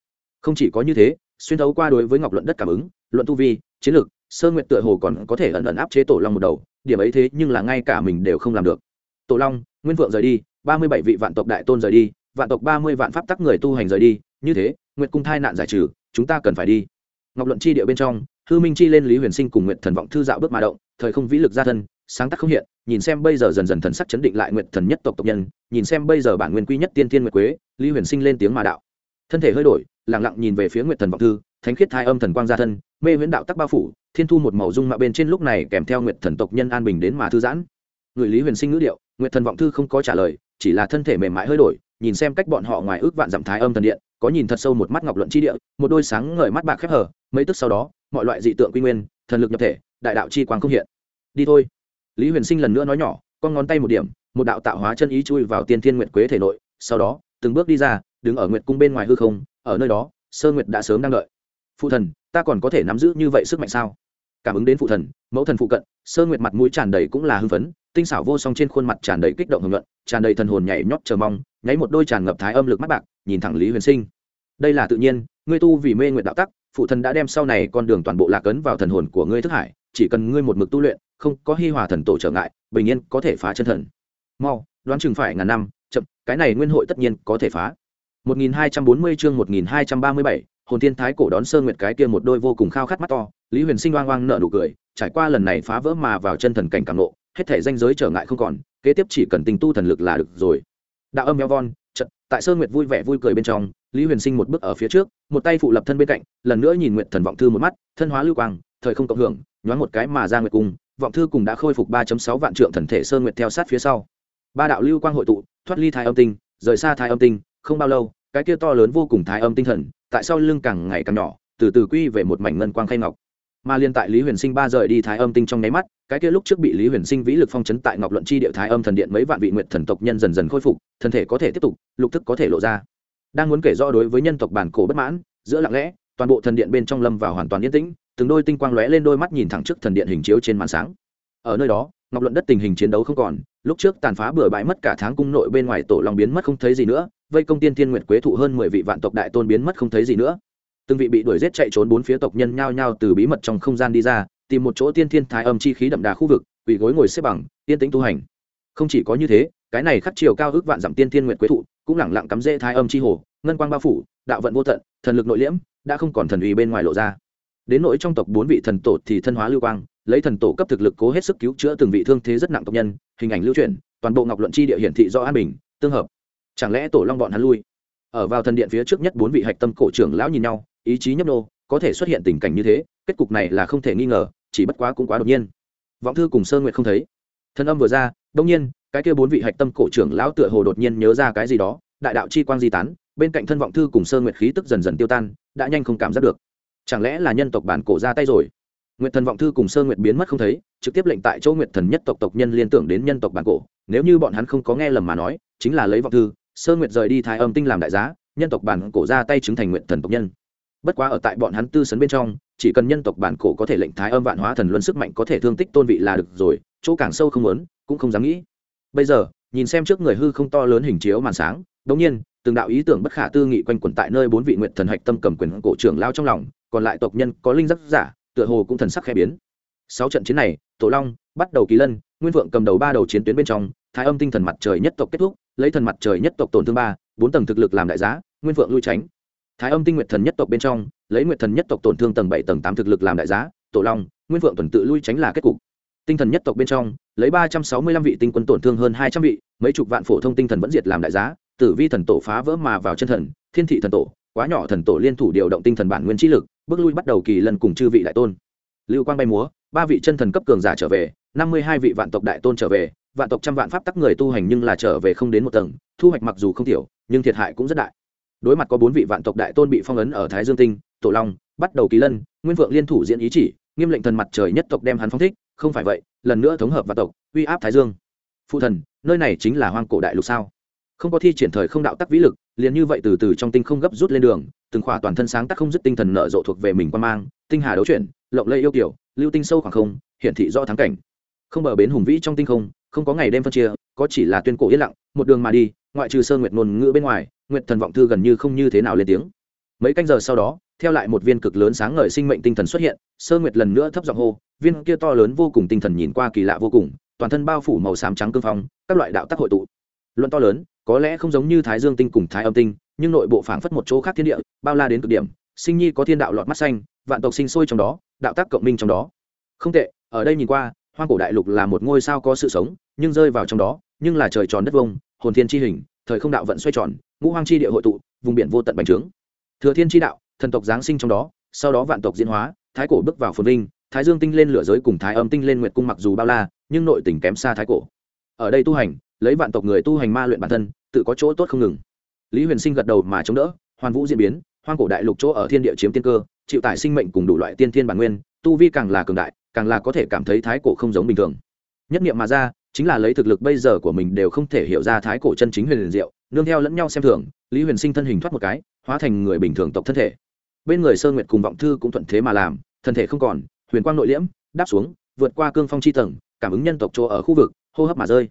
Speaker 1: không chỉ có như thế, xuyên thấu qua đối với ngọc luận đất cảm ứng, luận tu vi, chiến lược, sơ nguyện tựa hồ còn có thể ẩn ẩn áp chế tổ long một đầu, điểm ấy thế nhưng là ngay cả mình đều không làm được. Tổ long, nguyên vượng rời đi, ba mươi bảy vị vạn tộc đại tôn rời đi, vạn tộc ba mươi vạn pháp tắc người tu hành rời đi, như thế nguyện cung thai nạn giải trừ, chúng ta cần phải đi. Ngọc luận chi địa bên trong, hư minh chi lên lý huyền sinh cùng nguyện thần vọng thư dạo bước mà động, thời không vĩ lực gia thân, sáng tác không hiện, nhìn xem bây giờ dần dần thần sắc chấn định lại nguyện thần nhất tộc tộc nhân, nhìn xem bây giờ bản nguyên quy nhất tiên tiên nguyệt quế, lý huyền sinh lên tiếng mà đạo. Thân thể hơi đổi lặng lặng nhìn về phía nguyệt thần vọng thư, thánh khiết thai âm thần quang gia thân, mê huyễn đạo tắc bao phủ, thiên thu một màu dung mạo bên trên lúc này kèm theo nguyệt thần tộc nhân an bình đến mà thư giãn. Người lý huyền sinh ngữ điệu, nguyệt thần vọng thư không có trả lời, chỉ là thân thể mềm mại hơi đổi, nhìn xem cách bọn họ ngoài ước vạn dặm thái âm thần điện, có nhìn thật sâu một mắt ngọc luận chi địa, một đôi sáng ngời mắt bạc khép hở mấy tức sau đó, mọi loại dị tượng quy nguyên, thần lực nhập thể, đại đạo chi quang không hiện. Đi thôi. Lý huyền sinh lần nữa nói nhỏ, con ngón tay một điểm, một đạo tạo hóa chân ý chui vào tiên thiên nguyệt quế thể nội, sau đó, từng bước đi ra đứng ở nguyệt cung bên ngoài hư không, ở nơi đó, sơ nguyệt đã sớm đang đợi. Phụ thần, ta còn có thể nắm giữ như vậy sức mạnh sao? Cảm ứng đến phụ thần, mẫu thần phụ cận, sơ nguyệt mặt mũi tràn đầy cũng là hưng phấn, tinh xảo vô song trên khuôn mặt tràn đầy kích động hưởng luận, tràn đầy thần hồn nhảy nhót chờ mong, nháy một đôi tràn ngập thái âm lực mắt bạc, nhìn thẳng lý huyền sinh. Đây là tự nhiên, ngươi tu vì mê nguyện đạo tắc, phụ thần đã đem sau này con đường toàn bộ lạc ấn vào thần hồn của ngươi thức hải, chỉ cần ngươi một mực tu luyện, không có hi hòa thần tổ trở ngại, bình yên có thể phá chân thần. Mau, đoán chừng phải ngàn năm, chậm, cái này nguyên hội tất nhiên có thể phá. 1240 chương 1237, hồn thiên thái cổ đón sơn nguyệt cái kia một đôi vô cùng khao khát mắt to lý huyền sinh oang oang nở nụ cười trải qua lần này phá vỡ mà vào chân thần cảnh cảm nộ hết thể danh giới trở ngại không còn kế tiếp chỉ cần tình tu thần lực là được rồi. Đạo âm eo von chợt, tại sơn nguyệt vui vẻ vui cười bên trong lý huyền sinh một bước ở phía trước một tay phụ lập thân bên cạnh lần nữa nhìn nguyệt thần vọng thư một mắt thân hóa lưu quang thời không cộng hưởng nhoáng một cái mà ra nguyệt cung vọng thư cùng đã khôi phục ba sáu vạn trượng thần thể sơn nguyệt theo sát phía sau. Ba đạo lưu quang hội tụ thoát ly thái âm tinh rời xa thái âm tinh không bao lâu, cái kia to lớn vô cùng thái âm tinh thần, tại sao lưng càng ngày càng nhỏ, từ từ quy về một mảnh ngân quang khay ngọc. Mà liên tại lý huyền sinh ba rời đi thái âm tinh trong nháy mắt, cái kia lúc trước bị lý huyền sinh vĩ lực phong chấn tại ngọc luận chi địa thái âm thần điện mấy vạn vị nguyện thần tộc nhân dần dần khôi phục, thân thể có thể tiếp tục, lục thức có thể lộ ra. Đang muốn kể rõ đối với nhân tộc bản cổ bất mãn, giữa lặng lẽ, toàn bộ thần điện bên trong lâm vào hoàn toàn yên tĩnh, từng đôi tinh quang lóe lên đôi mắt nhìn thẳng trước thần điện hình chiếu trên màn sáng. Ở nơi đó ngọc luận đất tình hình chiến đấu không còn, lúc trước tàn phá bừa bãi mất cả tháng cung nội bên ngoài tổ long biến mất không thấy gì nữa, vây công tiên thiên nguyệt quế thụ hơn mười vị vạn tộc đại tôn biến mất không thấy gì nữa. Từng vị bị đuổi giết chạy trốn bốn phía tộc nhân nhao nhao từ bí mật trong không gian đi ra, tìm một chỗ tiên thiên thái âm chi khí đậm đà khu vực, quỳ gối ngồi xếp bằng tiên tĩnh tu hành. Không chỉ có như thế, cái này khắc chiều cao ước vạn dặm tiên thiên nguyệt quế thụ, cũng lẳng lặng cắm rễ thái âm chi hồ, ngân quang bao phủ, đạo vận vô tận, thần lực nội liễm, đã không còn thần uy bên ngoài lộ ra. Đến nỗi trong tộc bốn vị thần tổ thì thân hóa lưu quang lấy thần tổ cấp thực lực cố hết sức cứu chữa từng vị thương thế rất nặng tộc nhân, hình ảnh lưu truyền toàn bộ ngọc luận chi địa hiển thị do an bình, tương hợp. Chẳng lẽ tổ long bọn hắn lui? Ở vào thần điện phía trước nhất bốn vị hạch tâm cổ trưởng lão nhìn nhau, ý chí nhấp nô, có thể xuất hiện tình cảnh như thế, kết cục này là không thể nghi ngờ, chỉ bất quá cũng quá đột nhiên. Vọng thư cùng sơn nguyệt không thấy. Thân âm vừa ra, đông nhiên, cái kia bốn vị hạch tâm cổ trưởng lão tựa hồ đột nhiên nhớ ra cái gì đó, đại đạo chi quang di tán, bên cạnh thân vọng thư cùng sơn nguyệt khí tức dần dần tiêu tan, đã nhanh không cảm giác được. Chẳng lẽ là nhân tộc bản cổ ra tay rồi? Nguyệt thần vọng thư cùng sơ nguyệt biến mất không thấy, trực tiếp lệnh tại chỗ nguyệt thần nhất tộc tộc nhân liên tưởng đến nhân tộc bản cổ. Nếu như bọn hắn không có nghe lầm mà nói, chính là lấy vọng thư, sơ nguyệt rời đi thái âm tinh làm đại giá, nhân tộc bản cổ ra tay chứng thành nguyệt thần tộc nhân. Bất quá ở tại bọn hắn tư sấn bên trong, chỉ cần nhân tộc bản cổ có thể lệnh thái âm vạn hóa thần luân sức mạnh có thể thương tích tôn vị là được rồi, chỗ càng sâu không muốn, cũng không dám nghĩ. Bây giờ, nhìn xem trước người hư không to lớn hình chiếu màn sáng đương nhiên, từng đạo ý tưởng bất khả tư nghị quanh quẩn tại nơi bốn vị nguyệt thần hạch tâm cầm quyền cổ trưởng lao trong lòng, còn lại tộc nhân có linh giác giả tựa hồ cũng thần sắc khẽ biến. Sáu trận chiến này, tổ long, bắt đầu kỳ lân, nguyên vượng cầm đầu ba đầu chiến tuyến bên trong, thái âm tinh thần mặt trời nhất tộc kết thúc, lấy thần mặt trời nhất tộc tổn thương ba, bốn tầng thực lực làm đại giá, nguyên vượng lui tránh. Thái âm tinh nguyệt thần nhất tộc bên trong, lấy nguyệt thần nhất tộc tổn thương tầng bảy, tầng tám thực lực làm đại giá, tổ long, nguyên vượng tuần tự lui tránh là kết cục. Tinh thần nhất tộc bên trong, lấy ba trăm sáu mươi lăm vị tinh quân tổn thương hơn hai trăm vị, mấy chục vạn phổ thông tinh thần vẫn diệt làm đại giá, tử vi thần tổ phá vỡ mà vào chân thần, thiên thị thần tổ quá nhỏ thần tổ liên thủ điều động tinh thần bản nguyên trí lực, bước lui bắt đầu kỳ lần cùng chư vị đại tôn. Lưu quang bay múa, ba vị chân thần cấp cường giả trở về, năm mươi hai vị vạn tộc đại tôn trở về, vạn tộc trăm vạn pháp tắc người tu hành nhưng là trở về không đến một tầng, thu hoạch mặc dù không thiểu nhưng thiệt hại cũng rất đại. Đối mặt có bốn vị vạn tộc đại tôn bị phong ấn ở thái dương tinh, tổ long, bắt đầu kỳ lân, nguyên vượng liên thủ diễn ý chỉ, nghiêm lệnh thần mặt trời nhất tộc đem hắn phong thích, không phải vậy, lần nữa thống hợp vạn tộc, uy áp thái dương. Phụ thần, nơi này chính là hoang cổ đại lục sao? Không có thi triển thời không đạo tắc vĩ lực, liền như vậy từ từ trong tinh không gấp rút lên đường, từng khỏa toàn thân sáng tắc không dứt tinh thần nở rộ thuộc về mình quan mang, tinh hà đấu chuyển, lộng lây yêu kiểu lưu tinh sâu khoảng không, hiển thị rõ thắng cảnh. Không bờ bến hùng vĩ trong tinh không không có ngày đêm phân chia, có chỉ là tuyên cổ yên lặng, một đường mà đi, ngoại trừ sơn nguyệt ngôn ngữ bên ngoài, nguyệt thần vọng thư gần như không như thế nào lên tiếng. Mấy canh giờ sau đó, theo lại một viên cực lớn sáng ngời sinh mệnh tinh thần xuất hiện, sơ nguyệt lần nữa thấp giọng hô, viên kia to lớn vô cùng tinh thần nhìn qua kỳ lạ vô cùng, toàn thân bao phủ màu xám trắng cương phong, các loại đạo tác hội tụ. Luận to lớn có lẽ không giống như thái dương tinh cùng thái âm tinh, nhưng nội bộ phảng phất một chỗ khác thiên địa, bao la đến cực điểm. Sinh nhi có thiên đạo lọt mắt xanh, vạn tộc sinh sôi trong đó, đạo tác cộng minh trong đó. Không tệ, ở đây nhìn qua, hoang cổ đại lục là một ngôi sao có sự sống, nhưng rơi vào trong đó, nhưng là trời tròn đất vông, hồn thiên chi hình, thời không đạo vận xoay tròn, ngũ hoang chi địa hội tụ, vùng biển vô tận bành trướng. Thừa thiên chi đạo, thần tộc giáng sinh trong đó, sau đó vạn tộc diễn hóa, thái cổ bước vào phồn vinh, thái dương tinh lên lửa giới cùng thái âm tinh lên nguyệt cung mặc dù bao la, nhưng nội tình kém xa thái cổ. Ở đây tu hành, lấy vạn tộc người tu hành ma luyện bản thân tự có chỗ tốt không ngừng. Lý huyền sinh gật đầu mà chống đỡ hoàn vũ diễn biến, hoang cổ đại lục chỗ ở thiên địa chiếm tiên cơ, chịu tải sinh mệnh cùng đủ loại tiên thiên bản nguyên, tu vi càng là cường đại, càng là có thể cảm thấy thái cổ không giống bình thường. Nhất niệm mà ra, chính là lấy thực lực bây giờ của mình đều không thể hiểu ra thái cổ chân chính huyền diệu, nương theo lẫn nhau xem thường, lý huyền sinh thân hình thoát một cái, hóa thành người bình thường tộc thân thể. Bên người sơ nguyệt cùng vọng thư cũng thuận thế mà làm, thân thể không còn, huyền quang nội liễm, đáp xuống, vượt qua cương phong chi tầng, cảm ứng nhân tộc chỗ ở khu vực, hô hấp mà rơi.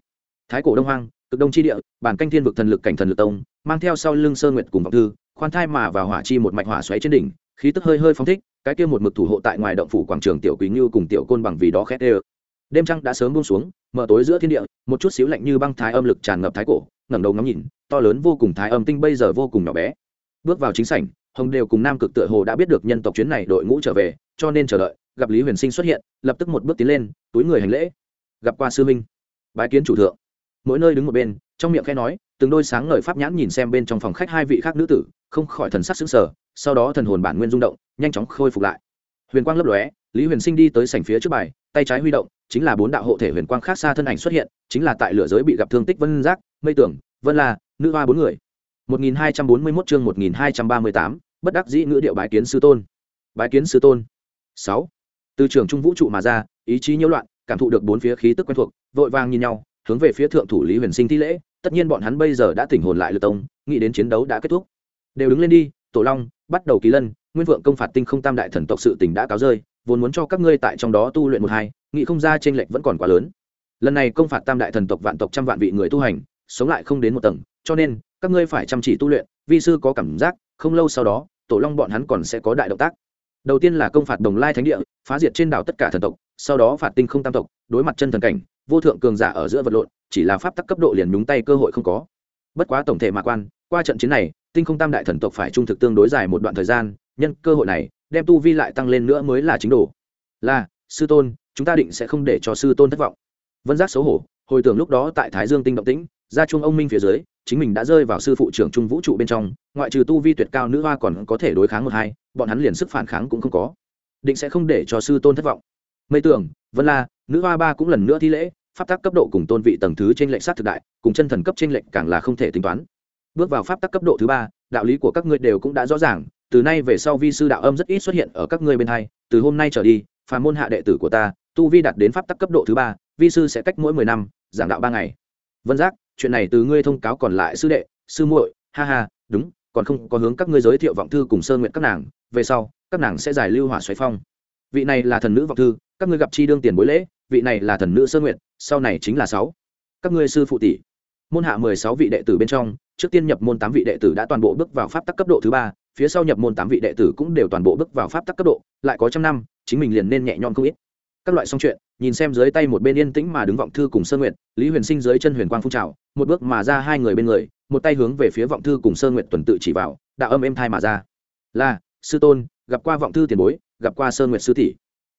Speaker 1: Thái cổ đông hoang cực đông chi địa, bản canh thiên vực thần lực cảnh thần lực tông, mang theo sau lưng sơn nguyệt cùng vọng thư, khoan thai mà vào hỏa chi một mạch hỏa xoáy trên đỉnh, khí tức hơi hơi phóng thích, cái kia một mực thủ hộ tại ngoài động phủ quảng trường tiểu quý như cùng tiểu côn bằng vì đó khét ê đêm trăng đã sớm buông xuống, mở tối giữa thiên địa, một chút xíu lạnh như băng thái âm lực tràn ngập thái cổ, ngẩng đầu ngắm nhìn, to lớn vô cùng thái âm tinh bây giờ vô cùng nhỏ bé. Bước vào chính sảnh, hồng đều cùng nam cực tựa hồ đã biết được nhân tộc chuyến này đội ngũ trở về, cho nên chờ đợi, gặp lý huyền sinh xuất hiện, lập tức một bước tiến lên, túi người hành lễ. Gặp qua sư minh bái kiến chủ thượng mỗi nơi đứng một bên trong miệng khẽ nói từng đôi sáng ngời pháp nhãn nhìn xem bên trong phòng khách hai vị khác nữ tử không khỏi thần sắc sững sờ sau đó thần hồn bản nguyên rung động nhanh chóng khôi phục lại. Huyền quang lấp lóe lý huyền sinh đi tới sảnh phía trước bài tay trái huy động chính là bốn đạo hộ thể huyền quang khác xa thân ảnh xuất hiện chính là tại lửa giới bị gặp thương tích vân giác mây tưởng vân la nữ hoa bốn người. 1241 chương 1238, bất đắc dĩ ngữ điệu bái kiến sư tôn. Bái kiến sư tôn. Sáu. Từ trường trung vũ trụ mà ra ý chí nhiễu loạn cảm thụ được bốn phía khí tức quen thuộc vội vàng nhìn nhau hướng về phía thượng thủ lý huyền sinh thi lễ, tất nhiên bọn hắn bây giờ đã tỉnh hồn lại lượt tông, nghĩ đến chiến đấu đã kết thúc. Đều đứng lên đi, tổ long, bắt đầu kỳ lân, nguyên vượng công phạt tinh không tam đại thần tộc sự tỉnh đã cáo rơi, vốn muốn cho các ngươi tại trong đó tu luyện một hai, nghĩ không ra trên lệnh vẫn còn quá lớn. Lần này công phạt tam đại thần tộc vạn tộc trăm vạn vị người tu hành, sống lại không đến một tầng, cho nên, các ngươi phải chăm chỉ tu luyện, vi sư có cảm giác, không lâu sau đó, tổ long bọn hắn còn sẽ có đại động tác. Đầu tiên là công phạt đồng lai thánh địa, phá diệt trên đảo tất cả thần tộc, sau đó phạt tinh không tam tộc, đối mặt chân thần cảnh vô thượng cường giả ở giữa vật lộn, chỉ là pháp tắc cấp độ liền nhúng tay cơ hội không có. Bất quá tổng thể mạc quan, qua trận chiến này, tinh không tam đại thần tộc phải trung thực tương đối dài một đoạn thời gian, nhân cơ hội này, đem tu vi lại tăng lên nữa mới là chính đồ. Là, sư tôn, chúng ta định sẽ không để cho sư tôn thất vọng. Vân giác xấu hổ, hồi tưởng lúc đó tại thái dương tinh động tĩnh, ra chuông ông minh phía dưới, chính mình đã rơi vào sư phụ trưởng trung vũ trụ bên trong, ngoại trừ tu vi tuyệt cao nữ hoa còn có thể đối kháng một hai, bọn hắn liền sức phản kháng cũng không có. Định sẽ không để cho sư tôn thất vọng. Mây tưởng vân la, nữ hoa ba cũng lần nữa thi lễ, pháp tắc cấp độ cùng tôn vị tầng thứ trên lệnh sát thực đại, cùng chân thần cấp trên lệnh càng là không thể tính toán. Bước vào pháp tắc cấp độ thứ ba, đạo lý của các ngươi đều cũng đã rõ ràng, từ nay về sau vi sư đạo âm rất ít xuất hiện ở các ngươi bên hai, từ hôm nay trở đi, phàm môn hạ đệ tử của ta, tu vi đạt đến pháp tắc cấp độ thứ ba, vi sư sẽ cách mỗi mười năm, giảng đạo ba ngày. Vân giác, chuyện này từ ngươi thông cáo còn lại sư đệ, sư muội, ha ha, đúng, còn không có hướng các ngươi giới thiệu vọng thư cùng sơn nguyện các nàng, về sau, các nàng sẽ giải lưu hỏa xoáy phong vị này là thần nữ vọng thư, các ngươi gặp chi đương tiền bối lễ, vị này là thần nữ sơn nguyện, sau này chính là sáu. Các ngươi sư phụ tỷ. Môn hạ mười sáu vị đệ tử bên trong, trước tiên nhập môn tám vị đệ tử đã toàn bộ bước vào pháp tắc cấp độ thứ ba, phía sau nhập môn tám vị đệ tử cũng đều toàn bộ bước vào pháp tắc cấp độ, lại có trăm năm, chính mình liền nên nhẹ nhõm không ít. Các loại xong chuyện, nhìn xem dưới tay một bên yên tĩnh mà đứng vọng thư cùng sơn nguyệt lý huyền sinh dưới chân huyền quang phun trào, một bước mà ra hai người bên người, một tay hướng về phía vọng thư cùng sơn nguyệt tuần tự chỉ vào đạo âm êm thai mà ra. Là, sư tôn, gặp qua vọng thư tiền bối gặp qua sơn nguyệt sư tỷ.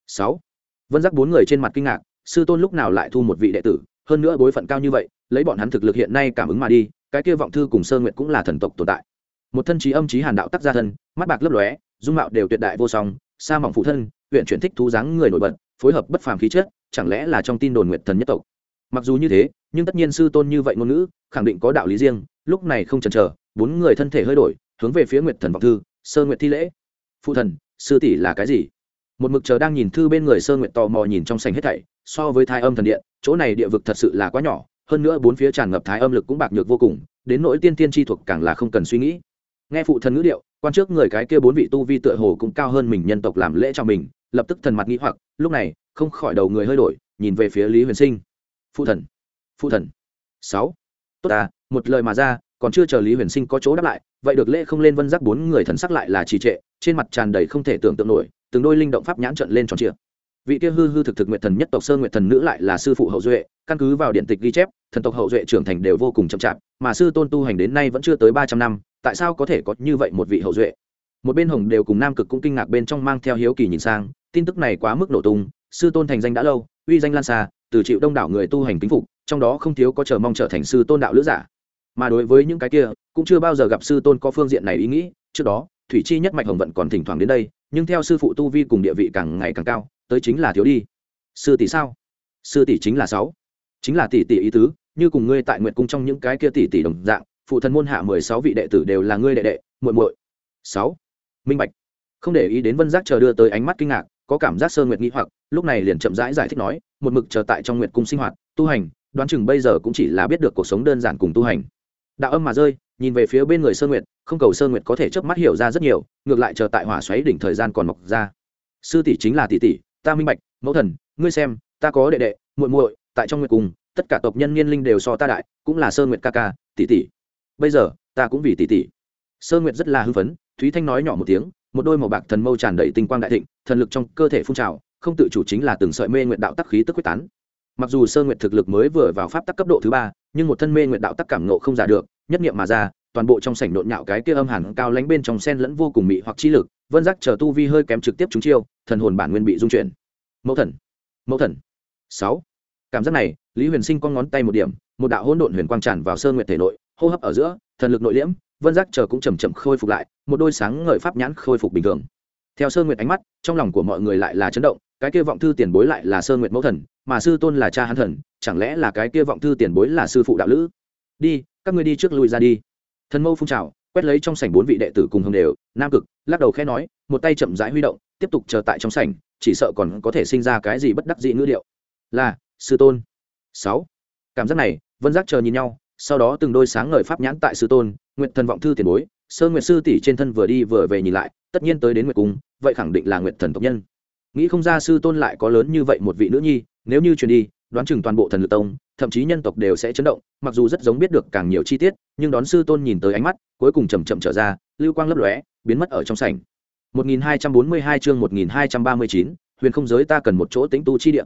Speaker 1: Sáu. Vân giác bốn người trên mặt kinh ngạc, sư tôn lúc nào lại thu một vị đệ tử, hơn nữa bối phận cao như vậy, lấy bọn hắn thực lực hiện nay cảm ứng mà đi, cái kia vọng thư cùng sơn nguyệt cũng là thần tộc tồn tại. Một thân trí âm trí hàn đạo tắc gia thân, mắt bạc lấp lóe, dung mạo đều tuyệt đại vô song, sa mỏng phụ thân, huyện chuyển thích thú dáng người nổi bật, phối hợp bất phàm khí chất, chẳng lẽ là trong tin đồn nguyệt thần nhất tộc? Mặc dù như thế, nhưng tất nhiên sư tôn như vậy ngôn ngữ, khẳng định có đạo lý riêng, lúc này không chần chờ, bốn người thân thể hơi đổi, hướng về phía nguyệt thần vọng thư, sơ nguyệt thi lễ. Phụ thần sư tỷ là cái gì? Một mực chờ đang nhìn thư bên người sơ nguyệt tò mò nhìn trong sành hết thảy, so với thái âm thần điện, chỗ này địa vực thật sự là quá nhỏ, hơn nữa bốn phía tràn ngập thái âm lực cũng bạc nhược vô cùng, đến nỗi tiên tiên chi thuộc càng là không cần suy nghĩ. Nghe phụ thần ngữ điệu, quan trước người cái kia bốn vị tu vi tựa hồ cũng cao hơn mình nhân tộc làm lễ cho mình, lập tức thần mặt nghĩ hoặc, lúc này, không khỏi đầu người hơi đổi, nhìn về phía lý huyền sinh. Phụ thần phụ thần. Sáu. Tốt à một lời mà ra, còn chưa chờ lý huyền sinh có chỗ đáp lại, vậy được lễ không lên vân giác bốn người thần sắc lại là trì trệ trên mặt tràn đầy không thể tưởng tượng nổi, từng đôi linh động pháp nhãn trận lên tròn trịa. Vị kia hư hư thực thực nguyện thần nhất tộc sơ nguyện thần nữ lại là sư phụ hậu duệ, căn cứ vào điện tịch ghi chép, thần tộc hậu duệ trưởng thành đều vô cùng chậm chạp, mà sư tôn tu hành đến nay vẫn chưa tới ba trăm năm, tại sao có thể có như vậy một vị hậu duệ? Một bên hồng đều cùng nam cực cũng kinh ngạc bên trong mang theo hiếu kỳ nhìn sang, tin tức này quá mức nổ tung, sư tôn thành danh đã lâu, uy danh lan xa, từ chịu đông đảo người tu hành kính phục, trong đó không thiếu có chờ mong trở thành sư tôn đạo lữ giả. Mà đối với những cái kia, cũng chưa bao giờ gặp sư tôn có phương diện này ý nghĩ, trước đó thủy chi nhất mạch hồng vận còn thỉnh thoảng đến đây, nhưng theo sư phụ tu vi cùng địa vị càng ngày càng cao, tới chính là thiếu đi. Sư tỷ sao? Sư tỷ chính là sáu. Chính là tỷ tỷ ý tứ, như cùng ngươi tại nguyện cung trong những cái kia tỷ tỷ đồng dạng, phụ thần môn hạ mười sáu vị đệ tử đều là ngươi đệ đệ, muội muội. Sáu. Minh bạch. Không để ý đến vân giác chờ đưa tới ánh mắt kinh ngạc, có cảm giác sơ nguyệt nghĩ hoặc, lúc này liền chậm rãi giải thích nói, một mực chờ tại trong nguyệt cung sinh hoạt, tu hành, đoán chừng bây giờ cũng chỉ là biết được cuộc sống đơn giản cùng tu hành đạo âm mà rơi, nhìn về phía bên người sơ nguyệt, không cầu sơ nguyệt có thể chớp mắt hiểu ra rất nhiều, ngược lại chờ tại hỏa xoáy đỉnh thời gian còn mọc ra. Sư tỷ chính là tỷ tỷ, ta minh bạch, mẫu thần, ngươi xem, ta có đệ đệ, muội muội, tại trong nguyệt cung tất cả tộc nhân niên linh đều so ta đại, cũng là sơ nguyệt ca ca, tỷ tỷ. Bây giờ, ta cũng vì tỷ tỷ. Sơ nguyệt rất là hưng phấn, thúy thanh nói nhỏ một tiếng, một đôi màu bạc thần mâu tràn đầy tinh quang đại thịnh, thần lực trong cơ thể phun trào, không tự chủ chính là từng sợi mê nguyện đạo tắc khí tức quyết tán mặc dù sơ nguyệt thực lực mới vừa vào pháp tắc cấp độ thứ ba, nhưng một thân mê nguyện đạo tắc cảm nộ không giả được, nhất nghiệm mà ra, toàn bộ trong sảnh nộn nhạo cái kia âm hẳn cao lánh bên trong sen lẫn vô cùng mị hoặc chi lực, vân giác chờ tu vi hơi kém trực tiếp trúng chiêu, thần hồn bản nguyên bị dung chuyển. Mẫu thần mẫu thần. Sáu. Cảm giác này, lý huyền sinh con ngón tay một điểm, một đạo hỗn độn huyền quang tràn vào sơ nguyệt thể nội, hô hấp ở giữa, thần lực nội liễm, vân giác chờ cũng chầm chậm khôi phục lại, một đôi sáng ngời pháp nhãn khôi phục bình thường. Theo sơ nguyệt ánh mắt, trong lòng của mọi người lại là chấn động cái kia vọng thư tiền bối lại là sơ nguyệt mẫu thần, mà sư tôn là cha hắn thần, chẳng lẽ là cái kia vọng thư tiền bối là sư phụ đạo lữ? Đi, các ngươi đi trước lui ra đi. Thần mâu phun trào, quét lấy trong sảnh bốn vị đệ tử cùng hồng đều, nam cực, lắc đầu khẽ nói, một tay chậm rãi huy động, tiếp tục chờ tại trong sảnh, chỉ sợ còn có thể sinh ra cái gì bất đắc dĩ ngữ điệu. Là, sư tôn. Sáu. Cảm giác này, vân giác chờ nhìn nhau, sau đó từng đôi sáng ngời pháp nhãn tại sư tôn, nguyện thần vọng thư tiền bối, sơ nguyệt sư tỷ trên thân vừa đi vừa về nhìn lại, tất nhiên tới đến nguyệt cung, vậy khẳng định là nguyệt thần tộc nhân nghĩ không ra sư tôn lại có lớn như vậy một vị nữ nhi nếu như truyền đi đoán chừng toàn bộ thần lực tông thậm chí nhân tộc đều sẽ chấn động mặc dù rất giống biết được càng nhiều chi tiết nhưng đón sư tôn nhìn tới ánh mắt cuối cùng chầm chậm trở ra lưu quang lấp lóe biến mất ở trong sảnh. 1242 chương 1239, huyền không giới ta cần một chỗ tĩnh tu chi địa.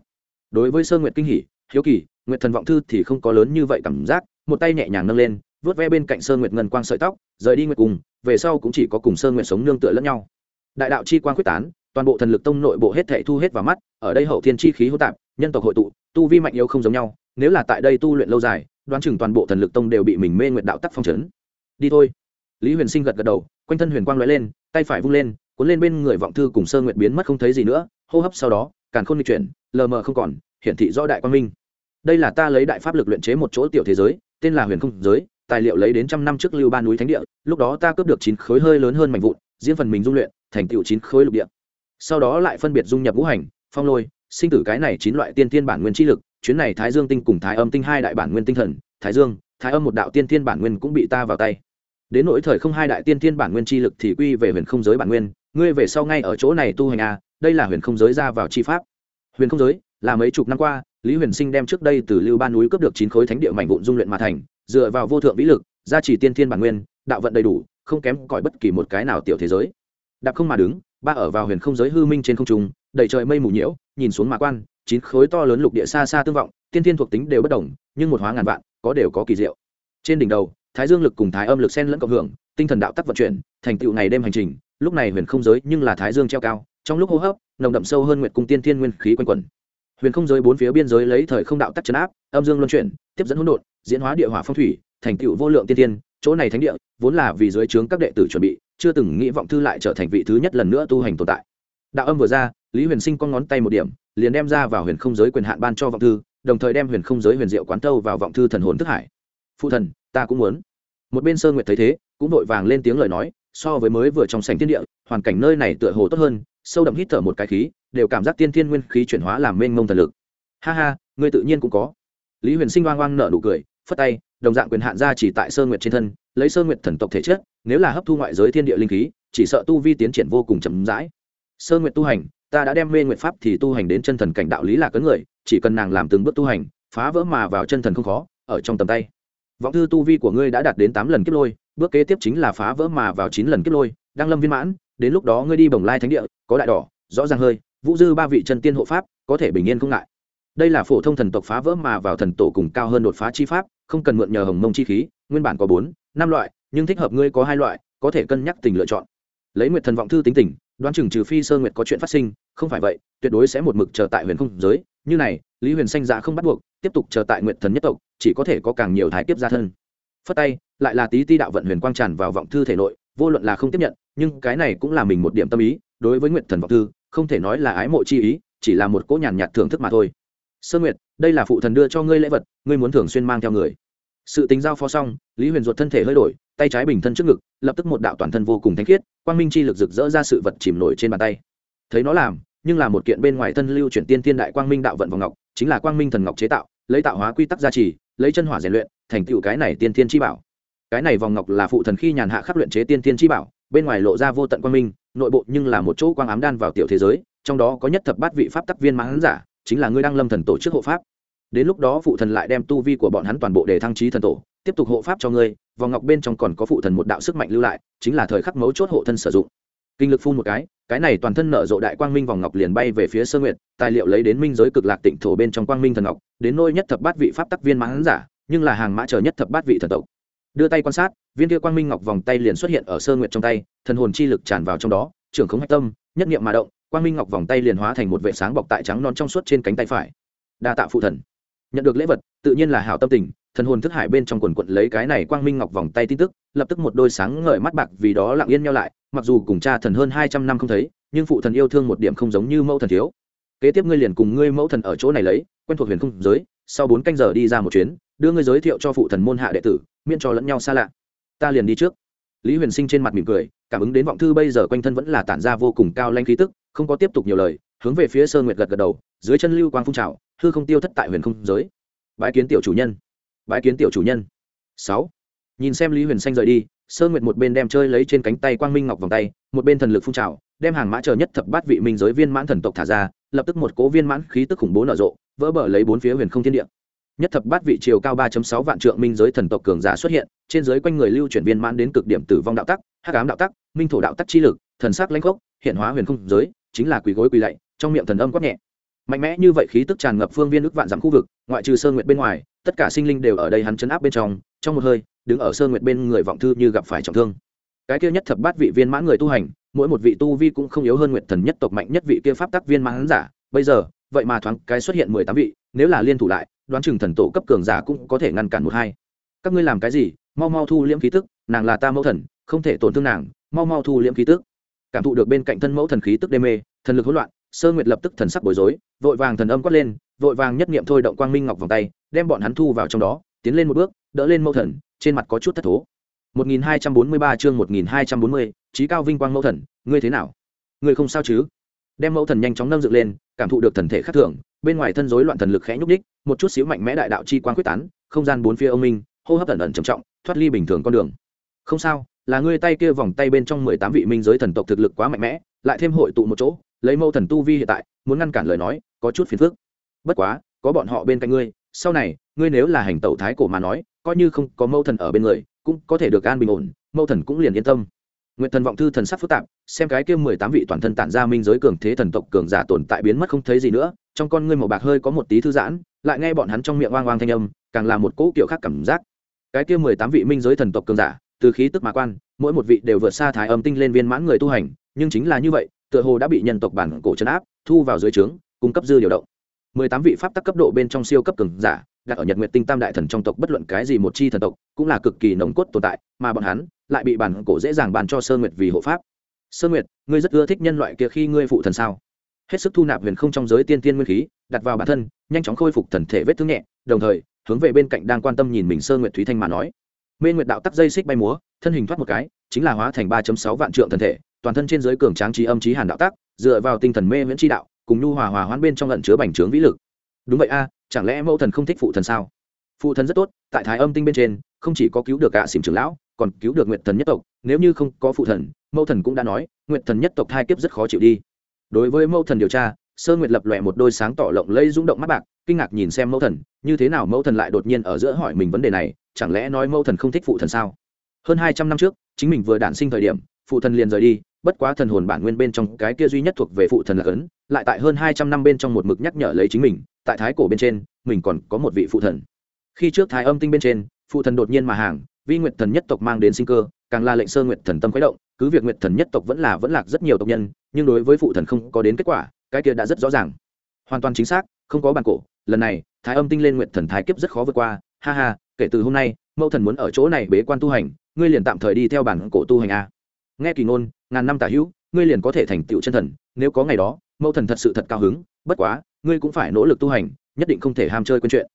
Speaker 1: Đối với sơ nguyệt kinh hỉ hiếu kỳ nguyệt thần vọng thư thì không có lớn như vậy cảm giác một tay nhẹ nhàng nâng lên vớt ve bên cạnh sơ nguyệt ngân quang sợi tóc rời đi nguyệt cùng về sau cũng chỉ có cùng sơ nguyệt sống nương tựa lẫn nhau. Đại đạo chi quang quyết tán toàn bộ thần lực tông nội bộ hết thảy thu hết vào mắt, ở đây hậu thiên chi khí hỗn tạp, nhân tộc hội tụ, tu vi mạnh yếu không giống nhau, nếu là tại đây tu luyện lâu dài, đoán chừng toàn bộ thần lực tông đều bị mình mê nguyệt đạo tắc phong trấn đi thôi. Lý huyền sinh gật gật đầu, quanh thân huyền quang lóe lên, tay phải vung lên, cuốn lên bên người vọng thư cùng sơ nguyệt biến mất không thấy gì nữa, hô hấp sau đó càng khôn di chuyển, lờ mờ không còn, hiển thị rõ đại quang minh. Đây là ta lấy đại pháp lực luyện chế một chỗ tiểu thế giới, tên là huyền không giới, tài liệu lấy đến trăm năm trước lưu ba núi thánh địa, lúc đó ta cướp được chín khối hơi lớn hơn mạnh vụn diễn phần mình dung luyện, thành tựu chín khối lục địa sau đó lại phân biệt dung nhập ngũ hành, phong lôi, sinh tử cái này chín loại tiên thiên bản nguyên chi lực, chuyến này thái dương tinh cùng thái âm tinh hai đại bản nguyên tinh thần, thái dương, thái âm một đạo tiên thiên bản nguyên cũng bị ta vào tay. Đến nỗi thời không hai đại tiên thiên bản nguyên chi lực thì quy về huyền không giới bản nguyên, ngươi về sau ngay ở chỗ này tu hành a đây là huyền không giới ra vào chi pháp. Huyền không giới, là mấy chục năm qua, lý huyền sinh đem trước đây từ lưu ban núi cướp được chín khối thánh địa mảnh vụn dung luyện mà thành, dựa vào vô thượng vĩ lực, gia trì tiên thiên bản nguyên, đạo vận đầy đủ, không kém cỏi bất kỳ một cái nào tiểu thế giới. Đạp không mà đứng ba ở vào huyền không giới hư minh trên không trung, đầy trời mây mù nhiễu, nhìn xuống mạ quan, chín khối to lớn lục địa xa xa tương vọng, tiên thiên thuộc tính đều bất đồng, nhưng một hóa ngàn vạn, có đều có kỳ diệu trên đỉnh đầu, thái dương lực cùng thái âm lực sen lẫn cộng hưởng, tinh thần đạo tắc vận chuyển, thành tựu ngày đêm hành trình, lúc này huyền không giới nhưng là thái dương treo cao, trong lúc hô hấp, nồng đậm sâu hơn nguyện cung tiên thiên nguyên khí quanh quẩn huyền không giới bốn phía biên giới lấy thời không đạo tắc chấn áp, âm dương luân chuyển, tiếp dẫn hỗn độn, diễn hóa địa hỏa phong thủy, thành tựu vô lượng tiên thiên. chỗ này thánh địa, vốn là vì dưới trướng các đệ tử chuẩn bị chưa từng nghĩ vọng thư lại trở thành vị thứ nhất lần nữa tu hành tồn tại. Đạo âm vừa ra, lý huyền sinh con ngón tay một điểm, liền đem ra vào huyền không giới quyền hạn ban cho vọng thư, đồng thời đem huyền không giới huyền diệu quán tâu vào vọng thư thần hồn thức hải. Phụ thần, ta cũng muốn. Một bên sơn nguyệt thấy thế, cũng vội vàng lên tiếng lời nói, so với mới vừa trong sảnh thiên địa, hoàn cảnh nơi này tựa hồ tốt hơn, sâu đậm hít thở một cái khí, đều cảm giác tiên thiên nguyên khí chuyển hóa làm mênh mông thần lực. Ha ha, ngươi tự nhiên cũng có. Lý huyền sinh oang oang nở nụ cười, phất tay, đồng dạng quyền hạn ra chỉ tại sơn nguyệt trên thân lấy sơ nguyệt thần tộc thể chất, nếu là hấp thu ngoại giới thiên địa linh khí, chỉ sợ tu vi tiến triển vô cùng chậm rãi. Sơ nguyệt tu hành, ta đã đem mê nguyệt pháp thì tu hành đến chân thần cảnh đạo lý là cấn người, chỉ cần nàng làm từng bước tu hành, phá vỡ mà vào chân thần không khó, ở trong tầm tay. Vọng thư tu vi của ngươi đã đạt đến tám lần kiếp lôi, bước kế tiếp chính là phá vỡ mà vào chín lần kiếp lôi đang lâm viên mãn, đến lúc đó ngươi đi bồng lai thánh địa, có đại đỏ, rõ ràng hơi, vũ dư ba vị chân tiên hộ pháp, có thể bình yên không ngại. Đây là phổ thông thần tộc phá vỡ mà vào thần tổ cùng cao hơn đột phá chi pháp, không cần mượn nhờ hồng mông chi khí, nguyên bản có bốn năm loại, nhưng thích hợp ngươi có hai loại, có thể cân nhắc tình lựa chọn. Lấy nguyệt thần vọng thư tính tình, đoán chừng trừ phi sơ nguyệt có chuyện phát sinh, không phải vậy, tuyệt đối sẽ một mực chờ tại huyền không giới. Như này, lý huyền sanh dạ không bắt buộc, tiếp tục chờ tại nguyệt thần nhất tộc, chỉ có thể có càng nhiều thái tiếp gia thân. Phất tay, lại là tí ti đạo vận huyền quang tràn vào vọng thư thể nội, vô luận là không tiếp nhận, nhưng cái này cũng là mình một điểm tâm ý, đối với nguyệt thần vọng thư, không thể nói là ái mộ chi ý, chỉ là một cỗ nhàn nhạt thưởng thức mà thôi. Sơ nguyệt, đây là phụ thần đưa cho ngươi lễ vật, ngươi muốn thường xuyên mang theo người sự tính giao phó xong, lý huyền ruột thân thể hơi đổi, tay trái bình thân trước ngực, lập tức một đạo toàn thân vô cùng thanh khiết, quang minh chi lực rực rỡ ra sự vật chìm nổi trên bàn tay. Thấy nó làm, nhưng là một kiện bên ngoài thân lưu chuyển tiên tiên đại quang minh đạo vận vào ngọc, chính là quang minh thần ngọc chế tạo, lấy tạo hóa quy tắc gia trì, lấy chân hỏa rèn luyện, thành tựu cái này tiên tiên chi bảo. Cái này vòng ngọc là phụ thần khi nhàn hạ khắc luyện chế tiên tiên chi bảo, bên ngoài lộ ra vô tận quang minh, nội bộ nhưng là một chỗ quang ám đan vào tiểu thế giới, trong đó có nhất thập bát vị pháp tắc viên mãn giả, chính là ngươi đang lâm thần tổ chức hộ pháp đến lúc đó phụ thần lại đem tu vi của bọn hắn toàn bộ để thăng trí thần tổ, tiếp tục hộ pháp cho ngươi, vòng ngọc bên trong còn có phụ thần một đạo sức mạnh lưu lại, chính là thời khắc mấu chốt hộ thân sử dụng. Kinh lực phun một cái cái này toàn thân nở rộ đại quang minh vòng ngọc liền bay về phía sơ nguyệt, tài liệu lấy đến minh giới cực lạc tịnh thổ bên trong quang minh thần ngọc, đến nôi nhất thập bát vị pháp tắc viên mãn giả, nhưng là hàng mã chờ nhất thập bát vị thần tộc. Đưa tay quan sát, viên kia quang minh ngọc vòng tay liền xuất hiện ở sơ nguyệt trong tay, thần hồn chi lực tràn vào trong đó, trưởng khống hạch tâm, nhất niệm mà động, quang minh ngọc vòng tay liền hóa thành một vệ sáng bọc tại trắng non trong suốt trên cánh tay phải. Đa tạ phụ thần nhận được lễ vật, tự nhiên là hảo tâm tình, thần hồn thức hải bên trong quần quận lấy cái này quang minh ngọc vòng tay tin tức, lập tức một đôi sáng ngời mắt bạc vì đó lặng yên nhau lại, mặc dù cùng cha thần hơn hai trăm năm không thấy, nhưng phụ thần yêu thương một điểm không giống như mẫu thần thiếu. Kế tiếp ngươi liền cùng ngươi mẫu thần ở chỗ này lấy, quen thuộc huyền không giới, sau bốn canh giờ đi ra một chuyến, đưa ngươi giới thiệu cho phụ thần môn hạ đệ tử, miễn cho lẫn nhau xa lạ. Ta liền đi trước. Lý huyền sinh trên mặt mỉm cười, cảm ứng đến vọng thư bây giờ quanh thân vẫn là tản ra vô cùng cao lanh khí tức, không có tiếp tục nhiều lời hướng về phía sơn nguyệt gật gật đầu, dưới chân lưu quang phun trào, hư không tiêu thất tại huyền không giới. Bãi kiến tiểu chủ nhân. Bãi kiến tiểu chủ nhân. Sáu. Nhìn xem lý huyền xanh rời đi sơn nguyệt một bên đem chơi lấy trên cánh tay quang minh ngọc vòng tay, một bên thần lực phun trào, đem hàng mã chờ nhất thập bát vị minh giới viên mãn thần tộc thả ra, lập tức một cố viên mãn khí tức khủng bố nở rộ, vỡ bờ lấy bốn phía huyền không thiên địa. Nhất thập bát vị chiều cao 3.6 vạn trượng minh giới thần tộc cường giả xuất hiện, trên giới quanh người lưu chuyển viên mãn đến cực điểm tử vong đạo tắc, hắc ám đạo tắc, minh thổ đạo tắc chi lực, thần sắc lãnh gốc hiện hóa huyền không giới, chính là quỳ gối quỳ lạy trong miệng thần âm quát nhẹ. Mạnh mẽ như vậy khí tức tràn ngập phương viên ước vạn dặm khu vực, ngoại trừ sơn nguyệt bên ngoài, tất cả sinh linh đều ở đây hắn chấn áp bên trong trong một hơi, đứng ở sơn nguyệt bên người vọng thư như gặp phải trọng thương. Cái kia nhất thập bát vị viên mãn người tu hành, mỗi một vị tu vi cũng không yếu hơn nguyệt thần nhất tộc mạnh nhất vị kia pháp tác viên mãn giả. Bây giờ, vậy mà thoáng cái xuất hiện mười tám vị, nếu là liên thủ lại, đoán chừng thần tổ cấp cường giả cũng có thể ngăn cản một hai. Các ngươi làm cái gì? Mau mau thu liễm khí tức, nàng là ta mẫu thần, không thể tổn thương nàng, mau mau thu liễm khí tức. Cảm thụ được bên cạnh thân mẫu thần khí tức đê mê, thần lực hỗn loạn sơ nguyệt lập tức thần sắc bối rối vội vàng thần âm quát lên vội vàng nhất nghiệm thôi động quang minh ngọc vòng tay đem bọn hắn thu vào trong đó tiến lên một bước đỡ lên mẫu thần trên mặt có chút thất thố. 1243 chương 1240, trí cao vinh quang mẫu thần ngươi thế nào? Ngươi không sao chứ? Đem mẫu thần nhanh chóng nâng dựng lên cảm thụ được thần thể khắc thường bên ngoài thân rối loạn thần lực khẽ nhúc đích một chút xíu mạnh mẽ đại đạo chi quang quyết tán không gian bốn phía ông minh hô hấp ẩn ẩn trầm trọng thoát ly bình thường con đường. Không sao là ngươi tay kia vòng tay bên trong mười tám vị minh giới thần tộc thực lực quá mạnh mẽ lại thêm hội tụ một chỗ lấy mẫu thần tu vi hiện tại, muốn ngăn cản lời nói, có chút phiền phức. Bất quá, có bọn họ bên cạnh ngươi, sau này, ngươi nếu là hành tẩu thái cổ mà nói, coi như không có mẫu thần ở bên người, cũng có thể được an bình ổn, mẫu thần cũng liền yên tâm. Nguyện thần vọng thư thần sắc phức tạp, xem cái kia mười tám vị toàn thân tản ra minh giới cường thế thần tộc cường giả tồn tại biến mất không thấy gì nữa, trong con ngươi màu bạc hơi có một tí thư giãn, lại nghe bọn hắn trong miệng oang oang thanh âm, càng là một cỗ kiểu khác cảm giác. Cái kia mười tám vị minh giới thần tộc cường giả, từ khí tức mà quan, mỗi một vị đều vượt xa thái âm tinh lên viên mãn người tu hành, nhưng chính là như vậy tựa hồ đã bị nhân tộc bản cổ chấn áp, thu vào dưới trướng, cung cấp dư điều động. Mười tám vị pháp tắc cấp độ bên trong siêu cấp cường giả, đặt ở nhật nguyệt tinh tam đại thần trong tộc bất luận cái gì một chi thần tộc, cũng là cực kỳ nồng cốt tồn tại, mà bọn hắn lại bị bản cổ dễ dàng bàn cho sơ nguyệt vì hộ pháp. Sơ nguyệt, ngươi rất ưa thích nhân loại kia khi ngươi phụ thần sao? Hết sức thu nạp huyền không trong giới tiên tiên nguyên khí, đặt vào bản thân, nhanh chóng khôi phục thần thể vết thương nhẹ, đồng thời, hướng về bên cạnh đang quan tâm nhìn mình sơ nguyệt thúy thanh mà nói. Mê nguyệt đạo tắc dây xích bay múa, thân hình thoát một cái, chính là hóa thành ba sáu vạn trượng thần thể toàn thân trên giới cường tráng trí âm trí hàn đạo tác, dựa vào tinh thần mê miễn tri đạo cùng nhu hòa hòa hoãn bên trong lận chứa bành trướng vĩ lực. Đúng vậy a chẳng lẽ mẫu thần không thích phụ thần sao? Phụ thần rất tốt tại thái âm tinh bên trên không chỉ có cứu được cả xỉm trưởng lão còn cứu được nguyệt thần nhất tộc. Nếu như không có phụ thần mẫu thần cũng đã nói nguyệt thần nhất tộc thai kiếp rất khó chịu đi. Đối với mẫu thần điều tra sơ nguyệt lập lòe một đôi sáng tỏ lộng lây rung động mắt bạc kinh ngạc nhìn xem mẫu thần như thế nào mẫu thần lại đột nhiên ở giữa hỏi mình vấn đề này chẳng lẽ nói mẫu thần không thích phụ thần sao? Hơn hai trăm năm trước chính mình vừa đản sinh thời điểm phụ thần liền rời đi bất quá thần hồn bản nguyên bên trong cái kia duy nhất thuộc về phụ thần là ấn, lại tại hơn hai trăm năm bên trong một mực nhắc nhở lấy chính mình, tại thái cổ bên trên, mình còn có một vị phụ thần. Khi trước thái âm tinh bên trên, phụ thần đột nhiên mà hàng, vi nguyệt thần nhất tộc mang đến sinh cơ, càng là lệnh sơ nguyệt thần tâm khuấy động, cứ việc nguyệt thần nhất tộc vẫn là vẫn lạc rất nhiều tộc nhân, nhưng đối với phụ thần không có đến kết quả, cái kia đã rất rõ ràng. Hoàn toàn chính xác, không có bản cổ, lần này, thái âm tinh lên nguyệt thần thái kiếp rất khó vượt qua, ha ha, kể từ hôm nay, mẫu thần muốn ở chỗ này bế quan tu hành, ngươi liền tạm thời đi theo bản cổ tu hành a nghe kỳ ngôn, ngàn năm tả hữu, ngươi liền có thể thành tựu chân thần, nếu có ngày đó, mẫu thần thật sự thật cao hứng, bất quá, ngươi cũng phải nỗ lực tu hành, nhất định không thể ham chơi quên chuyện.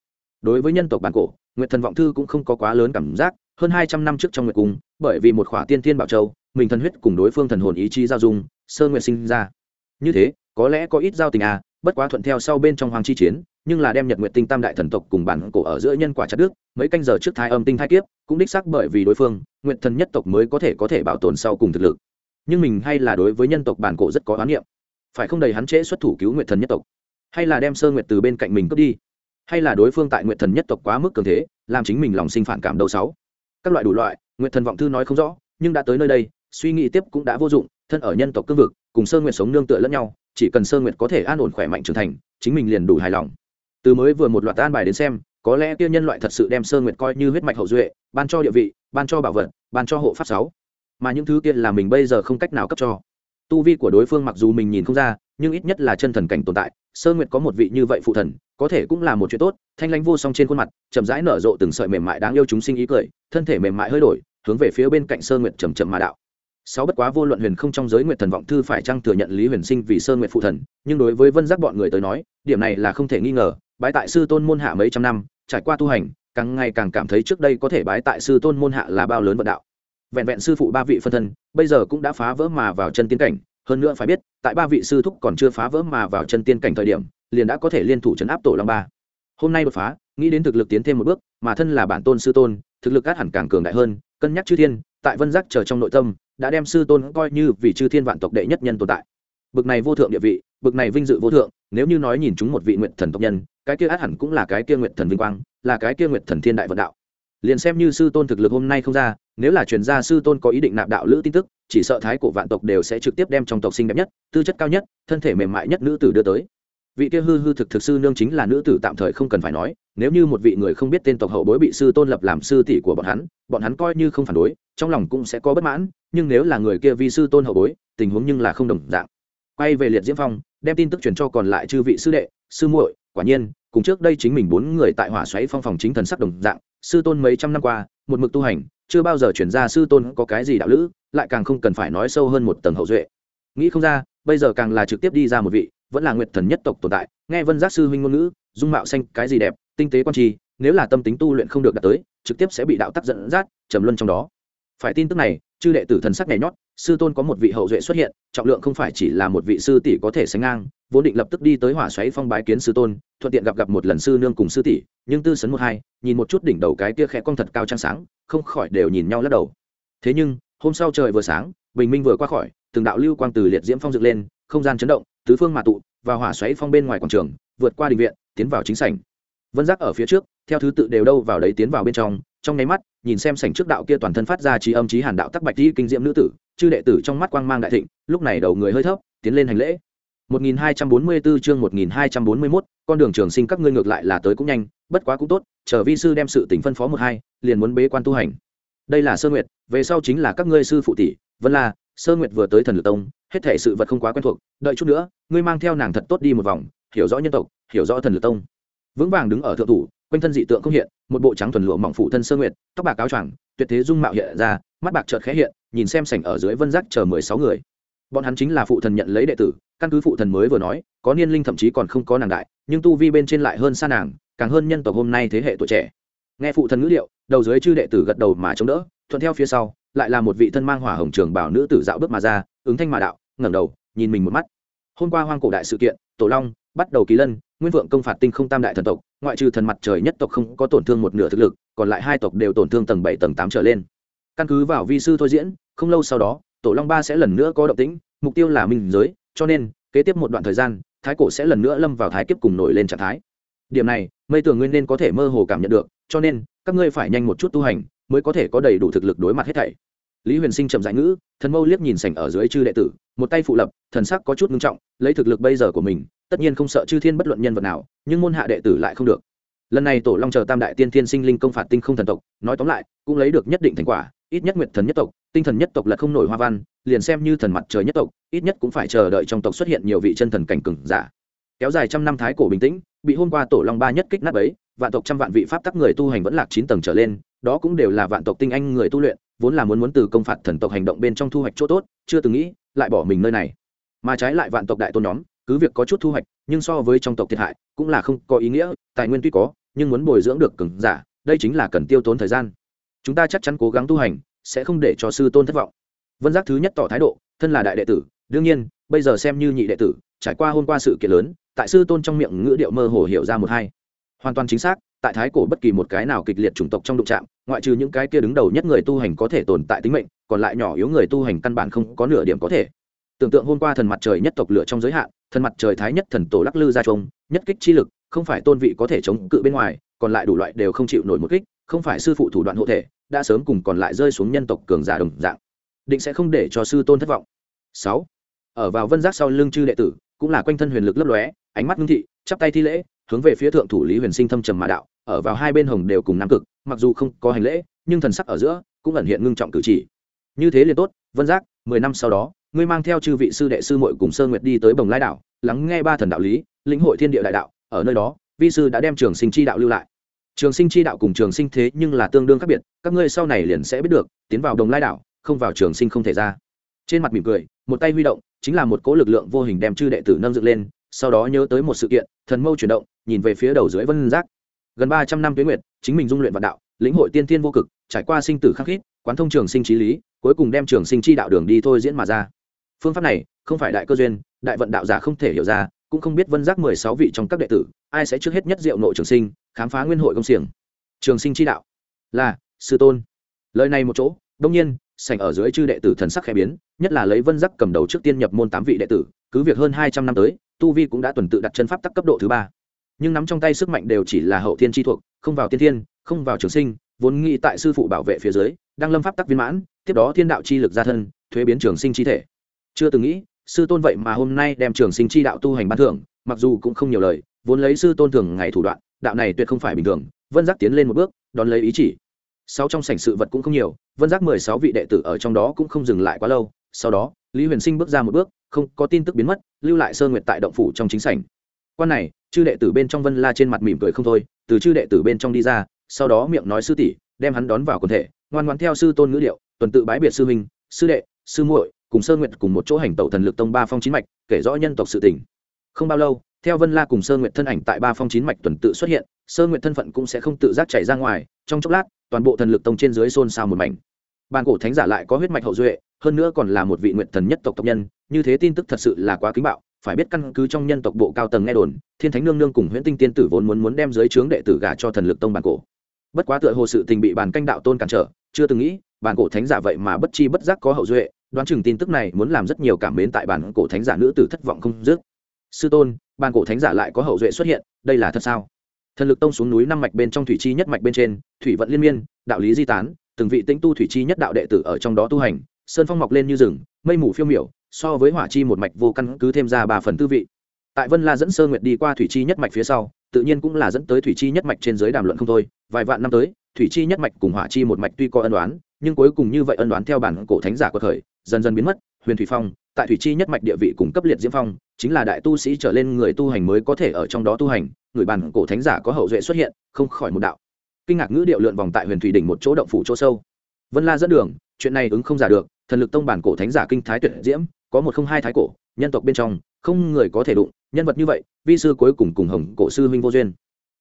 Speaker 1: Đối với nhân tộc bản cổ, nguyệt thần vọng thư cũng không có quá lớn cảm giác, hơn hai trăm năm trước trong nguyệt cung, bởi vì một khỏa tiên thiên bảo châu, mình thần huyết cùng đối phương thần hồn ý chí giao dung, sơ nguyệt sinh ra. Như thế, có lẽ có ít giao tình à bất quá thuận theo sau bên trong hoàng chi chiến, nhưng là đem nhật nguyệt tinh tam đại thần tộc cùng bản cổ ở giữa nhân quả chặt đức mấy canh giờ trước thái âm tinh thai kiếp, cũng đích xác bởi vì đối phương, nguyệt thần nhất tộc mới có thể có thể bảo tồn sau cùng thực lực. Nhưng mình hay là đối với nhân tộc bản cổ rất có oán niệm. Phải không đầy hắn trễ xuất thủ cứu nguyệt thần nhất tộc? Hay là đem sơ nguyệt từ bên cạnh mình cướp đi? Hay là đối phương tại nguyệt thần nhất tộc quá mức cường thế, làm chính mình lòng sinh phản cảm đầu sáu? Các loại đủ loại, nguyệt thần vọng thư nói không rõ, nhưng đã tới nơi đây, suy nghĩ tiếp cũng đã vô dụng, thân ở nhân tộc cương vực, cùng sơ nguyệt sống nương tựa lẫn nhau chỉ cần sơ nguyệt có thể an ổn khỏe mạnh trưởng thành, chính mình liền đủ hài lòng. Từ mới vừa một loạt an bài đến xem, có lẽ kia nhân loại thật sự đem sơ nguyệt coi như huyết mạch hậu duệ, ban cho địa vị, ban cho bảo vật, ban cho hộ pháp sáu. Mà những thứ kia là mình bây giờ không cách nào cấp cho. Tu vi của đối phương mặc dù mình nhìn không ra, nhưng ít nhất là chân thần cảnh tồn tại, sơ nguyệt có một vị như vậy phụ thần, có thể cũng là một chuyện tốt, thanh lãnh vô song trên khuôn mặt, chậm rãi nở rộ từng sợi mềm mại đáng yêu chúng sinh ý cười, thân thể mềm mại hơi đổi, hướng về phía bên cạnh sơ nguyệt chầm chậm mà đạo sáu bất quá vô luận huyền không trong giới nguyện thần vọng thư phải chăng thừa nhận lý huyền sinh vì sơ nguyện phụ thần, nhưng đối với vân giác bọn người tới nói, điểm này là không thể nghi ngờ, bái tại sư tôn môn hạ mấy trăm năm, trải qua tu hành, càng ngày càng cảm thấy trước đây có thể bái tại sư tôn môn hạ là bao lớn vận đạo. Vẹn vẹn sư phụ ba vị phân thân, bây giờ cũng đã phá vỡ mà vào chân tiên cảnh, hơn nữa phải biết, tại ba vị sư thúc còn chưa phá vỡ mà vào chân tiên cảnh thời điểm, liền đã có thể liên thủ chấn áp tổ long ba. Hôm nay đột phá, nghĩ đến thực lực tiến thêm một bước, mà thân là bản tôn sư tôn, thực lực át hẳn càng cường đại hơn, cân nhắc chư thiên, tại vân giác chờ trong nội tâm đã đem sư tôn coi như vị chư thiên vạn tộc đệ nhất nhân tồn tại. Bực này vô thượng địa vị, bực này vinh dự vô thượng, nếu như nói nhìn chúng một vị nguyện thần tộc nhân, cái kia át hẳn cũng là cái kia nguyện thần vinh quang, là cái kia nguyện thần thiên đại vận đạo. Liền xem như sư tôn thực lực hôm nay không ra, nếu là truyền gia sư tôn có ý định nạp đạo lữ tin tức, chỉ sợ thái cổ vạn tộc đều sẽ trực tiếp đem trong tộc sinh đẹp nhất, tư chất cao nhất, thân thể mềm mại nhất nữ tử đưa tới vị kia hư hư thực thực sư nương chính là nữ tử tạm thời không cần phải nói, nếu như một vị người không biết tên tộc hậu bối bị sư tôn lập làm sư tỷ của bọn hắn bọn hắn coi như không phản đối, trong lòng cũng sẽ có bất mãn, nhưng nếu là người kia vi sư tôn hậu bối, tình huống nhưng là không đồng dạng. Quay về liệt diễm phong, đem tin tức truyền cho còn lại chư vị sư đệ, sư muội, quả nhiên, cùng trước đây chính mình bốn người tại hỏa xoáy phong phòng chính thần sắc đồng dạng, sư tôn mấy trăm năm qua, một mực tu hành, chưa bao giờ chuyển ra sư tôn có cái gì đạo lữ, lại càng không cần phải nói sâu hơn một tầng hậu duệ. Nghĩ không ra, bây giờ càng là trực tiếp đi ra một vị vẫn là nguyệt thần nhất tộc tồn tại, nghe vân giác sư huynh ngôn ngữ, dung mạo xanh, cái gì đẹp, tinh tế quan trì, nếu là tâm tính tu luyện không được đạt tới, trực tiếp sẽ bị đạo tắc dẫn dắt, trầm luân trong đó. Phải tin tức này, chư đệ tử thần sắc nhảy nhót, sư tôn có một vị hậu duệ xuất hiện, trọng lượng không phải chỉ là một vị sư tỷ có thể sánh ngang, vốn định lập tức đi tới hỏa xoáy phong bái kiến sư tôn, thuận tiện gặp gặp một lần sư nương cùng sư tỷ, nhưng tư sấn một hai, nhìn một chút đỉnh đầu cái kia khẽ cong thật cao trăng sáng, không khỏi đều nhìn nhau lắc đầu. Thế nhưng, hôm sau trời vừa sáng, bình minh vừa qua khỏi, từng đạo lưu quang từ liệt diễm phong dựng lên, không gian chấn động tứ phương mà tụ và hỏa xoáy phong bên ngoài quảng trường vượt qua đình viện tiến vào chính sảnh vân giác ở phía trước theo thứ tự đều đâu vào đấy tiến vào bên trong trong nháy mắt nhìn xem sảnh trước đạo kia toàn thân phát ra trí âm trí hàn đạo tắc bạch đi kinh diệm nữ tử chư đệ tử trong mắt quang mang đại thịnh lúc này đầu người hơi thấp tiến lên hành lễ 1244 chương 1241, con đường trường sinh các ngươi ngược lại là tới cũng nhanh, bất quá cũng tốt, chờ vi sư đem sự tình phân phó một hai, liền muốn bế quan tu hành. Đây là Sơ Nguyệt, về sau chính là các ngươi sư phụ tỷ, Vân La, Sơ Nguyệt vừa tới Thần Lực Tông, hết thảy sự vật không quá quen thuộc, đợi chút nữa, ngươi mang theo nàng thật tốt đi một vòng, hiểu rõ nhân tộc, hiểu rõ Thần Lực Tông. Vững vàng đứng ở thượng thủ, quanh thân dị tượng không hiện, một bộ trắng thuần lụa mỏng phụ thân Sơ Nguyệt, tóc bạc áo choàng, tuyệt thế dung mạo hiện ra, mắt bạc chợt khẽ hiện, nhìn xem sảnh ở dưới Vân Giác chờ 16 người. Bọn hắn chính là phụ thần nhận lấy đệ tử, căn cứ phụ thần mới vừa nói có niên linh thậm chí còn không có nàng đại nhưng tu vi bên trên lại hơn xa nàng càng hơn nhân tộc hôm nay thế hệ tuổi trẻ nghe phụ thần ngữ liệu đầu dưới chư đệ tử gật đầu mà chống đỡ thuận theo phía sau lại là một vị thân mang hỏa hồng trường bảo nữ tử dạo bước mà ra, ứng thanh mà đạo, ngẩng đầu, nhìn mình một mắt. Hôm qua hoang cổ đại sự kiện, tổ long, bắt đầu kỳ lân, nguyên vượng công phạt tinh không tam đại thần tộc, ngoại trừ thần mặt trời nhất tộc không có tổn thương một nửa thực lực, còn lại hai tộc đều tổn thương tầng bảy, tầng tám trở lên. Căn cứ vào vi sư thôi diễn, không lâu sau đó, tổ long ba sẽ lần nữa có động tĩnh, mục tiêu là minh giới, cho nên, kế tiếp một đoạn thời gian, thái cổ sẽ lần nữa lâm vào thái kiếp cùng nổi lên trạng thái. Điểm này, mây tường nguyên nên có thể mơ hồ cảm nhận được, cho nên, các ngươi phải nhanh một chút tu hành, mới có thể có đầy đủ thực lực đối mặt hết thảy lý huyền sinh chậm dãi ngữ, thần mâu liếc nhìn sảnh ở dưới chư đệ tử, một tay phụ lập, thần sắc có chút ngưng trọng, lấy thực lực bây giờ của mình, tất nhiên không sợ chư thiên bất luận nhân vật nào, nhưng môn hạ đệ tử lại không được. Lần này tổ long chờ tam đại tiên thiên sinh linh công phạt tinh không thần tộc, nói tóm lại, cũng lấy được nhất định thành quả, ít nhất nguyệt thần nhất tộc, tinh thần nhất tộc là không nổi hoa văn, liền xem như thần mặt trời nhất tộc, ít nhất cũng phải chờ đợi trong tộc xuất hiện nhiều vị chân thần cảnh cừng giả. Kéo dài trăm năm thái cổ bình tĩnh, bị hôm qua tổ long ba nhất kích nát ấy vạn tộc trăm vạn vị pháp tắc người tu hành vẫn lạc chín tầng trở lên, đó cũng đều là vạn tộc tinh anh người tu luyện vốn là muốn muốn từ công phạt thần tộc hành động bên trong thu hoạch chỗ tốt, chưa từng nghĩ, lại bỏ mình nơi này. Mà trái lại vạn tộc đại tôn nhóm, cứ việc có chút thu hoạch, nhưng so với trong tộc thiệt hại, cũng là không có ý nghĩa, tài nguyên tuy có, nhưng muốn bồi dưỡng được cứng giả, đây chính là cần tiêu tốn thời gian. Chúng ta chắc chắn cố gắng tu hành, sẽ không để cho sư tôn thất vọng. Vân giác thứ nhất tỏ thái độ, thân là đại đệ tử, đương nhiên, bây giờ xem như nhị đệ tử, trải qua hôm qua sự kiện lớn, tại sư tôn trong miệng ngữ điệu mơ hồ hiểu ra một hai. Hoàn toàn chính xác tại thái cổ bất kỳ một cái nào kịch liệt chủng tộc trong đụng trạm ngoại trừ những cái kia đứng đầu nhất người tu hành có thể tồn tại tính mệnh, còn lại nhỏ yếu người tu hành căn bản không có nửa điểm có thể. Tưởng tượng hôm qua thần mặt trời nhất tộc lửa trong giới hạn, thần mặt trời thái nhất thần tổ lắc lư ra trông, nhất kích chi lực, không phải tôn vị có thể chống cự bên ngoài, còn lại đủ loại đều không chịu nổi một kích, không phải sư phụ thủ đoạn hộ thể, đã sớm cùng còn lại rơi xuống nhân tộc cường giả đồng dạng. Định sẽ không để cho sư tôn thất vọng. Sáu. Ở vào vân giác sau lưng chư đệ tử, cũng là quanh thân huyền lực lấp lóe, ánh mắt ngưng thị, chắp tay thi lễ hướng về phía thượng thủ lý huyền sinh thâm trầm mà đạo, ở vào hai bên hồng đều cùng nam cực, mặc dù không có hành lễ, nhưng thần sắc ở giữa cũng ẩn hiện ngưng trọng cử chỉ. Như thế liền tốt, vân giác, mười năm sau đó, ngươi mang theo chư vị sư đệ sư muội cùng sơ nguyệt đi tới bồng lai đảo, lắng nghe ba thần đạo lý, lĩnh hội thiên địa đại đạo, ở nơi đó, vi sư đã đem trường sinh chi đạo lưu lại. Trường sinh chi đạo cùng trường sinh thế nhưng là tương đương khác biệt, các ngươi sau này liền sẽ biết được, tiến vào đồng lai đảo, không vào trường sinh không thể ra. Trên mặt mỉm cười, một tay huy động, chính là một cỗ lực lượng vô hình đem chư đệ tử nâng dựng lên sau đó nhớ tới một sự kiện, thần mâu chuyển động, nhìn về phía đầu dưới vân giác. Gần ba trăm năm tuyến nguyệt, chính mình dung luyện vạn đạo, lĩnh hội tiên thiên vô cực, trải qua sinh tử khắc khít, quán thông trường sinh trí lý, cuối cùng đem trường sinh chi đạo đường đi thôi diễn mà ra. Phương pháp này, không phải đại cơ duyên, đại vận đạo giả không thể hiểu ra, cũng không biết vân giác mười sáu vị trong các đệ tử, ai sẽ trước hết nhất diệu nội trường sinh, khám phá nguyên hội công xiềng. Trường sinh chi đạo. Là, sư tôn. Lời này một chỗ, đông nhiên, sảnh ở dưới chư đệ tử thần sắc khẽ biến, nhất là lấy vân giác cầm đầu trước tiên nhập môn tám vị đệ tử, cứ việc hơn hai trăm năm tới tu vi cũng đã tuần tự đặt chân pháp tắc cấp độ thứ ba. Nhưng nắm trong tay sức mạnh đều chỉ là hậu thiên chi thuộc, không vào tiên thiên, không vào trường sinh, vốn nghĩ tại sư phụ bảo vệ phía dưới, đang lâm pháp tắc viên mãn, tiếp đó thiên đạo chi lực ra thân, thuế biến trường sinh chi thể. Chưa từng nghĩ, sư tôn vậy mà hôm nay đem trường sinh chi đạo tu hành ban thưởng, mặc dù cũng không nhiều lời, vốn lấy sư tôn thường ngày thủ đoạn, đạo này tuyệt không phải bình thường, vân giác tiến lên một bước, đón lấy ý chỉ. Sau trong sảnh sự vật cũng không nhiều, vân giác mười sáu vị đệ tử ở trong đó cũng không dừng lại quá lâu, sau đó, lý huyền sinh bước ra một bước không có tin tức biến mất, lưu lại sơn nguyệt tại động phủ trong chính sảnh. Quan này, chư đệ tử bên trong vân la trên mặt mỉm cười không thôi, từ chư đệ tử bên trong đi ra, sau đó miệng nói sư tỷ, đem hắn đón vào quần thể, ngoan ngoan theo sư tôn ngữ điệu, tuần tự bái biệt sư huynh, sư đệ, sư muội, cùng sơn nguyệt cùng một chỗ hành tẩu thần lực tông ba phong chín mạch, kể rõ nhân tộc sự tình. Không bao lâu, theo vân la cùng sơn nguyệt thân ảnh tại ba phong chín mạch tuần tự xuất hiện sơn nguyệt thân phận cũng sẽ không tự giác chảy ra ngoài, trong chốc lát, toàn bộ thần lực tông trên dưới xôn xao một mảnh bàn cổ thánh giả lại có huyết mạch hậu duệ, hơn nữa còn là một vị nguyện thần nhất tộc tộc nhân, như thế tin tức thật sự là quá kính bạo, phải biết căn cứ trong nhân tộc bộ cao tầng nghe đồn, thiên thánh nương nương cùng huyễn tinh tiên tử vốn muốn muốn đem dưới trướng đệ tử gả cho thần lực tông bàn cổ. Bất quá tựa hồ sự tình bị bàn canh đạo tôn cản trở, chưa từng nghĩ, bàn cổ thánh giả vậy mà bất chi bất giác có hậu duệ, đoán chừng tin tức này muốn làm rất nhiều cảm mến tại bàn cổ thánh giả nữ tử thất vọng không dứt. Sư tôn, bàn cổ thánh giả lại có hậu duệ xuất hiện, đây là thật sao? Thần lực tông xuống núi năm mạch bên trong thủy chi nhất mạch bên trên, thủy vận liên miên, đạo lý di tán từng vị tĩnh tu thủy chi nhất đạo đệ tử ở trong đó tu hành, sơn phong mọc lên như rừng, mây mù phiêu miểu, so với hỏa chi một mạch vô căn cứ thêm ra ba phần tư vị. Tại vân la dẫn sơ nguyệt đi qua thủy chi nhất mạch phía sau, tự nhiên cũng là dẫn tới thủy chi nhất mạch trên giới đàm luận không thôi. Vài vạn năm tới, thủy chi nhất mạch cùng hỏa chi một mạch tuy có ân đoán nhưng cuối cùng như vậy ân đoán theo bản cổ thánh giả của thời, dần dần biến mất. Huyền thủy phong, tại thủy chi nhất mạch địa vị cùng cấp liệt diễm phong, chính là đại tu sĩ trở lên người tu hành mới có thể ở trong đó tu hành. Người bản cổ thánh giả có hậu duệ xuất hiện, không khỏi một đạo kinh ngạc ngữ điệu lượn vòng tại huyền thủy đỉnh một chỗ động phủ chỗ sâu. Vân la dẫn đường, chuyện này ứng không giả được, thần lực tông bản cổ thánh giả kinh thái tuyệt diễm, có một không hai thái cổ, nhân tộc bên trong, không người có thể đụng, nhân vật như vậy, vi sư cuối cùng cùng hồng cổ sư huynh vô duyên.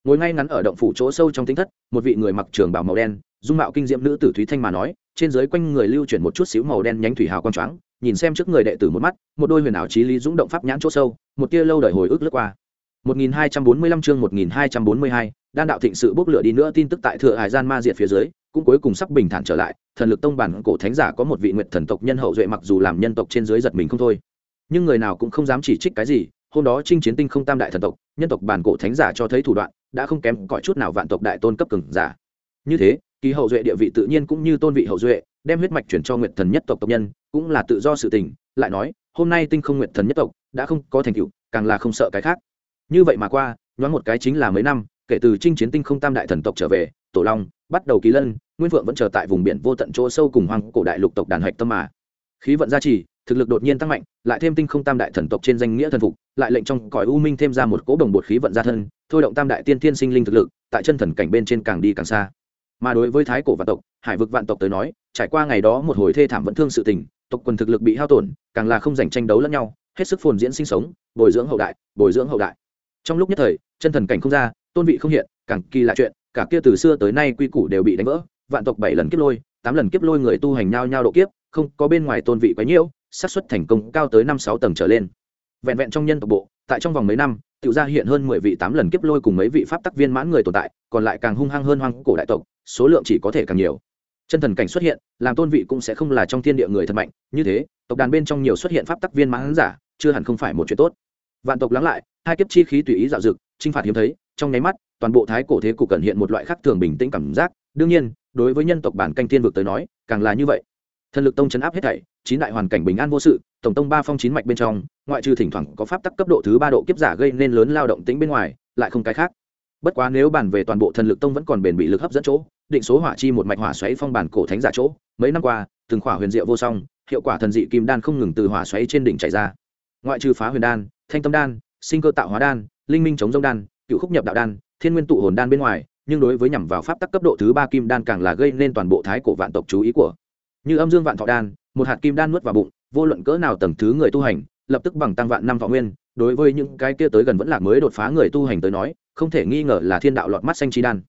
Speaker 1: Ngồi ngay ngắn ở động phủ chỗ sâu trong tính thất, một vị người mặc trường bào màu đen, dung mạo kinh diễm nữ tử thúy thanh mà nói, trên dưới quanh người lưu chuyển một chút xíu màu đen nhánh thủy hào quang choáng, nhìn xem trước người đệ tử một mắt, một đôi huyền ảo trí lý dũng động pháp nhãn chỗ sâu, một tia lâu đời hồi ức lướt qua. 1245 chương 1242, đan đạo thịnh sự bốc lửa đi nữa tin tức tại thừa hải gian ma diệt phía dưới cũng cuối cùng sắp bình thản trở lại thần lực tông bản cổ thánh giả có một vị Nguyệt thần tộc nhân hậu duệ mặc dù làm nhân tộc trên dưới giật mình không thôi. Nhưng người nào cũng không dám chỉ trích cái gì hôm đó chinh chiến tinh không tam đại thần tộc nhân tộc bản cổ thánh giả cho thấy thủ đoạn đã không kém cỏi chút nào vạn tộc đại tôn cấp cường giả. Như thế kỳ hậu duệ địa vị tự nhiên cũng như tôn vị hậu duệ đem huyết mạch chuyển cho Nguyệt thần nhất tộc tộc nhân cũng là tự do sự tình lại nói hôm nay tinh không Nguyệt thần nhất tộc đã không có thành tựu càng là không sợ cái khác như vậy mà qua, nhoáng một cái chính là mấy năm, kể từ chinh chiến tinh không tam đại thần tộc trở về, tổ long, bắt đầu ký lân, nguyên phượng vẫn chờ tại vùng biển vô tận chỗ sâu cùng hoang cổ đại lục tộc đàn hạch tâm mà. Khí vận gia trì, thực lực đột nhiên tăng mạnh, lại thêm tinh không tam đại thần tộc trên danh nghĩa thần phục, lại lệnh trong cõi u minh thêm ra một cỗ đồng bột khí vận gia thân, thôi động tam đại tiên thiên sinh linh thực lực, tại chân thần cảnh bên trên càng đi càng xa. Mà đối với thái cổ vạn tộc, hải vực vạn tộc tới nói, trải qua ngày đó một hồi thê thảm vẫn thương sự tình, tộc quần thực lực bị hao tổn, càng là không giành tranh đấu lẫn nhau, hết sức phồn diễn sinh sống, bồi dưỡng hậu đại, bồi dưỡng hậu đại trong lúc nhất thời, chân thần cảnh không ra, tôn vị không hiện, càng kỳ lạ chuyện, cả kia từ xưa tới nay quy củ đều bị đánh vỡ, vạn tộc bảy lần kiếp lôi, tám lần kiếp lôi người tu hành nhau nhau độ kiếp, không có bên ngoài tôn vị quá nhiễu, xác suất thành công cao tới năm sáu tầng trở lên. Vẹn vẹn trong nhân tộc bộ, tại trong vòng mấy năm tự ra hiện hơn mười vị tám lần kiếp lôi cùng mấy vị pháp tắc viên mãn người tồn tại, còn lại càng hung hăng hơn hoang cổ đại tộc, số lượng chỉ có thể càng nhiều. Chân thần cảnh xuất hiện, làm tôn vị cũng sẽ không là trong thiên địa người thật mạnh, như thế, tộc đàn bên trong nhiều xuất hiện pháp tắc viên mãn giả, chưa hẳn không phải một chuyện tốt vạn tộc lắng lại, hai kiếp chi khí tùy ý dạo dực, chinh phạt hiếm thấy, trong nháy mắt, toàn bộ thái cổ thế cục cần hiện một loại khác thường bình tĩnh cảm giác. Đương nhiên, đối với nhân tộc bản canh tiên vực tới nói, càng là như vậy. Thần lực tông chấn áp hết thảy, chín đại hoàn cảnh bình an vô sự, tổng tông ba phong chín mạch bên trong, ngoại trừ thỉnh thoảng có pháp tắc cấp độ thứ ba độ kiếp giả gây nên lớn lao động tính bên ngoài, lại không cái khác. Bất quá nếu bàn về toàn bộ thần lực tông vẫn còn bền bị lực hấp dẫn chỗ, định số hỏa chi một mạch hỏa xoáy phong bản cổ thánh giả chỗ, mấy năm qua, từng khỏa huyền diệu vô song, hiệu quả thần dị kim đan không ngừng từ hỏa xoáy trên đỉnh chảy ra. Ngoại trừ phá huyền đan thanh tâm đan, sinh cơ tạo hóa đan, linh minh chống dông đan, cựu khúc nhập đạo đan, thiên nguyên tụ hồn đan bên ngoài, nhưng đối với nhằm vào pháp tắc cấp độ thứ ba kim đan càng là gây nên toàn bộ thái cổ vạn tộc chú ý của. Như âm dương vạn thọ đan, một hạt kim đan nuốt vào bụng, vô luận cỡ nào tầng thứ người tu hành, lập tức bằng tăng vạn năm thọ nguyên, đối với những cái kia tới gần vẫn là mới đột phá người tu hành tới nói, không thể nghi ngờ là thiên đạo lọt mắt xanh chi đan.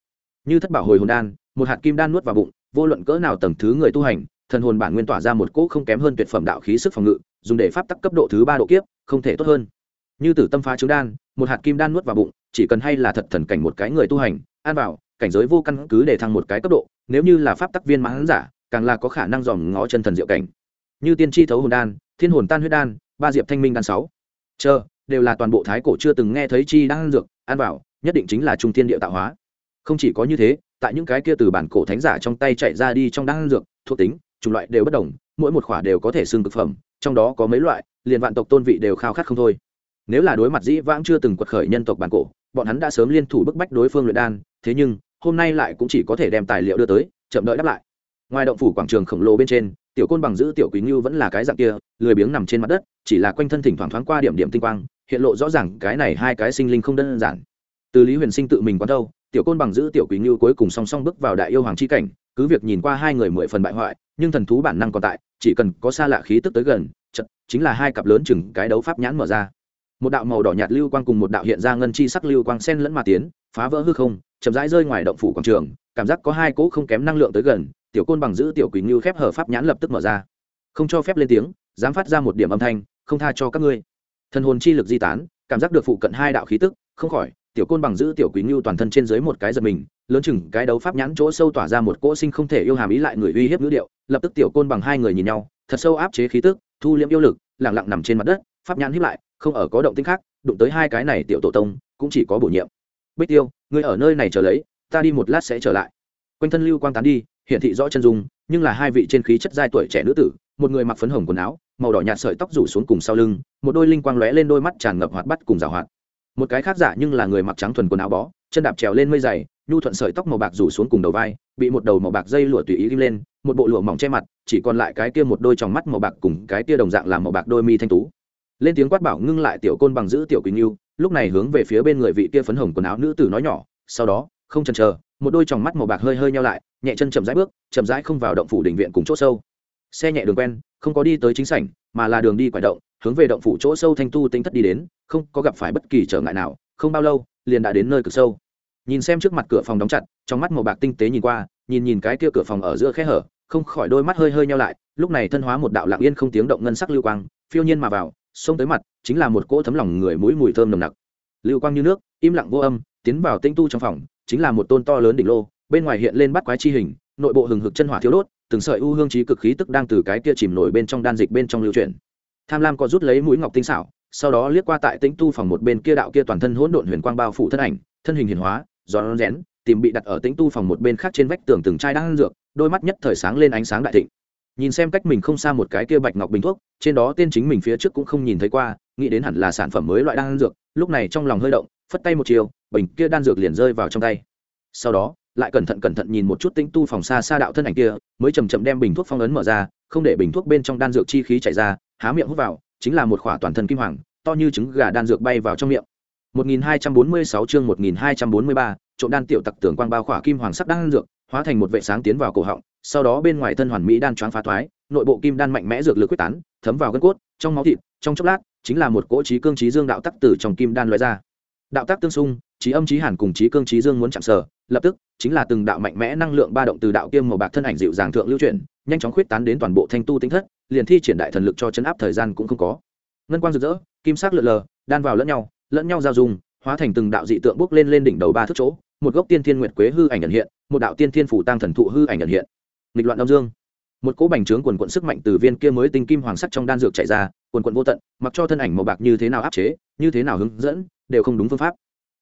Speaker 1: Như thất bảo hồi hồn đan, một hạt kim đan nuốt vào bụng, vô luận cỡ nào tầng thứ người tu hành, thần hồn bản nguyên tỏa ra một cỗ không kém hơn tuyệt phẩm đạo khí sức phòng ngự, dùng để pháp tắc cấp độ thứ ba độ kiếp, không thể tốt hơn như tử tâm phá trứng đan, một hạt kim đan nuốt vào bụng, chỉ cần hay là thật thần cảnh một cái người tu hành, an vào cảnh giới vô căn cứ để thăng một cái cấp độ, nếu như là pháp tắc viên mãn giả, càng là có khả năng dòm ngó chân thần diệu cảnh. Như tiên tri thấu hồn đan, thiên hồn tan huyết đan, ba diệp thanh minh đan sáu. Chờ, đều là toàn bộ thái cổ chưa từng nghe thấy chi đan dược, an vào nhất định chính là trung thiên địa tạo hóa. Không chỉ có như thế, tại những cái kia từ bản cổ thánh giả trong tay chạy ra đi trong đan dược, thuộc tính, chủng loại đều bất đồng, mỗi một khỏa đều có thể xương cực phẩm, trong đó có mấy loại, liền vạn tộc tôn vị đều khao khát không thôi nếu là đối mặt dĩ vãng chưa từng quật khởi nhân tộc bản cổ, bọn hắn đã sớm liên thủ bức bách đối phương luyện đan, thế nhưng, hôm nay lại cũng chỉ có thể đem tài liệu đưa tới, chậm đợi đáp lại. Ngoài động phủ quảng trường khổng lồ bên trên, tiểu côn bằng giữ tiểu quý ngưu vẫn là cái dạng kia, lười biếng nằm trên mặt đất, chỉ là quanh thân thỉnh thoảng thoáng qua điểm điểm tinh quang, hiện lộ rõ ràng cái này hai cái sinh linh không đơn giản. Từ lý huyền sinh tự mình quán đâu, tiểu côn bằng giữ tiểu quý ngưu cuối cùng song song bước vào đại yêu hoàng c h i cảnh, cứ việc nhìn qua hai người mười phần bại hoại, nhưng thần thú bản năng còn tại, chỉ cần có xa lạ khí tức tới gần chật chính là hai cặp lớn chừng cái đấu pháp nhãn mở ra một đạo màu đỏ nhạt lưu quang cùng một đạo hiện ra ngân chi sắc lưu quang sen lẫn mà tiến, phá vỡ hư không, chậm rãi rơi ngoài động phủ quảng trường, cảm giác có hai cỗ không kém năng lượng tới gần, tiểu côn bằng giữ tiểu quỳnh như khép hở pháp nhãn lập tức mở ra. Không cho phép lên tiếng, dám phát ra một điểm âm thanh, không tha cho các ngươi. Thần hồn chi lực di tán, cảm giác được phụ cận hai đạo khí tức, không khỏi, tiểu côn bằng giữ tiểu quỳnh như toàn thân trên dưới một cái giật mình, lớn chừng cái đấu pháp nhãn chỗ sâu tỏa ra một cỗ sinh không thể yêu hàm ý lại người uy hiếp ngữ điệu, lập tức tiểu côn bằng hai người nhìn nhau, thật sâu áp chế khí tức, thu liễm yêu lực lẳng lặng nằm trên mặt đất, pháp nhãn hiếp lại không ở có động tĩnh khác, đụng tới hai cái này tiểu tổ tông, cũng chỉ có bổ nhiệm. Bích tiêu, ngươi ở nơi này chờ lấy, ta đi một lát sẽ trở lại. Quanh thân lưu quang tán đi, hiển thị rõ chân dung, nhưng là hai vị trên khí chất giai tuổi trẻ nữ tử, một người mặc phấn hồng quần áo, màu đỏ nhạt sợi tóc rủ xuống cùng sau lưng, một đôi linh quang lóe lên đôi mắt tràn ngập hoạt bắt cùng rào hoạt. Một cái khác giả nhưng là người mặc trắng thuần quần áo bó, chân đạp trèo lên mây dày, nhu thuận sợi tóc màu bạc rủ xuống cùng đầu vai, bị một đầu màu bạc dây lụa tùy ý ghim lên, một bộ lụa mỏng che mặt, chỉ còn lại cái kia một đôi tròng mắt màu bạc cùng cái kia đồng dạng làm màu bạc đôi mi thanh tú lên tiếng quát bảo ngưng lại tiểu côn bằng giữ tiểu quỳnh yêu lúc này hướng về phía bên người vị kia phấn hồng quần áo nữ tử nói nhỏ, sau đó, không chần chờ, một đôi tròng mắt màu bạc hơi hơi nhau lại, nhẹ chân chậm rãi bước, chậm rãi không vào động phủ đình viện cùng chỗ sâu. Xe nhẹ đường quen, không có đi tới chính sảnh, mà là đường đi quải động, hướng về động phủ chỗ sâu thanh tu tinh thất đi đến, không có gặp phải bất kỳ trở ngại nào, không bao lâu, liền đã đến nơi cực sâu. Nhìn xem trước mặt cửa phòng đóng chặt, trong mắt màu bạc tinh tế nhìn qua, nhìn nhìn cái kia cửa phòng ở giữa khe hở, không khỏi đôi mắt hơi hơi nhau lại, lúc này thân hóa một đạo lạng yên không tiếng động ngân sắc lưu quang, phiêu nhiên mà vào xông tới mặt, chính là một cỗ thấm lòng người mũi mùi thơm nồng nặc. Lưu quang như nước, im lặng vô âm, tiến vào tinh tu trong phòng, chính là một tôn to lớn đỉnh lô, bên ngoài hiện lên bắt quái chi hình, nội bộ hừng hực chân hỏa thiếu đốt, từng sợi u hương trí cực khí tức đang từ cái kia chìm nổi bên trong đan dịch bên trong lưu chuyển. Tham lam có rút lấy mũi ngọc tinh xảo, sau đó liếc qua tại tĩnh tu phòng một bên kia đạo kia toàn thân hỗn độn huyền quang bao phủ thân ảnh, thân hình hiền hóa, gió rén, tìm bị đặt ở tĩnh tu phòng một bên khác trên vách tường từng chai đang dược, đôi mắt nhất thời sáng lên ánh sáng đại thịnh nhìn xem cách mình không xa một cái kia bạch ngọc bình thuốc trên đó tên chính mình phía trước cũng không nhìn thấy qua nghĩ đến hẳn là sản phẩm mới loại đan dược lúc này trong lòng hơi động phất tay một chiều bình kia đan dược liền rơi vào trong tay. Sau đó lại cẩn thận cẩn thận nhìn một chút tĩnh tu phòng xa xa đạo thân ảnh kia mới chầm chậm đem bình thuốc phong ấn mở ra không để bình thuốc bên trong đan dược chi khí chảy ra há miệng hút vào chính là một khỏa toàn thân kim hoàng to như trứng gà đan dược bay vào trong miệng. 1246 chương 1243, trộm đan tiểu tặc tưởng quang bao khỏa kim hoàng sắc đan dược, hóa thành một vệ sáng tiến vào cổ họng, sau đó bên ngoài thân hoàn mỹ đan choáng phá thoái, nội bộ kim đan mạnh mẽ dược lực quyết tán, thấm vào gân cốt, trong máu thịt, trong chốc lát, chính là một cỗ trí cương trí dương đạo tắc từ trong kim đan loại ra. Đạo tắc tương xung, trí âm trí hàn cùng trí cương trí dương muốn chạm sở, lập tức chính là từng đạo mạnh mẽ năng lượng ba động từ đạo kiêm màu bạc thân ảnh dịu dàng thượng lưu chuyển, nhanh chóng khuyết tán đến toàn bộ thanh tu tinh thất, liền thi triển đại thần lực cho chấn áp thời gian cũng không có. Ngân quang rực rỡ, kim sắc lượn lờ, đan vào lẫn nhau, lẫn nhau giao dung, hóa thành từng đạo dị tượng bước lên lên đỉnh đầu ba thước chỗ, một gốc tiên thiên nguyệt quế hư ảnh ẩn hiện, một đạo tiên thiên phủ tăng thần thụ hư ảnh ẩn hiện. Nghịch loạn âm dương, một cỗ bành trướng quần quận sức mạnh từ viên kia mới tinh kim hoàng sắc trong đan dược chạy ra, quần quận vô tận, mặc cho thân ảnh màu bạc như thế nào áp chế, như thế nào hướng dẫn, đều không đúng phương pháp.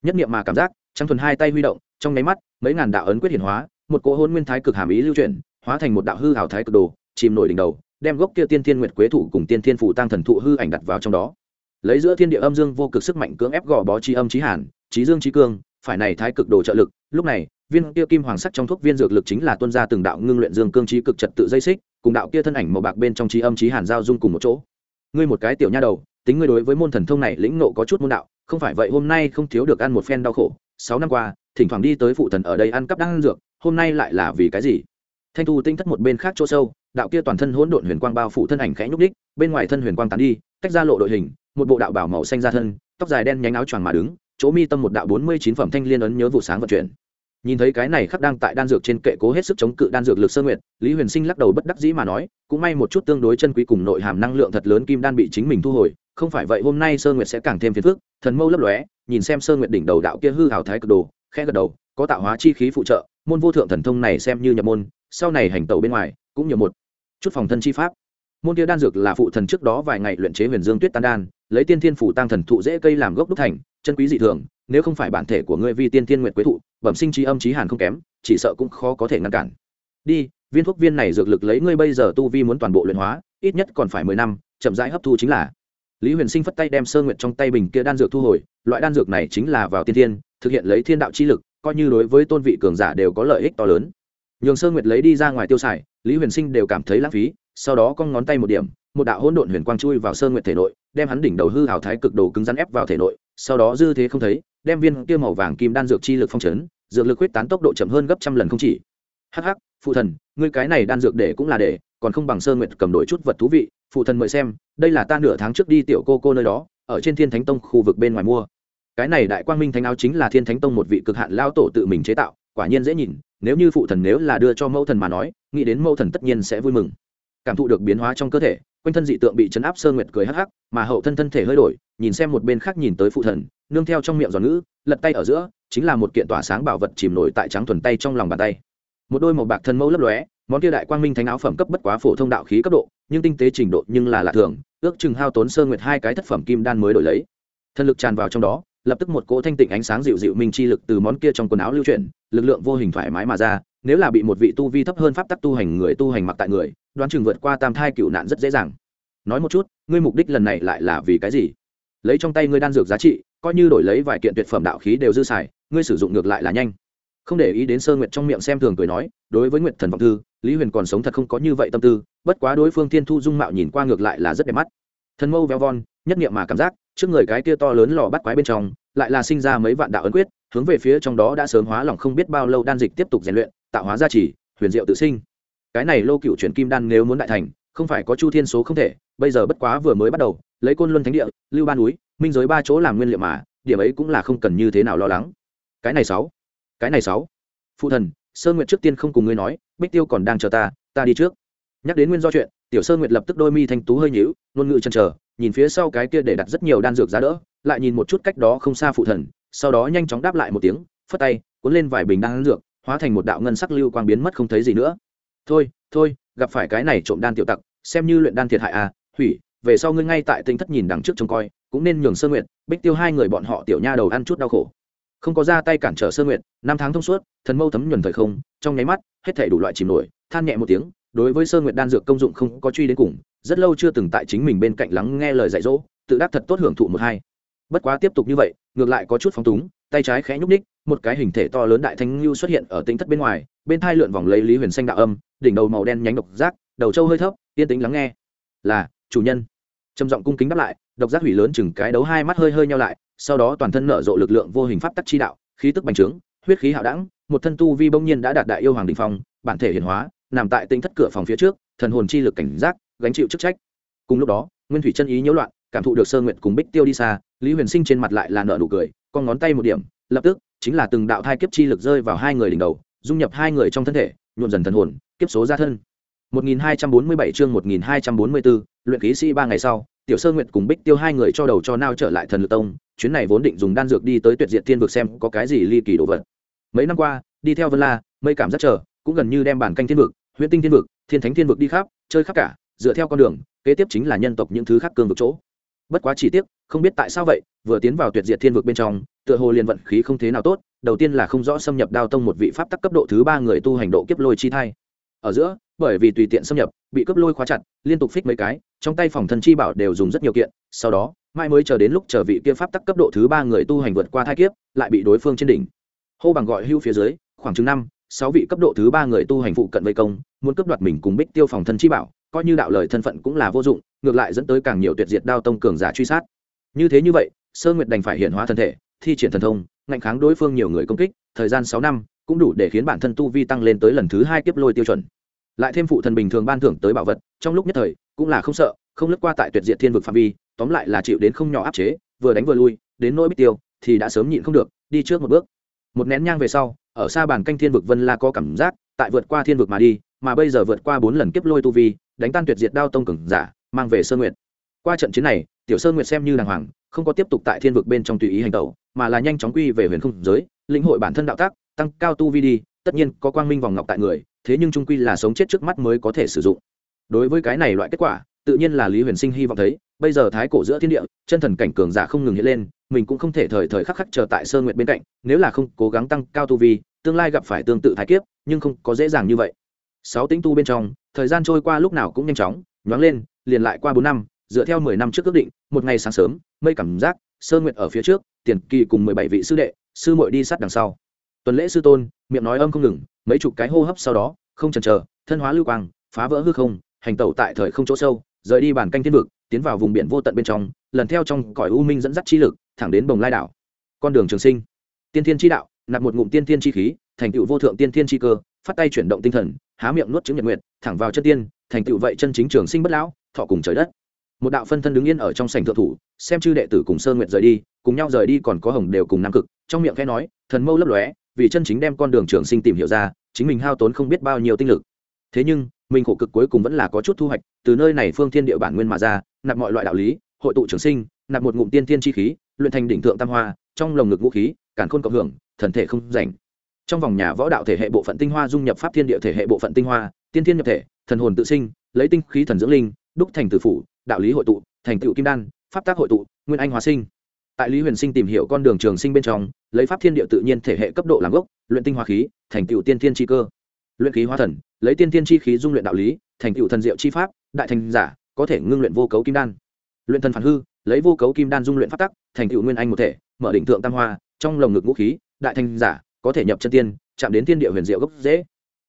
Speaker 1: Nhất niệm mà cảm giác, trong thuần hai tay huy động, trong nháy mắt, mấy ngàn đạo ấn quyết hiển hóa, một cỗ hôn nguyên thái cực hàm ý lưu chuyển, hóa thành một đạo hư hảo thái cực đồ, chìm nổi đỉnh đầu, đem gốc kia tiên thiên nguyệt quế thủ cùng tiên thiên phủ tăng thần thụ hư ảnh đặt vào trong đó lấy giữa thiên địa âm dương vô cực sức mạnh cưỡng ép gò bó chi âm chí hàn chí dương chí cương phải này thái cực đồ trợ lực lúc này viên kia kim hoàng sắc trong thuốc viên dược lực chính là tuân ra từng đạo ngưng luyện dương cương trí cực trật tự dây xích, cùng đạo kia thân ảnh màu bạc bên trong trí âm trí hàn giao dung cùng một chỗ. Ngươi một cái tiểu nha đầu, tính ngươi đối với môn thần thông này lĩnh nộ có chút môn đạo, không phải vậy hôm nay không thiếu được ăn một phen đau khổ. Sáu năm qua, thỉnh thoảng đi tới phụ thần ở đây ăn cắp đang ăn dược, hôm nay lại là vì cái gì? Thanh thu tinh thất một bên khác chỗ sâu, đạo kia toàn thân hỗn độn huyền quang bao phủ thân ảnh khẽ nhúc đích bên ngoài thân huyền quang tán đi, tách ra lộ đội hình, một bộ đạo bảo màu xanh ra thân, tóc dài đen nhánh áo choàng mà đứng, chỗ mi tâm một đạo bốn mươi chín phẩm thanh liên ấn nhớ vụ sáng vận chuyển nhìn thấy cái này khắc đang tại đan dược trên kệ cố hết sức chống cự đan dược lực sơ nguyệt, lý huyền sinh lắc đầu bất đắc dĩ mà nói, cũng may một chút tương đối chân quý cùng nội hàm năng lượng thật lớn kim đan bị chính mình thu hồi, không phải vậy hôm nay sơ nguyệt sẽ càng thêm phiền phức, thần mâu lấp lóe, nhìn xem sơ nguyệt đỉnh đầu đạo kia hư hào thái cực đồ, khẽ gật đầu, có tạo hóa chi khí phụ trợ, môn vô thượng thần thông này xem như nhập môn, sau này hành tẩu bên ngoài, cũng nhiều một chút phòng thân chi pháp. Môn kia đan dược là phụ thần trước đó vài ngày luyện chế huyền dương tuyết tan đan, lấy tiên thiên phủ tăng thần thụ dễ cây làm gốc đúc thành, chân quý dị thường nếu không phải bản thể của ngươi vi tiên tiên nguyệt quế thụ, bẩm sinh trí âm trí hàn không kém, chỉ sợ cũng khó có thể ngăn cản. Đi, viên thuốc viên này dược lực lấy ngươi bây giờ tu vi muốn toàn bộ luyện hóa, ít nhất còn phải mười năm, chậm rãi hấp thu chính là. Lý huyền sinh phất tay đem sơ nguyệt trong tay bình kia đan dược thu hồi, loại đan dược này chính là vào tiên thiên, thực hiện lấy thiên đạo chi lực, coi như đối với tôn vị cường giả đều có lợi ích to lớn. Nhường sơ nguyệt lấy đi ra ngoài tiêu xài, lý huyền sinh đều cảm thấy lãng phí, sau đó cong ngón tay một điểm một đạo hỗn độn huyền quang chui vào sơn nguyệt thể nội đem hắn đỉnh đầu hư hào thái cực đồ cứng rắn ép vào thể nội sau đó dư thế không thấy đem viên kia màu vàng kim đan dược chi lực phong chấn dược lực huyết tán tốc độ chậm hơn gấp trăm lần không chỉ. Hắc Hắc, phụ thần ngươi cái này đan dược để cũng là để còn không bằng sơn nguyệt cầm đổi chút vật thú vị phụ thần mời xem đây là ta nửa tháng trước đi tiểu cô cô nơi đó ở trên thiên thánh tông khu vực bên ngoài mua. Cái này đại quang minh thánh áo chính là thiên thánh tông một vị cực hạn lao tổ tự mình chế tạo quả nhiên dễ nhìn nếu như phụ thần nếu là đưa cho mẫu thần mà nói nghĩ đến mẫu thần tất nhiên sẽ vui mừng. Cảm thụ được biến hóa trong cơ thể quanh thân dị tượng bị chấn áp sơ nguyệt cười hắc hắc, mà hậu thân thân thể hơi đổi, nhìn xem một bên khác nhìn tới phụ thần, nương theo trong miệng giòn ngữ, lật tay ở giữa, chính là một kiện tỏa sáng bảo vật chìm nổi tại trắng thuần tay trong lòng bàn tay. Một đôi màu bạc thân mẫu lấp lóe, món kia đại quang minh thánh áo phẩm cấp bất quá phổ thông đạo khí cấp độ, nhưng tinh tế trình độ nhưng là lạ thường, ước chừng hao tốn sơ nguyệt hai cái thất phẩm kim đan mới đổi lấy. Thân lực tràn vào trong đó, lập tức một cỗ thanh tịnh ánh sáng dịu dịu minh chi lực từ món kia trong quần áo lưu chuyển, lực lượng vô hình thoải mái mà ra, nếu là bị một vị tu vi thấp hơn pháp tắc tu hành người tu hành mặc tại người đoán chừng vượt qua tam thai cựu nạn rất dễ dàng. Nói một chút, ngươi mục đích lần này lại là vì cái gì? Lấy trong tay ngươi đan dược giá trị, coi như đổi lấy vài kiện tuyệt phẩm đạo khí đều dư xài, ngươi sử dụng ngược lại là nhanh. Không để ý đến sơ nguyệt trong miệng xem thường cười nói, đối với nguyệt thần vọng thư lý huyền còn sống thật không có như vậy tâm tư, bất quá đối phương thiên thu dung mạo nhìn qua ngược lại là rất đẹp mắt. Thần mâu veo von, nhất nghiệm mà cảm giác, trước người cái kia to lớn lò bắt quái bên trong, lại là sinh ra mấy vạn đạo ấn quyết, hướng về phía trong đó đã sớm hóa lỏng không biết bao lâu đan dịch tiếp tục rèn luyện, tạo hóa gia trì, huyền diệu tự sinh cái này lô cựu chuyển kim đan nếu muốn đại thành, không phải có chu thiên số không thể, bây giờ bất quá vừa mới bắt đầu, lấy côn luân thánh địa, lưu ba núi, minh giới ba chỗ làm nguyên liệu mà, điểm ấy cũng là không cần như thế nào lo lắng. Cái này sáu, cái này sáu. Phụ thần sơn nguyệt trước tiên không cùng ngươi nói, bích tiêu còn đang chờ ta ta đi trước. Nhắc đến nguyên do chuyện, tiểu sơn nguyệt lập tức đôi mi thanh tú hơi nhíu, ngôn ngữ chân chờ, nhìn phía sau cái kia để đặt rất nhiều đan dược giá đỡ, lại nhìn một chút cách đó không xa phụ thần, sau đó nhanh chóng đáp lại một tiếng, phất tay, cuốn lên vài bình đan dược, hóa thành một đạo ngân sắc lưu quang biến mất không thấy gì nữa thôi thôi, gặp phải cái này trộm đan tiểu tặc, xem như luyện đan thiệt hại à hủy, về sau ngươi ngay tại tinh thất nhìn đằng trước trông coi, cũng nên nhường sơ nguyện bích tiêu hai người bọn họ tiểu nha đầu ăn chút đau khổ. Không có ra tay cản trở sơ nguyện năm tháng thông suốt, thần mâu thấm nhuần thời không, trong nháy mắt, hết thể đủ loại chìm nổi, than nhẹ một tiếng, đối với sơ nguyện đan dược công dụng không có truy đến cùng, rất lâu chưa từng tại chính mình bên cạnh lắng nghe lời dạy dỗ, tự đắc thật tốt hưởng thụ một hai. Bất quá tiếp tục như vậy, ngược lại có chút phóng túng tay trái khẽ nhúc ních một cái hình thể to lớn đại thanh lưu xuất hiện ở tính thất bên ngoài, bên thai lượn vòng lấy lý huyền xanh đạo âm, đỉnh đầu màu đen nhánh độc giác, đầu trâu hơi thấp, yên tĩnh lắng nghe. Là, chủ nhân. Trầm giọng cung kính đáp lại, độc giác hủy lớn chừng cái đấu hai mắt hơi hơi nhau lại, sau đó toàn thân nở rộ lực lượng vô hình pháp tắc chi đạo, khí tức bành trướng, huyết khí hạo đẳng, một thân tu vi bỗng nhiên đã đạt đại yêu hoàng đình phong, bản thể hiển hóa, nằm tại tinh thất cửa phòng phía trước, thần hồn chi lực cảnh giác, gánh chịu chức trách. Cùng lúc đó, nguyên thủy chân ý nhiễu loạn, cảm thụ được sơ nguyện cùng bích tiêu đi xa, lý huyền sinh trên mặt lại là nợ nụ cười con ngón tay một điểm lập tức chính là từng đạo thai kiếp chi lực rơi vào hai người đỉnh đầu dung nhập hai người trong thân thể nhuộm dần thần hồn kiếp số ra thân 1247 chương 1244, luyện khí sĩ ba ngày sau, Tiểu Sơ Nguyệt cùng Bích Tiêu hai người cho đầu cho nao trở lại Thần Lực Tông, chuyến này vốn định dùng đan dược đi tới Tuyệt diện Thiên vực xem có cái gì ly kỳ đồ vật. Mấy năm qua, đi theo Vân La, mây cảm rất chờ, cũng gần như đem bản canh thiên vực, Huyễn Tinh Thiên vực, Thiên Thánh Thiên vực đi khắp, chơi khắp cả, dựa theo con đường, kế tiếp chính là nhân tộc những thứ khác cương vực chỗ. Bất quá chỉ tiếc, không biết tại sao vậy, vừa tiến vào Tuyệt Diệt Thiên vực bên trong, tựa hồ liền vận khí không thế nào tốt, đầu tiên là không rõ xâm nhập Đao Tông một vị pháp tắc cấp độ thứ ba người tu hành độ kiếp lôi chi thai. Ở giữa, bởi vì tùy tiện xâm nhập bị cướp lôi khóa chặt liên tục phích mấy cái trong tay phòng thần chi bảo đều dùng rất nhiều kiện sau đó mai mới chờ đến lúc chờ vị kia pháp tắc cấp độ thứ ba người tu hành vượt qua thai kiếp lại bị đối phương trên đỉnh hô bằng gọi hưu phía dưới khoảng chừng năm sáu vị cấp độ thứ ba người tu hành phụ cận vây công muốn cướp đoạt mình cùng bích tiêu phòng thần chi bảo coi như đạo lời thân phận cũng là vô dụng ngược lại dẫn tới càng nhiều tuyệt diệt đao tông cường giả truy sát như thế như vậy, sơ nguyệt đành phải hiện hóa thân thể, thi triển thần thông, ngạnh kháng đối phương nhiều người công kích, thời gian sáu năm, cũng đủ để khiến bản thân tu vi tăng lên tới lần thứ hai kiếp lôi tiêu chuẩn. Lại thêm phụ thần bình thường ban thưởng tới bảo vật, trong lúc nhất thời, cũng là không sợ, không lướt qua tại tuyệt diện thiên vực phạm vi, tóm lại là chịu đến không nhỏ áp chế, vừa đánh vừa lui, đến nỗi bích tiêu, thì đã sớm nhịn không được, đi trước một bước. Một nén nhang về sau, ở xa bàn canh thiên vực vân la có cảm giác, tại vượt qua thiên vực mà đi, mà bây giờ vượt qua bốn lần kiếp lôi tu vi, đánh tan tuyệt diệt đao tông cường giả, mang về Sơ nguyệt. Qua trận chiến này tiểu sơn nguyệt xem như đàng hoàng, không có tiếp tục tại thiên vực bên trong tùy ý hành tẩu, mà là nhanh chóng quy về huyền không giới, lĩnh hội bản thân đạo tác, tăng cao tu vi đi, tất nhiên có quang minh vòng ngọc tại người, thế nhưng trung quy là sống chết trước mắt mới có thể sử dụng. Đối với cái này loại kết quả, tự nhiên là lý huyền sinh hy vọng thấy, bây giờ thái cổ giữa thiên địa, chân thần cảnh cường giả không ngừng hiện lên, mình cũng không thể thời thời khắc khắc chờ tại sơn nguyện bên cạnh, nếu là không cố gắng tăng cao tu vi, tương lai gặp phải tương tự thái kiếp, nhưng không có dễ dàng như vậy. Sáu tính tu bên trong, thời gian trôi qua lúc nào cũng nhanh chóng, nhoáng lên, liền lại qua bốn năm dựa theo mười năm trước ước định, một ngày sáng sớm, mây cảm giác sơn nguyện ở phía trước, tiền kỳ cùng mười bảy vị sư đệ, sư muội đi sát đằng sau. Tuần lễ sư tôn, miệng nói âm không ngừng, mấy chục cái hô hấp sau đó, không chần chờ, thân hóa lưu quang, phá vỡ hư không, hành tẩu tại thời không chỗ sâu, rời đi bản canh thiên vực, tiến vào vùng biển vô tận bên trong, lần theo trong cõi u minh dẫn dắt chi lực, thẳng đến bồng lai đảo. Con đường trường sinh. Tiên thiên chi đạo, nạp một ngụm tiên thiên chi khí, thành tựu vô thượng tiên thiên chi cơ, phát tay chuyển động tinh thần, há miệng nuốt chứng nhật nguyệt, thẳng vào chân tiên, thành tựu vậy chân chính trường sinh bất lão, thọ cùng trời đất một đạo phân thân đứng yên ở trong sảnh thượng thủ, xem chư đệ tử cùng sơ nguyệt rời đi, cùng nhau rời đi còn có hồng đều cùng nam cực, trong miệng khẽ nói, thần mâu lấp lóe, vì chân chính đem con đường trường sinh tìm hiểu ra, chính mình hao tốn không biết bao nhiêu tinh lực. Thế nhưng, mình khổ cực cuối cùng vẫn là có chút thu hoạch, từ nơi này phương thiên địa bản nguyên mà ra, nạp mọi loại đạo lý, hội tụ trường sinh, nạp một ngụm tiên thiên chi khí, luyện thành đỉnh thượng tam hoa, trong lồng ngực vũ khí cản khôn cộng hưởng, thần thể không rảnh. Trong vòng nhà võ đạo thể hệ bộ phận tinh hoa dung nhập pháp thiên địa thể hệ bộ phận tinh hoa, tiên thiên nhập thể, thần hồn tự sinh, lấy tinh khí thần dưỡng linh, đúc thành tử phủ đạo lý hội tụ, thành tựu kim đan, pháp tác hội tụ, nguyên anh hóa sinh. Tại lý huyền sinh tìm hiểu con đường trường sinh bên trong, lấy pháp thiên địa tự nhiên thể hệ cấp độ làm gốc, luyện tinh hoa khí, thành tựu tiên thiên chi cơ. Luyện khí hóa thần, lấy tiên thiên chi khí dung luyện đạo lý, thành tựu thần diệu chi pháp, đại thành giả, có thể ngưng luyện vô cấu kim đan. Luyện thần phản hư, lấy vô cấu kim đan dung luyện pháp tắc, thành tựu nguyên anh một thể, mở đỉnh thượng tam hoa, trong lồng ngực vũ khí, đại thành giả, có thể nhập chân tiên, chạm đến thiên địa huyền diệu gốc dễ.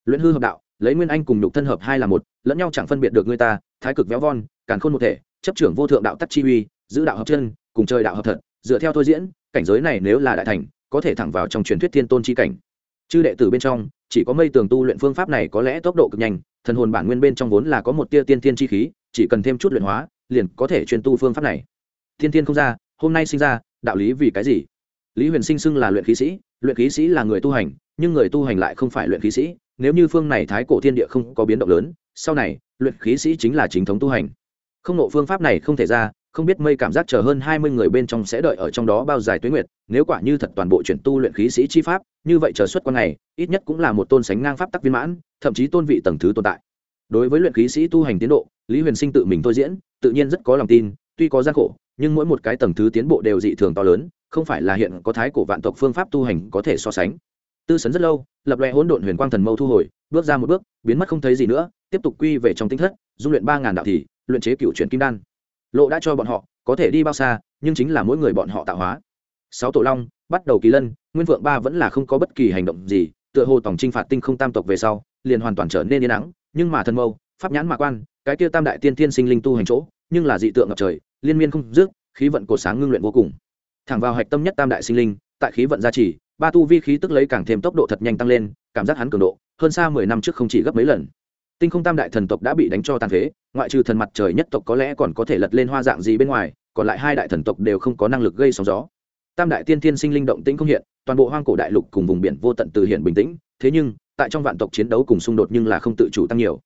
Speaker 1: Luyện hư hợp đạo, lấy nguyên anh cùng nhục thân hợp hai là một, lẫn nhau chẳng phân biệt được người ta, thái cực véo von càn khôn một thể, chấp trưởng vô thượng đạo tắc chi uy, giữ đạo hợp chân, cùng chơi đạo hợp thật, dựa theo thôi diễn, cảnh giới này nếu là đại thành, có thể thẳng vào trong truyền thuyết thiên tôn chi cảnh. Chư đệ tử bên trong, chỉ có mây tường tu luyện phương pháp này có lẽ tốc độ cực nhanh, thần hồn bản nguyên bên trong vốn là có một tia tiên tiên chi khí, chỉ cần thêm chút luyện hóa, liền có thể truyền tu phương pháp này. Thiên tiên không ra, hôm nay sinh ra, đạo lý vì cái gì? Lý huyền sinh xưng là luyện khí sĩ, luyện khí sĩ là người tu hành, nhưng người tu hành lại không phải luyện khí sĩ. Nếu như phương này thái cổ thiên địa không có biến động lớn, sau này, luyện khí sĩ chính là chính thống tu hành không nộ phương pháp này không thể ra, không biết mây cảm giác chờ hơn hai mươi người bên trong sẽ đợi ở trong đó bao dài tuyến nguyệt, nếu quả như thật toàn bộ chuyển tu luyện khí sĩ chi pháp, như vậy chờ xuất quan này ít nhất cũng là một tôn sánh ngang pháp tắc viên mãn, thậm chí tôn vị tầng thứ tồn tại. Đối với luyện khí sĩ tu hành tiến độ, lý huyền sinh tự mình thôi diễn, tự nhiên rất có lòng tin, tuy có gian khổ, nhưng mỗi một cái tầng thứ tiến bộ đều dị thường to lớn, không phải là hiện có thái cổ vạn tộc phương pháp tu hành có thể so sánh. Tư sấn rất lâu, lập loè hỗn độn huyền quang thần mâu thu hồi, bước ra một bước, biến mất không thấy gì nữa, tiếp tục quy về trong tinh thất, dung luyện ba ngàn đạo thì luyện chế cựu chuyển kim đan. Lộ đã cho bọn họ, có thể đi bao xa, nhưng chính là mỗi người bọn họ tạo hóa. Sáu tổ long, bắt đầu kỳ lân, nguyên vượng ba vẫn là không có bất kỳ hành động gì, tựa hồ tổng trinh phạt tinh không tam tộc về sau, liền hoàn toàn trở nên yên nắng nhưng mà thần mâu, pháp nhãn mạ quan, cái kia tam đại tiên tiên sinh linh tu hành chỗ, nhưng là dị tượng ngập trời, liên miên không dứt, khí vận cổ sáng ngưng luyện vô cùng. Thẳng vào hạch tâm nhất tam đại sinh linh, tại khí vận gia trì, ba tu vi khí tức lấy càng thêm tốc độ thật nhanh tăng lên, cảm giác hắn cường độ, hơn xa mười năm trước không chỉ gấp mấy lần tinh không tam đại thần tộc đã bị đánh cho tàn phế, ngoại trừ thần mặt trời nhất tộc có lẽ còn có thể lật lên hoa dạng gì bên ngoài, còn lại hai đại thần tộc đều không có năng lực gây sóng gió. Tam đại tiên thiên sinh linh động tĩnh không hiện, toàn bộ hoang cổ đại lục cùng vùng biển vô tận từ hiện bình tĩnh, thế nhưng, tại trong vạn tộc chiến đấu cùng xung đột nhưng là không tự chủ tăng nhiều.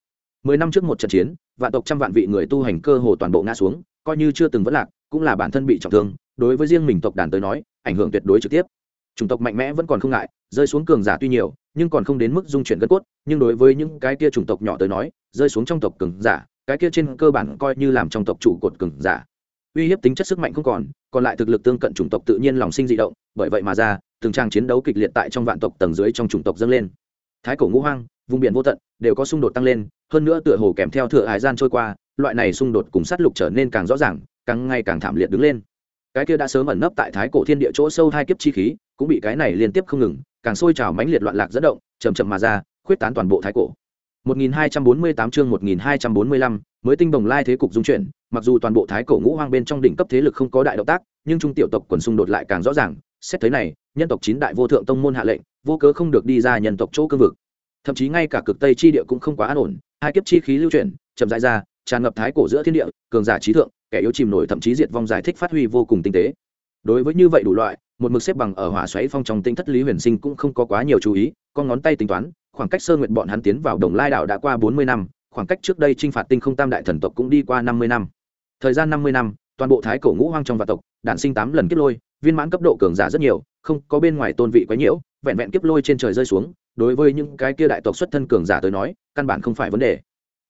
Speaker 1: Mười năm trước một trận chiến, vạn tộc trăm vạn vị người tu hành cơ hồ toàn bộ ngã xuống, coi như chưa từng vất lạc, cũng là bản thân bị trọng thương, đối với riêng mình tộc đàn tới nói, ảnh hưởng tuyệt đối trực tiếp chủng tộc mạnh mẽ vẫn còn không ngại, rơi xuống cường giả tuy nhiều, nhưng còn không đến mức dung chuyển gân cốt, nhưng đối với những cái kia chủng tộc nhỏ tới nói, rơi xuống trong tộc cường giả, cái kia trên cơ bản coi như làm trong tộc chủ cột cường giả. Uy hiếp tính chất sức mạnh không còn còn lại thực lực tương cận chủng tộc tự nhiên lòng sinh dị động, bởi vậy mà ra, từng trang chiến đấu kịch liệt tại trong vạn tộc tầng dưới trong chủng tộc dâng lên. Thái cổ ngũ hoang, vùng biển vô tận, đều có xung đột tăng lên, hơn nữa tựa hồ kèm theo thừa hải gian trôi qua, loại này xung đột cùng sát lục trở nên càng rõ ràng, càng ngày càng thảm liệt đứng lên cái kia đã sớm ẩn nấp tại thái cổ thiên địa chỗ sâu hai kiếp chi khí cũng bị cái này liên tiếp không ngừng càng sôi trào mãnh liệt loạn lạc dẫn động chầm chậm mà ra khuyết tán toàn bộ thái cổ 1248 chương 1245, mới tinh bồng lai thế cục dung chuyển, mặc dù toàn bộ thái cổ ngũ hoang bên trong đỉnh cấp thế lực không có đại động tác, nhưng trung tiểu tộc quần xung đột lại càng rõ ràng, xét thấy này, nhân tộc chín đại vô thượng tông môn hạ lệnh, vô cớ không được đi ra nhân tộc chỗ cương vực. Thậm chí ngay cả cực tây chi địa cũng không quá an ổn, hai kiếp chi khí lưu chuyển, chậm rãi ra, tràn ngập thái cổ giữa thiên địa, cường giả trí thượng, kẻ yếu chìm nổi thậm chí diệt vong giải thích phát huy vô cùng tinh tế. Đối với như vậy đủ loại, một mực xếp bằng ở hỏa xoáy phong trong tinh thất lý huyền sinh cũng không có quá nhiều chú ý, con ngón tay tính toán, khoảng cách sơ nguyện bọn hắn tiến vào đồng lai đảo đã qua bốn mươi năm khoảng cách trước đây t r i n h phạt tinh không tam đại thần tộc cũng đi qua năm mươi năm thời gian năm mươi năm toàn bộ thái cổ ngũ hoang trong vạn tộc đản sinh tám lần kiếp lôi viên mãn cấp độ cường giả rất nhiều không có bên ngoài tôn vị quấy nhiễu vẹn vẹn kiếp lôi trên trời rơi xuống đối với những cái kia đại tộc xuất thân cường giả tới nói căn bản không phải vấn đề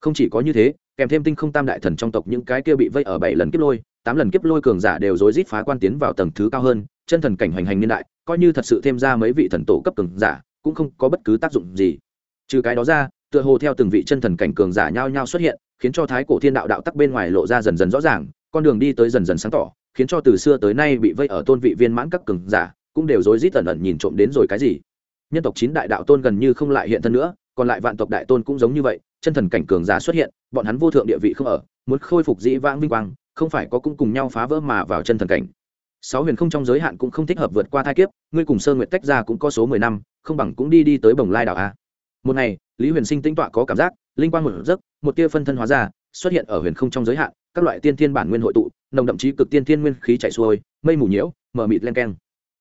Speaker 1: không chỉ có như thế, kèm thêm tinh không tam đại thần trong tộc những cái kia bị vây ở bảy lần kiếp lôi, tám lần kiếp lôi cường giả đều rối rít phá quan tiến vào tầng thứ cao hơn, chân thần cảnh hoành hành niên đại, coi như thật sự thêm ra mấy vị thần tổ cấp cường giả, cũng không có bất cứ tác dụng gì. Trừ cái đó ra, tựa hồ theo từng vị chân thần cảnh cường giả nhau nhau xuất hiện, khiến cho thái cổ thiên đạo đạo tắc bên ngoài lộ ra dần dần rõ ràng, con đường đi tới dần dần sáng tỏ, khiến cho từ xưa tới nay bị vây ở tôn vị viên mãn các cường giả, cũng đều rối rít ẩn ẩn nhìn trộm đến rồi cái gì. Nhân tộc chín đại đạo tôn gần như không lại hiện thân nữa còn lại vạn tộc đại tôn cũng giống như vậy, chân thần cảnh cường giả xuất hiện, bọn hắn vô thượng địa vị không ở, muốn khôi phục dĩ vãng vinh quang, không phải có cũng cùng nhau phá vỡ mà vào chân thần cảnh. Sáu huyền không trong giới hạn cũng không thích hợp vượt qua thai kiếp, ngươi cùng sơ nguyện tách ra cũng có số mười năm, không bằng cũng đi đi tới bồng lai đảo a. Một ngày, lý huyền sinh tĩnh tọa có cảm giác, linh quang một giấc, một tia phân thân hóa ra, xuất hiện ở huyền không trong giới hạn, các loại tiên thiên bản nguyên hội tụ, nồng đậm chí cực tiên thiên nguyên khí chạy xuôi, mây mù nhiễu mờ mịt len keng.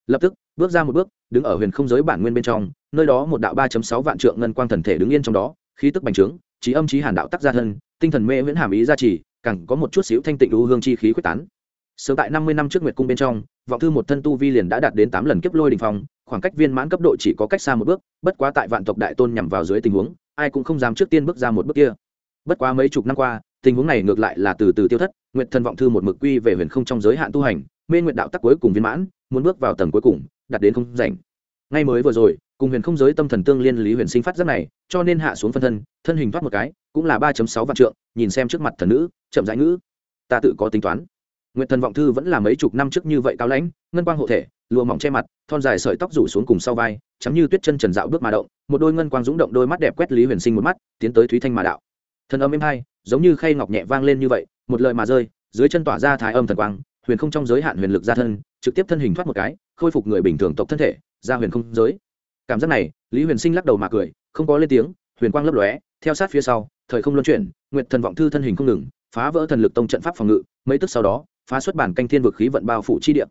Speaker 1: Lập tức, bước ra một bước, đứng ở huyền không giới bản nguyên bên trong nơi đó một đạo ba sáu vạn trượng ngân quang thần thể đứng yên trong đó, khí tức bành trướng, trí âm trí hàn đạo tắc gia thân, tinh thần mê viễn hàm ý gia trì, càng có một chút xíu thanh tịnh u hương chi khí quyết tán. Sớm tại năm mươi năm trước nguyệt cung bên trong, vọng thư một thân tu vi liền đã đạt đến tám lần kiếp lôi đỉnh phong, khoảng cách viên mãn cấp độ chỉ có cách xa một bước, bất quá tại vạn tộc đại tôn nhằm vào dưới tình huống, ai cũng không dám trước tiên bước ra một bước kia. Bất quá mấy chục năm qua, tình huống này ngược lại là từ từ tiêu thất, nguyệt thần vọng thư một mực quy về huyền không trong giới hạn tu hành, mê nguyện đạo tắc cuối cùng viên mãn, muốn bước vào tầng cuối cùng, đạt đến không rảnh. Ngay mới vừa rồi cùng huyền không giới tâm thần tương liên lý huyền sinh phát giác này, cho nên hạ xuống phân thân thân hình thoát một cái, cũng là ba sáu vạn trượng, nhìn xem trước mặt thần nữ, chậm rãi ngữ. Ta tự có tính toán. Nguyện thần vọng thư vẫn là mấy chục năm trước như vậy cao lãnh, ngân quang hộ thể lùa mỏng che mặt, thon dài sợi tóc rủ xuống cùng sau vai chắm như tuyết chân trần dạo bước mà động, một đôi ngân quang rúng động đôi mắt đẹp quét lý huyền sinh một mắt, tiến tới thúy thanh mà đạo. Thần âm êm hai, giống như khay ngọc nhẹ vang lên như vậy, một lời mà rơi, dưới chân tỏa ra thái âm thần quang, huyền không trong giới hạn huyền lực ra thân, trực tiếp thân hình thoát một cái, khôi phục người bình thường tộc thân thể, ra huyền không giới cảm giác này, lý huyền sinh lắc đầu mà cười, không có lên tiếng, huyền quang lấp lóe, theo sát phía sau, thời không luân chuyển, nguyệt thần vọng thư thân hình không ngừng, phá vỡ thần lực tông trận pháp phòng ngự, mấy tức sau đó, phá xuất bản canh thiên vực khí vận bao phủ chi địa.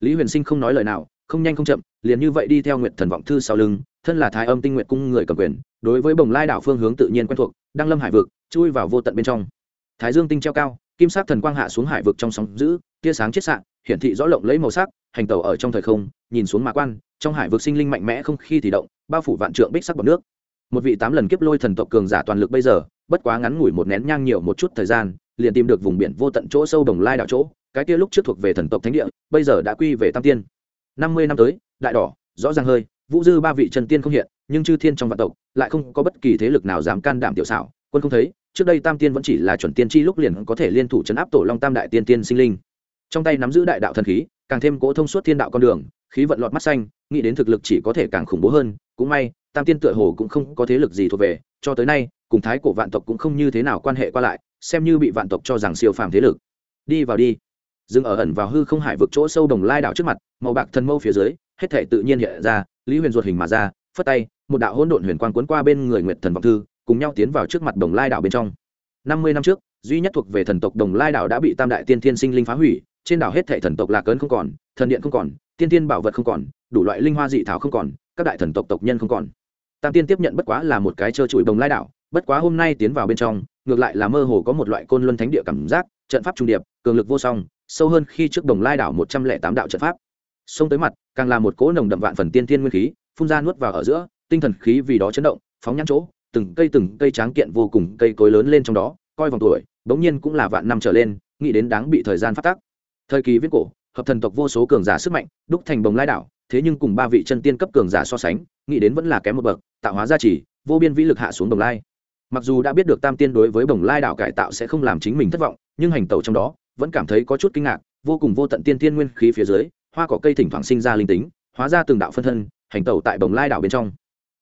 Speaker 1: Lý huyền sinh không nói lời nào, không nhanh không chậm, liền như vậy đi theo Nguyệt thần vọng thư sau lưng, thân là thái âm tinh nguyện cung người cầm quyền, đối với bồng lai đảo phương hướng tự nhiên quen thuộc đang lâm hải vực, chui vào vô tận bên trong. Thái dương tinh treo cao, kim sắc thần quang hạ xuống hải vực trong sóng giữ tia sáng chết sạn hiển thị rõ lộng lấy màu sắc, hành tàu ở trong thời không, nhìn xuống mạ quan trong hải vực sinh linh mạnh mẽ không khi thì động, bao phủ vạn trượng bích sắc bọc nước. Một vị tám lần kiếp lôi thần tộc cường giả toàn lực bây giờ, bất quá ngắn ngủi một nén nhang nhiều một chút thời gian, liền tìm được vùng biển vô tận chỗ sâu đồng lai đảo chỗ, cái kia lúc trước thuộc về thần tộc thánh địa, bây giờ đã quy về tam tiên. Năm mươi năm tới, đại đỏ, rõ ràng hơi, vũ dư ba vị trần tiên không hiện, nhưng chư thiên trong vạn tộc, lại không có bất kỳ thế lực nào dám can đảm tiểu xảo. Quân không thấy, trước đây tam tiên vẫn chỉ là chuẩn tiên chi lúc liền có thể liên thủ chấn áp tổ long tam đại tiên tiên sinh linh. Trong tay nắm giữ đại đạo thần khí, càng thêm cỗ thông suốt thiên đạo con đường, khí vận lọt mắt xanh nghĩ đến thực lực chỉ có thể càng khủng bố hơn, cũng may, tam tiên tựa hồ cũng không có thế lực gì thuộc về, cho tới nay, cùng thái cổ vạn tộc cũng không như thế nào quan hệ qua lại, xem như bị vạn tộc cho rằng siêu phàm thế lực. Đi vào đi. Dừng ở ẩn vào hư không hải vực chỗ sâu đồng lai đảo trước mặt, màu bạc thần mâu phía dưới, hết thể tự nhiên hiện ra, lý huyền ruột hình mà ra, phất tay, một đạo hỗn độn huyền quang cuốn qua bên người nguyệt thần vọng thư, cùng nhau tiến vào trước mặt đồng lai đảo bên trong. Năm mươi năm trước, duy nhất thuộc về thần tộc đồng lai đảo đã bị tam đại tiên thiên sinh linh phá hủy, trên đảo hết thể thần tộc lạc ấn không còn, thần điện không còn, tiên tiên bảo vật không còn đủ loại linh hoa dị thảo không còn, các đại thần tộc tộc nhân không còn. Tam tiên tiếp nhận bất quá là một cái trơ trụi đồng lai đảo, bất quá hôm nay tiến vào bên trong, ngược lại là mơ hồ có một loại côn luân thánh địa cảm giác, trận pháp trung điệp, cường lực vô song, sâu hơn khi trước đồng lai đảo một trăm lẻ tám đạo trận pháp. Xông tới mặt, càng là một cỗ nồng đậm vạn phần tiên tiên nguyên khí, phun ra nuốt vào ở giữa, tinh thần khí vì đó chấn động, phóng nhãn chỗ, từng cây từng cây tráng kiện vô cùng cây cối lớn lên trong đó, coi vòng tuổi, bỗng nhiên cũng là vạn năm trở lên, nghĩ đến đáng bị thời gian phát tác thời kỳ viết cổ, hợp thần tộc vô số cường giả sức mạnh, đúc thành bồng lai đảo thế nhưng cùng ba vị chân tiên cấp cường giả so sánh, nghĩ đến vẫn là kém một bậc, tạo hóa gia trì, vô biên vĩ lực hạ xuống đồng lai. Mặc dù đã biết được tam tiên đối với bồng lai đảo cải tạo sẽ không làm chính mình thất vọng, nhưng hành tẩu trong đó, vẫn cảm thấy có chút kinh ngạc, vô cùng vô tận tiên tiên nguyên khí phía dưới, hoa cỏ cây thỉnh thoảng sinh ra linh tính, hóa ra từng đạo phân thân, hành tẩu tại bồng lai đảo bên trong.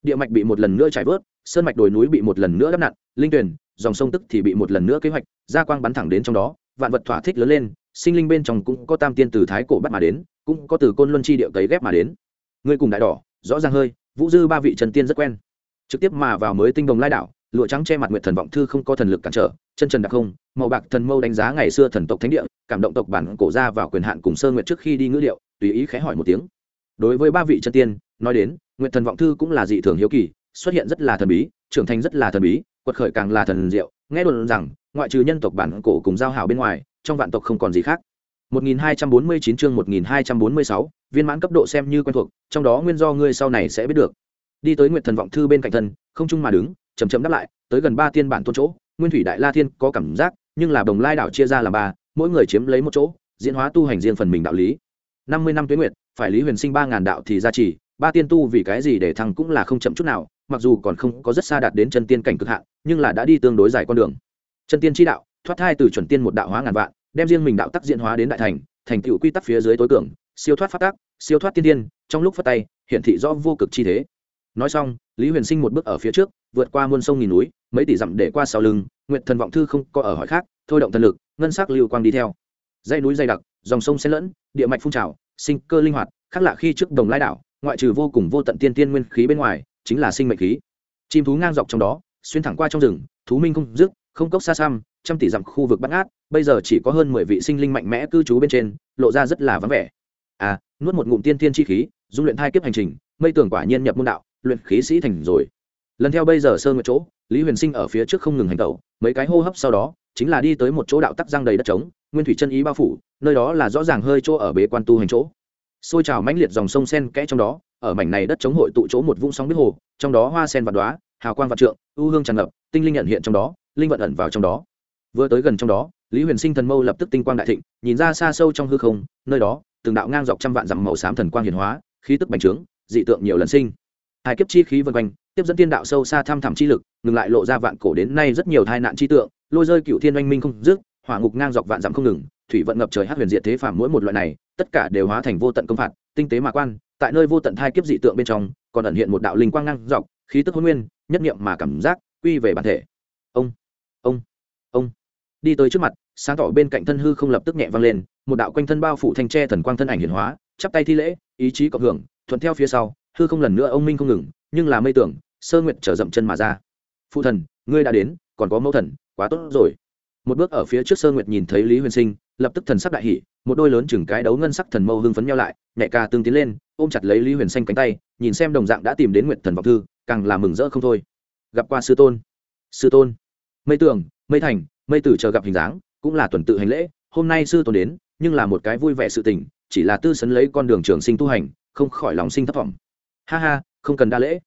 Speaker 1: Địa mạch bị một lần nữa trải vớt, sơn mạch đồi núi bị một lần nữa đắp nặn, linh tuyển, dòng sông tức thì bị một lần nữa kế hoạch, gia quang bắn thẳng đến trong đó, vạn vật thỏa thích lớn lên, sinh linh bên trong cũng có tam tiên từ thái cổ bắt mà đến cũng có từ côn luân chi địa cấy ghép mà đến. Ngươi cùng đại đỏ, rõ ràng hơi, vũ dư ba vị trần tiên rất quen. Trực tiếp mà vào mới tinh đồng lai đảo, lụa trắng che mặt nguyệt thần vọng thư không có thần lực cản trở, chân trần đặc không, màu bạc thần mâu đánh giá ngày xưa thần tộc thánh địa, cảm động tộc bản cổ ra vào quyền hạn cùng sơ nguyệt trước khi đi ngữ liệu tùy ý khẽ hỏi một tiếng. Đối với ba vị chân tiên, nói đến, nguyệt thần vọng thư cũng là dị thường hiếu kỳ, xuất hiện rất là thần bí, trưởng thành rất là thần bí, quật khởi càng là thần diệu, nghe đồn rằng, ngoại trừ nhân tộc bản cổ cùng giao hảo bên ngoài, trong vạn tộc không còn gì khác. 1249 chương 1246, viên mãn cấp độ xem như quen thuộc, trong đó nguyên do ngươi sau này sẽ biết được. Đi tới Nguyệt Thần vọng thư bên cạnh thân, không chung mà đứng, chậm chậm đáp lại, tới gần ba tiên bản tôn chỗ, Nguyên Thủy Đại La Thiên có cảm giác, nhưng là Đồng Lai đảo chia ra làm ba, mỗi người chiếm lấy một chỗ, diễn hóa tu hành riêng phần mình đạo lý. 50 năm tuế nguyệt, phải Lý Huyền Sinh 3000 đạo thì ra chỉ, ba tiên tu vì cái gì để thăng cũng là không chậm chút nào, mặc dù còn không có rất xa đạt đến chân tiên cảnh cực hạn, nhưng là đã đi tương đối dài con đường. Chân tiên chi đạo, thoát thai từ chuẩn tiên một đạo hóa ngàn vạn, đem riêng mình đạo tắc diễn hóa đến đại thành thành tựu quy tắc phía dưới tối cường, siêu thoát phát tác siêu thoát tiên tiên, trong lúc phát tay, hiển thị rõ vô cực chi thế. Nói xong, lý huyền sinh một bước ở phía trước, vượt qua muôn sông nghìn núi, mấy tỷ dặm để qua sau lưng, nguyện thần vọng thư không có ở hỏi khác, thôi động thần lực, ngân sắc lưu quang đi theo. Dây núi dày đặc, dòng sông xen lẫn, địa mạch phun trào, sinh cơ linh hoạt, khác lạ khi trước đồng lai đảo, ngoại trừ vô cùng vô tận tiên tiên nguyên khí bên ngoài, chính là sinh mệnh khí. Chim thú ngang dọc trong đó, xuyên thẳng qua trong rừng, thú minh không dứt, không cốc xa xăm trăm tỷ dặm khu vực bắt ngát, bây giờ chỉ có hơn mười vị sinh linh mạnh mẽ cư trú bên trên, lộ ra rất là vắng vẻ. À nuốt một ngụm tiên thiên chi khí, dung luyện thai kiếp hành trình, mây tưởng quả nhiên nhập môn đạo, luyện khí sĩ thành rồi. Lần theo bây giờ sơ một chỗ, lý huyền sinh ở phía trước không ngừng hành tẩu, mấy cái hô hấp sau đó, chính là đi tới một chỗ đạo tắc răng đầy đất trống, nguyên thủy chân ý bao phủ, nơi đó là rõ ràng hơi chỗ ở bế quan tu hành chỗ. Xôi trào mãnh liệt dòng sông sen kẽ trong đó, ở mảnh này đất chống hội tụ chỗ một vũng sóng biết hồ, trong đó hoa sen và đoá hào quang vạn trượng, u hương tràn ngập, tinh linh nhận hiện trong đó, linh vận ẩn vào trong đó vừa tới gần trong đó, lý huyền sinh thần mâu lập tức tinh quang đại thịnh, nhìn ra xa sâu trong hư không, nơi đó, từng đạo ngang dọc trăm vạn dặm màu xám thần quang hiển hóa, khí tức bành trướng, dị tượng nhiều lần sinh. Hai kiếp chi khí vân quanh, tiếp dẫn tiên đạo sâu xa tham thẳm chi lực, ngừng lại lộ ra vạn cổ đến nay rất nhiều tai nạn chi tượng, lôi rơi cựu thiên oanh minh không dứt, hỏa ngục ngang dọc vạn dặm không ngừng, thủy vận ngập trời hát huyền diệt thế phàm mỗi một loại này, tất cả đều hóa thành vô tận công phạt, tinh tế mà quan, tại nơi vô tận thai kiếp dị tượng bên trong, còn ẩn hiện một đạo linh quang ngang dọc, khí tức hôn nguyên, nhất niệm mà cảm giác quy về bản thể. Ông ông ông đi tới trước mặt, sáng tỏ bên cạnh thân hư không lập tức nhẹ vang lên, một đạo quanh thân bao phủ thanh tre thần quang thân ảnh hiển hóa, chắp tay thi lễ, ý chí cộng hưởng, thuận theo phía sau, hư không lần nữa ông minh không ngừng, nhưng là mây tưởng, sơ nguyện trở dậm chân mà ra. Phụ thần, ngươi đã đến, còn có mẫu thần, quá tốt rồi. Một bước ở phía trước sơ nguyệt nhìn thấy lý huyền sinh, lập tức thần sắc đại hỷ một đôi lớn chừng cái đấu ngân sắc thần mâu hưng phấn nhau lại, nhẹ ca tương tiến lên, ôm chặt lấy lý huyền xanh cánh tay, nhìn xem đồng dạng đã tìm đến nguyệt thần vọng thư, càng là mừng rỡ không thôi. Gặp qua sư tôn. Sư tôn. Mây tường mây thành mây tử chờ gặp hình dáng, cũng là tuần tự hành lễ, hôm nay sư tôn đến, nhưng là một cái vui vẻ sự tình, chỉ là tư sấn lấy con đường trường sinh tu hành, không khỏi lòng sinh thất vọng. Ha ha, không cần đa lễ.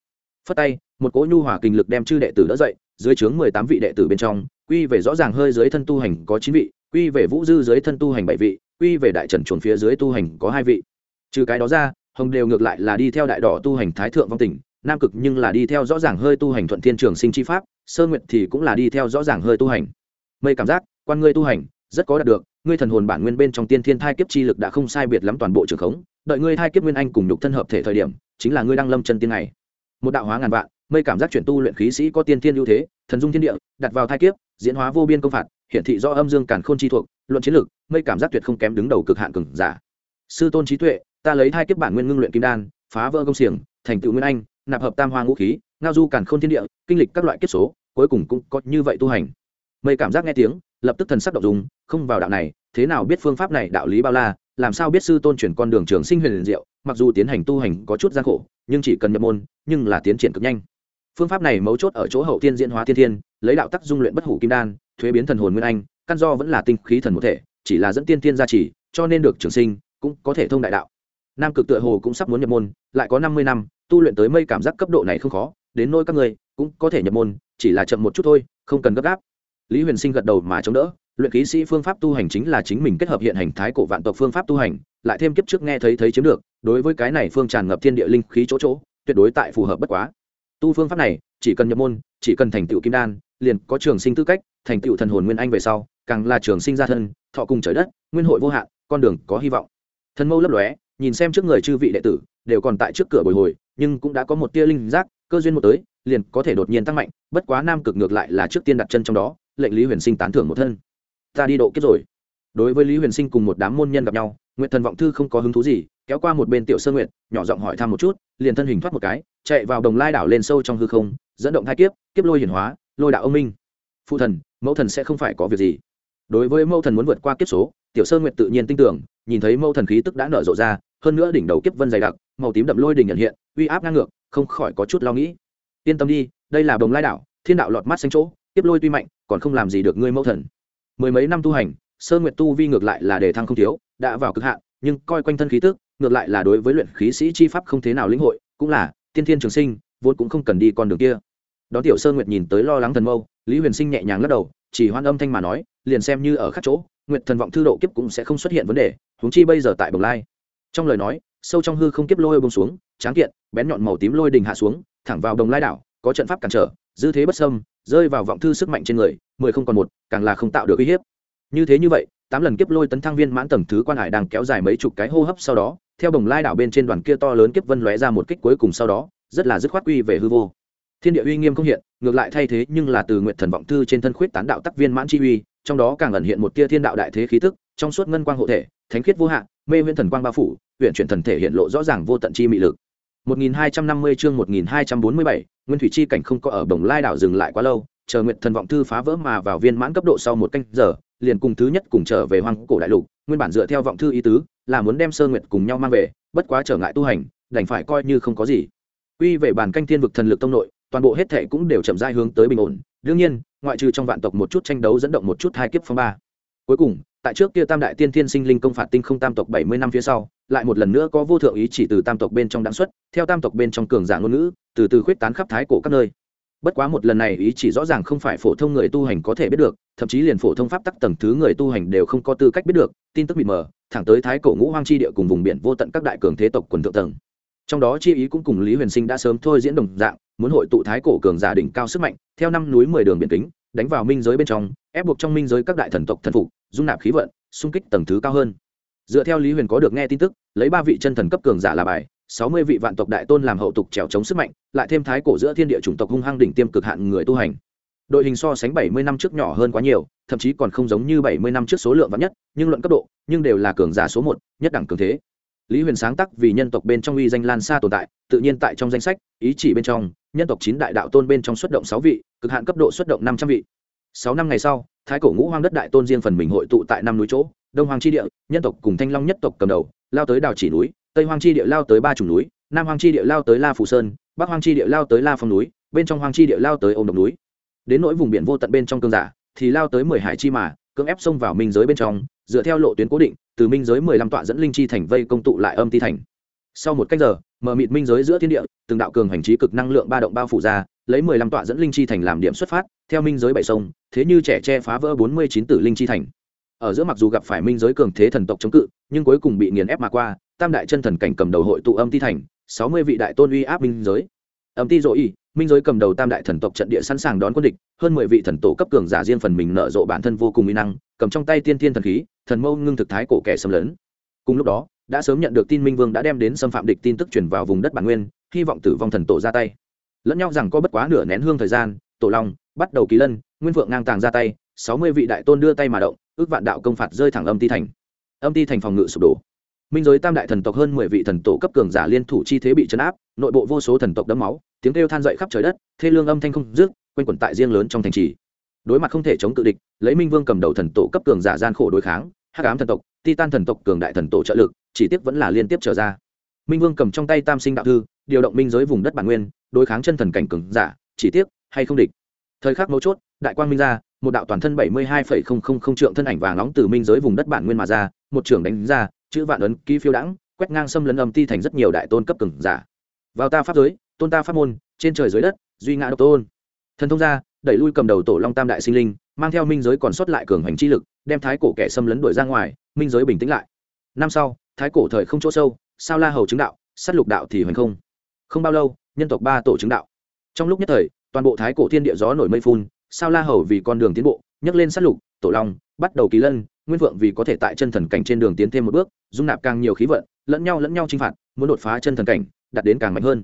Speaker 1: Phất tay, một cỗ nhu hòa kinh lực đem chư đệ tử đỡ dậy, dưới trướng mười tám vị đệ tử bên trong, quy về rõ ràng hơi dưới thân tu hành có chín vị, quy về vũ dư dưới thân tu hành bảy vị, quy về đại trần chuồn phía dưới tu hành có hai vị. Trừ cái đó ra, hồng đều ngược lại là đi theo đại đỏ tu hành thái thượng vong tỉnh nam cực nhưng là đi theo rõ ràng hơi tu hành thuận thiên trường sinh chi pháp, sơ nguyệt thì cũng là đi theo rõ ràng hơi tu hành mây cảm giác, quan ngươi tu hành, rất có đạt được, ngươi thần hồn bản nguyên bên trong tiên thiên thai kiếp chi lực đã không sai biệt lắm toàn bộ trường khống, đợi ngươi thai kiếp nguyên anh cùng nhục thân hợp thể thời điểm, chính là ngươi đang lâm chân tiên này một đạo hóa ngàn vạn, mây cảm giác chuyển tu luyện khí sĩ có tiên thiên ưu thế, thần dung thiên địa, đặt vào thai kiếp, diễn hóa vô biên công phạt, hiển thị do âm dương cản khôn chi thuộc, luận chiến lược mây cảm giác tuyệt không kém đứng đầu cực hạn cường giả. Sư tôn trí tuệ, ta lấy thai kiếp bản nguyên ngưng luyện kim đan, phá vỡ công xiềng, thành tựu nguyên anh, nạp hợp tam hoa ngũ khí, ngao du cản khôn thiên địa, kinh lịch các loại kiếp số, cuối cùng cũng có như vậy tu hành mây cảm giác nghe tiếng, lập tức thần sắc động dùng không vào đạo này, thế nào biết phương pháp này đạo lý bao la, làm sao biết sư tôn chuyển con đường trường sinh huyền liền diệu, mặc dù tiến hành tu hành có chút gian khổ, nhưng chỉ cần nhập môn, nhưng là tiến triển cực nhanh. Phương pháp này mấu chốt ở chỗ hậu tiên diễn hóa thiên thiên, lấy đạo tắc dung luyện bất hủ kim đan, thuế biến thần hồn nguyên anh, căn do vẫn là tinh khí thần một thể, chỉ là dẫn tiên thiên gia trì, cho nên được trường sinh, cũng có thể thông đại đạo. Nam cực tựa hồ cũng sắp muốn nhập môn, lại có năm mươi năm, tu luyện tới mây cảm giác cấp độ này không khó, đến nôi các người cũng có thể nhập môn, chỉ là chậm một chút thôi, không cần gấp gáp lý huyền sinh gật đầu mà chống đỡ, luyện ký sĩ phương pháp tu hành chính là chính mình kết hợp hiện hành thái cổ vạn tộc phương pháp tu hành, lại thêm kiếp trước nghe thấy thấy chiếm được, đối với cái này phương tràn ngập thiên địa linh khí chỗ chỗ, tuyệt đối tại phù hợp bất quá. Tu phương pháp này, chỉ cần nhập môn, chỉ cần thành tựu kim đan, liền có trường sinh tư cách, thành tựu thần hồn nguyên anh về sau, càng là trường sinh gia thân, thọ cùng trời đất, nguyên hội vô hạn, con đường có hy vọng. Thần mâu lấp lóe, nhìn xem trước người chư vị đệ tử, đều còn tại trước cửa bồi hồi, nhưng cũng đã có một tia linh giác, cơ duyên một tới, liền có thể đột nhiên tăng mạnh, bất quá nam cực ngược lại là trước tiên đặt chân trong đó lệnh lý huyền sinh tán thưởng một thân ta đi độ kiếp rồi đối với lý huyền sinh cùng một đám môn nhân gặp nhau nguyện thần vọng thư không có hứng thú gì kéo qua một bên tiểu sơ nguyện nhỏ giọng hỏi thăm một chút liền thân hình thoát một cái chạy vào đồng lai đảo lên sâu trong hư không dẫn động thai kiếp kiếp lôi hiển hóa lôi đạo ông minh phụ thần mẫu thần sẽ không phải có việc gì đối với mẫu thần muốn vượt qua kiếp số tiểu sơ nguyện tự nhiên tin tưởng nhìn thấy mẫu thần khí tức đã nở rộ ra hơn nữa đỉnh đầu kiếp vân dày đặc màu tím đậm lôi đỉnh nhận hiện uy áp ngang ngược không khỏi có chút lo nghĩ yên tâm đi đây là đồng lai đảo thiên đạo lọt mắt xanh chỗ tiếp lôi tuy mạnh còn không làm gì được ngươi mẫu thần. Mười mấy năm tu hành, sơ nguyệt tu vi ngược lại là đề thăng không thiếu, đã vào cực hạn, nhưng coi quanh thân khí tức, ngược lại là đối với luyện khí sĩ chi pháp không thế nào lĩnh hội, cũng là, tiên thiên trường sinh, vốn cũng không cần đi con đường kia. Đó tiểu sơ nguyệt nhìn tới lo lắng thần mâu, lý huyền sinh nhẹ nhàng lắc đầu, chỉ hoan âm thanh mà nói, liền xem như ở khắc chỗ, nguyệt thần vọng thư độ kiếp cũng sẽ không xuất hiện vấn đề, huống chi bây giờ tại bồng lai. Trong lời nói, sâu trong hư không kiếp lôi bông xuống, tráng kiện, bén nhọn màu tím lôi đình hạ xuống, thẳng vào đồng lai đảo, có trận pháp cản trở, dư thế bất sâm rơi vào vọng thư sức mạnh trên người mười không còn một càng là không tạo được uy hiếp. Như thế như vậy tám lần kiếp lôi tấn thăng viên mãn tầng thứ quan hải đang kéo dài mấy chục cái hô hấp sau đó theo bồng lai đảo bên trên đoàn kia to lớn kiếp vân lóe ra một kích cuối cùng sau đó rất là dứt khoát quy về hư vô. Thiên địa uy nghiêm không hiện ngược lại thay thế nhưng là từ nguyện thần vọng thư trên thân khuyết tán đạo tắc viên mãn chi uy trong đó càng ẩn hiện một tia thiên đạo đại thế khí tức trong suốt ngân quang hộ thể thánh khiết vô hạn mê huyễn thần quang bao phủ huyện chuyển thần thể hiện lộ rõ ràng vô tận chi mị lực. 1250 chương 1247, Nguyên thủy chi cảnh không có ở Đồng Lai đảo dừng lại quá lâu, chờ Nguyệt Thần vọng thư phá vỡ mà vào viên mãn cấp độ sau một canh giờ, liền cùng thứ nhất cùng trở về Hoang Cổ đại lục, nguyên bản dựa theo vọng thư ý tứ, là muốn đem Sơ Nguyệt cùng nhau mang về, bất quá trở ngại tu hành, đành phải coi như không có gì. Quy về bản canh thiên vực thần lực tông nội, toàn bộ hết thảy cũng đều chậm rãi hướng tới bình ổn, đương nhiên, ngoại trừ trong vạn tộc một chút tranh đấu dẫn động một chút hai kiếp phong ba. Cuối cùng, tại trước kia Tam đại tiên thiên sinh linh công phạt tinh không tam tộc 70 năm phía sau, lại một lần nữa có vô thượng ý chỉ từ tam tộc bên trong đáng xuất theo tam tộc bên trong cường giả ngôn ngữ từ từ khuyết tán khắp thái cổ các nơi. Bất quá một lần này ý chỉ rõ ràng không phải phổ thông người tu hành có thể biết được thậm chí liền phổ thông pháp tắc tầng thứ người tu hành đều không có tư cách biết được tin tức bị mờ thẳng tới thái cổ ngũ hoang chi địa cùng vùng biển vô tận các đại cường thế tộc quần thượng tầng. Trong đó chi ý cũng cùng lý huyền sinh đã sớm thôi diễn đồng dạng muốn hội tụ thái cổ cường giả đỉnh cao sức mạnh theo năm núi mười đường biển kính đánh vào minh giới bên trong, ép buộc trong minh giới các đại thần tộc thần phục, dung nạp khí vận, xung kích tầng thứ cao hơn. Dựa theo lý huyền có được nghe tin tức, lấy ba vị chân thần cấp cường giả là bài, sáu mươi vị vạn tộc đại tôn làm hậu tục trèo chống sức mạnh, lại thêm thái cổ giữa thiên địa chủng tộc hung hăng đỉnh tiêm cực hạn người tu hành. Đội hình so sánh bảy mươi năm trước nhỏ hơn quá nhiều, thậm chí còn không giống như bảy mươi năm trước số lượng vắn nhất, nhưng luận cấp độ, nhưng đều là cường giả số một, nhất đẳng cường thế lý huyền sáng tác vì nhân tộc bên trong uy danh lan xa tồn tại, tự nhiên tại trong danh sách, ý chỉ bên trong, nhân tộc chín đại đạo tôn bên trong xuất động sáu vị, cực hạn cấp độ xuất động năm trăm vị. Sáu năm ngày sau, thái cổ ngũ hoang đất đại tôn riêng phần mình hội tụ tại năm núi chỗ, đông hoàng chi địa, nhân tộc cùng thanh long nhất tộc cầm đầu, lao tới đào chỉ núi, tây hoàng chi địa lao tới ba trùng núi, nam hoàng chi địa lao tới la phù sơn, bắc hoàng chi địa lao tới la phong núi, bên trong hoàng chi địa lao tới ôm độc núi. Đến nỗi vùng biển vô tận bên trong cương giả, thì lao tới mười hải chi mà, cưỡng ép xông vào minh giới bên trong dựa theo lộ tuyến cố định, từ minh giới mười lăm tọa dẫn linh chi thành vây công tụ lại âm ti thành. Sau một cách giờ mở mịt minh giới giữa thiên địa, từng đạo cường hành trí cực năng lượng ba động bao phủ ra, lấy mười lăm tọa dẫn linh chi thành làm điểm xuất phát, theo minh giới bảy sông, thế như trẻ che phá vỡ bốn mươi chín tử linh chi thành. Ở giữa mặc dù gặp phải minh giới cường thế thần tộc chống cự, nhưng cuối cùng bị nghiền ép mà qua, tam đại chân thần cảnh cầm đầu hội tụ âm ti thành, sáu mươi vị đại tôn uy áp minh giới. Âm ti dội y minh giới cầm đầu tam đại thần tộc trận địa sẵn sàng đón quân địch, hơn mười vị thần tổ cấp cường giả riêng phần mình nở rộ bản thân vô cùng mỹ năng, cầm trong tay tiên thiên thần khí, thần mâu ngưng thực thái cổ kẻ xâm lấn. Cùng lúc đó, đã sớm nhận được tin minh vương đã đem đến xâm phạm địch tin tức chuyển vào vùng đất bản nguyên, hy vọng tử vong thần tổ ra tay. Lẫn nhau rằng có bất quá nửa nén hương thời gian, tổ long, bắt đầu ký lân, nguyên vượng ngang tàng ra tay, sáu mươi vị đại tôn đưa tay mà động, ước vạn đạo công phạt rơi thẳng âm ti thành. Âm ti thành phòng ngự sụp đổ minh giới tam đại thần tộc hơn mười vị thần tổ cấp cường giả liên thủ chi thế bị chấn áp, nội bộ vô số thần tộc đấm máu, tiếng kêu than dậy khắp trời đất, thê lương âm thanh không dứt, quanh quẩn tại riêng lớn trong thành trì. Đối mặt không thể chống cự địch, lấy minh vương cầm đầu thần tổ cấp cường giả gian khổ đối kháng, hắc ám thần tộc, titan thần tộc cường đại thần tổ trợ lực, chỉ tiếc vẫn là liên tiếp trở ra. Minh vương cầm trong tay tam sinh đạo thư, điều động minh giới vùng đất bản nguyên, đối kháng chân thần cảnh cường giả, chỉ tiếc, hay không địch. Thời khắc mấu chốt, đại quang minh ra, một đạo toàn thân bảy mươi hai phẩy không không không trượng thân ảnh vàng nóng từ minh giới vùng đất bản nguyên mà ra, một trưởng đánh ra chữ vạn ấn ký phiêu đãng, quét ngang xâm lấn âm ti thành rất nhiều đại tôn cấp cường giả. Vào ta pháp giới, tôn ta pháp môn, trên trời dưới đất, duy ngã độc tôn. Thần thông ra, đẩy lui cầm đầu tổ long tam đại sinh linh, mang theo minh giới còn sót lại cường hành chi lực, đem thái cổ kẻ xâm lấn đuổi ra ngoài, minh giới bình tĩnh lại. Năm sau, thái cổ thời không chỗ sâu, sao la hầu chứng đạo, sát lục đạo thì hoành không. Không bao lâu, nhân tộc ba tổ chứng đạo. Trong lúc nhất thời, toàn bộ thái cổ thiên địa gió nổi mây phun, sao la hầu vì con đường tiến bộ, nhấc lên sát lục, tổ long bắt đầu kỳ lân, nguyên vượng vì có thể tại chân thần cảnh trên đường tiến thêm một bước, dung nạp càng nhiều khí vận, lẫn nhau lẫn nhau chinh phạt, muốn đột phá chân thần cảnh, đạt đến càng mạnh hơn.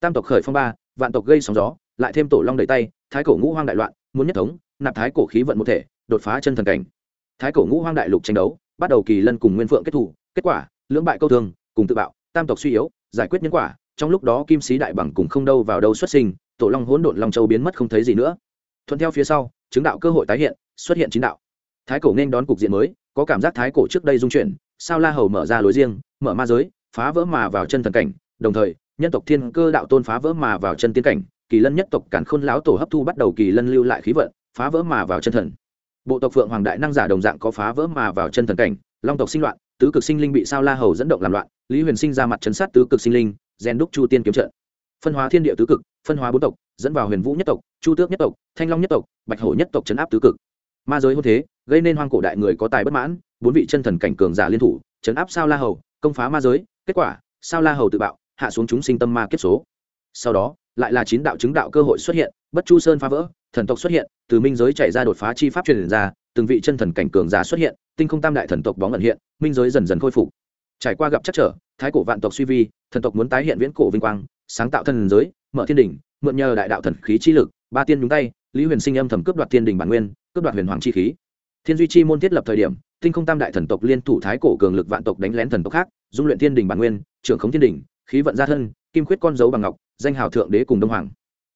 Speaker 1: Tam tộc khởi phong ba, vạn tộc gây sóng gió, lại thêm tổ long đầy tay, thái cổ ngũ hoang đại loạn, muốn nhất thống, nạp thái cổ khí vận một thể, đột phá chân thần cảnh. Thái cổ ngũ hoang đại lục tranh đấu, bắt đầu kỳ lân cùng nguyên phượng kết thủ, kết quả, lưỡng bại câu thương, cùng tự bạo, tam tộc suy yếu, giải quyết nhân quả, trong lúc đó kim sĩ đại bằng cùng không đâu vào đâu xuất sinh, tổ long hỗn độn long châu biến mất không thấy gì nữa. Thuận theo phía sau, chứng đạo cơ hội tái hiện, xuất hiện chính đạo thái cổ nên đón cục diện mới, có cảm giác thái cổ trước đây dung chuyển, sao la hầu mở ra lối riêng, mở ma giới, phá vỡ mà vào chân thần cảnh, đồng thời, nhân tộc thiên cơ đạo tôn phá vỡ mà vào chân tiên cảnh, kỳ lân nhất tộc cản khôn láo tổ hấp thu bắt đầu kỳ lân lưu lại khí vận, phá vỡ mà vào chân thần. Bộ tộc phượng hoàng đại năng giả đồng dạng có phá vỡ mà vào chân thần cảnh, long tộc sinh loạn, tứ cực sinh linh bị sao la hầu dẫn động làm loạn, lý huyền sinh ra mặt chấn sát tứ cực sinh linh gen đúc chu tiên kiếm trận. Phân hóa thiên địa tứ cực, phân hóa bốn tộc, dẫn vào huyền vũ nhất tộc, chu tước nhất tộc, thanh long nhất tộc, bạch hổ nhất tộc chấn áp tứ cực ma giới hôn thế, gây nên hoang cổ đại người có tài bất mãn, bốn vị chân thần cảnh cường giả liên thủ, chấn áp sao la hầu, công phá ma giới, kết quả, sao la hầu tự bạo, hạ xuống chúng sinh tâm ma kiếp số. Sau đó, lại là chín đạo chứng đạo cơ hội xuất hiện, bất chu sơn phá vỡ, thần tộc xuất hiện, từ minh giới chạy ra đột phá chi pháp truyền ra, từng vị chân thần cảnh cường giả xuất hiện, tinh không tam đại thần tộc bóng ẩn hiện, minh giới dần dần khôi phục. Trải qua gặp chắc trở, thái cổ vạn tộc suy vi, thần tộc muốn tái hiện viễn cổ vinh quang, sáng tạo thần giới, mở thiên đỉnh, mượn nhờ đại đạo thần khí chi lực, ba tiên nhúng tay lý huyền sinh âm thầm cướp đoạt thiên đình bản nguyên, cướp đoạt huyền hoàng chi khí. Thiên duy chi môn thiết lập thời điểm, tinh không tam đại thần tộc liên thủ thái cổ cường lực vạn tộc đánh lén thần tộc khác, dung luyện thiên đình bản nguyên, trưởng khống thiên đình, khí vận gia thân, kim khuyết con dấu bằng ngọc, danh hào thượng đế cùng đông hoàng.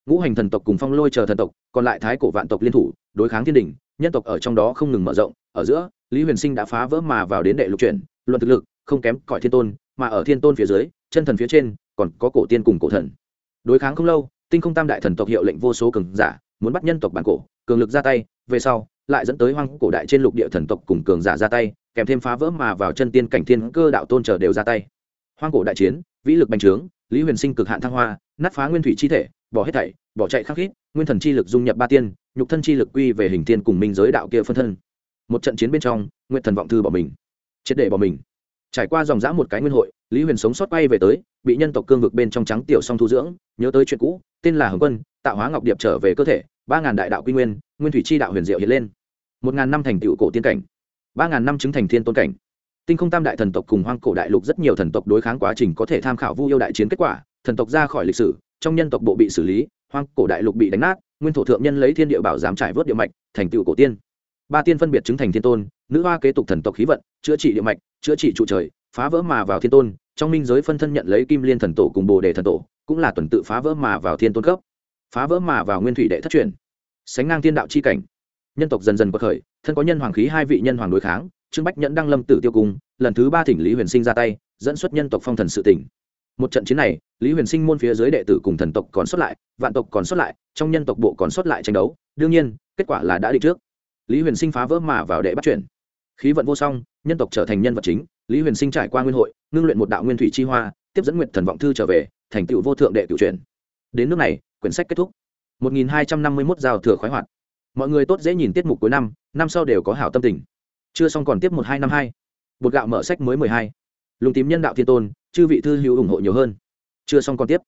Speaker 1: Ngũ hành thần tộc cùng phong lôi chờ thần tộc, còn lại thái cổ vạn tộc liên thủ, đối kháng thiên đình, nhân tộc ở trong đó không ngừng mở rộng, ở giữa, lý huyền sinh đã phá vỡ mà vào đến đệ lục chuyển, luận thực lực, không kém cõi thiên tôn, mà ở thiên tôn phía dưới, chân thần phía trên, còn có cổ tiên cùng cổ thần. Đối kháng không lâu, tinh không tam đại thần tộc hiệu lệnh vô số cường giả muốn bắt nhân tộc bản cổ, cường lực ra tay, về sau, lại dẫn tới hoang cổ đại trên lục địa thần tộc cùng cường giả ra tay, kèm thêm phá vỡ mà vào chân tiên cảnh thiên cơ đạo tôn trở đều ra tay. Hoang cổ đại chiến, vĩ lực bành trướng, lý huyền sinh cực hạn thăng hoa, nát phá nguyên thủy chi thể, bỏ hết thảy, bỏ chạy khắc khít, nguyên thần chi lực dung nhập ba tiên, nhục thân chi lực quy về hình tiên cùng minh giới đạo kia phân thân. Một trận chiến bên trong nguyện thần vọng thư bỏ mình, triệt để bỏ mình. Trải qua dòng dã một cái nguyên hội, lý huyền sống sót bay về tới, bị nhân tộc cương vực bên trong trắng tiểu song thu dưỡng, nhớ tới chuyện cũ, tên là hồng quân, tạo hóa ngọc điệp trở về cơ thể ba ngàn đại đạo quy nguyên nguyên thủy chi đạo huyền diệu hiện lên. một ngàn năm thành tựu cổ tiên cảnh, ba ngàn năm chứng thành thiên tôn cảnh. Tinh không tam đại thần tộc cùng hoang cổ đại lục rất nhiều thần tộc đối kháng quá trình có thể tham khảo vu yêu đại chiến kết quả, thần tộc ra khỏi lịch sử, trong nhân tộc bộ bị xử lý, hoang cổ đại lục bị đánh nát, nguyên thổ thượng nhân lấy thiên địa bảo giám trải vớt địa mạch, thành tựu cổ tiên. Ba tiên phân biệt chứng thành thiên tôn, nữ hoa kế tục thần tộc khí vận, chữa trị địa mạch, chữa trị trụ trời, phá vỡ mà vào thiên tôn, trong minh giới phân thân nhận lấy kim liên thần tổ cùng bồ đề thần tổ, cũng là tuần tự phá vỡ mà vào thiên tôn cấp phá vỡ mà vào nguyên thủy đệ thất truyền. Sánh ngang thiên đạo chi cảnh. Nhân tộc dần dần bậc khởi, thân có nhân hoàng khí hai vị nhân hoàng đối kháng, trương bách nhẫn đăng lâm tử tiêu cung lần thứ ba thỉnh lý huyền sinh ra tay, dẫn xuất nhân tộc phong thần sự tỉnh. Một trận chiến này, lý huyền sinh môn phía dưới đệ tử cùng thần tộc còn xuất lại, vạn tộc còn xuất lại, trong nhân tộc bộ còn xuất lại tranh đấu, đương nhiên, kết quả là đã đi trước. Lý huyền sinh phá vỡ mà vào đệ bắt chuyển khí vận vô song, nhân tộc trở thành nhân vật chính, lý huyền sinh trải qua nguyên hội, ngưng luyện một đạo nguyên thủy chi hoa, tiếp dẫn nguyện thần vọng thư trở về, thành tựu vô thượng đệ cựu truyền đến nước này, quyển sách kết thúc. 1251 giao thừa khoái hoạt. Mọi người tốt dễ nhìn tiết mục cuối năm năm sau đều có hảo tâm tình. Chưa xong còn tiếp một hai năm hai. Bột gạo mở sách mới mười hai. Lùng tím nhân đạo thiên tôn, chư vị thư hữu ủng hộ nhiều hơn. Chưa xong còn tiếp.